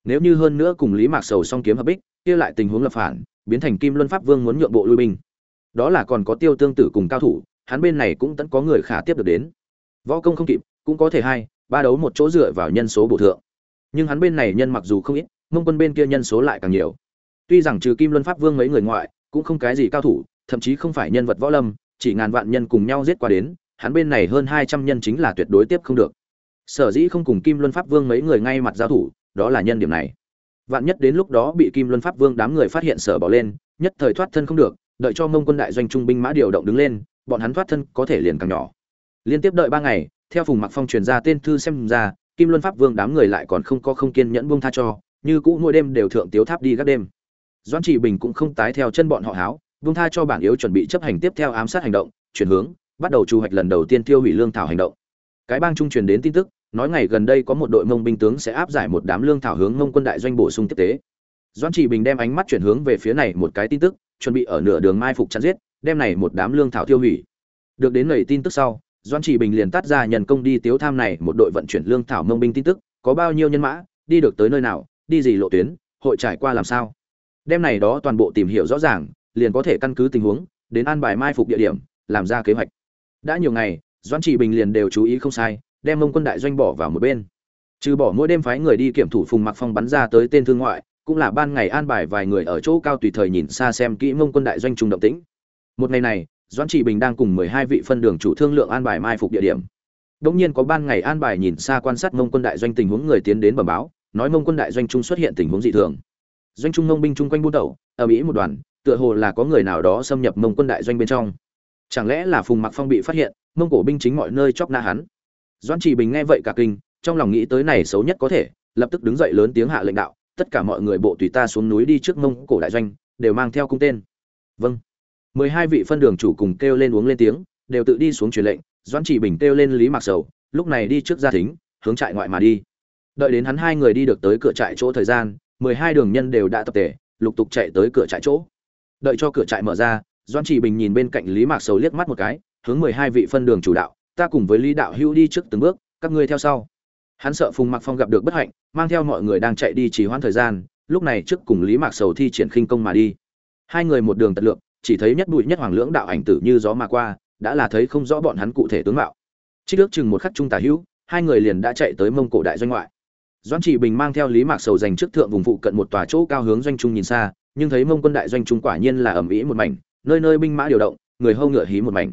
Nếu như hơn nữa cùng lý mạc sầu song kiếm hợp bích, kia lại tình huống lập phản, biến thành kim luân pháp vương muốn nhượng bộ lui binh đó là còn có tiêu tương tử cùng cao thủ, hắn bên này cũng tẫn có người khả tiếp được đến. Võ công không kịp, cũng có thể hai, ba đấu một chỗ dựa vào nhân số bổ thượng. Nhưng hắn bên này nhân mặc dù không ít, mông quân bên kia nhân số lại càng nhiều. Tuy rằng trừ kim luân pháp vương mấy người ngoại, cũng không cái gì cao thủ, thậm chí không phải nhân vật võ lâm, chỉ ngàn vạn nhân cùng nhau giết qua đến, hắn bên này hơn hai trăm nhân chính là tuyệt đối tiếp không được. Sở dĩ không cùng kim luân pháp vương mấy người ngay mặt giao thủ, đó là nhân điểm này. Vạn nhất đến lúc đó bị kim luân pháp vương đám người phát hiện sở bỏ lên, nhất thời thoát thân không được đợi cho mông quân đại doanh trung binh mã điều động đứng lên, bọn hắn thoát thân có thể liền càng nhỏ. Liên tiếp đợi ba ngày, theo phùng mặc phong truyền ra tên thư xem ra, kim luân pháp vương đám người lại còn không có không kiên nhẫn buông tha cho, như cũ mỗi đêm đều thượng tiếu tháp đi các đêm. Doan trị bình cũng không tái theo chân bọn họ háo, buông tha cho bản yếu chuẩn bị chấp hành tiếp theo ám sát hành động, chuyển hướng, bắt đầu chu hoạch lần đầu tiên tiêu hủy lương thảo hành động. Cái bang trung truyền đến tin tức, nói ngày gần đây có một đội mông binh tướng sẽ áp giải một đám lương thảo hướng mông quân đại doanh bổ sung tiếp tế. Doan trị bình đem ánh mắt chuyển hướng về phía này một cái tin tức chuẩn bị ở nửa đường mai phục chặn giết, đem này một đám lương thảo tiêu hủy. Được đến lời tin tức sau doan chỉ bình liền tắt ra nhân công đi tiếu tham này một đội vận chuyển lương thảo mông binh tin tức, có bao nhiêu nhân mã, đi được tới nơi nào, đi gì lộ tuyến, hội trải qua làm sao. Đem này đó toàn bộ tìm hiểu rõ ràng, liền có thể căn cứ tình huống, đến an bài mai phục địa điểm, làm ra kế hoạch. Đã nhiều ngày doan chỉ bình liền đều chú ý không sai, đem mông quân đại doanh bỏ vào một bên. Trừ bỏ mỗi đêm phái người đi kiểm thủ phùng mặc phong bắn ra tới tên thương ngoại cũng là ban ngày an bài vài người ở chỗ cao tùy thời nhìn xa xem kỹ mông quân đại doanh trung động tĩnh. Một ngày này, doãn trị bình đang cùng mười hai vị phân đường chủ thương lượng an bài mai phục địa điểm. Đống nhiên có ban ngày an bài nhìn xa quan sát mông quân đại doanh tình huống người tiến đến bẩm báo, nói mông quân đại doanh trung xuất hiện tình huống dị thường. Doanh trung mông binh chung quanh bút đầu ở mỹ một đoàn, tựa hồ là có người nào đó xâm nhập mông quân đại doanh bên trong. Chẳng lẽ là phùng mặc phong bị phát hiện, mông cổ binh chính mọi nơi chóc na hắn? Doãn trị bình nghe vậy cả kinh, trong lòng nghĩ tới này xấu nhất có thể, lập tức đứng dậy lớn tiếng hạ lệnh đạo tất cả mọi người bộ tùy ta xuống núi đi trước mông cổ đại doanh, đều mang theo cung tên. Vâng. Mười hai vị phân đường chủ cùng kêu lên uống lên tiếng, đều tự đi xuống truyền lệnh, doãn chỉ bình kêu lên lý mạc sầu, lúc này đi trước gia thính, hướng trại ngoại mà đi. Đợi đến hắn hai người đi được tới cửa trại chỗ thời gian, mười hai đường nhân đều đã tập thể lục tục chạy tới cửa trại chỗ. Đợi cho cửa trại mở ra, doãn chỉ bình nhìn bên cạnh lý mạc sầu liếc mắt một cái, hướng mười hai vị phân đường chủ đạo, ta cùng với lý đạo hữu đi trước từng bước, các ngươi theo sau hắn sợ phùng mặc phong gặp được bất hạnh, mang theo mọi người đang chạy đi trì hoãn thời gian, lúc này trước cùng lý mạc sầu thi triển khinh công mà đi. Hai người một đường tật lượng, chỉ thấy nhất bụi nhất hoàng lưỡng đạo ảnh tử như gió mà qua, đã là thấy không rõ bọn hắn cụ thể tướng mạo. Trích ước chừng một khắc trung tả hữu, hai người liền đã chạy tới mông cổ đại doanh ngoại. Doãn trị bình mang theo lý mạc sầu dành trước thượng vùng phụ cận một tòa chỗ cao hướng doanh trung nhìn xa, nhưng thấy mông quân đại doanh trung quả nhiên là ẩm ĩ một mảnh, nơi nơi binh mã điều động, người hâu ngựa hí một mảnh.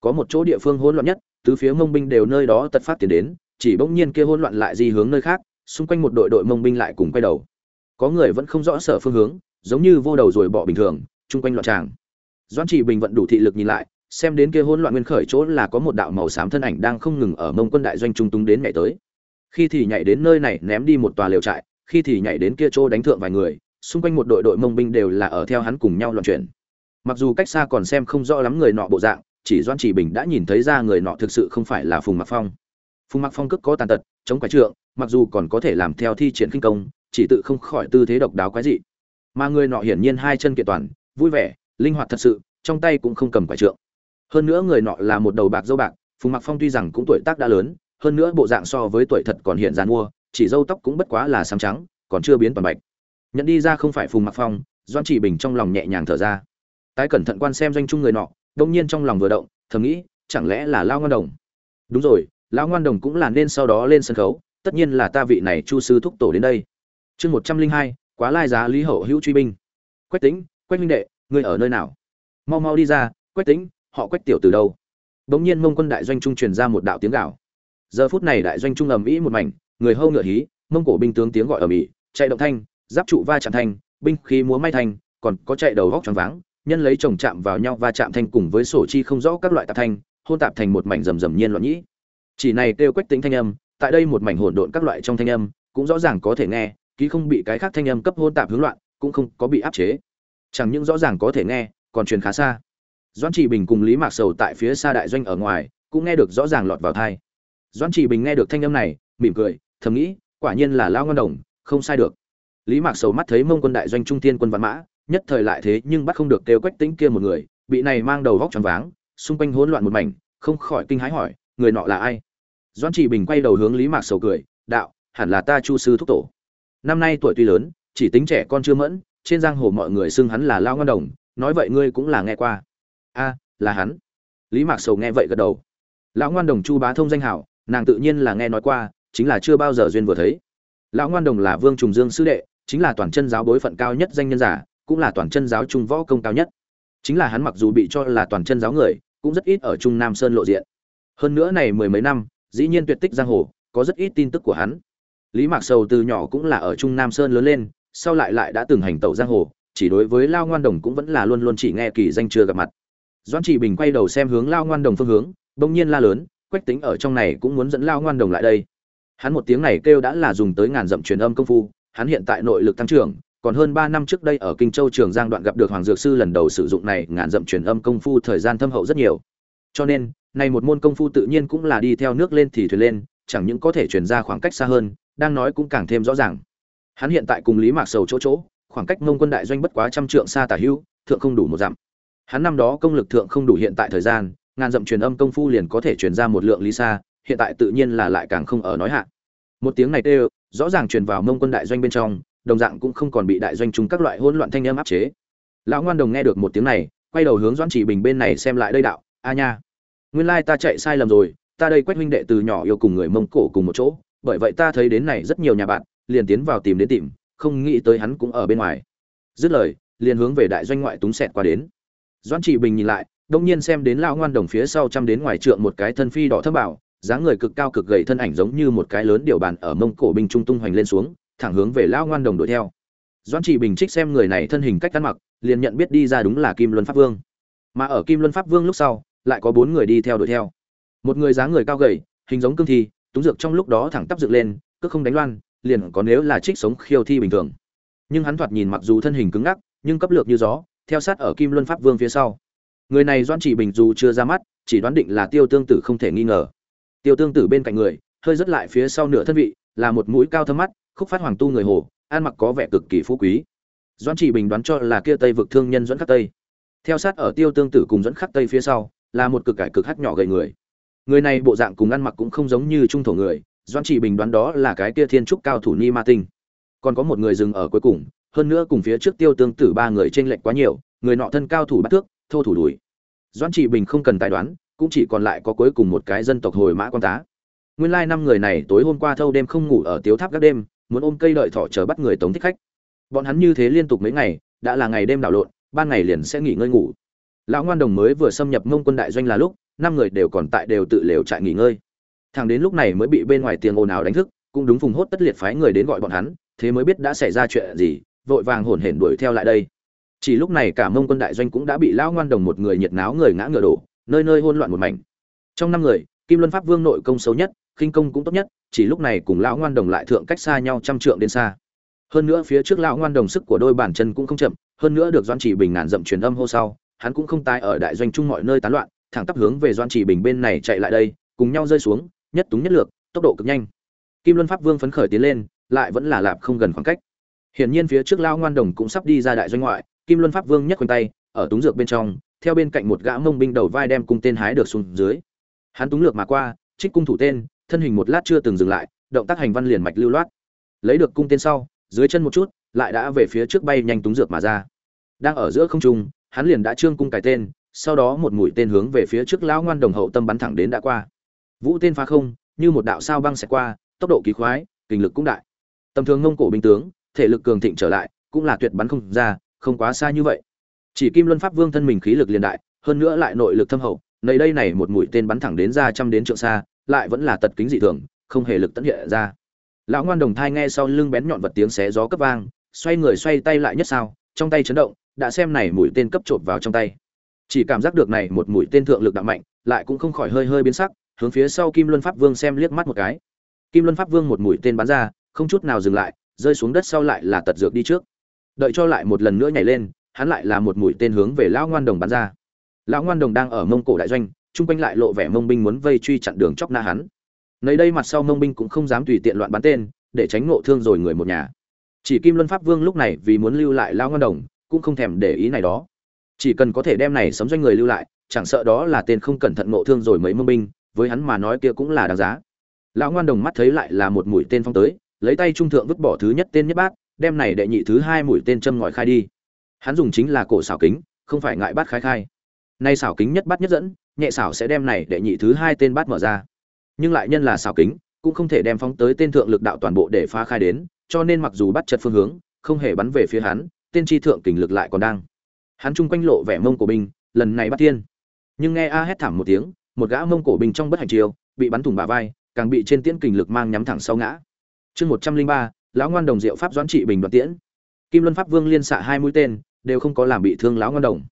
Có một chỗ địa phương hỗn loạn nhất, tứ phía mông binh đều nơi đó tật phát tiến đến chỉ bỗng nhiên kia hỗn loạn lại di hướng nơi khác, xung quanh một đội đội mông binh lại cùng quay đầu. Có người vẫn không rõ sở phương hướng, giống như vô đầu rồi bỏ bình thường, chung quanh loạn tràng. Doãn chỉ bình vận đủ thị lực nhìn lại, xem đến kia hỗn loạn nguyên khởi chỗ là có một đạo màu xám thân ảnh đang không ngừng ở mông quân đại doanh trung tung đến nhảy tới. Khi thì nhảy đến nơi này ném đi một tòa liều trại, khi thì nhảy đến kia chỗ đánh thượng vài người, xung quanh một đội đội mông binh đều là ở theo hắn cùng nhau loạn chuyển. Mặc dù cách xa còn xem không rõ lắm người nọ bộ dạng, chỉ doãn chỉ bình đã nhìn thấy ra người nọ thực sự không phải là phùng mặc phong phùng mặc phong cước có tàn tật, chống quái trượng, mặc dù còn có thể làm theo thi triển kinh công, chỉ tự không khỏi tư thế độc đáo quái dị. Mà người nọ hiển nhiên hai chân kiện toàn, vui vẻ, linh hoạt thật sự, trong tay cũng không cầm quái trượng. Hơn nữa người nọ là một đầu bạc dâu bạc, phùng mặc phong tuy rằng cũng tuổi tác đã lớn, hơn nữa bộ dạng so với tuổi thật còn hiện dàn mua, chỉ dâu tóc cũng bất quá là sáng trắng, còn chưa biến toàn bạch. Nhận đi ra không phải phùng mặc phong doan chỉ bình trong lòng nhẹ nhàng thở ra. Tái cẩn thận quan xem doanh chung người nọ, đông nhiên trong lòng vừa động, thầm nghĩ, chẳng lẽ là lao ngân đồng? Đúng rồi lão ngoan đồng cũng là nên sau đó lên sân khấu, tất nhiên là ta vị này chu sư thúc tổ đến đây. Chương một trăm linh hai, quá lai giá lý hậu hữu truy binh. Quách tính quách minh đệ ngươi ở nơi nào? Mau mau đi ra, quách tính họ quách tiểu từ đâu? Bỗng nhiên mông quân đại doanh trung truyền ra một đạo tiếng gạo giờ phút này đại doanh trung ầm ĩ một mảnh, người hâu ngựa hí, mông cổ binh tướng tiếng gọi ầm ĩ, chạy động thanh, giáp trụ va chạm thanh, binh khí múa may thanh, còn có chạy đầu góc tròn váng, nhân lấy chồng chạm vào nhau va chạm thanh cùng với sổ chi không rõ các loại tạp thanh, hôn tạp thành một mảnh rầm rầm nhiên loạn nhĩ chỉ này kêu quách tính thanh âm, tại đây một mảnh hỗn độn các loại trong thanh âm, cũng rõ ràng có thể nghe, ký không bị cái khác thanh âm cấp hôn tạp hướng loạn, cũng không có bị áp chế. Chẳng những rõ ràng có thể nghe, còn truyền khá xa. Doãn trị bình cùng lý mạc sầu tại phía xa đại doanh ở ngoài, cũng nghe được rõ ràng lọt vào thai doãn trị bình nghe được thanh âm này, mỉm cười, thầm nghĩ, quả nhiên là lao ngon đồng, không sai được. Lý mạc sầu mắt thấy mông quân đại doanh trung tiên quân văn mã, nhất thời lại thế nhưng bắt không được kêu quách tính kia một người, bị này mang đầu vóc tròn váng, xung quanh hỗn loạn một mảnh, không khỏi kinh hãi hỏi, người nọ là ai? Doãn trị bình quay đầu hướng lý mạc sầu cười, đạo, hẳn là ta chu sư thúc tổ. Năm nay tuổi tuy lớn, chỉ tính trẻ con chưa mẫn, trên giang hồ mọi người xưng hắn là lao ngon đồng, nói vậy ngươi cũng là nghe qua. A, là hắn. Lý mạc sầu nghe vậy gật đầu. Lão ngoan đồng chu bá thông danh hảo, nàng tự nhiên là nghe nói qua, chính là chưa bao giờ duyên vừa thấy. Lão ngoan đồng là vương trùng dương sư đệ, chính là toàn chân giáo bối phận cao nhất danh nhân giả, cũng là toàn chân giáo trung võ công cao nhất. Chính là hắn mặc dù bị cho là toàn chân giáo người, cũng rất ít ở trung nam sơn lộ diện. Hơn nữa này mười mấy năm dĩ nhiên tuyệt tích giang hồ, có rất ít tin tức của hắn. Lý mạc sầu từ nhỏ cũng là ở trung nam sơn lớn lên, sau lại lại đã từng hành tẩu giang hồ, chỉ đối với lao ngoan đồng cũng vẫn là luôn luôn chỉ nghe kỳ danh chưa gặp mặt. Doãn chỉ bình quay đầu xem hướng lao ngoan đồng phương hướng, bỗng nhiên la lớn, quách tính ở trong này cũng muốn dẫn lao ngoan đồng lại đây. Hắn một tiếng này kêu đã là dùng tới ngàn dặm truyền âm công phu, hắn hiện tại nội lực tăng trưởng, còn hơn ba năm trước đây ở kinh châu trường giang đoạn gặp được hoàng dược sư lần đầu sử dụng này, ngàn dặm truyền âm công phu thời gian thâm hậu rất nhiều. Cho nên này một môn công phu tự nhiên cũng là đi theo nước lên thì thuyền lên, chẳng những có thể truyền ra khoảng cách xa hơn, đang nói cũng càng thêm rõ ràng. Hắn hiện tại cùng lý mạc sầu chỗ chỗ, khoảng cách mông quân đại doanh bất quá trăm trượng xa tả hữu, thượng không đủ một dặm. Hắn năm đó công lực thượng không đủ hiện tại thời gian, ngàn dặm truyền âm công phu liền có thể truyền ra một lượng lý xa, hiện tại tự nhiên là lại càng không ở nói hạ. Một tiếng này tê rõ ràng truyền vào mông quân đại doanh bên trong, đồng dạng cũng không còn bị đại doanh chúng các loại hỗn loạn thanh âm áp chế. Lão ngoan đồng nghe được một tiếng này, quay đầu hướng doãn chỉ bình bên này xem lại đây đạo, a nha nguyên lai ta chạy sai lầm rồi, ta đây quách huynh đệ từ nhỏ yêu cùng người mông cổ cùng một chỗ, bởi vậy ta thấy đến này rất nhiều nhà bạn, liền tiến vào tìm đến tìm, không nghĩ tới hắn cũng ở bên ngoài. Dứt lời, liền hướng về đại doanh ngoại túng xẹt qua đến. Doãn trị bình nhìn lại, đông nhiên xem đến lão ngoan đồng phía sau chăm đến ngoài trượng một cái thân phi đỏ thấp bảo, dáng người cực cao cực gầy thân ảnh giống như một cái lớn điều bàn ở mông cổ binh trung tung hoành lên xuống, thẳng hướng về lão ngoan đồng đuổi theo. Doãn trị bình trích xem người này thân hình cách ăn mặc, liền nhận biết đi ra đúng là kim luân pháp vương. Mà ở kim luân pháp vương lúc sau lại có bốn người đi theo đuổi theo. Một người dáng người cao gầy, hình giống cương thi, túng dược trong lúc đó thẳng tắp dựng lên cứ không đánh loan, liền có nếu là trích sống khiêu thi bình thường. Nhưng hắn thoạt nhìn mặc dù thân hình cứng ngắc, nhưng cấp lược như gió, theo sát ở kim luân pháp vương phía sau. Người này doan chỉ bình dù chưa ra mắt, chỉ đoán định là tiêu tương tử không thể nghi ngờ. Tiêu tương tử bên cạnh người, hơi rất lại phía sau nửa thân vị, là một mũi cao thâm mắt, khúc phát hoàng tu người hồ, ăn mặc có vẻ cực kỳ phú quý. Doan chỉ bình đoán cho là kia tây vực thương nhân dẫn khắc tây. Theo sát ở tiêu tương tử cùng dẫn khắc tây phía sau là một cực cải cực hắc nhỏ gầy người. Người này bộ dạng cùng ăn mặc cũng không giống như trung thổ người doan chỉ bình đoán đó là cái kia thiên trúc cao thủ ni ma tinh. Còn có một người dừng ở cuối cùng, hơn nữa cùng phía trước tiêu tương tử ba người trên lệnh quá nhiều, người nọ thân cao thủ bắt thước, thô thủ đuổi doan chỉ bình không cần tài đoán, cũng chỉ còn lại có cuối cùng một cái dân tộc hồi mã quan tá. Nguyên lai năm người này tối hôm qua thâu đêm không ngủ ở tiếu tháp các đêm, muốn ôm cây đợi thọ chờ bắt người tống thích khách. Bọn hắn như thế liên tục mấy ngày, đã là ngày đêm đảo lộn, ban ngày liền sẽ nghỉ ngơi ngủ lão ngoan đồng mới vừa xâm nhập mông quân đại doanh là lúc, năm người đều còn tại đều tự lều trại nghỉ ngơi. Thằng đến lúc này mới bị bên ngoài tiền ồn ào đánh thức, cũng đúng vùng hốt tất liệt phái người đến gọi bọn hắn, thế mới biết đã xảy ra chuyện gì, vội vàng hổn hển đuổi theo lại đây. Chỉ lúc này cả mông quân đại doanh cũng đã bị lão ngoan đồng một người nhiệt náo người ngã ngựa đổ, nơi nơi hỗn loạn một mảnh. Trong năm người, kim luân pháp vương nội công xấu nhất, khinh công cũng tốt nhất, chỉ lúc này cùng lão ngoan đồng lại thượng cách xa nhau trăm trượng đến xa. Hơn nữa phía trước lão ngoan đồng sức của đôi bàn chân cũng không chậm, hơn nữa được doan chỉ bình ngàn dậm truyền âm hô sau hắn cũng không tái ở đại doanh trung mọi nơi tán loạn, thẳng tắp hướng về doan chỉ bình bên này chạy lại đây, cùng nhau rơi xuống, nhất túng nhất lược, tốc độ cực nhanh. Kim luân pháp vương phấn khởi tiến lên, lại vẫn là lạp không gần khoảng cách. Hiển nhiên phía trước lao ngoan đồng cũng sắp đi ra đại doanh ngoại, kim luân pháp vương nhấc quanh tay, ở túng dược bên trong, theo bên cạnh một gã mông binh đầu vai đem cung tên hái được xuống dưới. Hắn túng lược mà qua, trích cung thủ tên, thân hình một lát chưa từng dừng lại, động tác hành văn liền mạch lưu loát. Lấy được cung tên sau, dưới chân một chút, lại đã về phía trước bay nhanh túng dược mà ra. Đang ở giữa không trung hắn liền đã trương cung cài tên, sau đó một mũi tên hướng về phía trước lão ngoan đồng hậu tâm bắn thẳng đến đã qua. Vũ tên phá không, như một đạo sao băng xẹt qua, tốc độ kỳ khoái, kinh lực cũng đại. Tầm thường ngông cổ binh tướng, thể lực cường thịnh trở lại, cũng là tuyệt bắn không ra, không quá xa như vậy. Chỉ kim luân pháp vương thân mình khí lực liền đại, hơn nữa lại nội lực thâm hậu nơi đây này một mũi tên bắn thẳng đến ra trăm đến trượng xa, lại vẫn là tật kính dị thường, không hề lực tận hiện ra. Lão ngoan đồng thai nghe sau lưng bén nhọn vật tiếng xé gió cấp vang, xoay người xoay tay lại nhất sao, trong tay chấn động đã xem này mũi tên cấp trộm vào trong tay. Chỉ cảm giác được này một mũi tên thượng lực đạm mạnh, lại cũng không khỏi hơi hơi biến sắc, hướng phía sau kim luân pháp vương xem liếc mắt một cái. Kim luân pháp vương một mũi tên bắn ra, không chút nào dừng lại, rơi xuống đất sau lại là tật dược đi trước. Đợi cho lại một lần nữa nhảy lên, hắn lại là một mũi tên hướng về lão ngoan đồng bắn ra. Lão ngoan đồng đang ở mông cổ đại doanh, chung quanh lại lộ vẻ mông binh muốn vây truy chặn đường chóc na hắn. Nơi đây mặt sau mông binh cũng không dám tùy tiện loạn bắn tên, để tránh ngộ thương rồi người một nhà. Chỉ kim luân pháp vương lúc này vì muốn lưu lại lão ngoan đồng cũng không thèm để ý này đó. Chỉ cần có thể đem này sấm doanh người lưu lại, chẳng sợ đó là tên không cẩn thận ngộ thương rồi mấy mông binh, với hắn mà nói kia cũng là đáng giá. Lão ngoan đồng mắt thấy lại là một mũi tên phong tới, lấy tay trung thượng vứt bỏ thứ nhất tên nhất bát, đem này đệ nhị thứ hai mũi tên châm ngòi khai đi. Hắn dùng chính là cổ xảo kính, không phải ngại bát khai khai. Nay xảo kính nhất bát nhất dẫn, nhẹ xảo sẽ đem này đệ nhị thứ hai tên bát mở ra. Nhưng lại nhân là xảo kính, cũng không thể đem phóng tới tên thượng lực đạo toàn bộ để phá khai đến, cho nên mặc dù bắt chật phương hướng, không hề bắn về phía hắn tên chi thượng kình lực lại còn đang. Hắn chung quanh lộ vẻ mông của binh, lần này bắt thiên. Nhưng nghe a hét thảm một tiếng, một gã mông cổ binh trong bất hành chiều bị bắn thủng bả vai, càng bị trên tiễn kình lực mang nhắm thẳng sau ngã. Chương một trăm linh ba, lão ngoan đồng diệu pháp doãn trị bình đoạt tiễn. Kim luân pháp vương liên xạ hai mũi tên, đều không có làm bị thương lão ngoan đồng.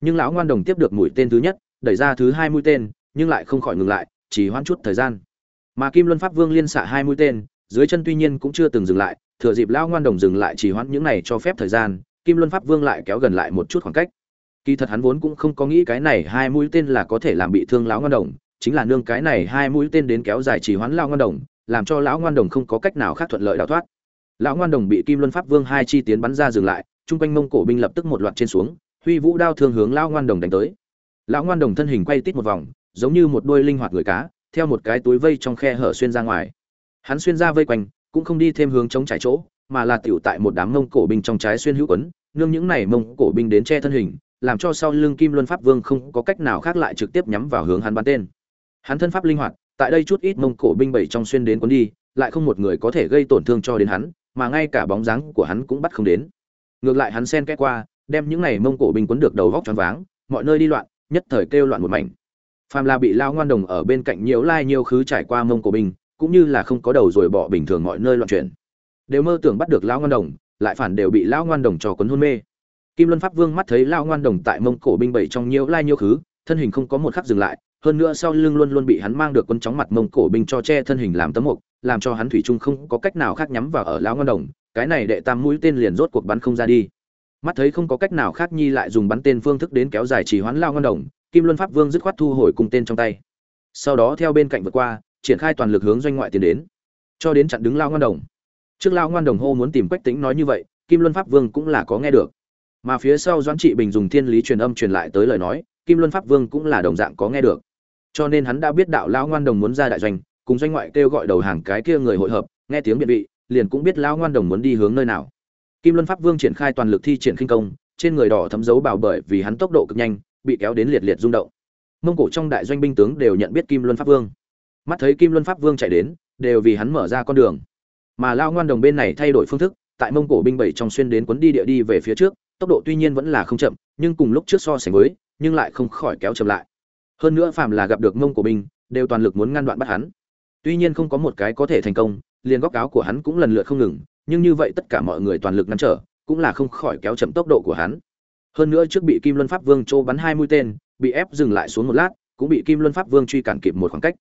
Nhưng lão ngoan đồng tiếp được mũi tên thứ nhất, đẩy ra thứ hai mũi tên, nhưng lại không khỏi ngừng lại, chỉ hoãn chút thời gian. Mà kim luân pháp vương liên xạ hai mũi tên, dưới chân tuy nhiên cũng chưa từng dừng lại thừa dịp lão ngoan đồng dừng lại chỉ hoãn những này cho phép thời gian, kim luân pháp vương lại kéo gần lại một chút khoảng cách. Kỳ thật hắn vốn cũng không có nghĩ cái này hai mũi tên là có thể làm bị thương lão ngoan đồng, chính là nương cái này hai mũi tên đến kéo dài chỉ hoãn lão ngoan đồng, làm cho lão ngoan đồng không có cách nào khác thuận lợi đào thoát. Lão ngoan đồng bị kim luân pháp vương hai chi tiến bắn ra dừng lại, chung quanh mông cổ binh lập tức một loạt trên xuống, huy vũ đao thương hướng lão ngoan đồng đánh tới. Lão ngoan đồng thân hình quay tít một vòng, giống như một đôi linh hoạt người cá, theo một cái túi vây trong khe hở xuyên ra ngoài. Hắn xuyên ra vây quanh cũng không đi thêm hướng chống trải chỗ, mà là tiểu tại một đám mông cổ binh trong trái xuyên hữu quấn, nương những này mông cổ binh đến che thân hình, làm cho sau lưng kim luân pháp vương không có cách nào khác lại trực tiếp nhắm vào hướng hắn bắn tên. Hắn thân pháp linh hoạt, tại đây chút ít mông cổ binh bảy trong xuyên đến quấn đi, lại không một người có thể gây tổn thương cho đến hắn, mà ngay cả bóng dáng của hắn cũng bắt không đến. Ngược lại hắn sen kẽ qua, đem những này mông cổ binh quấn được đầu vóc choáng váng, mọi nơi đi loạn, nhất thời kêu loạn một mảnh. Phàm là bị lao ngoan đồng ở bên cạnh nhiều lai nhiều khứ trải qua mông cổ binh cũng như là không có đầu rồi bỏ bình thường mọi nơi loạn chuyển. Đều mơ tưởng bắt được lão ngoan đồng, lại phản đều bị lão ngoan đồng cho cuốn hôn mê. Kim luân pháp vương mắt thấy lão ngoan đồng tại mông cổ binh bảy trong nhiều lai nhiều khứ, thân hình không có một khắc dừng lại, hơn nữa sau lưng luôn luôn bị hắn mang được quân chóng mặt mông cổ binh cho che thân hình làm tấm mục, làm cho hắn thủy chung không có cách nào khác nhắm vào ở lão ngoan đồng, cái này đệ tam mũi tên liền rốt cuộc bắn không ra đi. Mắt thấy không có cách nào khác nhi lại dùng bắn tên phương thức đến kéo dài trì hoãn lao ngân đồng, kim luân pháp vương dứt khoát thu hồi cung tên trong tay. Sau đó theo bên cạnh vượt qua triển khai toàn lực hướng doanh ngoại tiến đến. Cho đến chặn đứng lao ngoan đồng. Trước lao ngoan đồng hô muốn tìm quách tính nói như vậy, kim luân pháp vương cũng là có nghe được. Mà phía sau doãn trị bình dùng thiên lý truyền âm truyền lại tới lời nói, kim luân pháp vương cũng là đồng dạng có nghe được. Cho nên hắn đã biết đạo lão ngoan đồng muốn ra đại doanh, cùng doanh ngoại kêu gọi đầu hàng cái kia người hội hợp, nghe tiếng biện vị, liền cũng biết lão ngoan đồng muốn đi hướng nơi nào. Kim luân pháp vương triển khai toàn lực thi triển khinh công, trên người đỏ thấm dấu bảo bởi vì hắn tốc độ cực nhanh, bị kéo đến liệt liệt rung động. Mông cổ trong đại doanh binh tướng đều nhận biết kim luân pháp vương mắt thấy kim luân pháp vương chạy đến, đều vì hắn mở ra con đường. Mà lao ngoan đồng bên này thay đổi phương thức, tại mông cổ binh bảy trong xuyên đến quấn đi địa đi về phía trước, tốc độ tuy nhiên vẫn là không chậm, nhưng cùng lúc trước so sánh với, nhưng lại không khỏi kéo chậm lại. Hơn nữa phàm là gặp được mông cổ binh, đều toàn lực muốn ngăn đoạn bắt hắn. Tuy nhiên không có một cái có thể thành công, liền góc áo của hắn cũng lần lượt không ngừng, nhưng như vậy tất cả mọi người toàn lực ngăn trở, cũng là không khỏi kéo chậm tốc độ của hắn. Hơn nữa trước bị kim luân pháp vương chỗ bắn hai mũi tên, bị ép dừng lại xuống một lát, cũng bị kim luân pháp vương truy cản kịp một khoảng cách.